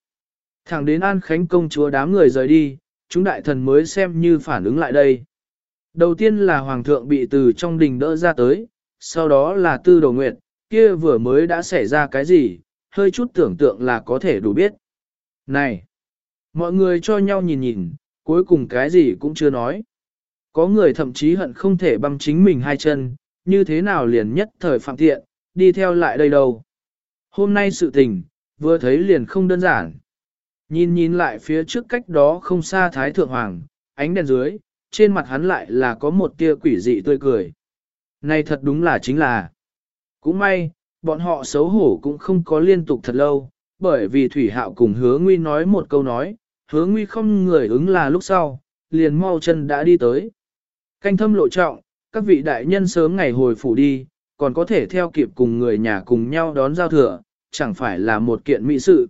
Thẳng đến An Khánh công chúa đám người rời đi, chúng đại thần mới xem như phản ứng lại đây. Đầu tiên là hoàng thượng bị từ trong đình đỡ ra tới, sau đó là tư đầu nguyệt, kia vừa mới đã xảy ra cái gì, hơi chút tưởng tượng là có thể đủ biết. Này! Mọi người cho nhau nhìn nhìn, cuối cùng cái gì cũng chưa nói. Có người thậm chí hận không thể băm chính mình hai chân, như thế nào liền nhất thời phạm tiện, đi theo lại đây đâu. Hôm nay sự tình, vừa thấy liền không đơn giản. Nhìn nhìn lại phía trước cách đó không xa Thái Thượng Hoàng, ánh đèn dưới, trên mặt hắn lại là có một tia quỷ dị tươi cười. Này thật đúng là chính là. Cũng may, bọn họ xấu hổ cũng không có liên tục thật lâu, bởi vì Thủy Hạo cùng hứa Nguy nói một câu nói, hứa Nguy không người ứng là lúc sau, liền mau chân đã đi tới. Canh thâm lộ trọng, các vị đại nhân sớm ngày hồi phủ đi, còn có thể theo kịp cùng người nhà cùng nhau đón giao thừa, chẳng phải là một kiện mỹ sự.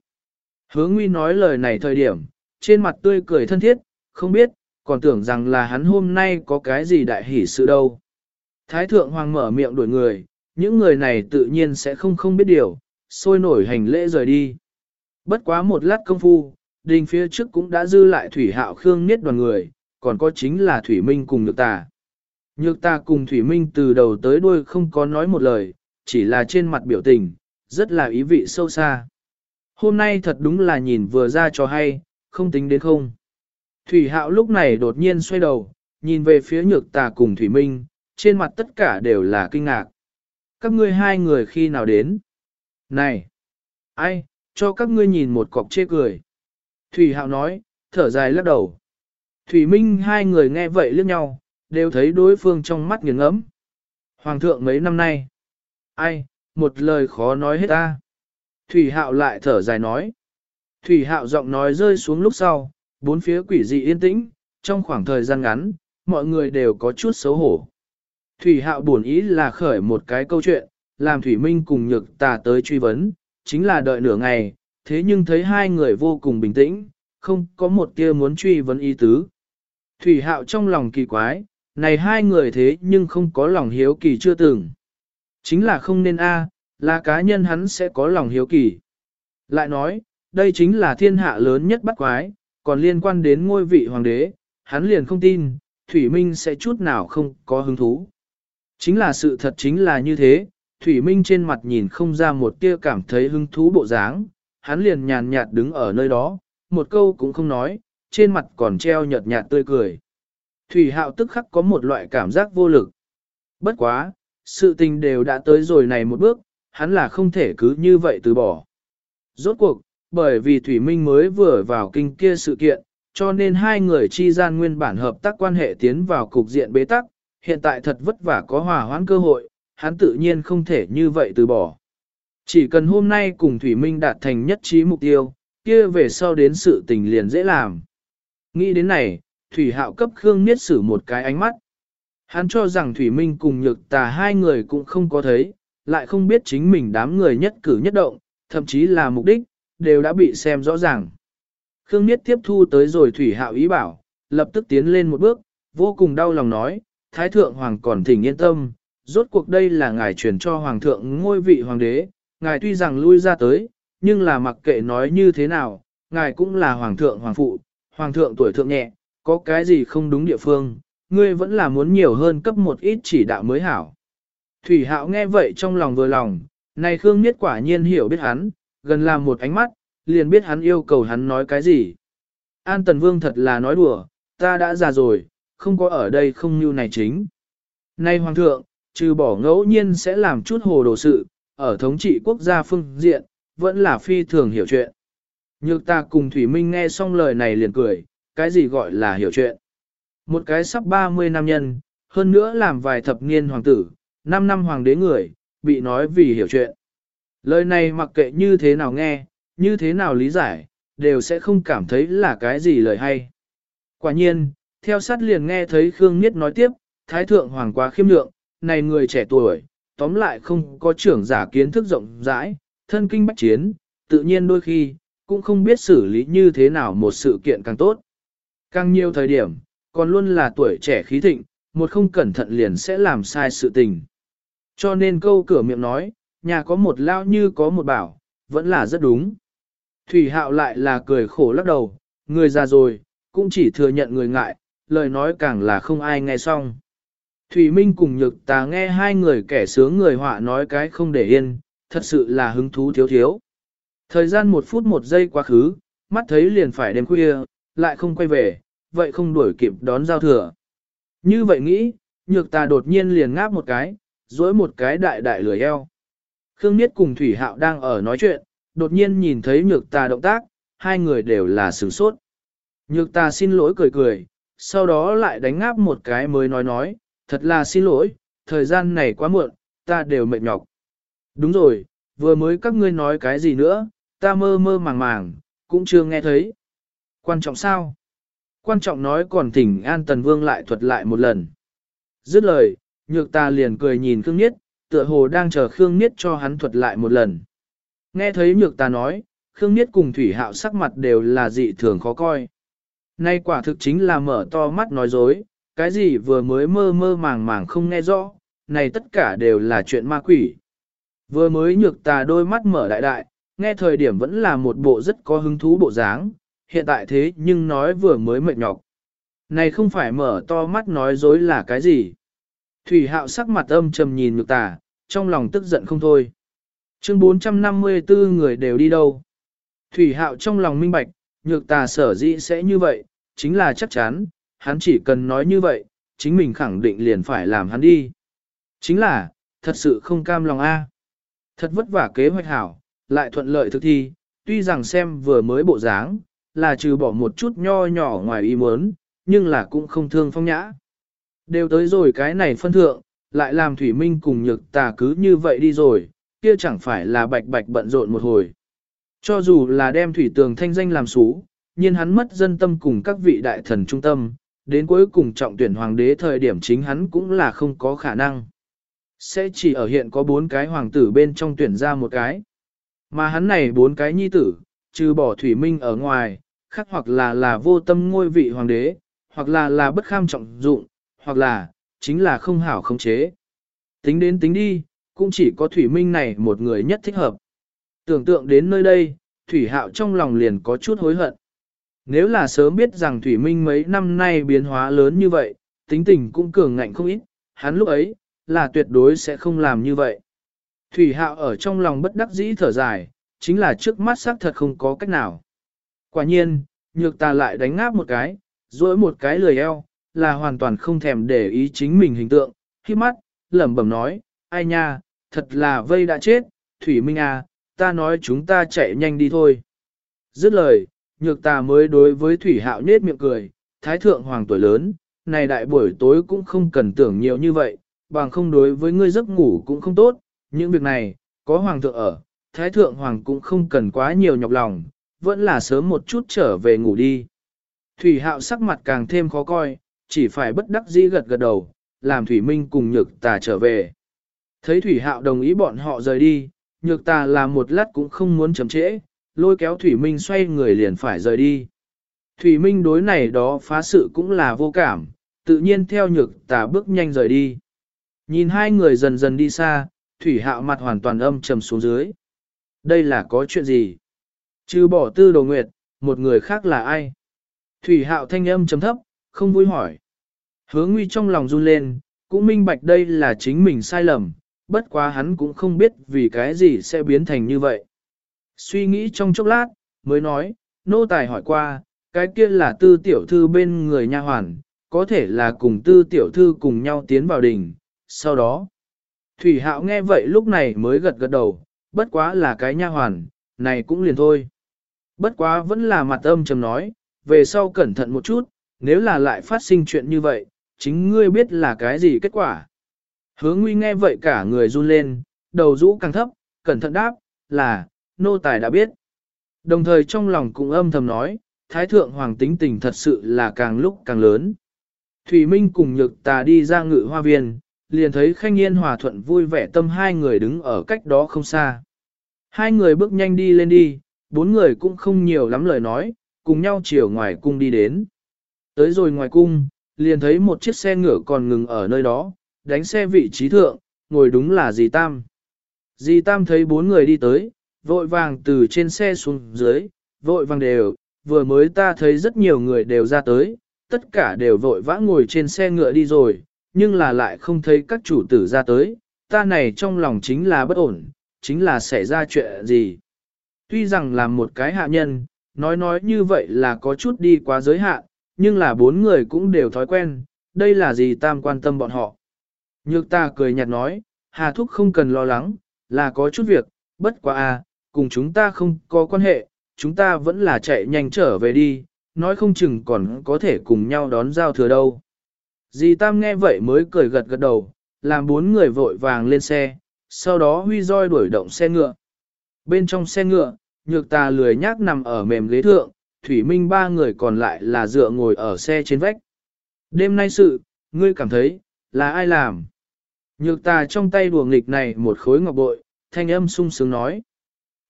Hứa Nguy nói lời này thời điểm, trên mặt tươi cười thân thiết, không biết, còn tưởng rằng là hắn hôm nay có cái gì đại hỷ sự đâu. Thái thượng hoàng mở miệng đuổi người, những người này tự nhiên sẽ không không biết điều, sôi nổi hành lễ rời đi. Bất quá một lát công phu, đình phía trước cũng đã dư lại thủy hạo khương niết đoàn người, còn có chính là thủy minh cùng nhược tà. Nhược tà cùng thủy minh từ đầu tới đuôi không có nói một lời, chỉ là trên mặt biểu tình, rất là ý vị sâu xa. Hôm nay thật đúng là nhìn vừa ra cho hay, không tính đến không. Thủy hạo lúc này đột nhiên xoay đầu, nhìn về phía nhược tà cùng thủy minh, trên mặt tất cả đều là kinh ngạc. Các ngươi hai người khi nào đến? Này! Ai, cho các ngươi nhìn một cọc chê cười. Thủy hạo nói, thở dài lắc đầu. Thủy minh hai người nghe vậy liếc nhau, đều thấy đối phương trong mắt nghiền ngẫm. Hoàng thượng mấy năm nay. Ai, một lời khó nói hết ta. Thủy hạo lại thở dài nói. Thủy hạo giọng nói rơi xuống lúc sau, bốn phía quỷ dị yên tĩnh, trong khoảng thời gian ngắn, mọi người đều có chút xấu hổ. Thủy hạo buồn ý là khởi một cái câu chuyện, làm Thủy Minh cùng nhược tà tới truy vấn, chính là đợi nửa ngày, thế nhưng thấy hai người vô cùng bình tĩnh, không có một tia muốn truy vấn ý tứ. Thủy hạo trong lòng kỳ quái, này hai người thế nhưng không có lòng hiếu kỳ chưa từng. Chính là không nên a, là cá nhân hắn sẽ có lòng hiếu kỳ. Lại nói, đây chính là thiên hạ lớn nhất bắt quái, còn liên quan đến ngôi vị hoàng đế, hắn liền không tin, Thủy Minh sẽ chút nào không có hứng thú. Chính là sự thật chính là như thế, Thủy Minh trên mặt nhìn không ra một tia cảm thấy hứng thú bộ dáng, hắn liền nhàn nhạt đứng ở nơi đó, một câu cũng không nói, trên mặt còn treo nhợt nhạt tươi cười. Thủy Hạo tức khắc có một loại cảm giác vô lực. Bất quá, sự tình đều đã tới rồi này một bước, hắn là không thể cứ như vậy từ bỏ. Rốt cuộc, bởi vì Thủy Minh mới vừa vào kinh kia sự kiện, cho nên hai người chi gian nguyên bản hợp tác quan hệ tiến vào cục diện bế tắc, hiện tại thật vất vả có hòa hoãn cơ hội, hắn tự nhiên không thể như vậy từ bỏ. Chỉ cần hôm nay cùng Thủy Minh đạt thành nhất trí mục tiêu, kia về sau đến sự tình liền dễ làm. Nghĩ đến này, Thủy Hạo cấp Khương Niết sử một cái ánh mắt. Hắn cho rằng Thủy Minh cùng nhược tà hai người cũng không có thấy, lại không biết chính mình đám người nhất cử nhất động, thậm chí là mục đích, đều đã bị xem rõ ràng. Khương Niết tiếp thu tới rồi Thủy Hạo ý bảo, lập tức tiến lên một bước, vô cùng đau lòng nói, Thái Thượng Hoàng còn thỉnh yên tâm, rốt cuộc đây là ngài truyền cho Hoàng thượng ngôi vị Hoàng đế, ngài tuy rằng lui ra tới, nhưng là mặc kệ nói như thế nào, ngài cũng là Hoàng thượng Hoàng phụ, Hoàng thượng tuổi thượng nhẹ, có cái gì không đúng địa phương, ngươi vẫn là muốn nhiều hơn cấp một ít chỉ đạo mới hảo. Thủy Hạo nghe vậy trong lòng vừa lòng, này Khương Niết quả nhiên hiểu biết hắn, gần làm một ánh mắt, liền biết hắn yêu cầu hắn nói cái gì. An Tần Vương thật là nói đùa, ta đã già rồi, không có ở đây không như này chính. Nay Hoàng thượng, trừ bỏ ngẫu nhiên sẽ làm chút hồ đồ sự, ở thống trị quốc gia phương diện, vẫn là phi thường hiểu chuyện. Nhược ta cùng Thủy Minh nghe xong lời này liền cười, cái gì gọi là hiểu chuyện. Một cái sắp 30 năm nhân, hơn nữa làm vài thập niên hoàng tử, 5 năm hoàng đế người, bị nói vì hiểu chuyện. Lời này mặc kệ như thế nào nghe, như thế nào lý giải, đều sẽ không cảm thấy là cái gì lời hay. Quả nhiên, theo sát liền nghe thấy Khương Niết nói tiếp, Thái Thượng Hoàng quá khiêm lượng, này người trẻ tuổi, tóm lại không có trưởng giả kiến thức rộng rãi, thân kinh bách chiến, tự nhiên đôi khi, cũng không biết xử lý như thế nào một sự kiện càng tốt. Càng nhiều thời điểm, còn luôn là tuổi trẻ khí thịnh, một không cẩn thận liền sẽ làm sai sự tình. Cho nên câu cửa miệng nói, nhà có một lao như có một bảo, vẫn là rất đúng. Thủy hạo lại là cười khổ lắc đầu, người già rồi, cũng chỉ thừa nhận người ngại, lời nói càng là không ai nghe xong. Thủy Minh cùng nhược Tà nghe hai người kẻ sướng người họa nói cái không để yên, thật sự là hứng thú thiếu thiếu. Thời gian một phút một giây quá khứ, mắt thấy liền phải đêm khuya, lại không quay về, vậy không đuổi kịp đón giao thừa. Như vậy nghĩ, nhược Tà đột nhiên liền ngáp một cái, dối một cái đại đại lười eo. Khương Niết cùng Thủy Hạo đang ở nói chuyện, đột nhiên nhìn thấy nhược Tà động tác, hai người đều là sửng sốt. Nhược Tà xin lỗi cười cười, sau đó lại đánh ngáp một cái mới nói nói, thật là xin lỗi, thời gian này quá muộn, ta đều mệt nhọc. Đúng rồi, vừa mới các ngươi nói cái gì nữa, ta mơ mơ màng màng, cũng chưa nghe thấy. Quan trọng sao? Quan trọng nói còn thỉnh An Tần Vương lại thuật lại một lần. Dứt lời, nhược ta liền cười nhìn Khương Niết, tựa hồ đang chờ Khương Niết cho hắn thuật lại một lần. Nghe thấy nhược ta nói, Khương Niết cùng Thủy Hạo sắc mặt đều là dị thường khó coi. Nay quả thực chính là mở to mắt nói dối, cái gì vừa mới mơ mơ màng màng không nghe rõ, này tất cả đều là chuyện ma quỷ. Vừa mới nhược tà đôi mắt mở đại đại, nghe thời điểm vẫn là một bộ rất có hứng thú bộ dáng, hiện tại thế nhưng nói vừa mới mệt nhọc. Này không phải mở to mắt nói dối là cái gì. Thủy hạo sắc mặt âm trầm nhìn nhược tà, trong lòng tức giận không thôi. Chương 454 người đều đi đâu? Thủy hạo trong lòng minh bạch, nhược tà sở dĩ sẽ như vậy, chính là chắc chắn, hắn chỉ cần nói như vậy, chính mình khẳng định liền phải làm hắn đi. Chính là, thật sự không cam lòng a. Thật vất vả kế hoạch hảo, lại thuận lợi thực thi, tuy rằng xem vừa mới bộ dáng, là trừ bỏ một chút nho nhỏ ngoài ý muốn, nhưng là cũng không thương phong nhã. Đều tới rồi cái này phân thượng, lại làm Thủy Minh cùng nhược tà cứ như vậy đi rồi, kia chẳng phải là bạch bạch bận rộn một hồi. Cho dù là đem Thủy Tường thanh danh làm xú, nhưng hắn mất dân tâm cùng các vị đại thần trung tâm, đến cuối cùng trọng tuyển hoàng đế thời điểm chính hắn cũng là không có khả năng. Sẽ chỉ ở hiện có bốn cái hoàng tử bên trong tuyển ra một cái. Mà hắn này bốn cái nhi tử, trừ bỏ thủy minh ở ngoài, khác hoặc là là vô tâm ngôi vị hoàng đế, hoặc là là bất kham trọng dụng, hoặc là, chính là không hảo không chế. Tính đến tính đi, cũng chỉ có thủy minh này một người nhất thích hợp. Tưởng tượng đến nơi đây, thủy hạo trong lòng liền có chút hối hận. Nếu là sớm biết rằng Thủy Minh mấy năm nay biến hóa lớn như vậy, tính tình cũng cường ngạnh không ít, hắn lúc ấy, là tuyệt đối sẽ không làm như vậy. Thủy Hạo ở trong lòng bất đắc dĩ thở dài, chính là trước mắt xác thật không có cách nào. Quả nhiên, nhược ta lại đánh ngáp một cái, duỗi một cái lười eo, là hoàn toàn không thèm để ý chính mình hình tượng, khi mắt, lẩm bẩm nói, ai nha, thật là vây đã chết, Thủy Minh à, ta nói chúng ta chạy nhanh đi thôi. Dứt lời, nhược ta mới đối với Thủy Hạo nết miệng cười, Thái Thượng Hoàng tuổi lớn, này đại buổi tối cũng không cần tưởng nhiều như vậy, bằng không đối với ngươi giấc ngủ cũng không tốt, những việc này, có Hoàng thượng ở, Thái Thượng Hoàng cũng không cần quá nhiều nhọc lòng, vẫn là sớm một chút trở về ngủ đi. Thủy Hạo sắc mặt càng thêm khó coi, chỉ phải bất đắc dĩ gật gật đầu, làm Thủy Minh cùng nhược tà trở về. Thấy Thủy Hạo đồng ý bọn họ rời đi, nhược tà là một lát cũng không muốn chấm trễ, lôi kéo Thủy Minh xoay người liền phải rời đi. Thủy Minh đối này đó phá sự cũng là vô cảm, tự nhiên theo nhược tà bước nhanh rời đi. Nhìn hai người dần dần đi xa, Thủy Hạo mặt hoàn toàn âm trầm xuống dưới. Đây là có chuyện gì? Trừ bỏ tư đồ nguyệt, một người khác là ai? Thủy Hạo thanh âm trầm thấp, không vui hỏi. Hứa nguy trong lòng run lên, cũng minh bạch đây là chính mình sai lầm, bất quá hắn cũng không biết vì cái gì sẽ biến thành như vậy. Suy nghĩ trong chốc lát, mới nói, nô tài hỏi qua, cái kia là tư tiểu thư bên người nha hoàn, có thể là cùng tư tiểu thư cùng nhau tiến vào đỉnh, sau đó. Thủy hạo nghe vậy lúc này mới gật gật đầu, bất quá là cái nha hoàn, này cũng liền thôi. Bất quá vẫn là mặt âm trầm nói, về sau cẩn thận một chút, nếu là lại phát sinh chuyện như vậy, chính ngươi biết là cái gì kết quả. Hứa nguy nghe vậy cả người run lên, đầu rũ càng thấp, cẩn thận đáp, là, nô tài đã biết. Đồng thời trong lòng cũng âm thầm nói, thái thượng hoàng tính tình thật sự là càng lúc càng lớn. Thủy Minh cùng nhược tà đi ra ngự hoa viên, liền thấy khanh yên hòa thuận vui vẻ tâm hai người đứng ở cách đó không xa. Hai người bước nhanh đi lên đi, bốn người cũng không nhiều lắm lời nói, cùng nhau chiều ngoài cung đi đến. Tới rồi ngoài cung, liền thấy một chiếc xe ngựa còn ngừng ở nơi đó, đánh xe vị trí thượng, ngồi đúng là dì Tam. Dì Tam thấy bốn người đi tới, vội vàng từ trên xe xuống dưới, vội vàng đều, vừa mới ta thấy rất nhiều người đều ra tới, tất cả đều vội vã ngồi trên xe ngựa đi rồi, nhưng là lại không thấy các chủ tử ra tới, ta này trong lòng chính là bất ổn, chính là xảy ra chuyện gì. Tuy rằng là một cái hạ nhân, nói nói như vậy là có chút đi quá giới hạn, nhưng là bốn người cũng đều thói quen, đây là gì tam quan tâm bọn họ. Nhược ta cười nhạt nói, Hà Thúc không cần lo lắng, là có chút việc, bất quá à, cùng chúng ta không có quan hệ, chúng ta vẫn là chạy nhanh trở về đi, nói không chừng còn có thể cùng nhau đón giao thừa đâu. Dì Tam nghe vậy mới cười gật gật đầu, làm bốn người vội vàng lên xe, sau đó huy roi đuổi động xe ngựa. Bên trong xe ngựa, nhược ta lười nhác nằm ở mềm ghế thượng, Thủy Minh ba người còn lại là dựa ngồi ở xe trên vách. Đêm nay sự, ngươi cảm thấy, là ai làm? Nhược ta trong tay đùa nghịch này một khối ngọc bội, thanh âm sung sướng nói.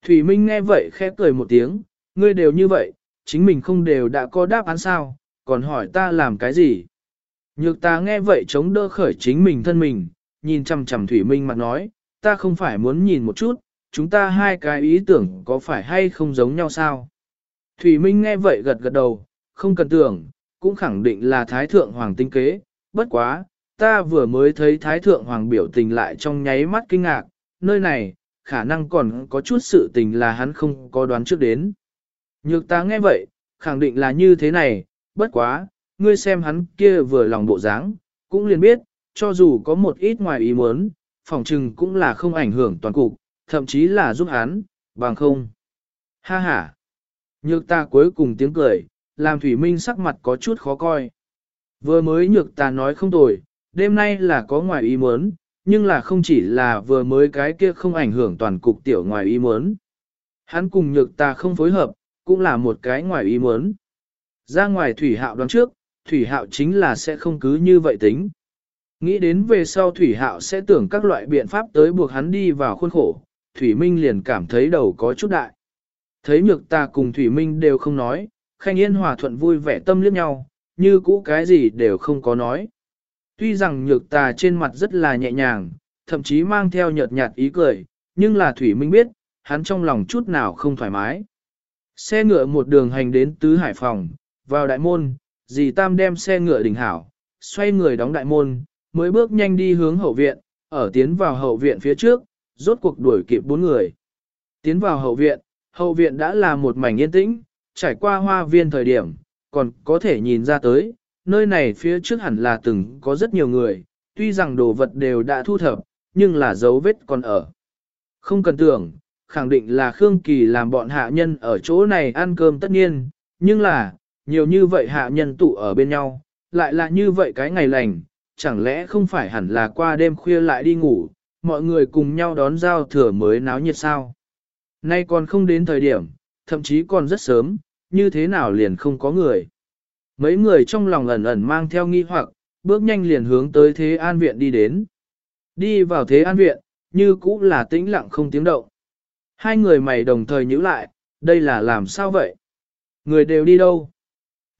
Thủy Minh nghe vậy khẽ cười một tiếng, ngươi đều như vậy, chính mình không đều đã có đáp án sao, còn hỏi ta làm cái gì? Nhược ta nghe vậy chống đỡ khởi chính mình thân mình, nhìn chằm chằm Thủy Minh mặt nói, ta không phải muốn nhìn một chút, chúng ta hai cái ý tưởng có phải hay không giống nhau sao? Thủy Minh nghe vậy gật gật đầu, không cần tưởng, cũng khẳng định là Thái Thượng Hoàng tinh kế, bất quá, ta vừa mới thấy Thái Thượng Hoàng biểu tình lại trong nháy mắt kinh ngạc, nơi này, khả năng còn có chút sự tình là hắn không có đoán trước đến. Nhược ta nghe vậy, khẳng định là như thế này, bất quá, ngươi xem hắn kia vừa lòng bộ dáng, cũng liền biết, cho dù có một ít ngoài ý muốn, phòng trừng cũng là không ảnh hưởng toàn cục, thậm chí là giúp hắn, bằng không. Ha ha! Nhược ta cuối cùng tiếng cười, làm Thủy Minh sắc mặt có chút khó coi. Vừa mới nhược ta nói không tồi, đêm nay là có ngoài ý muốn, nhưng là không chỉ là vừa mới cái kia không ảnh hưởng toàn cục tiểu ngoài ý muốn. Hắn cùng nhược ta không phối hợp, cũng là một cái ngoài ý muốn. Ra ngoài Thủy Hạo đoán trước, Thủy Hạo chính là sẽ không cứ như vậy tính. Nghĩ đến về sau Thủy Hạo sẽ tưởng các loại biện pháp tới buộc hắn đi vào khuôn khổ, Thủy Minh liền cảm thấy đầu có chút đại. Thấy nhược ta cùng Thủy Minh đều không nói, Khanh Yên hòa thuận vui vẻ tâm liếc nhau, như cũ cái gì đều không có nói. Tuy rằng nhược tà trên mặt rất là nhẹ nhàng, thậm chí mang theo nhợt nhạt ý cười, nhưng là Thủy Minh biết, hắn trong lòng chút nào không thoải mái. Xe ngựa một đường hành đến Tứ Hải Phòng, vào đại môn, dì Tam đem xe ngựa đỉnh hảo, xoay người đóng đại môn, mới bước nhanh đi hướng hậu viện, ở tiến vào hậu viện phía trước, rốt cuộc đuổi kịp bốn người. Tiến vào hậu viện, hậu viện đã là một mảnh yên tĩnh, trải qua hoa viên thời điểm, còn có thể nhìn ra tới, nơi này phía trước hẳn là từng có rất nhiều người, tuy rằng đồ vật đều đã thu thập, nhưng là dấu vết còn ở. Không cần tưởng, khẳng định là Khương Kỳ làm bọn hạ nhân ở chỗ này ăn cơm tất nhiên, nhưng là, nhiều như vậy hạ nhân tụ ở bên nhau, lại là như vậy cái ngày lành, chẳng lẽ không phải hẳn là qua đêm khuya lại đi ngủ, mọi người cùng nhau đón giao thừa mới náo nhiệt sao. Nay còn không đến thời điểm, thậm chí còn rất sớm, như thế nào liền không có người. Mấy người trong lòng ẩn ẩn mang theo nghi hoặc, bước nhanh liền hướng tới Thế An Viện đi đến. Đi vào Thế An Viện, như cũ là tĩnh lặng không tiếng động. Hai người mày đồng thời nhíu lại, đây là làm sao vậy? Người đều đi đâu?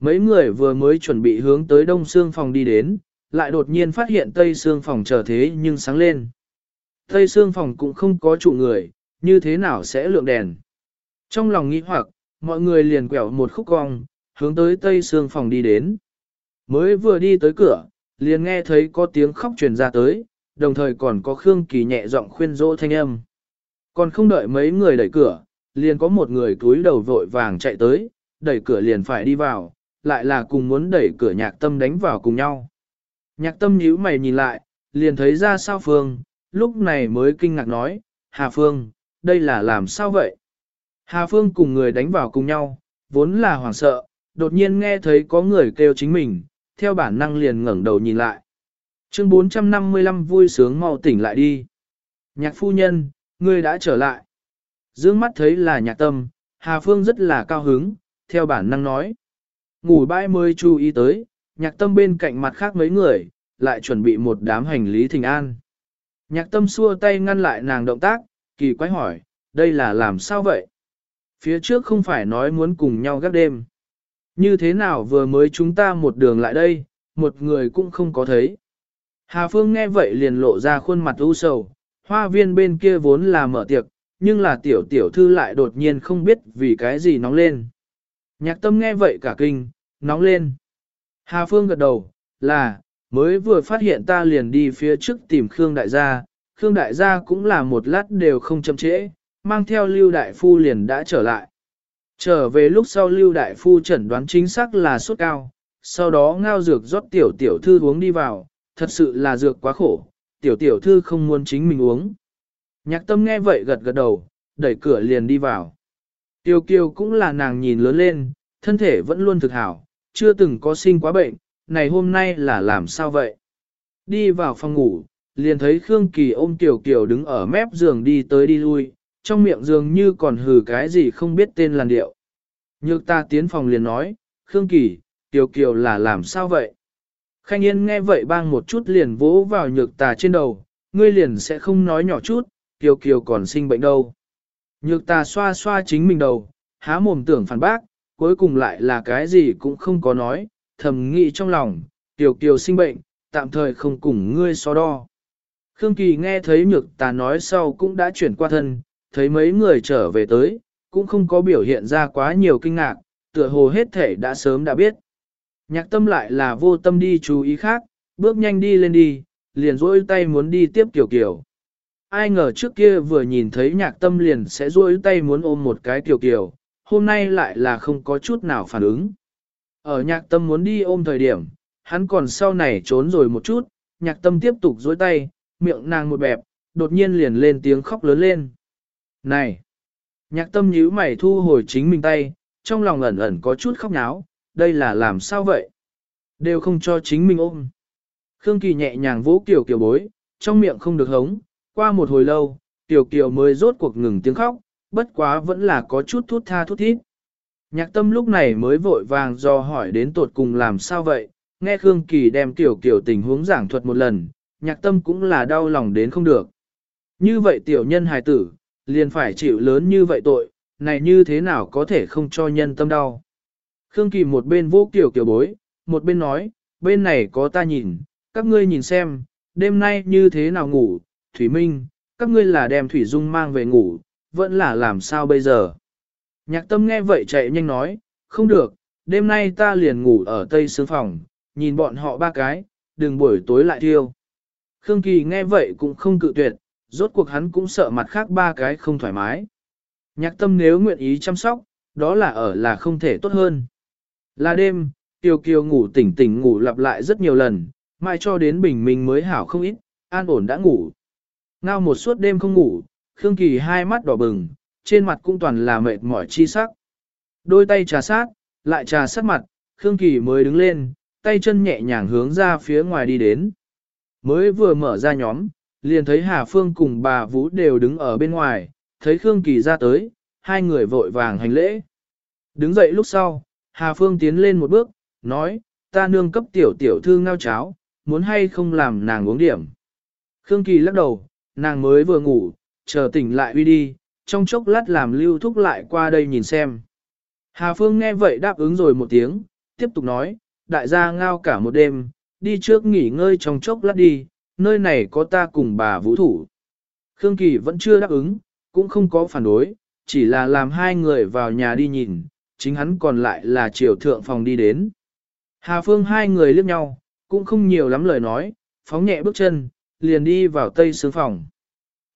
mấy người vừa mới chuẩn bị hướng tới đông xương phòng đi đến, lại đột nhiên phát hiện tây xương phòng trở thế nhưng sáng lên. Tây xương phòng cũng không có trụ người, như thế nào sẽ lượng đèn. Trong lòng nghĩ hoặc, mọi người liền quẹo một khúc cong, hướng tới tây xương phòng đi đến. Mới vừa đi tới cửa, liền nghe thấy có tiếng khóc truyền ra tới, đồng thời còn có Khương Kỳ nhẹ giọng khuyên dỗ thanh âm. Còn không đợi mấy người đẩy cửa, liền có một người túi đầu vội vàng chạy tới, đẩy cửa liền phải đi vào, lại là cùng muốn đẩy cửa nhạc tâm đánh vào cùng nhau. Nhạc tâm nhíu mày nhìn lại, liền thấy ra sao Phương, lúc này mới kinh ngạc nói, Hà Phương, đây là làm sao vậy? Hà Phương cùng người đánh vào cùng nhau, vốn là hoảng sợ, đột nhiên nghe thấy có người kêu chính mình, theo bản năng liền ngẩng đầu nhìn lại. Chương 455 vui sướng mau tỉnh lại đi. Nhạc phu nhân, ngươi đã trở lại. Dương mắt thấy là nhạc tâm, Hà Phương rất là cao hứng, theo bản năng nói. Ngủ bãi mới chú ý tới, nhạc tâm bên cạnh mặt khác mấy người, lại chuẩn bị một đám hành lý thình an. Nhạc tâm xua tay ngăn lại nàng động tác, kỳ quái hỏi, đây là làm sao vậy? Phía trước không phải nói muốn cùng nhau gác đêm. Như thế nào vừa mới chúng ta một đường lại đây, một người cũng không có thấy. Hà Phương nghe vậy liền lộ ra khuôn mặt u sầu, hoa viên bên kia vốn là mở tiệc, nhưng là tiểu tiểu thư lại đột nhiên không biết vì cái gì nóng lên. Nhạc tâm nghe vậy cả kinh, nóng lên. Hà Phương gật đầu, là, mới vừa phát hiện ta liền đi phía trước tìm Khương Đại gia, Khương Đại gia cũng là một lát đều không chậm trễ, mang theo Lưu Đại Phu liền đã trở lại. Trở về lúc sau Lưu Đại Phu chẩn đoán chính xác là sốt cao, sau đó ngao dược rót tiểu tiểu thư uống đi vào, thật sự là dược quá khổ, tiểu tiểu thư không muốn chính mình uống. Nhạc tâm nghe vậy gật gật đầu, đẩy cửa liền đi vào. Tiêu kiều cũng là nàng nhìn lớn lên, thân thể vẫn luôn thực hảo, chưa từng có sinh quá bệnh, này hôm nay là làm sao vậy? Đi vào phòng ngủ, liền thấy Khương Kỳ ôm Tiểu Kiều đứng ở mép giường đi tới đi lui, trong miệng dường như còn hừ cái gì không biết tên làn điệu. Nhược ta tiến phòng liền nói, Khương Kỳ, Tiểu Kiều là làm sao vậy? Khanh Yên nghe vậy bang một chút liền vỗ vào nhược tà trên đầu, ngươi liền sẽ không nói nhỏ chút, Tiểu Kiều còn sinh bệnh đâu. Nhược tà xoa xoa chính mình đầu, há mồm tưởng phản bác, cuối cùng lại là cái gì cũng không có nói, thầm nghĩ trong lòng, Tiểu Kiều sinh bệnh, tạm thời không cùng ngươi so đo. Khương Kỳ nghe thấy nhược tà nói sau cũng đã chuyển qua thân, thấy mấy người trở về tới, cũng không có biểu hiện ra quá nhiều kinh ngạc, tựa hồ hết thể đã sớm đã biết. Nhạc tâm lại là vô tâm đi chú ý khác, bước nhanh đi lên đi, liền rỗi tay muốn đi tiếp tiểu kiểu. Ai ngờ trước kia vừa nhìn thấy nhạc tâm liền sẽ rỗi tay muốn ôm một cái tiểu kiểu, hôm nay lại là không có chút nào phản ứng. Ở nhạc tâm muốn đi ôm thời điểm, hắn còn sau này trốn rồi một chút, nhạc tâm tiếp tục dối tay, miệng nàng một bẹp, đột nhiên liền lên tiếng khóc lớn lên. Này! Nhạc tâm nhíu mày thu hồi chính mình tay, trong lòng ẩn ẩn có chút khóc náo, đây là làm sao vậy? Đều không cho chính mình ôm. Khương Kỳ nhẹ nhàng vỗ kiểu kiểu bối, trong miệng không được hống, qua một hồi lâu, tiểu Kiều mới rốt cuộc ngừng tiếng khóc, bất quá vẫn là có chút thút tha thút thít. Nhạc tâm lúc này mới vội vàng do hỏi đến tột cùng làm sao vậy, nghe Khương Kỳ đem tiểu Kiều tình huống giảng thuật một lần, nhạc tâm cũng là đau lòng đến không được. Như vậy tiểu nhân hài tử, liền phải chịu lớn như vậy tội, này như thế nào có thể không cho nhân tâm đau. Khương Kỳ một bên vô kiểu kiểu bối, một bên nói, bên này có ta nhìn, các ngươi nhìn xem, đêm nay như thế nào ngủ, Thủy Minh, các ngươi là đem Thủy Dung mang về ngủ, vẫn là làm sao bây giờ. Nhạc tâm nghe vậy chạy nhanh nói, không được, đêm nay ta liền ngủ ở tây sướng phòng, nhìn bọn họ ba cái, đừng buổi tối lại thiêu. Khương Kỳ nghe vậy cũng không cự tuyệt, rốt cuộc hắn cũng sợ mặt khác ba cái không thoải mái. Nhạc tâm nếu nguyện ý chăm sóc, đó là ở là không thể tốt hơn. Là đêm, Tiêu Kiều ngủ tỉnh tỉnh ngủ lặp lại rất nhiều lần, mai cho đến bình minh mới hảo không ít, an ổn đã ngủ. Ngao một suốt đêm không ngủ, Khương Kỳ hai mắt đỏ bừng, trên mặt cũng toàn là mệt mỏi chi sắc. Đôi tay trà sát, lại trà sát mặt, Khương Kỳ mới đứng lên, tay chân nhẹ nhàng hướng ra phía ngoài đi đến. Mới vừa mở ra nhóm, liền thấy Hà Phương cùng bà Vũ đều đứng ở bên ngoài, thấy Khương Kỳ ra tới, hai người vội vàng hành lễ. Đứng dậy lúc sau, Hà Phương tiến lên một bước, nói, ta nương cấp tiểu tiểu thư ngao cháo, muốn hay không làm nàng uống điểm. Khương Kỳ lắc đầu, nàng mới vừa ngủ, chờ tỉnh lại uy đi, trong chốc lát làm lưu thúc lại qua đây nhìn xem. Hà Phương nghe vậy đáp ứng rồi một tiếng, tiếp tục nói, đại gia ngao cả một đêm, đi trước nghỉ ngơi trong chốc lát đi, nơi này có ta cùng bà vũ thủ. Khương Kỳ vẫn chưa đáp ứng, cũng không có phản đối, chỉ là làm hai người vào nhà đi nhìn, chính hắn còn lại là chiều thượng phòng đi đến. Hà Phương hai người liếc nhau, cũng không nhiều lắm lời nói, phóng nhẹ bước chân, liền đi vào tây sướng phòng.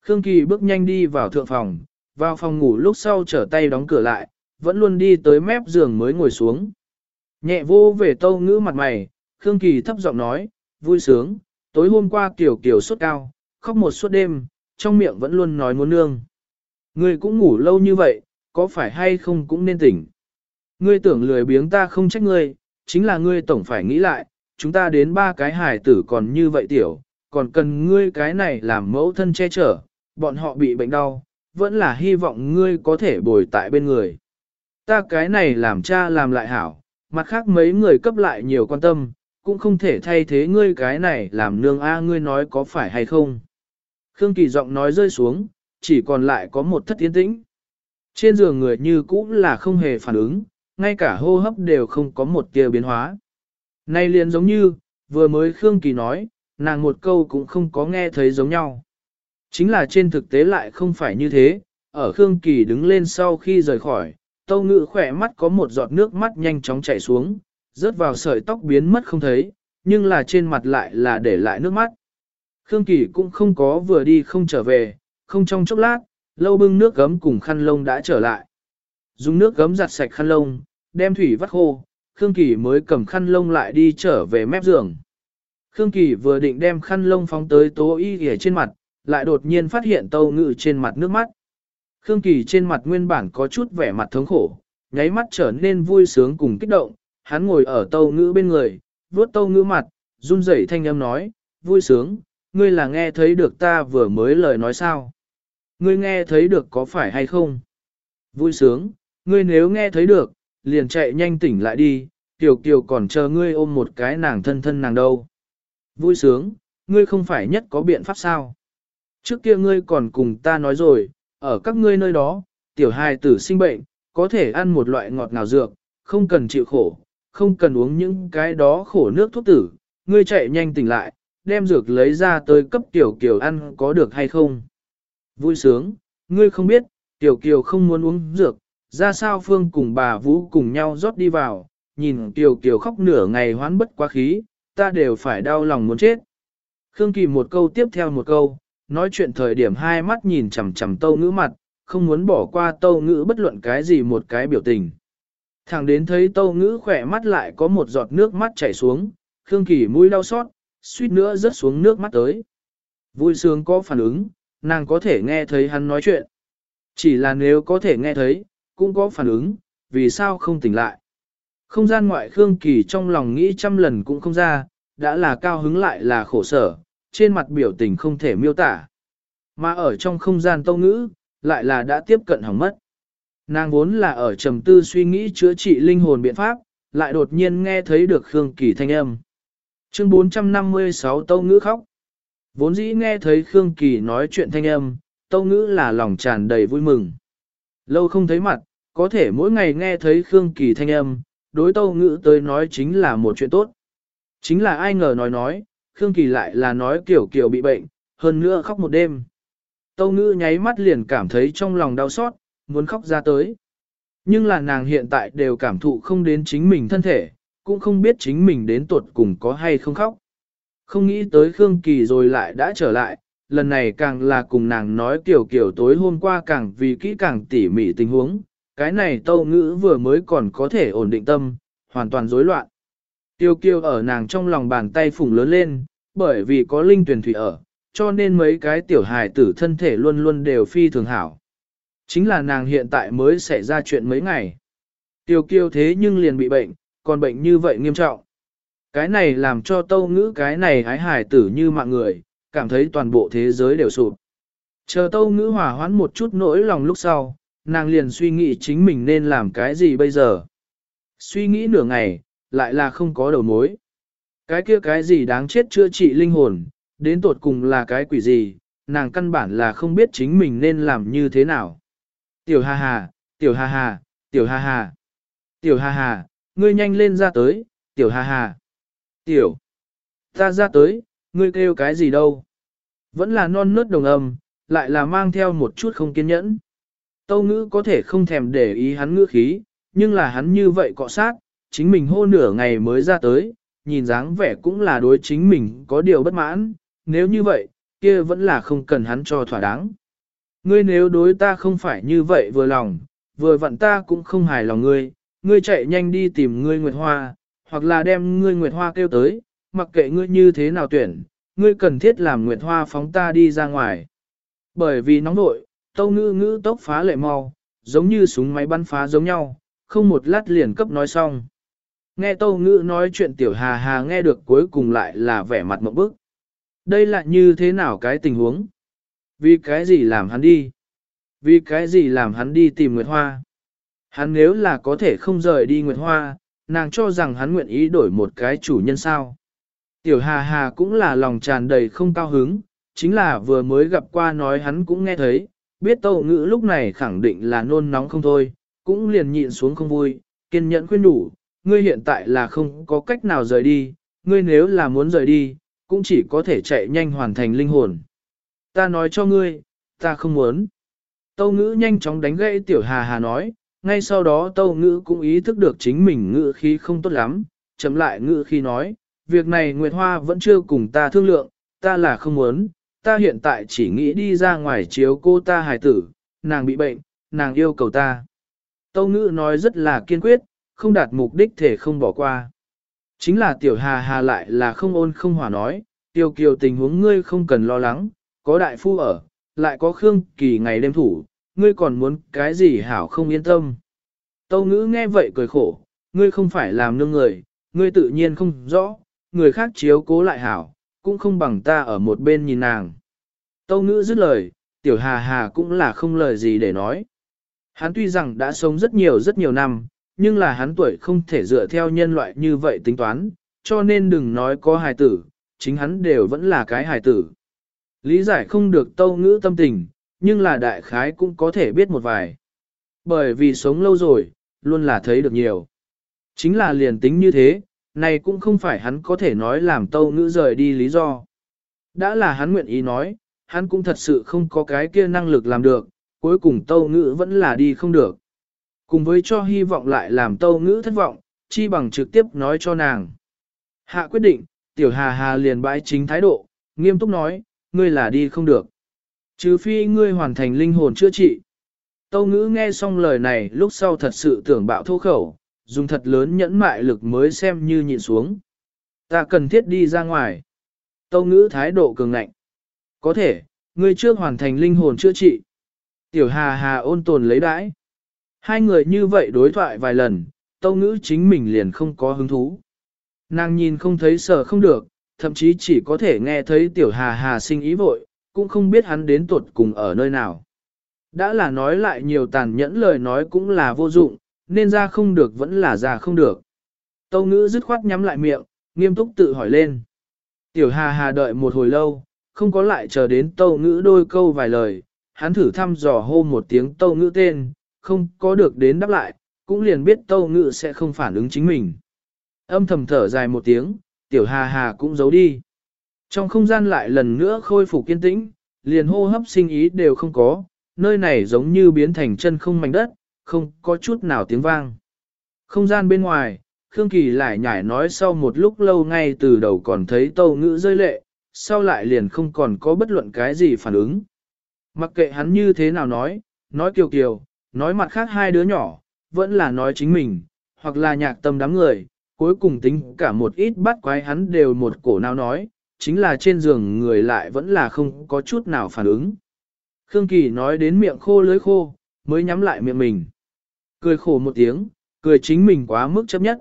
Khương Kỳ bước nhanh đi vào thượng phòng, vào phòng ngủ lúc sau trở tay đóng cửa lại, vẫn luôn đi tới mép giường mới ngồi xuống. Nhẹ vô về tâu ngữ mặt mày, Khương Kỳ thấp giọng nói, vui sướng, tối hôm qua kiểu kiểu sốt cao, khóc một suốt đêm, trong miệng vẫn luôn nói muốn nương. Ngươi cũng ngủ lâu như vậy, có phải hay không cũng nên tỉnh. Ngươi tưởng lười biếng ta không trách ngươi, chính là ngươi tổng phải nghĩ lại, chúng ta đến ba cái hài tử còn như vậy tiểu, còn cần ngươi cái này làm mẫu thân che chở, bọn họ bị bệnh đau, vẫn là hy vọng ngươi có thể bồi tại bên người. Ta cái này làm cha làm lại hảo, mặt khác mấy người cấp lại nhiều quan tâm, cũng không thể thay thế ngươi cái này làm nương A ngươi nói có phải hay không. Khương Kỳ giọng nói rơi xuống, chỉ còn lại có một thất tiến tĩnh. Trên giường người như cũ là không hề phản ứng, ngay cả hô hấp đều không có một tia biến hóa. Nay liền giống như, vừa mới Khương Kỳ nói, nàng một câu cũng không có nghe thấy giống nhau. Chính là trên thực tế lại không phải như thế, ở Khương Kỳ đứng lên sau khi rời khỏi, tâu ngự khỏe mắt có một giọt nước mắt nhanh chóng chảy xuống, rớt vào sợi tóc biến mất không thấy, nhưng là trên mặt lại là để lại nước mắt. Khương Kỳ cũng không có vừa đi không trở về, không trong chốc lát, lâu bưng nước gấm cùng khăn lông đã trở lại. Dùng nước gấm giặt sạch khăn lông, đem thủy vắt khô, Khương Kỳ mới cầm khăn lông lại đi trở về mép giường. Khương Kỳ vừa định đem khăn lông phóng tới tố y ghề trên mặt, lại đột nhiên phát hiện tâu ngự trên mặt nước mắt. Khương Kỳ trên mặt nguyên bản có chút vẻ mặt thống khổ, nháy mắt trở nên vui sướng cùng kích động, hắn ngồi ở tâu ngữ bên người, vuốt tâu ngữ mặt, run rẩy thanh âm nói, vui sướng, ngươi là nghe thấy được ta vừa mới lời nói sao? Ngươi nghe thấy được có phải hay không? Vui sướng, ngươi nếu nghe thấy được, liền chạy nhanh tỉnh lại đi, Tiểu Kiều còn chờ ngươi ôm một cái nàng thân thân nàng đâu. Vui sướng, ngươi không phải nhất có biện pháp sao? Trước kia ngươi còn cùng ta nói rồi, ở các ngươi nơi đó, tiểu hài tử sinh bệnh, có thể ăn một loại ngọt ngào dược, không cần chịu khổ, không cần uống những cái đó khổ nước thuốc tử, ngươi chạy nhanh tỉnh lại, đem dược lấy ra tới cấp tiểu kiều ăn có được hay không. Vui sướng, ngươi không biết, tiểu kiều không muốn uống dược, ra sao phương cùng bà vũ cùng nhau rót đi vào, nhìn tiểu kiều khóc nửa ngày hoán bất quá khí, ta đều phải đau lòng muốn chết. Khương Kỳ một câu tiếp theo một câu, nói chuyện thời điểm hai mắt nhìn chằm chằm tâu ngữ mặt, không muốn bỏ qua tâu ngữ bất luận cái gì một cái biểu tình. Thẳng đến thấy tâu ngữ khỏe mắt lại có một giọt nước mắt chảy xuống, Khương Kỳ mũi đau xót, suýt nữa rớt xuống nước mắt tới. Vui sướng có phản ứng, nàng có thể nghe thấy hắn nói chuyện. Chỉ là nếu có thể nghe thấy, cũng có phản ứng, vì sao không tỉnh lại. Không gian ngoại Khương Kỳ trong lòng nghĩ trăm lần cũng không ra, đã là cao hứng lại là khổ sở, trên mặt biểu tình không thể miêu tả. Mà ở trong không gian tâu ngữ, lại là đã tiếp cận hỏng mất. Nàng vốn là ở trầm tư suy nghĩ chữa trị linh hồn biện pháp, lại đột nhiên nghe thấy được Khương Kỳ thanh âm. Chương 456 Tâu Ngữ khóc. Vốn dĩ nghe thấy Khương Kỳ nói chuyện thanh âm, Tâu Ngữ là lòng tràn đầy vui mừng. Lâu không thấy mặt, có thể mỗi ngày nghe thấy Khương Kỳ thanh âm, đối Tâu Ngữ tới nói chính là một chuyện tốt. Chính là ai ngờ nói nói, Khương Kỳ lại là nói kiểu kiểu bị bệnh, hơn nữa khóc một đêm. Tâu ngữ nháy mắt liền cảm thấy trong lòng đau xót, muốn khóc ra tới. Nhưng là nàng hiện tại đều cảm thụ không đến chính mình thân thể, cũng không biết chính mình đến tuột cùng có hay không khóc. Không nghĩ tới Khương Kỳ rồi lại đã trở lại, lần này càng là cùng nàng nói kiểu kiểu tối hôm qua càng vì kỹ càng tỉ mỉ tình huống, cái này tâu ngữ vừa mới còn có thể ổn định tâm, hoàn toàn rối loạn. Tiêu kiêu ở nàng trong lòng bàn tay phùng lớn lên, bởi vì có linh tuyển thủy ở, cho nên mấy cái tiểu hài tử thân thể luôn luôn đều phi thường hảo. Chính là nàng hiện tại mới xảy ra chuyện mấy ngày. Tiêu kiêu thế nhưng liền bị bệnh, còn bệnh như vậy nghiêm trọng. Cái này làm cho tâu ngữ cái này hái hài tử như mạng người, cảm thấy toàn bộ thế giới đều sụp. Chờ tâu ngữ hòa hoãn một chút nỗi lòng lúc sau, nàng liền suy nghĩ chính mình nên làm cái gì bây giờ. Suy nghĩ nửa ngày, lại là không có đầu mối. Cái kia cái gì đáng chết chữa trị linh hồn, đến tột cùng là cái quỷ gì, nàng căn bản là không biết chính mình nên làm như thế nào. Tiểu hà hà, tiểu hà hà, tiểu hà hà, tiểu hà hà, ngươi nhanh lên ra tới, tiểu hà hà. Tiểu, ta ra tới, ngươi kêu cái gì đâu? Vẫn là non nớt đồng âm, lại là mang theo một chút không kiên nhẫn. Tâu ngữ có thể không thèm để ý hắn ngữ khí, nhưng là hắn như vậy cọ sát, chính mình hô nửa ngày mới ra tới, nhìn dáng vẻ cũng là đối chính mình có điều bất mãn, nếu như vậy, kia vẫn là không cần hắn cho thỏa đáng. Ngươi nếu đối ta không phải như vậy vừa lòng, vừa vặn ta cũng không hài lòng ngươi, ngươi chạy nhanh đi tìm ngươi Nguyệt Hoa, hoặc là đem ngươi Nguyệt Hoa kêu tới, mặc kệ ngươi như thế nào tuyển, ngươi cần thiết làm Nguyệt Hoa phóng ta đi ra ngoài. Bởi vì nóng nội, tâu ngữ ngữ tốc phá lệ mau, giống như súng máy bắn phá giống nhau, không một lát liền cấp nói xong. Nghe tâu ngữ nói chuyện tiểu hà hà nghe được cuối cùng lại là vẻ mặt mộng bức. Đây là như thế nào cái tình huống? Vì cái gì làm hắn đi? Vì cái gì làm hắn đi tìm Nguyệt Hoa? Hắn nếu là có thể không rời đi Nguyệt Hoa, nàng cho rằng hắn nguyện ý đổi một cái chủ nhân sao. Tiểu Hà Hà cũng là lòng tràn đầy không cao hứng, chính là vừa mới gặp qua nói hắn cũng nghe thấy, biết tâu ngữ lúc này khẳng định là nôn nóng không thôi, cũng liền nhịn xuống không vui, kiên nhẫn khuyên đủ, ngươi hiện tại là không có cách nào rời đi, ngươi nếu là muốn rời đi, cũng chỉ có thể chạy nhanh hoàn thành linh hồn. Ta nói cho ngươi, ta không muốn. Tâu ngữ nhanh chóng đánh gãy tiểu hà hà nói, ngay sau đó tâu ngữ cũng ý thức được chính mình ngữ khí không tốt lắm, chấm lại ngữ khí nói, việc này Nguyệt Hoa vẫn chưa cùng ta thương lượng, ta là không muốn, ta hiện tại chỉ nghĩ đi ra ngoài chiếu cô ta hài tử, nàng bị bệnh, nàng yêu cầu ta. Tâu ngữ nói rất là kiên quyết, không đạt mục đích thể không bỏ qua. Chính là tiểu hà hà lại là không ôn không hỏa nói, tiêu kiều tình huống ngươi không cần lo lắng, có đại phu ở, lại có Khương Kỳ ngày đêm thủ, ngươi còn muốn cái gì hảo không yên tâm. Tâu ngữ nghe vậy cười khổ, ngươi không phải làm nương người, ngươi tự nhiên không rõ, người khác chiếu cố lại hảo, cũng không bằng ta ở một bên nhìn nàng. Tâu ngữ dứt lời, tiểu hà hà cũng là không lời gì để nói. Hắn tuy rằng đã sống rất nhiều rất nhiều năm, nhưng là hắn tuổi không thể dựa theo nhân loại như vậy tính toán, cho nên đừng nói có hài tử, chính hắn đều vẫn là cái hài tử. Lý giải không được tâu ngữ tâm tình, nhưng là đại khái cũng có thể biết một vài. Bởi vì sống lâu rồi, luôn là thấy được nhiều. Chính là liền tính như thế, này cũng không phải hắn có thể nói làm tâu ngữ rời đi lý do. Đã là hắn nguyện ý nói, hắn cũng thật sự không có cái kia năng lực làm được, cuối cùng tâu ngữ vẫn là đi không được. Cùng với cho hy vọng lại làm tâu ngữ thất vọng, chi bằng trực tiếp nói cho nàng. Hạ quyết định, tiểu hà hà liền bãi chính thái độ, nghiêm túc nói, ngươi là đi không được. Trừ phi ngươi hoàn thành linh hồn chữa trị. Tâu ngữ nghe xong lời này lúc sau thật sự tưởng bạo thô khẩu, dùng thật lớn nhẫn mại lực mới xem như nhịn xuống. Ta cần thiết đi ra ngoài. Tâu ngữ thái độ cường ngạnh. Có thể, ngươi trước hoàn thành linh hồn chữa trị. Tiểu hà hà ôn tồn lấy đãi. Hai người như vậy đối thoại vài lần, tâu ngữ chính mình liền không có hứng thú. Nàng nhìn không thấy sợ không được, thậm chí chỉ có thể nghe thấy tiểu hà hà sinh ý vội, cũng không biết hắn đến tuột cùng ở nơi nào. Đã là nói lại nhiều tàn nhẫn lời nói cũng là vô dụng, nên ra không được vẫn là ra không được. Tâu ngữ dứt khoát nhắm lại miệng, nghiêm túc tự hỏi lên. Tiểu hà hà đợi một hồi lâu, không có lại chờ đến tâu ngữ đôi câu vài lời, hắn thử thăm dò hô một tiếng tâu ngữ tên, không có được đến đáp lại, cũng liền biết tâu ngữ sẽ không phản ứng chính mình. Âm thầm thở dài một tiếng, tiểu hà hà cũng giấu đi. Trong không gian lại lần nữa khôi phục kiên tĩnh, liền hô hấp sinh ý đều không có, nơi này giống như biến thành chân không mảnh đất, không có chút nào tiếng vang. Không gian bên ngoài, Khương Kỳ lại nhảy nói sau một lúc lâu ngay từ đầu còn thấy tâu ngữ rơi lệ, sau lại liền không còn có bất luận cái gì phản ứng. Mặc kệ hắn như thế nào nói, nói kiều kiều, nói mặt khác hai đứa nhỏ, vẫn là nói chính mình, hoặc là nhạc tâm đám người, cuối cùng tính cả một ít bắt quái hắn đều một cổ nào nói, chính là trên giường người lại vẫn là không có chút nào phản ứng. Khương Kỳ nói đến miệng khô lưới khô, mới nhắm lại miệng mình. Cười khổ một tiếng, cười chính mình quá mức chấp nhất.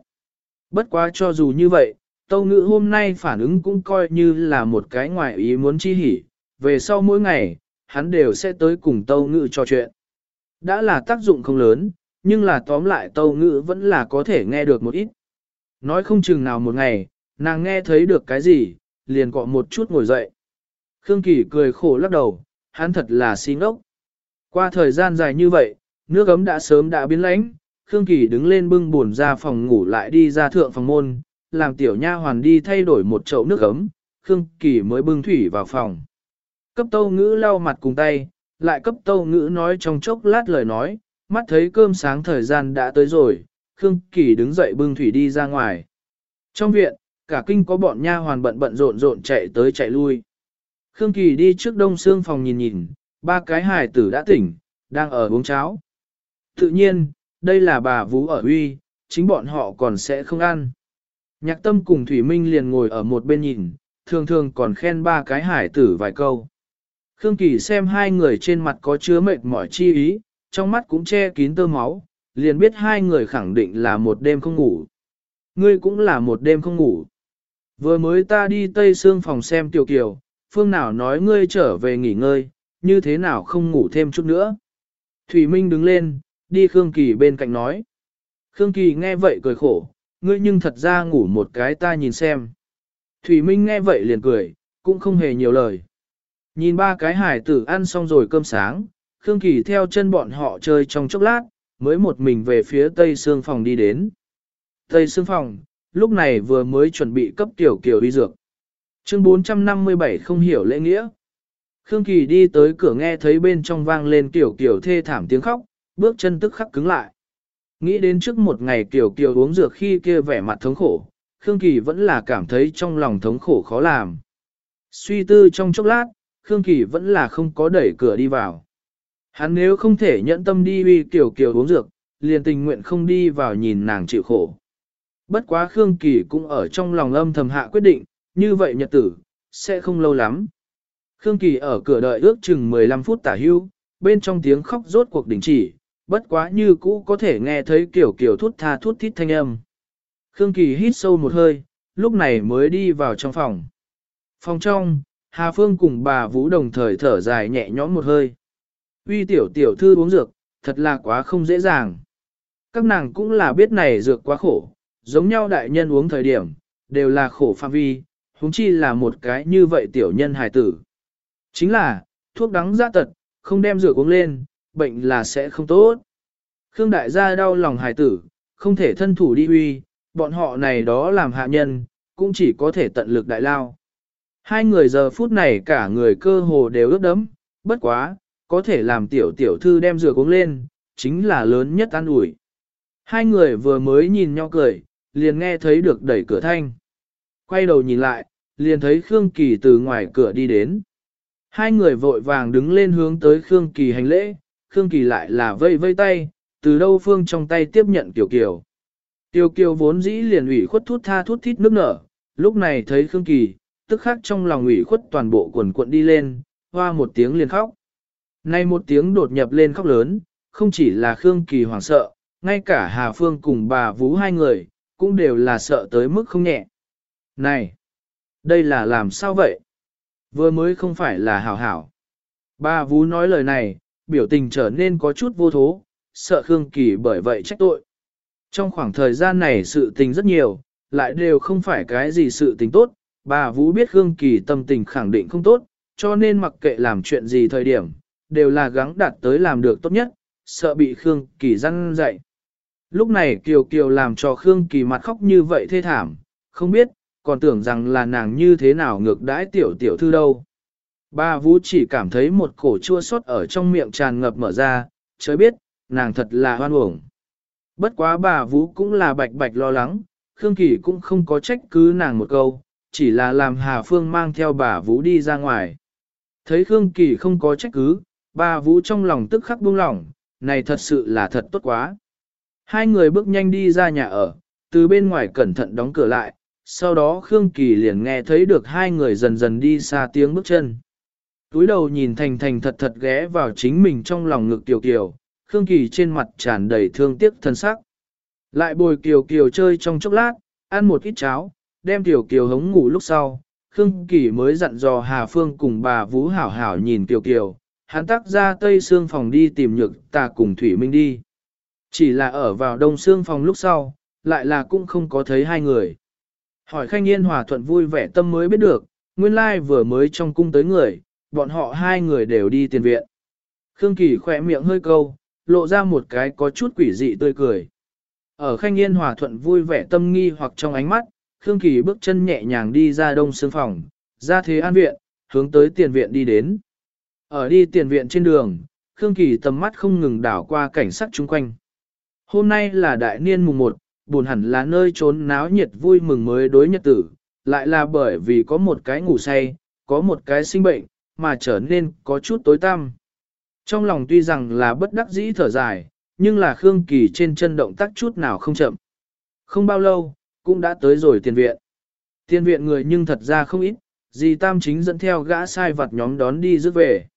Bất quá cho dù như vậy, Tâu Ngữ hôm nay phản ứng cũng coi như là một cái ngoài ý muốn chi hỉ, về sau mỗi ngày, hắn đều sẽ tới cùng Tâu Ngữ trò chuyện. Đã là tác dụng không lớn, nhưng là tóm lại Tâu Ngữ vẫn là có thể nghe được một ít. Nói không chừng nào một ngày, nàng nghe thấy được cái gì, liền cọ một chút ngồi dậy. Khương Kỳ cười khổ lắc đầu, hắn thật là xin ốc. Qua thời gian dài như vậy, nước ấm đã sớm đã biến lãnh, Khương Kỳ đứng lên bưng buồn ra phòng ngủ lại đi ra thượng phòng môn, làm tiểu nha hoàn đi thay đổi một chậu nước ấm, Khương Kỳ mới bưng thủy vào phòng. Cấp tâu ngữ lau mặt cùng tay, lại cấp tâu ngữ nói trong chốc lát lời nói, mắt thấy cơm sáng thời gian đã tới rồi, Khương Kỳ đứng dậy bưng thủy đi ra ngoài. Trong viện, cả kinh có bọn nha hoàn bận bận rộn rộn chạy tới chạy lui. Khương Kỳ đi trước đông xương phòng nhìn nhìn, ba cái hài tử đã tỉnh, đang ở uống cháo. Tự nhiên, đây là bà Vũ ở uy, chính bọn họ còn sẽ không ăn. Nhạc tâm cùng Thủy Minh liền ngồi ở một bên nhìn, thường thường còn khen ba cái hải tử vài câu. Khương Kỳ xem hai người trên mặt có chứa mệt mỏi chi ý, trong mắt cũng che kín tơ máu, liền biết hai người khẳng định là một đêm không ngủ. Ngươi cũng là một đêm không ngủ. Vừa mới ta đi Tây Sương phòng xem Tiểu Kiều, phương nào nói ngươi trở về nghỉ ngơi, như thế nào không ngủ thêm chút nữa. Thủy Minh đứng lên, đi Khương Kỳ bên cạnh nói. Khương Kỳ nghe vậy cười khổ, ngươi nhưng thật ra ngủ một cái ta nhìn xem. Thủy Minh nghe vậy liền cười, cũng không hề nhiều lời. Nhìn ba cái hải tử ăn xong rồi cơm sáng, Khương Kỳ theo chân bọn họ chơi trong chốc lát, mới một mình về phía tây xương phòng đi đến. Tây xương phòng, lúc này vừa mới chuẩn bị cấp tiểu kiều y dược. Chương 457 không hiểu lễ nghĩa. Khương Kỳ đi tới cửa nghe thấy bên trong vang lên tiểu kiều thê thảm tiếng khóc, bước chân tức khắc cứng lại. Nghĩ đến trước một ngày tiểu kiều uống dược khi kia vẻ mặt thống khổ, Khương Kỳ vẫn là cảm thấy trong lòng thống khổ khó làm. Suy tư trong chốc lát, Khương Kỳ vẫn là không có đẩy cửa đi vào. Hắn nếu không thể nhẫn tâm đi uy kiểu kiểu uống dược, liền tình nguyện không đi vào nhìn nàng chịu khổ. Bất quá Khương Kỳ cũng ở trong lòng âm thầm hạ quyết định, như vậy nhật tử, sẽ không lâu lắm. Khương Kỳ ở cửa đợi ước chừng 15 phút tả hưu, bên trong tiếng khóc rốt cuộc đình chỉ, bất quá như cũ có thể nghe thấy kiểu kiểu thút tha thút thít thanh âm. Khương Kỳ hít sâu một hơi, lúc này mới đi vào trong phòng. Phòng trong, Hà Phương cùng bà Vũ đồng thời thở dài nhẹ nhõm một hơi. Uy tiểu tiểu thư uống dược, thật là quá không dễ dàng. Các nàng cũng là biết này dược quá khổ, giống nhau đại nhân uống thời điểm, đều là khổ phạm vi, huống chi là một cái như vậy tiểu nhân hài tử. Chính là, thuốc đắng giá tật, không đem dược uống lên, bệnh là sẽ không tốt. Khương đại gia đau lòng hài tử, không thể thân thủ đi uy, bọn họ này đó làm hạ nhân, cũng chỉ có thể tận lực đại lao. Hai người giờ phút này cả người cơ hồ đều ướt đẫm, bất quá, có thể làm tiểu tiểu thư đem rửa uống lên, chính là lớn nhất an ủi. Hai người vừa mới nhìn nhau cười, liền nghe thấy được đẩy cửa thanh. Quay đầu nhìn lại, liền thấy Khương Kỳ từ ngoài cửa đi đến. Hai người vội vàng đứng lên hướng tới Khương Kỳ hành lễ, Khương Kỳ lại là vây vây tay, từ đâu phương trong tay tiếp nhận Tiểu Kiều. Tiểu Kiều vốn dĩ liền ủy khuất thút tha thút thít nước nở, lúc này thấy Khương Kỳ, tức khắc trong lòng ủy khuất toàn bộ quần cuộn đi lên, hoa một tiếng liền khóc. Nay một tiếng đột nhập lên khóc lớn, không chỉ là Khương Kỳ hoảng sợ, ngay cả Hà Phương cùng bà Vũ hai người, cũng đều là sợ tới mức không nhẹ. Này! Đây là làm sao vậy? Vừa mới không phải là hảo hảo. Bà Vũ nói lời này, biểu tình trở nên có chút vô thố, sợ Khương Kỳ bởi vậy trách tội. Trong khoảng thời gian này sự tình rất nhiều, lại đều không phải cái gì sự tình tốt, bà Vũ biết Khương Kỳ tâm tình khẳng định không tốt, cho nên mặc kệ làm chuyện gì thời điểm, đều là gắng đạt tới làm được tốt nhất, sợ bị Khương Kỳ răn dạy. Lúc này Kiều Kiều làm cho Khương Kỳ mặt khóc như vậy thê thảm, không biết, còn tưởng rằng là nàng như thế nào ngược đãi tiểu tiểu thư đâu. Bà Vũ chỉ cảm thấy một cổ chua xót ở trong miệng tràn ngập mở ra, chớ biết, nàng thật là hoan uổng. Bất quá bà Vũ cũng là bạch bạch lo lắng, Khương Kỳ cũng không có trách cứ nàng một câu, chỉ là làm Hà Phương mang theo bà Vũ đi ra ngoài. Thấy Khương Kỳ không có trách cứ, bà Vũ trong lòng tức khắc buông lỏng, này thật sự là thật tốt quá. Hai người bước nhanh đi ra nhà ở, từ bên ngoài cẩn thận đóng cửa lại, sau đó Khương Kỳ liền nghe thấy được hai người dần dần đi xa tiếng bước chân. Túi đầu nhìn Thành Thành thật thật ghé vào chính mình trong lòng ngực Kiều Kiều, Khương Kỳ trên mặt tràn đầy thương tiếc thân sắc. Lại bồi Kiều Kiều chơi trong chốc lát, ăn một ít cháo, đem Kiều Kiều hống ngủ lúc sau, Khương Kỳ mới dặn dò Hà Phương cùng bà Vũ Hảo Hảo nhìn Kiều Kiều, hắn tắc ra tây xương phòng đi tìm nhược ta cùng Thủy Minh đi. Chỉ là ở vào đông xương phòng lúc sau, lại là cũng không có thấy hai người. Hỏi khanh yên hòa thuận vui vẻ tâm mới biết được, nguyên lai vừa mới trong cung tới người, bọn họ hai người đều đi tiền viện. Khương Kỳ khỏe miệng hơi câu, lộ ra một cái có chút quỷ dị tươi cười. Ở khanh yên hòa thuận vui vẻ tâm nghi hoặc trong ánh mắt, Khương Kỳ bước chân nhẹ nhàng đi ra đông xương phòng, ra thế an viện, hướng tới tiền viện đi đến. Ở đi tiền viện trên đường, Khương Kỳ tầm mắt không ngừng đảo qua cảnh sắc chung quanh. Hôm nay là đại niên mùng 1, buồn hẳn là nơi trốn náo nhiệt vui mừng mới đối nhật tử, lại là bởi vì có một cái ngủ say, có một cái sinh bệnh, mà trở nên có chút tối tăm. Trong lòng tuy rằng là bất đắc dĩ thở dài, nhưng là Khương Kỳ trên chân động tác chút nào không chậm. Không bao lâu, cũng đã tới rồi tiền viện. Tiền viện người nhưng thật ra không ít, dì Tam chính dẫn theo gã sai vặt nhóm đón đi rước về.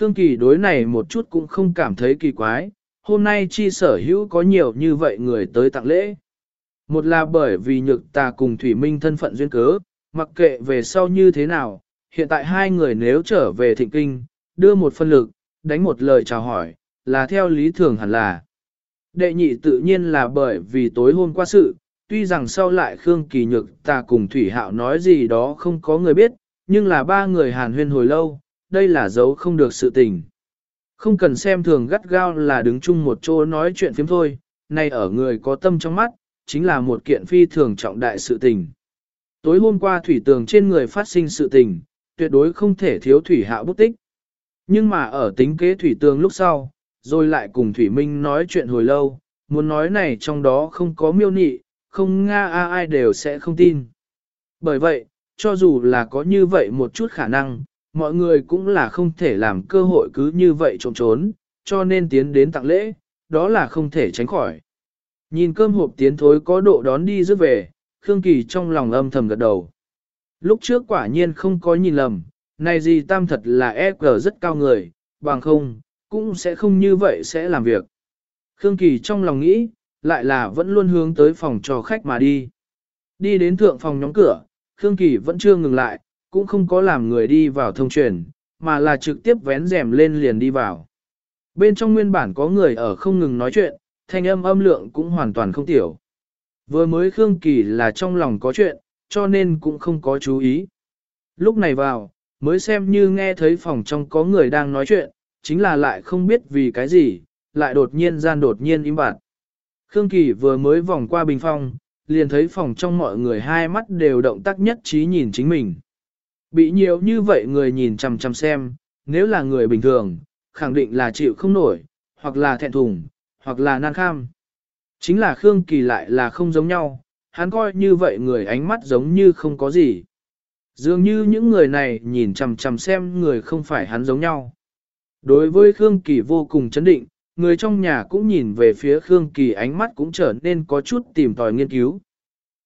Khương Kỳ đối này một chút cũng không cảm thấy kỳ quái, hôm nay chi sở hữu có nhiều như vậy người tới tặng lễ. Một là bởi vì nhược tà cùng Thủy Minh thân phận duyên cớ, mặc kệ về sau như thế nào, hiện tại hai người nếu trở về thịnh kinh, đưa một phân lực, đánh một lời chào hỏi, là theo lý thường hẳn là. Đệ nhị tự nhiên là bởi vì tối hôm qua sự, tuy rằng sau lại Khương Kỳ Nhược ta cùng Thủy Hạo nói gì đó không có người biết, nhưng là ba người hàn huyên hồi lâu, đây là dấu không được sự tình. Không cần xem thường gắt gao là đứng chung một chỗ nói chuyện phiếm thôi, nay ở người có tâm trong mắt, chính là một kiện phi thường trọng đại sự tình. Tối hôm qua thủy tường trên người phát sinh sự tình, tuyệt đối không thể thiếu thủy hạ bút tích. Nhưng mà ở tính kế thủy tường lúc sau, rồi lại cùng Thủy Minh nói chuyện hồi lâu, muốn nói này trong đó không có miêu nị, không Nga a ai đều sẽ không tin. Bởi vậy, cho dù là có như vậy một chút khả năng, mọi người cũng là không thể làm cơ hội cứ như vậy trộm trốn, cho nên tiến đến tặng lễ, đó là không thể tránh khỏi. Nhìn cơm hộp tiến thối có độ đón đi rước về, Khương Kỳ trong lòng âm thầm gật đầu. Lúc trước quả nhiên không có nhìn lầm, này gì tam thật là EQ rất cao người, bằng không, cũng sẽ không như vậy sẽ làm việc. Khương Kỳ trong lòng nghĩ, lại là vẫn luôn hướng tới phòng cho khách mà đi. Đi đến thượng phòng nhóm cửa, Khương Kỳ vẫn chưa ngừng lại, cũng không có làm người đi vào thông truyền, mà là trực tiếp vén rèm lên liền đi vào. Bên trong nguyên bản có người ở không ngừng nói chuyện, thanh âm âm lượng cũng hoàn toàn không tiểu. Vừa mới Khương Kỳ là trong lòng có chuyện, cho nên cũng không có chú ý. Lúc này vào, mới xem như nghe thấy phòng trong có người đang nói chuyện, chính là lại không biết vì cái gì, lại đột nhiên gian đột nhiên im bặt. Khương Kỳ vừa mới vòng qua bình phong, liền thấy phòng trong mọi người hai mắt đều động tác nhất trí nhìn chính mình. Bị nhiều như vậy người nhìn chằm chằm xem, nếu là người bình thường, khẳng định là chịu không nổi, hoặc là thẹn thùng, hoặc là nan kham. Chính là Khương Kỳ lại là không giống nhau, hắn coi như vậy người ánh mắt giống như không có gì. Dường như những người này nhìn chằm chằm xem người không phải hắn giống nhau. Đối với Khương Kỳ vô cùng chấn định, người trong nhà cũng nhìn về phía Khương Kỳ ánh mắt cũng trở nên có chút tìm tòi nghiên cứu.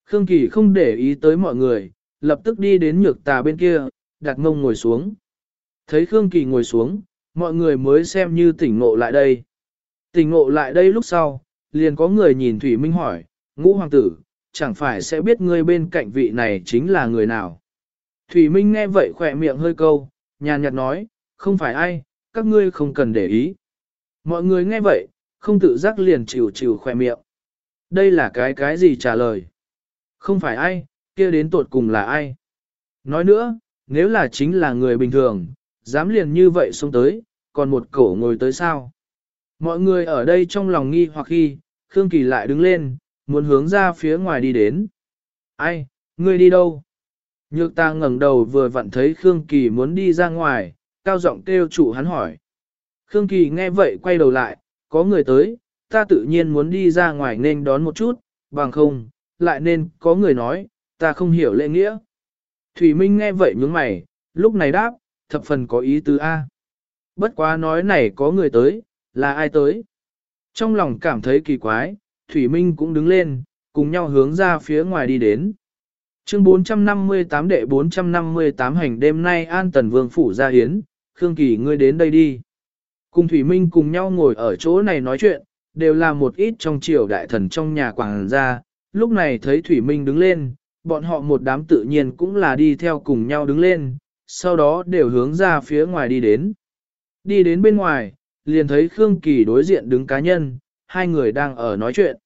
Khương Kỳ không để ý tới mọi người, lập tức đi đến nhược tà bên kia, đặt mông ngồi xuống. Thấy Khương Kỳ ngồi xuống, mọi người mới xem như tỉnh ngộ lại đây. Tỉnh ngộ lại đây lúc sau, liền có người nhìn Thủy Minh hỏi, ngũ hoàng tử, chẳng phải sẽ biết ngươi bên cạnh vị này chính là người nào. Thủy Minh nghe vậy khỏe miệng hơi câu, nhàn nhạt nói, không phải ai, các ngươi không cần để ý. Mọi người nghe vậy, không tự giác liền chịu chịu khỏe miệng. Đây là cái cái gì trả lời? Không phải ai, kia đến tột cùng là ai? Nói nữa, nếu là chính là người bình thường, dám liền như vậy xuống tới, còn một cổ ngồi tới sao? Mọi người ở đây trong lòng nghi hoặc khi, Khương Kỳ lại đứng lên, muốn hướng ra phía ngoài đi đến. Ai, ngươi đi đâu? Nhược ta ngẩng đầu vừa vặn thấy Khương Kỳ muốn đi ra ngoài, cao giọng kêu chủ hắn hỏi. Khương Kỳ nghe vậy quay đầu lại, có người tới, ta tự nhiên muốn đi ra ngoài nên đón một chút, bằng không, lại nên có người nói, ta không hiểu lễ nghĩa. Thủy Minh nghe vậy nhướng mày, lúc này đáp, thập phần có ý tứ A. Bất quá nói này có người tới, là ai tới? Trong lòng cảm thấy kỳ quái, Thủy Minh cũng đứng lên, cùng nhau hướng ra phía ngoài đi đến. Chương 458 đệ 458 hành đêm nay an tần vương phủ ra hiến, Khương Kỳ ngươi đến đây đi. Cùng Thủy Minh cùng nhau ngồi ở chỗ này nói chuyện, đều là một ít trong triều đại thần trong nhà quảng gia, lúc này thấy Thủy Minh đứng lên, bọn họ một đám tự nhiên cũng là đi theo cùng nhau đứng lên, sau đó đều hướng ra phía ngoài đi đến. Đi đến bên ngoài, liền thấy Khương Kỳ đối diện đứng cá nhân, hai người đang ở nói chuyện.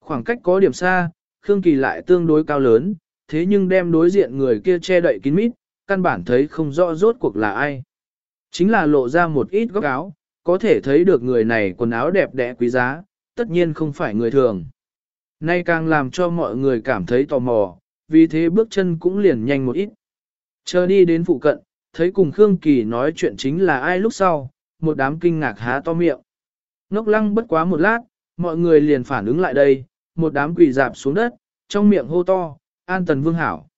Khoảng cách có điểm xa, Khương Kỳ lại tương đối cao lớn, thế nhưng đem đối diện người kia che đậy kín mít, căn bản thấy không rõ rốt cuộc là ai. Chính là lộ ra một ít góc áo, có thể thấy được người này quần áo đẹp đẽ quý giá, tất nhiên không phải người thường. Nay càng làm cho mọi người cảm thấy tò mò, vì thế bước chân cũng liền nhanh một ít. Chờ đi đến phụ cận, thấy cùng Khương Kỳ nói chuyện chính là ai lúc sau, một đám kinh ngạc há to miệng. Ngốc lăng bất quá một lát, mọi người liền phản ứng lại đây, một đám quỳ dạp xuống đất, trong miệng hô to, an tần vương hảo.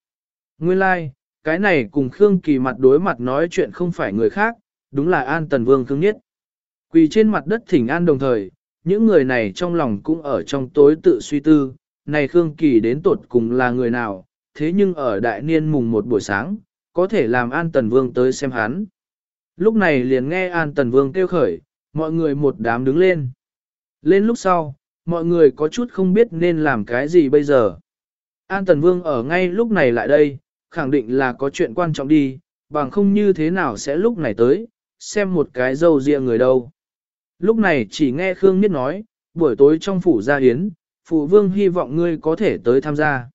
Nguyên lai, like, cái này cùng Khương Kỳ mặt đối mặt nói chuyện không phải người khác, đúng là an tần vương Khương Nhất. Quỳ trên mặt đất thỉnh an đồng thời, những người này trong lòng cũng ở trong tối tự suy tư, này Khương Kỳ đến tột cùng là người nào, thế nhưng ở đại niên mùng một buổi sáng, có thể làm An Tần Vương tới xem hắn. Lúc này liền nghe An Tần Vương kêu khởi, mọi người một đám đứng lên. Lên lúc sau, mọi người có chút không biết nên làm cái gì bây giờ. An Tần Vương ở ngay lúc này lại đây, khẳng định là có chuyện quan trọng đi, bằng không như thế nào sẽ lúc này tới, xem một cái dâu riêng người đâu. Lúc này chỉ nghe Khương Niết nói, buổi tối trong phủ gia hiến, phụ vương hy vọng ngươi có thể tới tham gia.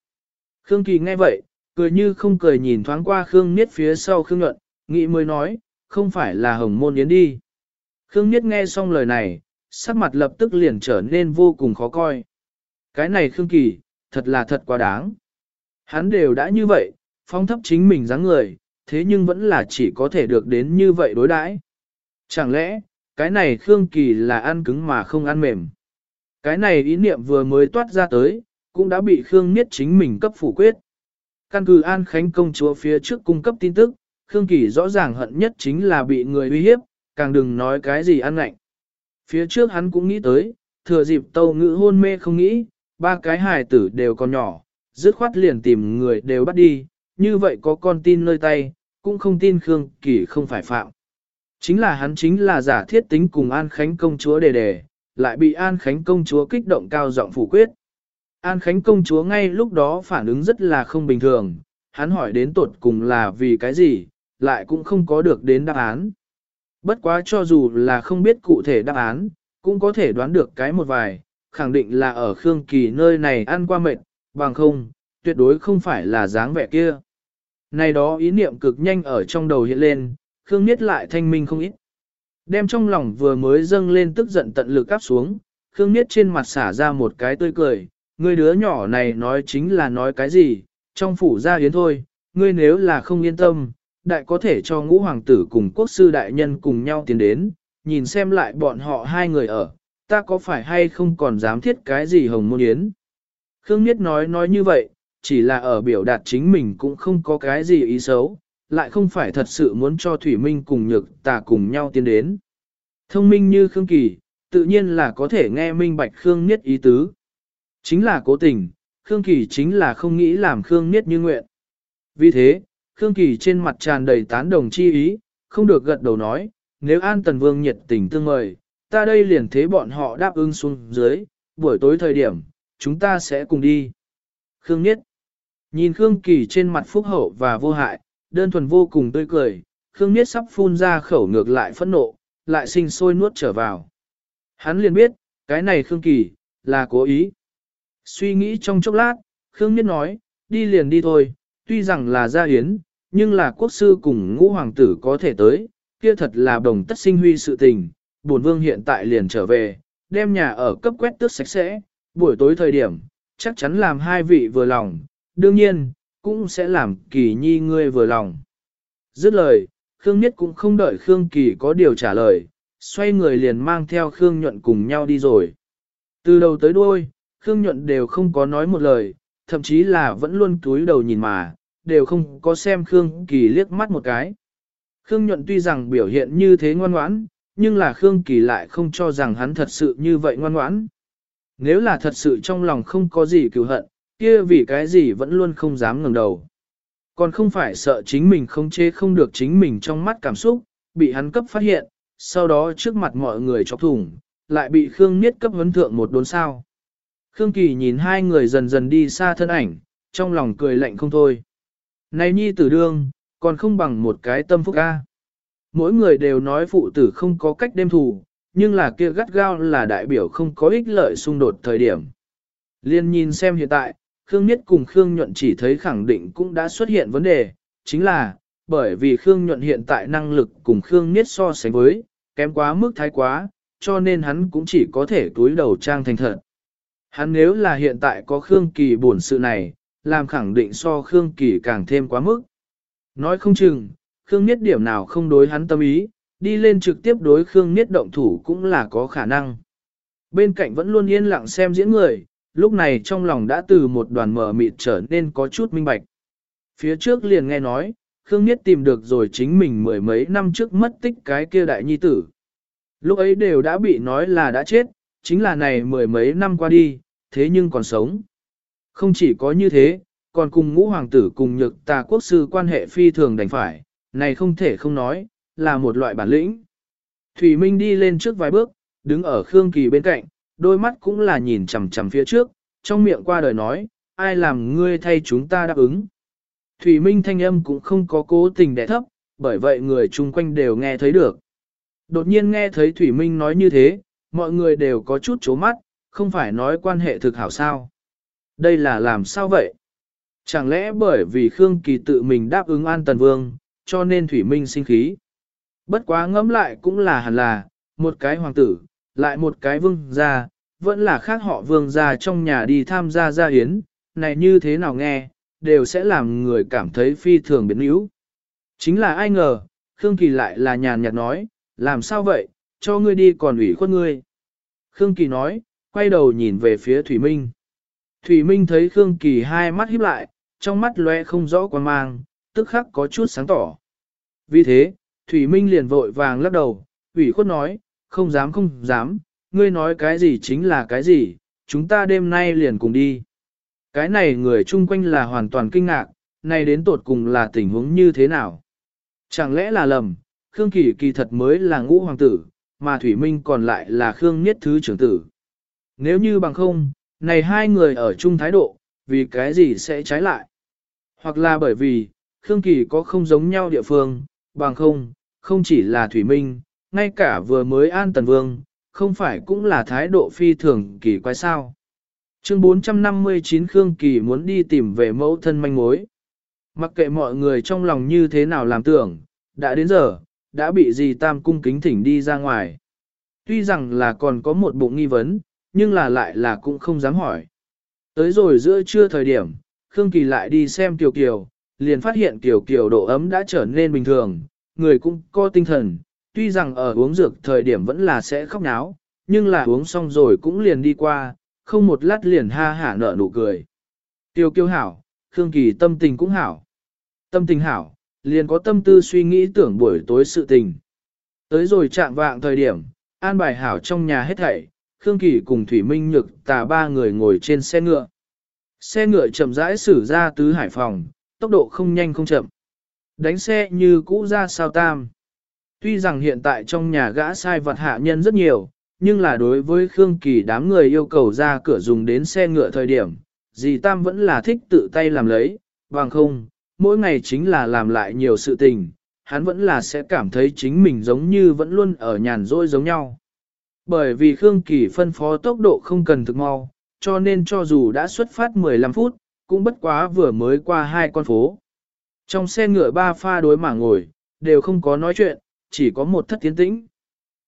Khương Kỳ nghe vậy, cười như không cười nhìn thoáng qua Khương Niết phía sau Khương Nhuận, nghĩ mới nói, không phải là hồng môn yến đi. Khương Niết nghe xong lời này, sắc mặt lập tức liền trở nên vô cùng khó coi. Cái này Khương Kỳ, thật là thật quá đáng. Hắn đều đã như vậy, phong thấp chính mình dáng người, thế nhưng vẫn là chỉ có thể được đến như vậy đối đãi. Chẳng lẽ, cái này Khương Kỳ là ăn cứng mà không ăn mềm. Cái này ý niệm vừa mới toát ra tới, cũng đã bị Khương Niết chính mình cấp phủ quyết. Căn cứ An Khánh công chúa phía trước cung cấp tin tức, Khương Kỳ rõ ràng hận nhất chính là bị người uy hiếp, càng đừng nói cái gì ăn ngạnh. Phía trước hắn cũng nghĩ tới, thừa dịp tâu ngữ hôn mê không nghĩ, ba cái hài tử đều còn nhỏ, dứt khoát liền tìm người đều bắt đi, như vậy có con tin nơi tay, cũng không tin Khương Kỳ không phải phạm. Chính là hắn chính là giả thiết tính cùng An Khánh công chúa đề đề, lại bị An Khánh công chúa kích động cao giọng phủ quyết. An Khánh công chúa ngay lúc đó phản ứng rất là không bình thường, hắn hỏi đến tột cùng là vì cái gì, lại cũng không có được đến đáp án. Bất quá cho dù là không biết cụ thể đáp án, cũng có thể đoán được cái một vài, khẳng định là ở Khương Kỳ nơi này ăn qua mệt, bằng không, tuyệt đối không phải là dáng vẻ kia. Này đó ý niệm cực nhanh ở trong đầu hiện lên, Khương Niết lại thanh minh không ít. Đem trong lòng vừa mới dâng lên tức giận tận lực áp xuống, Khương Niết trên mặt xả ra một cái tươi cười, người đứa nhỏ này nói chính là nói cái gì, trong phủ gia yến thôi, ngươi nếu là không yên tâm, đại có thể cho ngũ hoàng tử cùng quốc sư đại nhân cùng nhau tiến đến, nhìn xem lại bọn họ hai người ở, ta có phải hay không còn dám thiết cái gì hồng môn yến. Khương Niết nói nói như vậy, chỉ là ở biểu đạt chính mình cũng không có cái gì ý xấu, lại không phải thật sự muốn cho Thủy Minh cùng nhược tà cùng nhau tiến đến. Thông minh như Khương Kỳ, tự nhiên là có thể nghe minh bạch Khương Niết ý tứ. Chính là cố tình, Khương Kỳ chính là không nghĩ làm Khương Niết như nguyện. Vì thế, Khương Kỳ trên mặt tràn đầy tán đồng chi ý, không được gật đầu nói, nếu An Tần Vương nhiệt tình tương mời, ta đây liền thế bọn họ đáp ứng xuống dưới, buổi tối thời điểm, chúng ta sẽ cùng đi. Khương Niết Nhìn Khương Kỳ trên mặt phúc hậu và vô hại, đơn thuần vô cùng tươi cười, Khương Niết sắp phun ra khẩu ngược lại phẫn nộ, lại sinh sôi nuốt trở vào. Hắn liền biết, cái này Khương Kỳ, là cố ý. Suy nghĩ trong chốc lát, Khương Niết nói, đi liền đi thôi, tuy rằng là gia hiến, nhưng là quốc sư cùng ngũ hoàng tử có thể tới, kia thật là đồng tất sinh huy sự tình, bổn vương hiện tại liền trở về, đem nhà ở cấp quét tước sạch sẽ, buổi tối thời điểm, chắc chắn làm hai vị vừa lòng, đương nhiên, cũng sẽ làm kỳ nhi ngươi vừa lòng. Dứt lời, Khương Niết cũng không đợi Khương Kỳ có điều trả lời, xoay người liền mang theo Khương Nhuận cùng nhau đi rồi. Từ đầu tới đuôi, Khương Nhuận đều không có nói một lời, thậm chí là vẫn luôn túi đầu nhìn mà, đều không có xem Khương Kỳ liếc mắt một cái. Khương Nhuận tuy rằng biểu hiện như thế ngoan ngoãn, nhưng là Khương Kỳ lại không cho rằng hắn thật sự như vậy ngoan ngoãn. Nếu là thật sự trong lòng không có gì cựu hận, kia vì cái gì vẫn luôn không dám ngẩng đầu. Còn không phải sợ chính mình không chế không được chính mình trong mắt cảm xúc, bị hắn cấp phát hiện, sau đó trước mặt mọi người chọc thủng, lại bị Khương Niết cấp vấn thượng một đốn sao. Khương Kỳ nhìn hai người dần dần đi xa thân ảnh, trong lòng cười lạnh không thôi. Này nhi tử đương, còn không bằng một cái tâm phúc ca. Mỗi người đều nói phụ tử không có cách đêm thù, nhưng là kia gắt gao là đại biểu không có ích lợi xung đột thời điểm. Liên nhìn xem hiện tại, Khương Niết cùng Khương Nhuận chỉ thấy khẳng định cũng đã xuất hiện vấn đề, chính là, bởi vì Khương Nhuận hiện tại năng lực cùng Khương Niết so sánh với, kém quá mức thái quá, cho nên hắn cũng chỉ có thể túi đầu trang thành thật. Hắn nếu là hiện tại có Khương Kỳ buồn sự này, làm khẳng định so Khương Kỳ càng thêm quá mức. Nói không chừng, Khương Niết điểm nào không đối hắn tâm ý, đi lên trực tiếp đối Khương Niết động thủ cũng là có khả năng. Bên cạnh vẫn luôn yên lặng xem diễn người, lúc này trong lòng đã từ một đoàn mờ mịt trở nên có chút minh bạch. Phía trước liền nghe nói, Khương Niết tìm được rồi chính mình mười mấy năm trước mất tích cái kia đại nhi tử. Lúc ấy đều đã bị nói là đã chết, chính là này mười mấy năm qua đi, thế nhưng còn sống. Không chỉ có như thế, còn cùng ngũ hoàng tử cùng nhược tà quốc sư quan hệ phi thường đành phải, này không thể không nói, là một loại bản lĩnh. Thủy Minh đi lên trước vài bước, đứng ở Khương Kỳ bên cạnh, đôi mắt cũng là nhìn chằm chằm phía trước, trong miệng qua đời nói, ai làm ngươi thay chúng ta đáp ứng. Thủy Minh thanh âm cũng không có cố tình đẻ thấp, bởi vậy người chung quanh đều nghe thấy được. Đột nhiên nghe thấy Thủy Minh nói như thế, mọi người đều có chút chố mắt, không phải nói quan hệ thực hảo sao. Đây là làm sao vậy? Chẳng lẽ bởi vì Khương Kỳ tự mình đáp ứng An Tần Vương, cho nên Thủy Minh sinh khí? Bất quá ngẫm lại cũng là hẳn là, một cái hoàng tử, lại một cái vương gia, vẫn là khác họ vương gia trong nhà đi tham gia gia hiến, này như thế nào nghe, đều sẽ làm người cảm thấy phi thường biến yếu. Chính là ai ngờ, Khương Kỳ lại là nhàn nhạt nói, làm sao vậy, cho ngươi đi còn ủy khuất ngươi. Khương Kỳ nói, quay đầu nhìn về phía Thủy Minh. Thủy Minh thấy Khương Kỳ hai mắt híp lại, trong mắt lóe không rõ quan mang, tức khắc có chút sáng tỏ. Vì thế, Thủy Minh liền vội vàng lắc đầu, ủy khuất nói, không dám không dám, ngươi nói cái gì chính là cái gì, chúng ta đêm nay liền cùng đi. Cái này người chung quanh là hoàn toàn kinh ngạc, này đến tột cùng là tình huống như thế nào? Chẳng lẽ là lầm, Khương Kỳ kỳ thật mới là ngũ hoàng tử, mà Thủy Minh còn lại là Khương Niết Thứ trưởng tử. Nếu như bằng không, này hai người ở chung thái độ, vì cái gì sẽ trái lại? Hoặc là bởi vì, Khương Kỳ có không giống nhau địa phương, bằng không, không chỉ là Thủy Minh, ngay cả vừa mới An Tần Vương, không phải cũng là thái độ phi thường kỳ quái sao. Chương 459 Khương Kỳ muốn đi tìm về mẫu thân manh mối. Mặc kệ mọi người trong lòng như thế nào làm tưởng, đã đến giờ, đã bị gì tam cung kính thỉnh đi ra ngoài. Tuy rằng là còn có một bụng nghi vấn, nhưng là lại là cũng không dám hỏi. Tới rồi giữa trưa thời điểm, Khương Kỳ lại đi xem Kiều Kiều, liền phát hiện Kiều Kiều độ ấm đã trở nên bình thường, người cũng có tinh thần, tuy rằng ở uống dược thời điểm vẫn là sẽ khóc náo, nhưng là uống xong rồi cũng liền đi qua, không một lát liền ha hả nở nụ cười. Tiêu kiêu hảo, Khương Kỳ tâm tình cũng hảo. Tâm tình hảo, liền có tâm tư suy nghĩ tưởng buổi tối sự tình. Tới rồi chạm vạng thời điểm, an bài hảo trong nhà hết thảy, Khương Kỳ cùng Thủy Minh Nhược tà ba người ngồi trên xe ngựa. Xe ngựa chậm rãi xử ra tứ hải phòng, tốc độ không nhanh không chậm. Đánh xe như cũ ra sao tam. Tuy rằng hiện tại trong nhà gã sai vật hạ nhân rất nhiều, nhưng là đối với Khương Kỳ đám người yêu cầu ra cửa dùng đến xe ngựa thời điểm, dì Tam vẫn là thích tự tay làm lấy, bằng không, mỗi ngày chính là làm lại nhiều sự tình, hắn vẫn là sẽ cảm thấy chính mình giống như vẫn luôn ở nhàn rỗi giống nhau. Bởi vì Khương Kỳ phân phó tốc độ không cần thực mau, cho nên cho dù đã xuất phát 15 phút, cũng bất quá vừa mới qua hai con phố. Trong xe ngựa ba pha đối mà ngồi, đều không có nói chuyện, chỉ có một thất tiến tĩnh.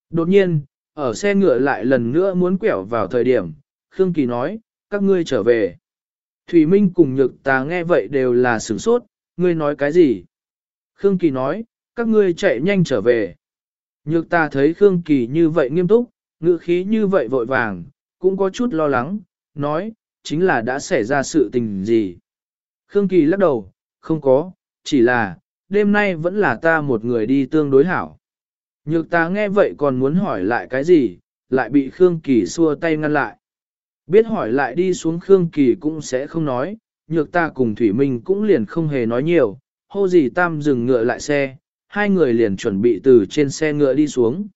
Đột nhiên, ở xe ngựa lại lần nữa muốn quẹo vào thời điểm, Khương Kỳ nói, các ngươi trở về. Thủy Minh cùng Nhược Tà nghe vậy đều là sửng sốt, ngươi nói cái gì? Khương Kỳ nói, các ngươi chạy nhanh trở về. Nhược Tà thấy Khương Kỳ như vậy nghiêm túc, ngữ khí như vậy vội vàng, cũng có chút lo lắng, nói, chính là đã xảy ra sự tình gì. Khương Kỳ lắc đầu, không có, chỉ là, đêm nay vẫn là ta một người đi tương đối hảo. Nhược ta nghe vậy còn muốn hỏi lại cái gì, lại bị Khương Kỳ xua tay ngăn lại. Biết hỏi lại đi xuống Khương Kỳ cũng sẽ không nói, nhược ta cùng Thủy Minh cũng liền không hề nói nhiều, hô gì tam dừng ngựa lại xe, hai người liền chuẩn bị từ trên xe ngựa đi xuống.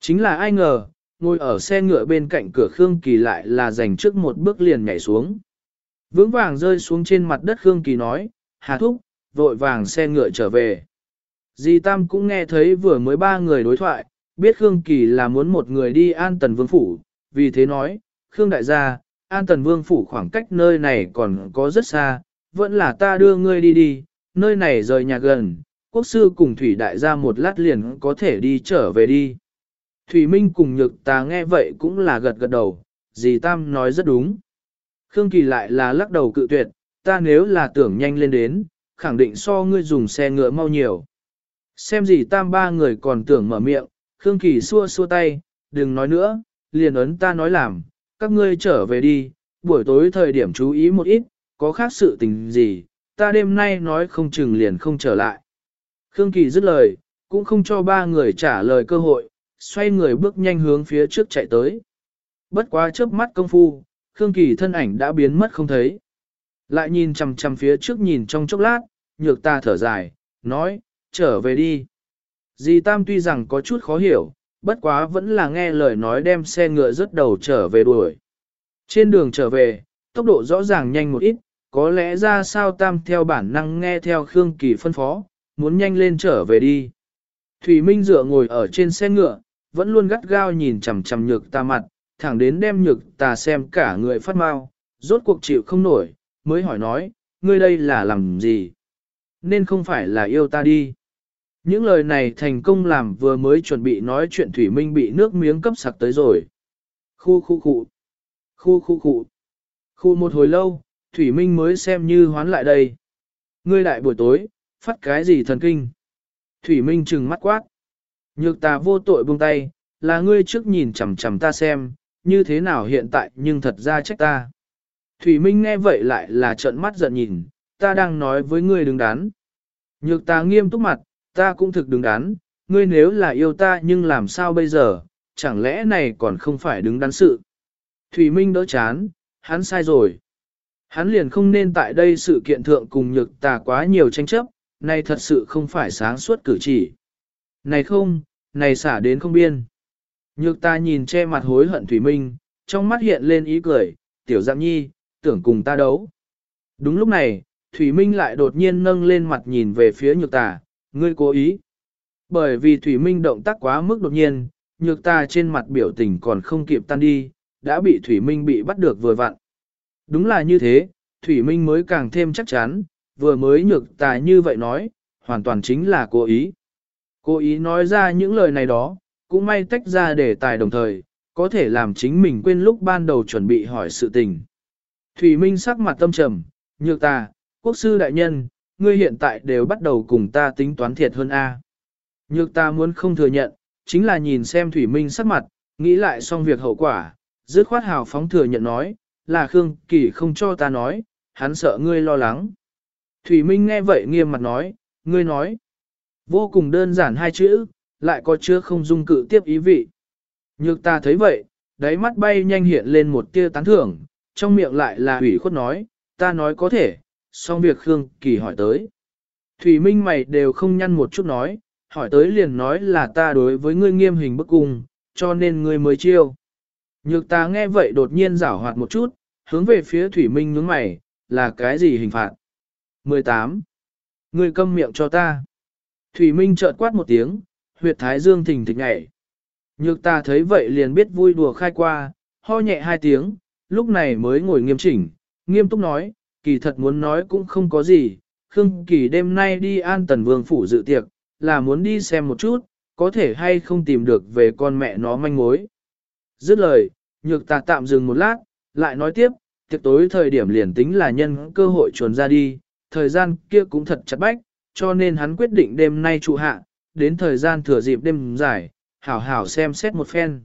Chính là ai ngờ, ngồi ở xe ngựa bên cạnh cửa Khương Kỳ lại là dành trước một bước liền nhảy xuống. Vững vàng rơi xuống trên mặt đất Khương Kỳ nói, Hà Thúc, vội vàng xe ngựa trở về. Di Tam cũng nghe thấy vừa mới ba người đối thoại, biết Khương Kỳ là muốn một người đi An Tần Vương Phủ, vì thế nói, Khương Đại gia, An Tần Vương Phủ khoảng cách nơi này còn có rất xa, vẫn là ta đưa ngươi đi đi, nơi này rời nhà gần, quốc sư cùng Thủy Đại gia một lát liền có thể đi trở về đi. Thủy Minh cùng Nhược ta nghe vậy cũng là gật gật đầu, dì Tam nói rất đúng. Khương Kỳ lại là lắc đầu cự tuyệt, ta nếu là tưởng nhanh lên đến, khẳng định so ngươi dùng xe ngựa mau nhiều. Xem gì tam ba người còn tưởng mở miệng, Khương Kỳ xua xua tay, đừng nói nữa, liền ấn ta nói làm, các ngươi trở về đi, buổi tối thời điểm chú ý một ít, có khác sự tình gì, ta đêm nay nói không chừng liền không trở lại. Khương Kỳ dứt lời, cũng không cho ba người trả lời cơ hội, xoay người bước nhanh hướng phía trước chạy tới. Bất quá chớp mắt công phu, Khương Kỳ thân ảnh đã biến mất không thấy. Lại nhìn chằm chằm phía trước nhìn trong chốc lát, nhược ta thở dài, nói, trở về đi. Dì Tam tuy rằng có chút khó hiểu, bất quá vẫn là nghe lời nói đem xe ngựa rớt đầu trở về đuổi. Trên đường trở về, tốc độ rõ ràng nhanh một ít, có lẽ ra sao Tam theo bản năng nghe theo Khương Kỳ phân phó, muốn nhanh lên trở về đi. Thủy Minh dựa ngồi ở trên xe ngựa, vẫn luôn gắt gao nhìn chằm chằm nhược ta mặt, thẳng đến đem nhược ta xem cả người phát mau, rốt cuộc chịu không nổi, mới hỏi nói, ngươi đây là làm gì? Nên không phải là yêu ta đi. Những lời này thành công làm vừa mới chuẩn bị nói chuyện Thủy Minh bị nước miếng cấp sặc tới rồi. Khu khu khu. Khu khu khu. Khu một hồi lâu, Thủy Minh mới xem như hoán lại đây. Ngươi đại buổi tối, phát cái gì thần kinh? Thủy Minh trừng mắt quát. Nhược ta vô tội buông tay, là ngươi trước nhìn chằm chằm ta xem, như thế nào hiện tại nhưng thật ra trách ta. Thủy Minh nghe vậy lại là trợn mắt giận nhìn, ta đang nói với ngươi đứng đắn. Nhược ta nghiêm túc mặt, ta cũng thực đứng đắn, ngươi nếu là yêu ta nhưng làm sao bây giờ, chẳng lẽ này còn không phải đứng đắn sự. Thủy Minh đỡ chán, hắn sai rồi. Hắn liền không nên tại đây sự kiện thượng cùng nhược ta quá nhiều tranh chấp, này thật sự không phải sáng suốt cử chỉ. Này không, này xả đến không biên. Nhược ta nhìn che mặt hối hận Thủy Minh, trong mắt hiện lên ý cười, tiểu giam nhi, tưởng cùng ta đấu. Đúng lúc này, Thủy Minh lại đột nhiên nâng lên mặt nhìn về phía nhược tà, ngươi cố ý. Bởi vì Thủy Minh động tác quá mức đột nhiên, nhược tà trên mặt biểu tình còn không kịp tan đi, đã bị Thủy Minh bị bắt được vừa vặn. Đúng là như thế, Thủy Minh mới càng thêm chắc chắn, vừa mới nhược tà như vậy nói, hoàn toàn chính là cố ý. Cố ý nói ra những lời này đó, cũng may tách ra để tài đồng thời, có thể làm chính mình quên lúc ban đầu chuẩn bị hỏi sự tình. Thủy Minh sắc mặt tâm trầm, nhược ta, quốc sư đại nhân, ngươi hiện tại đều bắt đầu cùng ta tính toán thiệt hơn A. Nhược ta muốn không thừa nhận, chính là nhìn xem Thủy Minh sắc mặt, nghĩ lại xong việc hậu quả, dứt khoát hào phóng thừa nhận nói, là Khương Kỳ không cho ta nói, hắn sợ ngươi lo lắng. Thủy Minh nghe vậy nghiêm mặt nói, ngươi nói, vô cùng đơn giản hai chữ, lại có chứa không dung cự tiếp ý vị. Nhược ta thấy vậy, đáy mắt bay nhanh hiện lên một tia tán thưởng, trong miệng lại là ủy khuất nói, ta nói có thể, xong việc Khương Kỳ hỏi tới. Thủy Minh mày đều không nhăn một chút nói, hỏi tới liền nói là ta đối với ngươi nghiêm hình bức cung, cho nên ngươi mới chiêu. Nhược ta nghe vậy đột nhiên giảo hoạt một chút, hướng về phía Thủy Minh nhướng mày, là cái gì hình phạt? 18. Ngươi câm miệng cho ta. Thủy Minh chợt quát một tiếng, huyệt thái dương thình thịch nhảy. Nhược ta thấy vậy liền biết vui đùa khai qua, ho nhẹ hai tiếng, lúc này mới ngồi nghiêm chỉnh, nghiêm túc nói, kỳ thật muốn nói cũng không có gì, Khương Kỳ đêm nay đi an tần vương phủ dự tiệc, là muốn đi xem một chút, có thể hay không tìm được về con mẹ nó manh mối. Dứt lời, nhược ta tạm dừng một lát, lại nói tiếp, tiệc tối thời điểm liền tính là nhân cơ hội chuồn ra đi, thời gian kia cũng thật chặt bách, cho nên hắn quyết định đêm nay trụ hạ, đến thời gian thừa dịp đêm dài, hảo hảo xem xét một phen.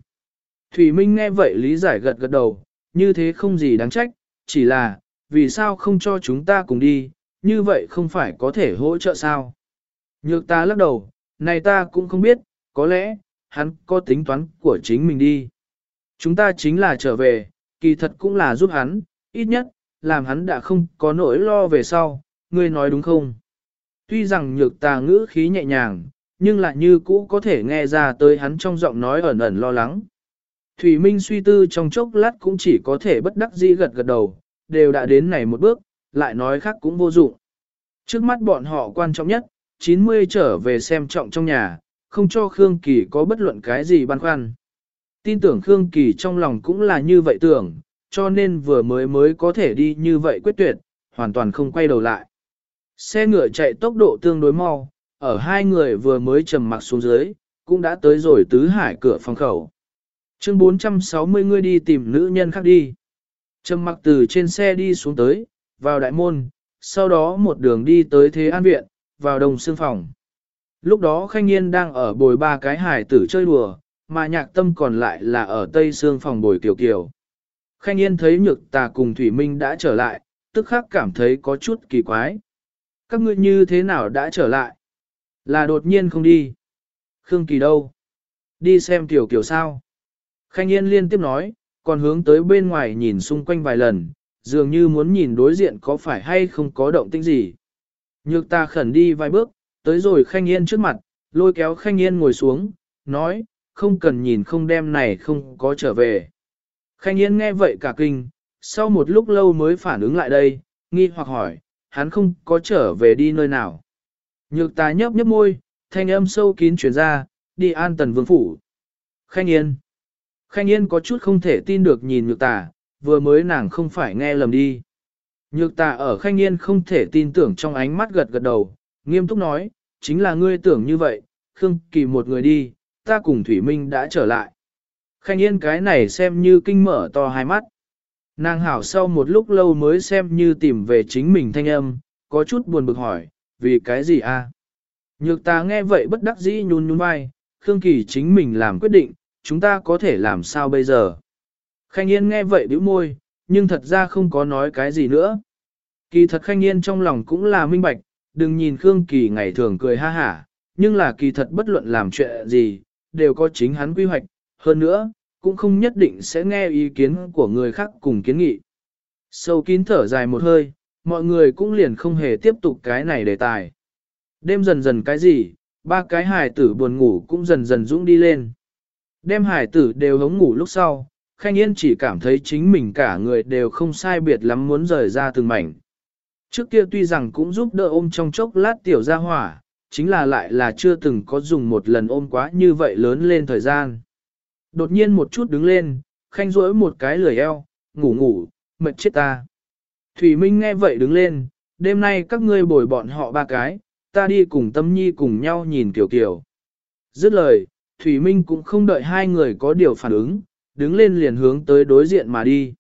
Thủy Minh nghe vậy lý giải gật gật đầu, như thế không gì đáng trách, chỉ là, vì sao không cho chúng ta cùng đi, như vậy không phải có thể hỗ trợ sao? Nhược ta lắc đầu, này ta cũng không biết, có lẽ, hắn có tính toán của chính mình đi. Chúng ta chính là trở về, kỳ thật cũng là giúp hắn, ít nhất, làm hắn đã không có nỗi lo về sau, ngươi nói đúng không? Tuy rằng nhược ta ngữ khí nhẹ nhàng, nhưng lại như cũ có thể nghe ra tới hắn trong giọng nói ẩn ẩn lo lắng. Thủy Minh suy tư trong chốc lát cũng chỉ có thể bất đắc dĩ gật gật đầu, đều đã đến này một bước, lại nói khác cũng vô dụng. Trước mắt bọn họ quan trọng nhất, 90 trở về xem trọng trong nhà, không cho Khương Kỳ có bất luận cái gì băn khoăn. Tin tưởng Khương Kỳ trong lòng cũng là như vậy tưởng, cho nên vừa mới mới có thể đi như vậy quyết tuyệt, hoàn toàn không quay đầu lại. Xe ngựa chạy tốc độ tương đối mau, ở hai người vừa mới trầm mặc xuống dưới, cũng đã tới rồi tứ hải cửa phòng khẩu. Chương 460 ngươi đi tìm nữ nhân khác đi. Trầm mặc từ trên xe đi xuống tới, vào đại môn, sau đó một đường đi tới Thế An Viện, vào đồng xương phòng. Lúc đó Khanh Nhiên đang ở bồi ba cái hải tử chơi đùa, mà nhạc tâm còn lại là ở tây xương phòng bồi kiều kiều. Khanh Nhiên thấy nhược tà cùng Thủy Minh đã trở lại, tức khắc cảm thấy có chút kỳ quái. Các ngươi như thế nào đã trở lại? Là đột nhiên không đi. Khương Kỳ đâu? Đi xem tiểu kiều sao? Khanh yên liên tiếp nói, còn hướng tới bên ngoài nhìn xung quanh vài lần, dường như muốn nhìn đối diện có phải hay không có động tĩnh gì. Nhược ta khẩn đi vài bước, tới rồi Khanh yên trước mặt, lôi kéo Khanh yên ngồi xuống, nói, không cần nhìn không đem này không có trở về. Khanh yên nghe vậy cả kinh, sau một lúc lâu mới phản ứng lại đây, nghi hoặc hỏi, hắn không có trở về đi nơi nào. Nhược ta nhấp nhấp môi, thanh âm sâu kín chuyển ra, đi an tần vương phủ. Khanh yên. Khanh Yên có chút không thể tin được nhìn nhược tà, vừa mới nàng không phải nghe lầm đi. Nhược tà ở Khanh Yên không thể tin tưởng trong ánh mắt gật gật đầu, nghiêm túc nói, chính là ngươi tưởng như vậy, Khương Kỳ một người đi, ta cùng Thủy Minh đã trở lại. Khanh Yên cái này xem như kinh mở to hai mắt. Nàng hảo sau một lúc lâu mới xem như tìm về chính mình thanh âm, có chút buồn bực hỏi, vì cái gì a? Nhược ta nghe vậy bất đắc dĩ nhún nhún vai, Khương Kỳ chính mình làm quyết định, chúng ta có thể làm sao bây giờ? Khanh Yên nghe vậy bĩu môi, nhưng thật ra không có nói cái gì nữa. Kỳ thật Khanh Yên trong lòng cũng là minh bạch, đừng nhìn Khương Kỳ ngày thường cười ha hả, nhưng là kỳ thật bất luận làm chuyện gì, đều có chính hắn quy hoạch, hơn nữa, cũng không nhất định sẽ nghe ý kiến của người khác cùng kiến nghị. Sâu kín thở dài một hơi, mọi người cũng liền không hề tiếp tục cái này đề tài. Đêm dần dần cái gì, ba cái hài tử buồn ngủ cũng dần dần dũng đi lên. Đem hải tử đều hống ngủ lúc sau, Khanh Yên chỉ cảm thấy chính mình cả người đều không sai biệt lắm muốn rời ra từng mảnh. Trước kia tuy rằng cũng giúp đỡ ôm trong chốc lát tiểu ra hỏa, chính là lại là chưa từng có dùng một lần ôm quá như vậy lớn lên thời gian. Đột nhiên một chút đứng lên, Khanh rỗi một cái lười eo, ngủ ngủ, mệt chết ta. Thủy Minh nghe vậy đứng lên, đêm nay các ngươi bồi bọn họ ba cái, ta đi cùng tâm nhi cùng nhau nhìn tiểu kiểu. Dứt lời, Thủy Minh cũng không đợi hai người có điều phản ứng, đứng lên liền hướng tới đối diện mà đi.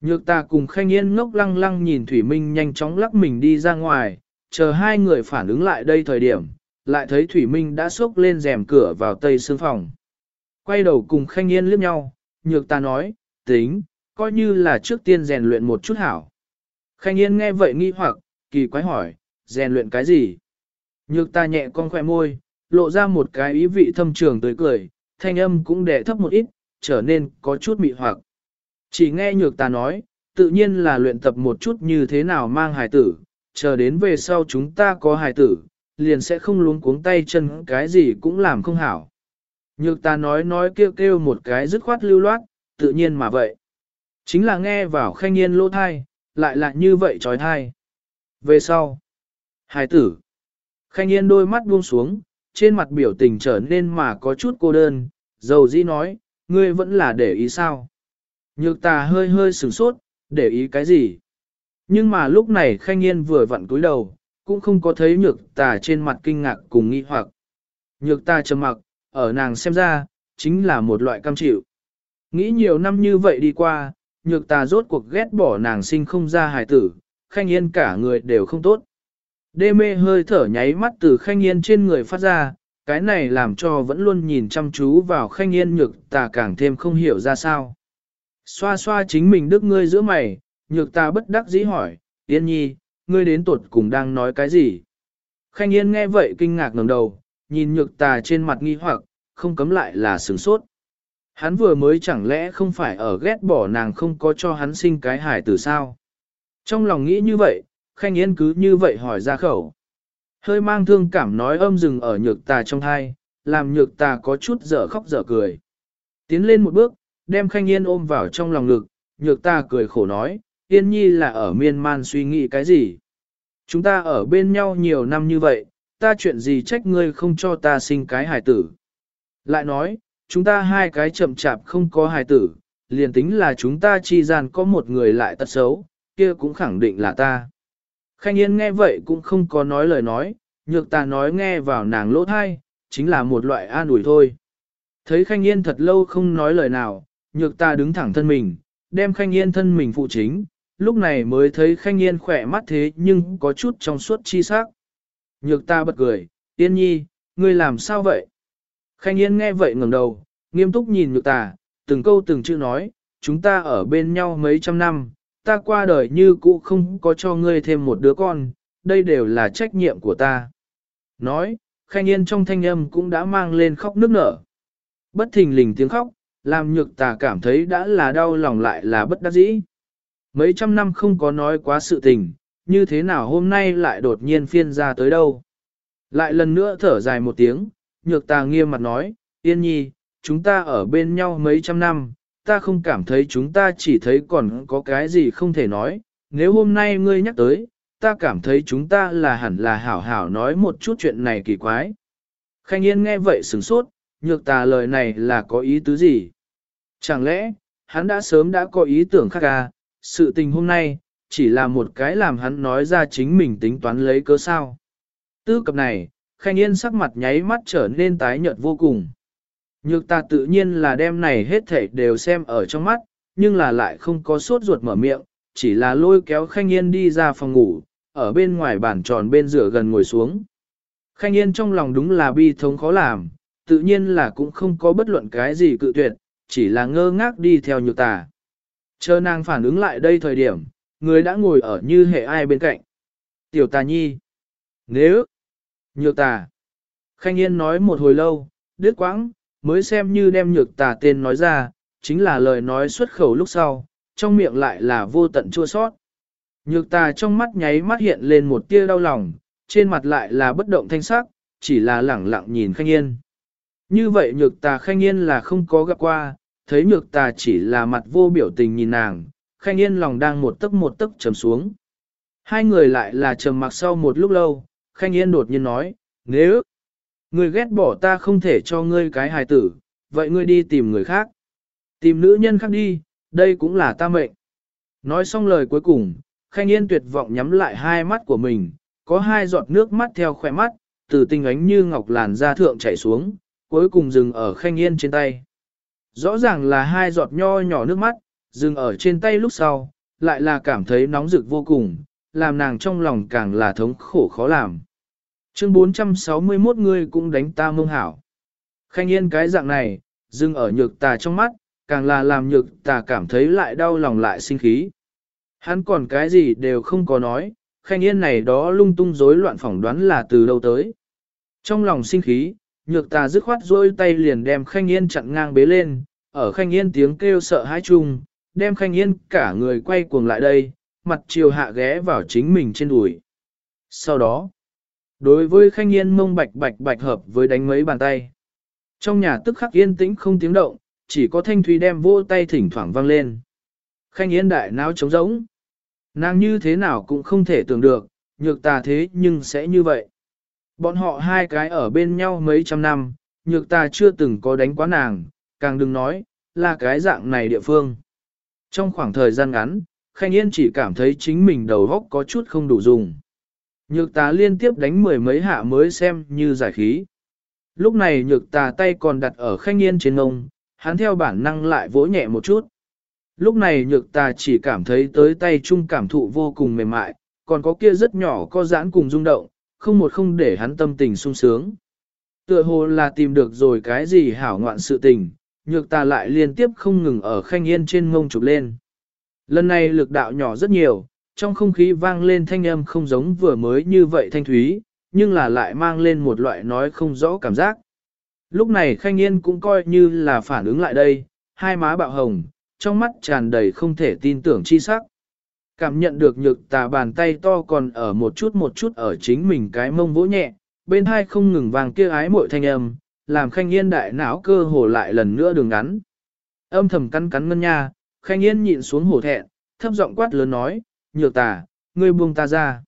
Nhược ta cùng khanh yên ngốc lăng lăng nhìn Thủy Minh nhanh chóng lắc mình đi ra ngoài, chờ hai người phản ứng lại đây thời điểm, lại thấy Thủy Minh đã xốc lên rèm cửa vào tây xương phòng. Quay đầu cùng khanh yên liếc nhau, nhược ta nói, tính, coi như là trước tiên rèn luyện một chút hảo. Khanh yên nghe vậy nghi hoặc, kỳ quái hỏi, rèn luyện cái gì? Nhược ta nhẹ con khỏe môi, lộ ra một cái ý vị thâm trường tới cười, thanh âm cũng đẻ thấp một ít, trở nên có chút mị hoặc. Chỉ nghe nhược ta nói, tự nhiên là luyện tập một chút như thế nào mang hài tử, chờ đến về sau chúng ta có hài tử, liền sẽ không luống cuống tay chân cái gì cũng làm không hảo. Nhược ta nói nói kêu kêu một cái dứt khoát lưu loát, tự nhiên mà vậy. Chính là nghe vào khanh nhiên lỗ thai, lại là như vậy trói thai. Về sau, hài tử, khanh nhiên đôi mắt buông xuống, trên mặt biểu tình trở nên mà có chút cô đơn, dầu dĩ nói, ngươi vẫn là để ý sao. Nhược tà hơi hơi sửng sốt, để ý cái gì. Nhưng mà lúc này khanh yên vừa vặn cúi đầu, cũng không có thấy nhược tà trên mặt kinh ngạc cùng nghi hoặc. Nhược tà trầm mặc, ở nàng xem ra, chính là một loại cam chịu. Nghĩ nhiều năm như vậy đi qua, nhược tà rốt cuộc ghét bỏ nàng sinh không ra hài tử, khanh yên cả người đều không tốt. Đê mê hơi thở nháy mắt từ khanh yên trên người phát ra, cái này làm cho vẫn luôn nhìn chăm chú vào khanh yên nhược tà càng thêm không hiểu ra sao. Xoa xoa chính mình đức ngươi giữa mày, nhược tà bất đắc dĩ hỏi, yên nhi, ngươi đến tuột cùng đang nói cái gì? Khanh yên nghe vậy kinh ngạc ngẩng đầu, nhìn nhược tà trên mặt nghi hoặc, không cấm lại là sửng sốt. Hắn vừa mới chẳng lẽ không phải ở ghét bỏ nàng không có cho hắn sinh cái hải từ sao? Trong lòng nghĩ như vậy, Khanh Yên cứ như vậy hỏi ra khẩu. Hơi mang thương cảm nói âm dừng ở nhược tà trong thai, làm nhược tà có chút dở khóc dở cười. Tiến lên một bước, đem Khanh Yên ôm vào trong lòng ngực, nhược tà cười khổ nói, Yên Nhi là ở miên man suy nghĩ cái gì. Chúng ta ở bên nhau nhiều năm như vậy, ta chuyện gì trách ngươi không cho ta sinh cái hài tử. Lại nói, chúng ta hai cái chậm chạp không có hài tử, liền tính là chúng ta chi gian có một người lại tật xấu, kia cũng khẳng định là ta. Khanh Yên nghe vậy cũng không có nói lời nói, nhược ta nói nghe vào nàng lỗ thai, chính là một loại an ủi thôi. Thấy Khanh Yên thật lâu không nói lời nào, nhược ta đứng thẳng thân mình, đem Khanh Yên thân mình phụ chính, lúc này mới thấy Khanh Yên khỏe mắt thế nhưng có chút trong suốt chi sắc. Nhược ta bật cười, Yên nhi, ngươi làm sao vậy? Khanh Yên nghe vậy ngẩng đầu, nghiêm túc nhìn nhược ta, từng câu từng chữ nói, chúng ta ở bên nhau mấy trăm năm, ta qua đời như cũ không có cho ngươi thêm một đứa con, đây đều là trách nhiệm của ta. Nói, Khanh Yên trong thanh âm cũng đã mang lên khóc nức nở. Bất thình lình tiếng khóc, làm nhược tà cảm thấy đã là đau lòng lại là bất đắc dĩ. Mấy trăm năm không có nói quá sự tình, như thế nào hôm nay lại đột nhiên phiên ra tới đâu. Lại lần nữa thở dài một tiếng, nhược tà nghiêm mặt nói, yên nhi, chúng ta ở bên nhau mấy trăm năm, ta không cảm thấy chúng ta chỉ thấy còn có cái gì không thể nói, nếu hôm nay ngươi nhắc tới, ta cảm thấy chúng ta là hẳn là hảo hảo nói một chút chuyện này kỳ quái. Khanh Yên nghe vậy sửng sốt, nhược tà lời này là có ý tứ gì? Chẳng lẽ, hắn đã sớm đã có ý tưởng khác à, sự tình hôm nay, chỉ là một cái làm hắn nói ra chính mình tính toán lấy cớ sao. Tư cập này, Khanh Yên sắc mặt nháy mắt trở nên tái nhợt vô cùng. Nhược ta tự nhiên là đem này hết thảy đều xem ở trong mắt, nhưng là lại không có sốt ruột mở miệng, chỉ là lôi kéo Khanh Yên đi ra phòng ngủ, ở bên ngoài bàn tròn bên rửa gần ngồi xuống. Khanh Yên trong lòng đúng là bi thống khó làm, tự nhiên là cũng không có bất luận cái gì cự tuyệt, chỉ là ngơ ngác đi theo nhược tà. Chờ nàng phản ứng lại đây thời điểm, người đã ngồi ở như hệ ai bên cạnh. Tiểu tà nhi. Nếu. Nhược tà. Khanh Yên nói một hồi lâu, đứt quãng, mới xem như đem nhược tà tên nói ra, chính là lời nói xuất khẩu lúc sau, trong miệng lại là vô tận chua sót. Nhược tà trong mắt nháy mắt hiện lên một tia đau lòng, trên mặt lại là bất động thanh sắc, chỉ là lẳng lặng nhìn Khanh Yên. Như vậy nhược tà Khanh Yên là không có gặp qua, thấy nhược tà chỉ là mặt vô biểu tình nhìn nàng, Khanh Yên lòng đang một tấc một tấc trầm xuống. Hai người lại là trầm mặc sau một lúc lâu, Khanh Yên đột nhiên nói, nếu ngươi ghét bỏ ta không thể cho ngươi cái hài tử, vậy ngươi đi tìm người khác. Tìm nữ nhân khác đi, đây cũng là ta mệnh. Nói xong lời cuối cùng, Khanh Yên tuyệt vọng nhắm lại hai mắt của mình, có hai giọt nước mắt theo khỏe mắt, từ tinh ánh như ngọc làn da thượng chảy xuống, cuối cùng dừng ở Khanh Yên trên tay. Rõ ràng là hai giọt nho nhỏ nước mắt, dừng ở trên tay lúc sau, lại là cảm thấy nóng rực vô cùng, làm nàng trong lòng càng là thống khổ khó làm. Chương 461 người cũng đánh ta mông hảo. Khanh Yên cái dạng này, dừng ở nhược tà trong mắt, càng là làm nhược tà cảm thấy lại đau lòng lại sinh khí. Hắn còn cái gì đều không có nói, khanh yên này đó lung tung rối loạn phỏng đoán là từ đâu tới. Trong lòng sinh khí, nhược tà dứt khoát rôi tay liền đem khanh yên chặn ngang bế lên, ở khanh yên tiếng kêu sợ hãi chung, đem khanh yên cả người quay cuồng lại đây, mặt chiều hạ ghé vào chính mình trên đùi. Sau đó, đối với khanh yên mông bạch bạch bạch hợp với đánh mấy bàn tay. Trong nhà tức khắc yên tĩnh không tiếng động, chỉ có thanh thúy đem vô tay thỉnh thoảng vang lên. Khanh Yên đại não trống rỗng. Nàng như thế nào cũng không thể tưởng được, nhược tà thế nhưng sẽ như vậy. Bọn họ hai cái ở bên nhau mấy trăm năm, nhược tà chưa từng có đánh quá nàng, càng đừng nói, là cái dạng này địa phương. Trong khoảng thời gian ngắn, Khanh Yên chỉ cảm thấy chính mình đầu góc có chút không đủ dùng. Nhược tà liên tiếp đánh mười mấy hạ mới xem như giải khí. Lúc này nhược tà tay còn đặt ở Khanh Yên trên ngông, hắn theo bản năng lại vỗ nhẹ một chút. Lúc này nhược tà chỉ cảm thấy tới tay chung cảm thụ vô cùng mềm mại, còn có kia rất nhỏ có giãn cùng rung động, không một không để hắn tâm tình sung sướng. Tựa hồ là tìm được rồi cái gì hảo ngoạn sự tình, nhược tà lại liên tiếp không ngừng ở khanh yên trên ngông chụp lên. Lần này lực đạo nhỏ rất nhiều, trong không khí vang lên thanh âm không giống vừa mới như vậy thanh thúy, nhưng là lại mang lên một loại nói không rõ cảm giác. Lúc này khanh yên cũng coi như là phản ứng lại đây, hai má bạo hồng, trong mắt tràn đầy không thể tin tưởng chi sắc. Cảm nhận được nhược tà bàn tay to còn ở một chút một chút ở chính mình cái mông vỗ nhẹ, bên hai không ngừng vàng kia ái mội thanh âm, làm khanh yên đại não cơ hồ lại lần nữa đường ngắn. Âm thầm cắn cắn ngân nha, khanh yên nhịn xuống hổ thẹn, thấp giọng quát lớn nói, nhược tà, ngươi buông ta ra.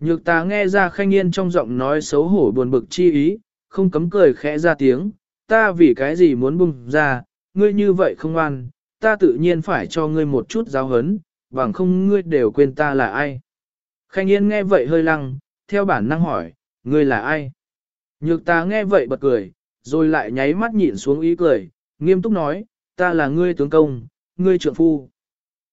Nhược tà nghe ra khanh yên trong giọng nói xấu hổ buồn bực chi ý, không cấm cười khẽ ra tiếng, ta vì cái gì muốn buông ra, ngươi như vậy không an, ta tự nhiên phải cho ngươi một chút giáo hấn, bằng không ngươi đều quên ta là ai. Khanh Yên nghe vậy hơi lăng, theo bản năng hỏi, ngươi là ai? Nhược ta nghe vậy bật cười, Rồi lại nháy mắt nhịn xuống ý cười, nghiêm túc nói, ta là ngươi tướng công, ngươi trượng phu.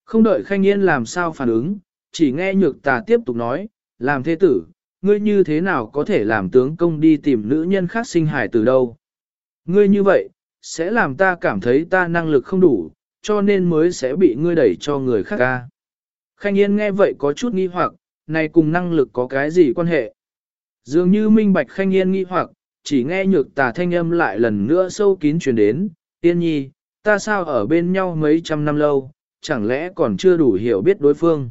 Không đợi khanh yên làm sao phản ứng, chỉ nghe nhược tà tiếp tục nói, làm thế tử, ngươi như thế nào có thể làm tướng công đi tìm nữ nhân khác sinh hải từ đâu. Ngươi như vậy, sẽ làm ta cảm thấy ta năng lực không đủ, cho nên mới sẽ bị ngươi đẩy cho người khác ca. Khanh Yên nghe vậy có chút nghi hoặc, này cùng năng lực có cái gì quan hệ? Dường như minh bạch Khanh Yên nghi hoặc, chỉ nghe nhược tà thanh âm lại lần nữa sâu kín truyền đến, Yên nhi, ta sao ở bên nhau mấy trăm năm lâu, chẳng lẽ còn chưa đủ hiểu biết đối phương?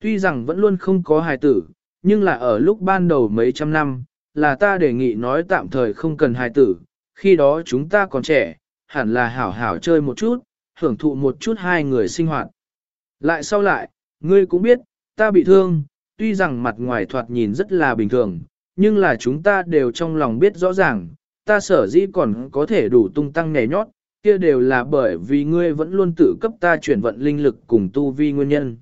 Tuy rằng vẫn luôn không có hài tử, nhưng là ở lúc ban đầu mấy trăm năm, là ta đề nghị nói tạm thời không cần hài tử, khi đó chúng ta còn trẻ, hẳn là hảo hảo chơi một chút, hưởng thụ một chút hai người sinh hoạt. Lại sau lại, ngươi cũng biết, ta bị thương, tuy rằng mặt ngoài thoạt nhìn rất là bình thường, nhưng là chúng ta đều trong lòng biết rõ ràng, ta sở dĩ còn có thể đủ tung tăng nhảy nhót, kia đều là bởi vì ngươi vẫn luôn tự cấp ta chuyển vận linh lực cùng tu vi nguyên nhân.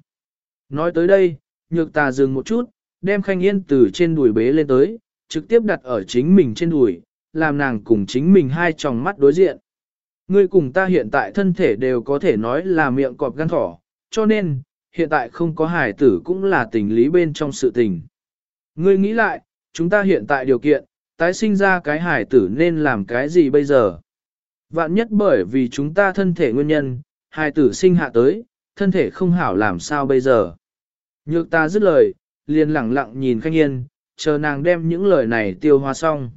Nói tới đây, nhược ta dừng một chút, đem khanh yên từ trên đùi bế lên tới, trực tiếp đặt ở chính mình trên đùi, làm nàng cùng chính mình hai tròng mắt đối diện. Ngươi cùng ta hiện tại thân thể đều có thể nói là miệng cọp gan thỏ, cho nên, hiện tại không có hải tử cũng là tình lý bên trong sự tình. Ngươi nghĩ lại, chúng ta hiện tại điều kiện, tái sinh ra cái hải tử nên làm cái gì bây giờ? Vạn nhất bởi vì chúng ta thân thể nguyên nhân, hài tử sinh hạ tới, thân thể không hảo làm sao bây giờ? Nhược ta dứt lời, liền lặng lặng nhìn Khanh Yên, chờ nàng đem những lời này tiêu hóa xong.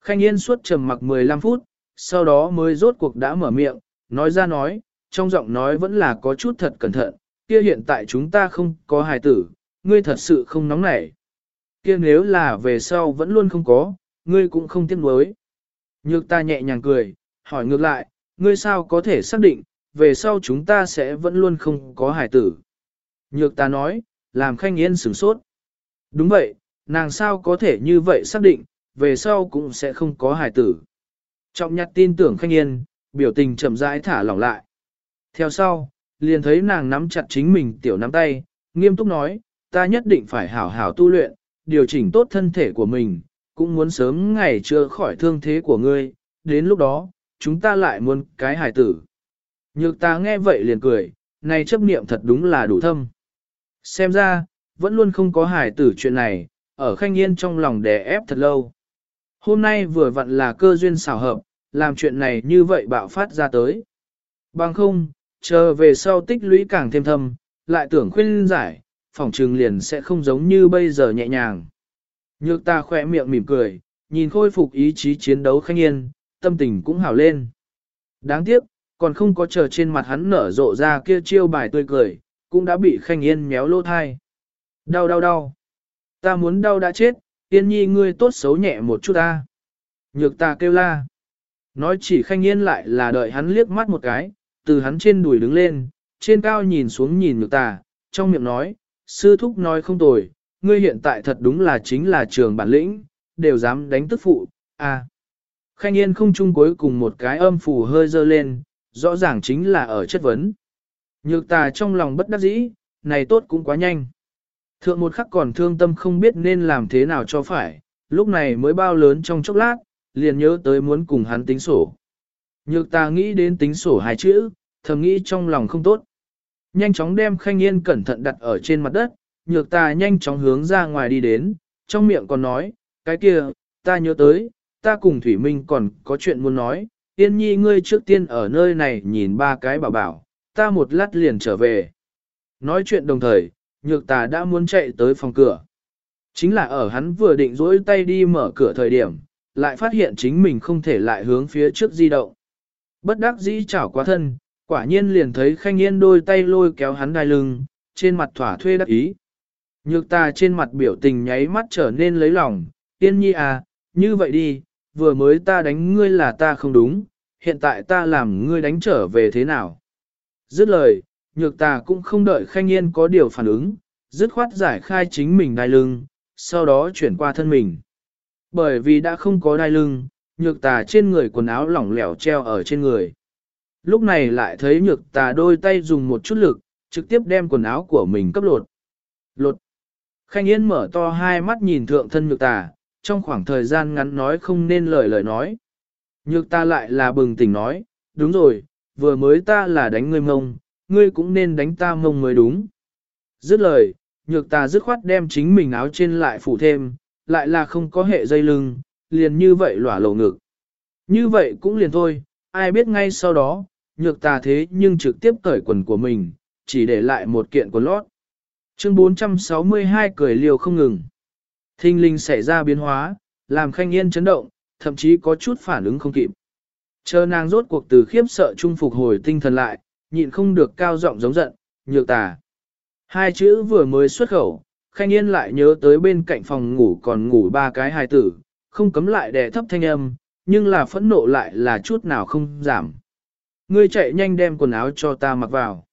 Khanh Yên suốt trầm mặc 15 phút, sau đó mới rốt cuộc đã mở miệng, nói ra nói, trong giọng nói vẫn là có chút thật cẩn thận, kia hiện tại chúng ta không có hài tử, ngươi thật sự không nóng nảy. Kia nếu là về sau vẫn luôn không có, ngươi cũng không tiếc nuối. Nhược ta nhẹ nhàng cười, hỏi ngược lại, ngươi sao có thể xác định, về sau chúng ta sẽ vẫn luôn không có hải tử. Nhược ta nói, làm khanh yên sửng sốt. Đúng vậy, nàng sao có thể như vậy xác định, về sau cũng sẽ không có hải tử. Trọng nhặt tin tưởng khanh yên, biểu tình chậm rãi thả lỏng lại. Theo sau, liền thấy nàng nắm chặt chính mình tiểu nắm tay, nghiêm túc nói, ta nhất định phải hảo hảo tu luyện, điều chỉnh tốt thân thể của mình, cũng muốn sớm ngày chưa khỏi thương thế của ngươi, đến lúc đó, chúng ta lại muốn cái hài tử. Nhược ta nghe vậy liền cười, này chấp niệm thật đúng là đủ thâm. Xem ra, vẫn luôn không có hài tử chuyện này, ở khanh yên trong lòng đè ép thật lâu. Hôm nay vừa vặn là cơ duyên xảo hợp, làm chuyện này như vậy bạo phát ra tới. Bằng không, chờ về sau tích lũy càng thêm thâm, lại tưởng khuyên giải, phòng trừng liền sẽ không giống như bây giờ nhẹ nhàng. Nhược ta khỏe miệng mỉm cười, nhìn khôi phục ý chí chiến đấu khanh yên, tâm tình cũng hào lên. Đáng tiếc, còn không có chờ trên mặt hắn nở rộ ra kia chiêu bài tươi cười, cũng đã bị khanh yên méo lỗ thai. Đau đau đau. Ta muốn đau đã chết, yên nhi ngươi tốt xấu nhẹ một chút ta. Nhược ta kêu la. Nói chỉ khanh yên lại là đợi hắn liếc mắt một cái, từ hắn trên đùi đứng lên, trên cao nhìn xuống nhìn nhược ta, trong miệng nói, sư thúc nói không tồi, ngươi hiện tại thật đúng là chính là trường bản lĩnh, đều dám đánh tức phụ, à. Khanh yên không chung cuối cùng một cái âm phủ hơi dơ lên, rõ ràng chính là ở chất vấn. Nhược tà trong lòng bất đắc dĩ, này tốt cũng quá nhanh. Thượng một khắc còn thương tâm không biết nên làm thế nào cho phải, lúc này mới bao lớn trong chốc lát, liền nhớ tới muốn cùng hắn tính sổ. Nhược ta nghĩ đến tính sổ hai chữ, thầm nghĩ trong lòng không tốt. Nhanh chóng đem khanh yên cẩn thận đặt ở trên mặt đất, nhược ta nhanh chóng hướng ra ngoài đi đến, trong miệng còn nói, cái kia, ta nhớ tới, ta cùng Thủy Minh còn có chuyện muốn nói, yên nhi ngươi trước tiên ở nơi này nhìn ba cái bảo bảo, ta một lát liền trở về. Nói chuyện đồng thời, nhược tà đã muốn chạy tới phòng cửa. Chính là ở hắn vừa định dỗi tay đi mở cửa thời điểm, lại phát hiện chính mình không thể lại hướng phía trước di động. Bất đắc dĩ chảo quá thân, quả nhiên liền thấy khanh yên đôi tay lôi kéo hắn đai lưng, trên mặt thỏa thuê đắc ý. Nhược tà trên mặt biểu tình nháy mắt trở nên lấy lòng, tiên nhi à, như vậy đi, vừa mới ta đánh ngươi là ta không đúng, hiện tại ta làm ngươi đánh trở về thế nào. Dứt lời, nhược tà cũng không đợi khanh yên có điều phản ứng, dứt khoát giải khai chính mình đai lưng, sau đó chuyển qua thân mình. Bởi vì đã không có đai lưng, nhược tà trên người quần áo lỏng lẻo treo ở trên người. Lúc này lại thấy nhược tà đôi tay dùng một chút lực, trực tiếp đem quần áo của mình cấp lột. Lột. Khanh Yên mở to hai mắt nhìn thượng thân nhược tà, trong khoảng thời gian ngắn nói không nên lời lời nói. Nhược ta lại là bừng tỉnh nói, đúng rồi, vừa mới ta là đánh ngươi mông, ngươi cũng nên đánh ta mông mới đúng. Dứt lời, nhược ta dứt khoát đem chính mình áo trên lại phủ thêm, lại là không có hệ dây lưng, liền như vậy lỏa lộ ngực. Như vậy cũng liền thôi, ai biết ngay sau đó, nhược ta thế nhưng trực tiếp cởi quần của mình, chỉ để lại một kiện quần lót. Chương 462 cười liều không ngừng. Thinh linh xảy ra biến hóa, làm khanh yên chấn động, thậm chí có chút phản ứng không kịp. Chờ nàng rốt cuộc từ khiếp sợ trung phục hồi tinh thần lại, nhịn không được cao giọng giống giận, nhược tà. Hai chữ vừa mới xuất khẩu, khanh yên lại nhớ tới bên cạnh phòng ngủ còn ngủ ba cái hài tử, không cấm lại đè thấp thanh âm, nhưng là phẫn nộ lại là chút nào không giảm. Ngươi chạy nhanh đem quần áo cho ta mặc vào.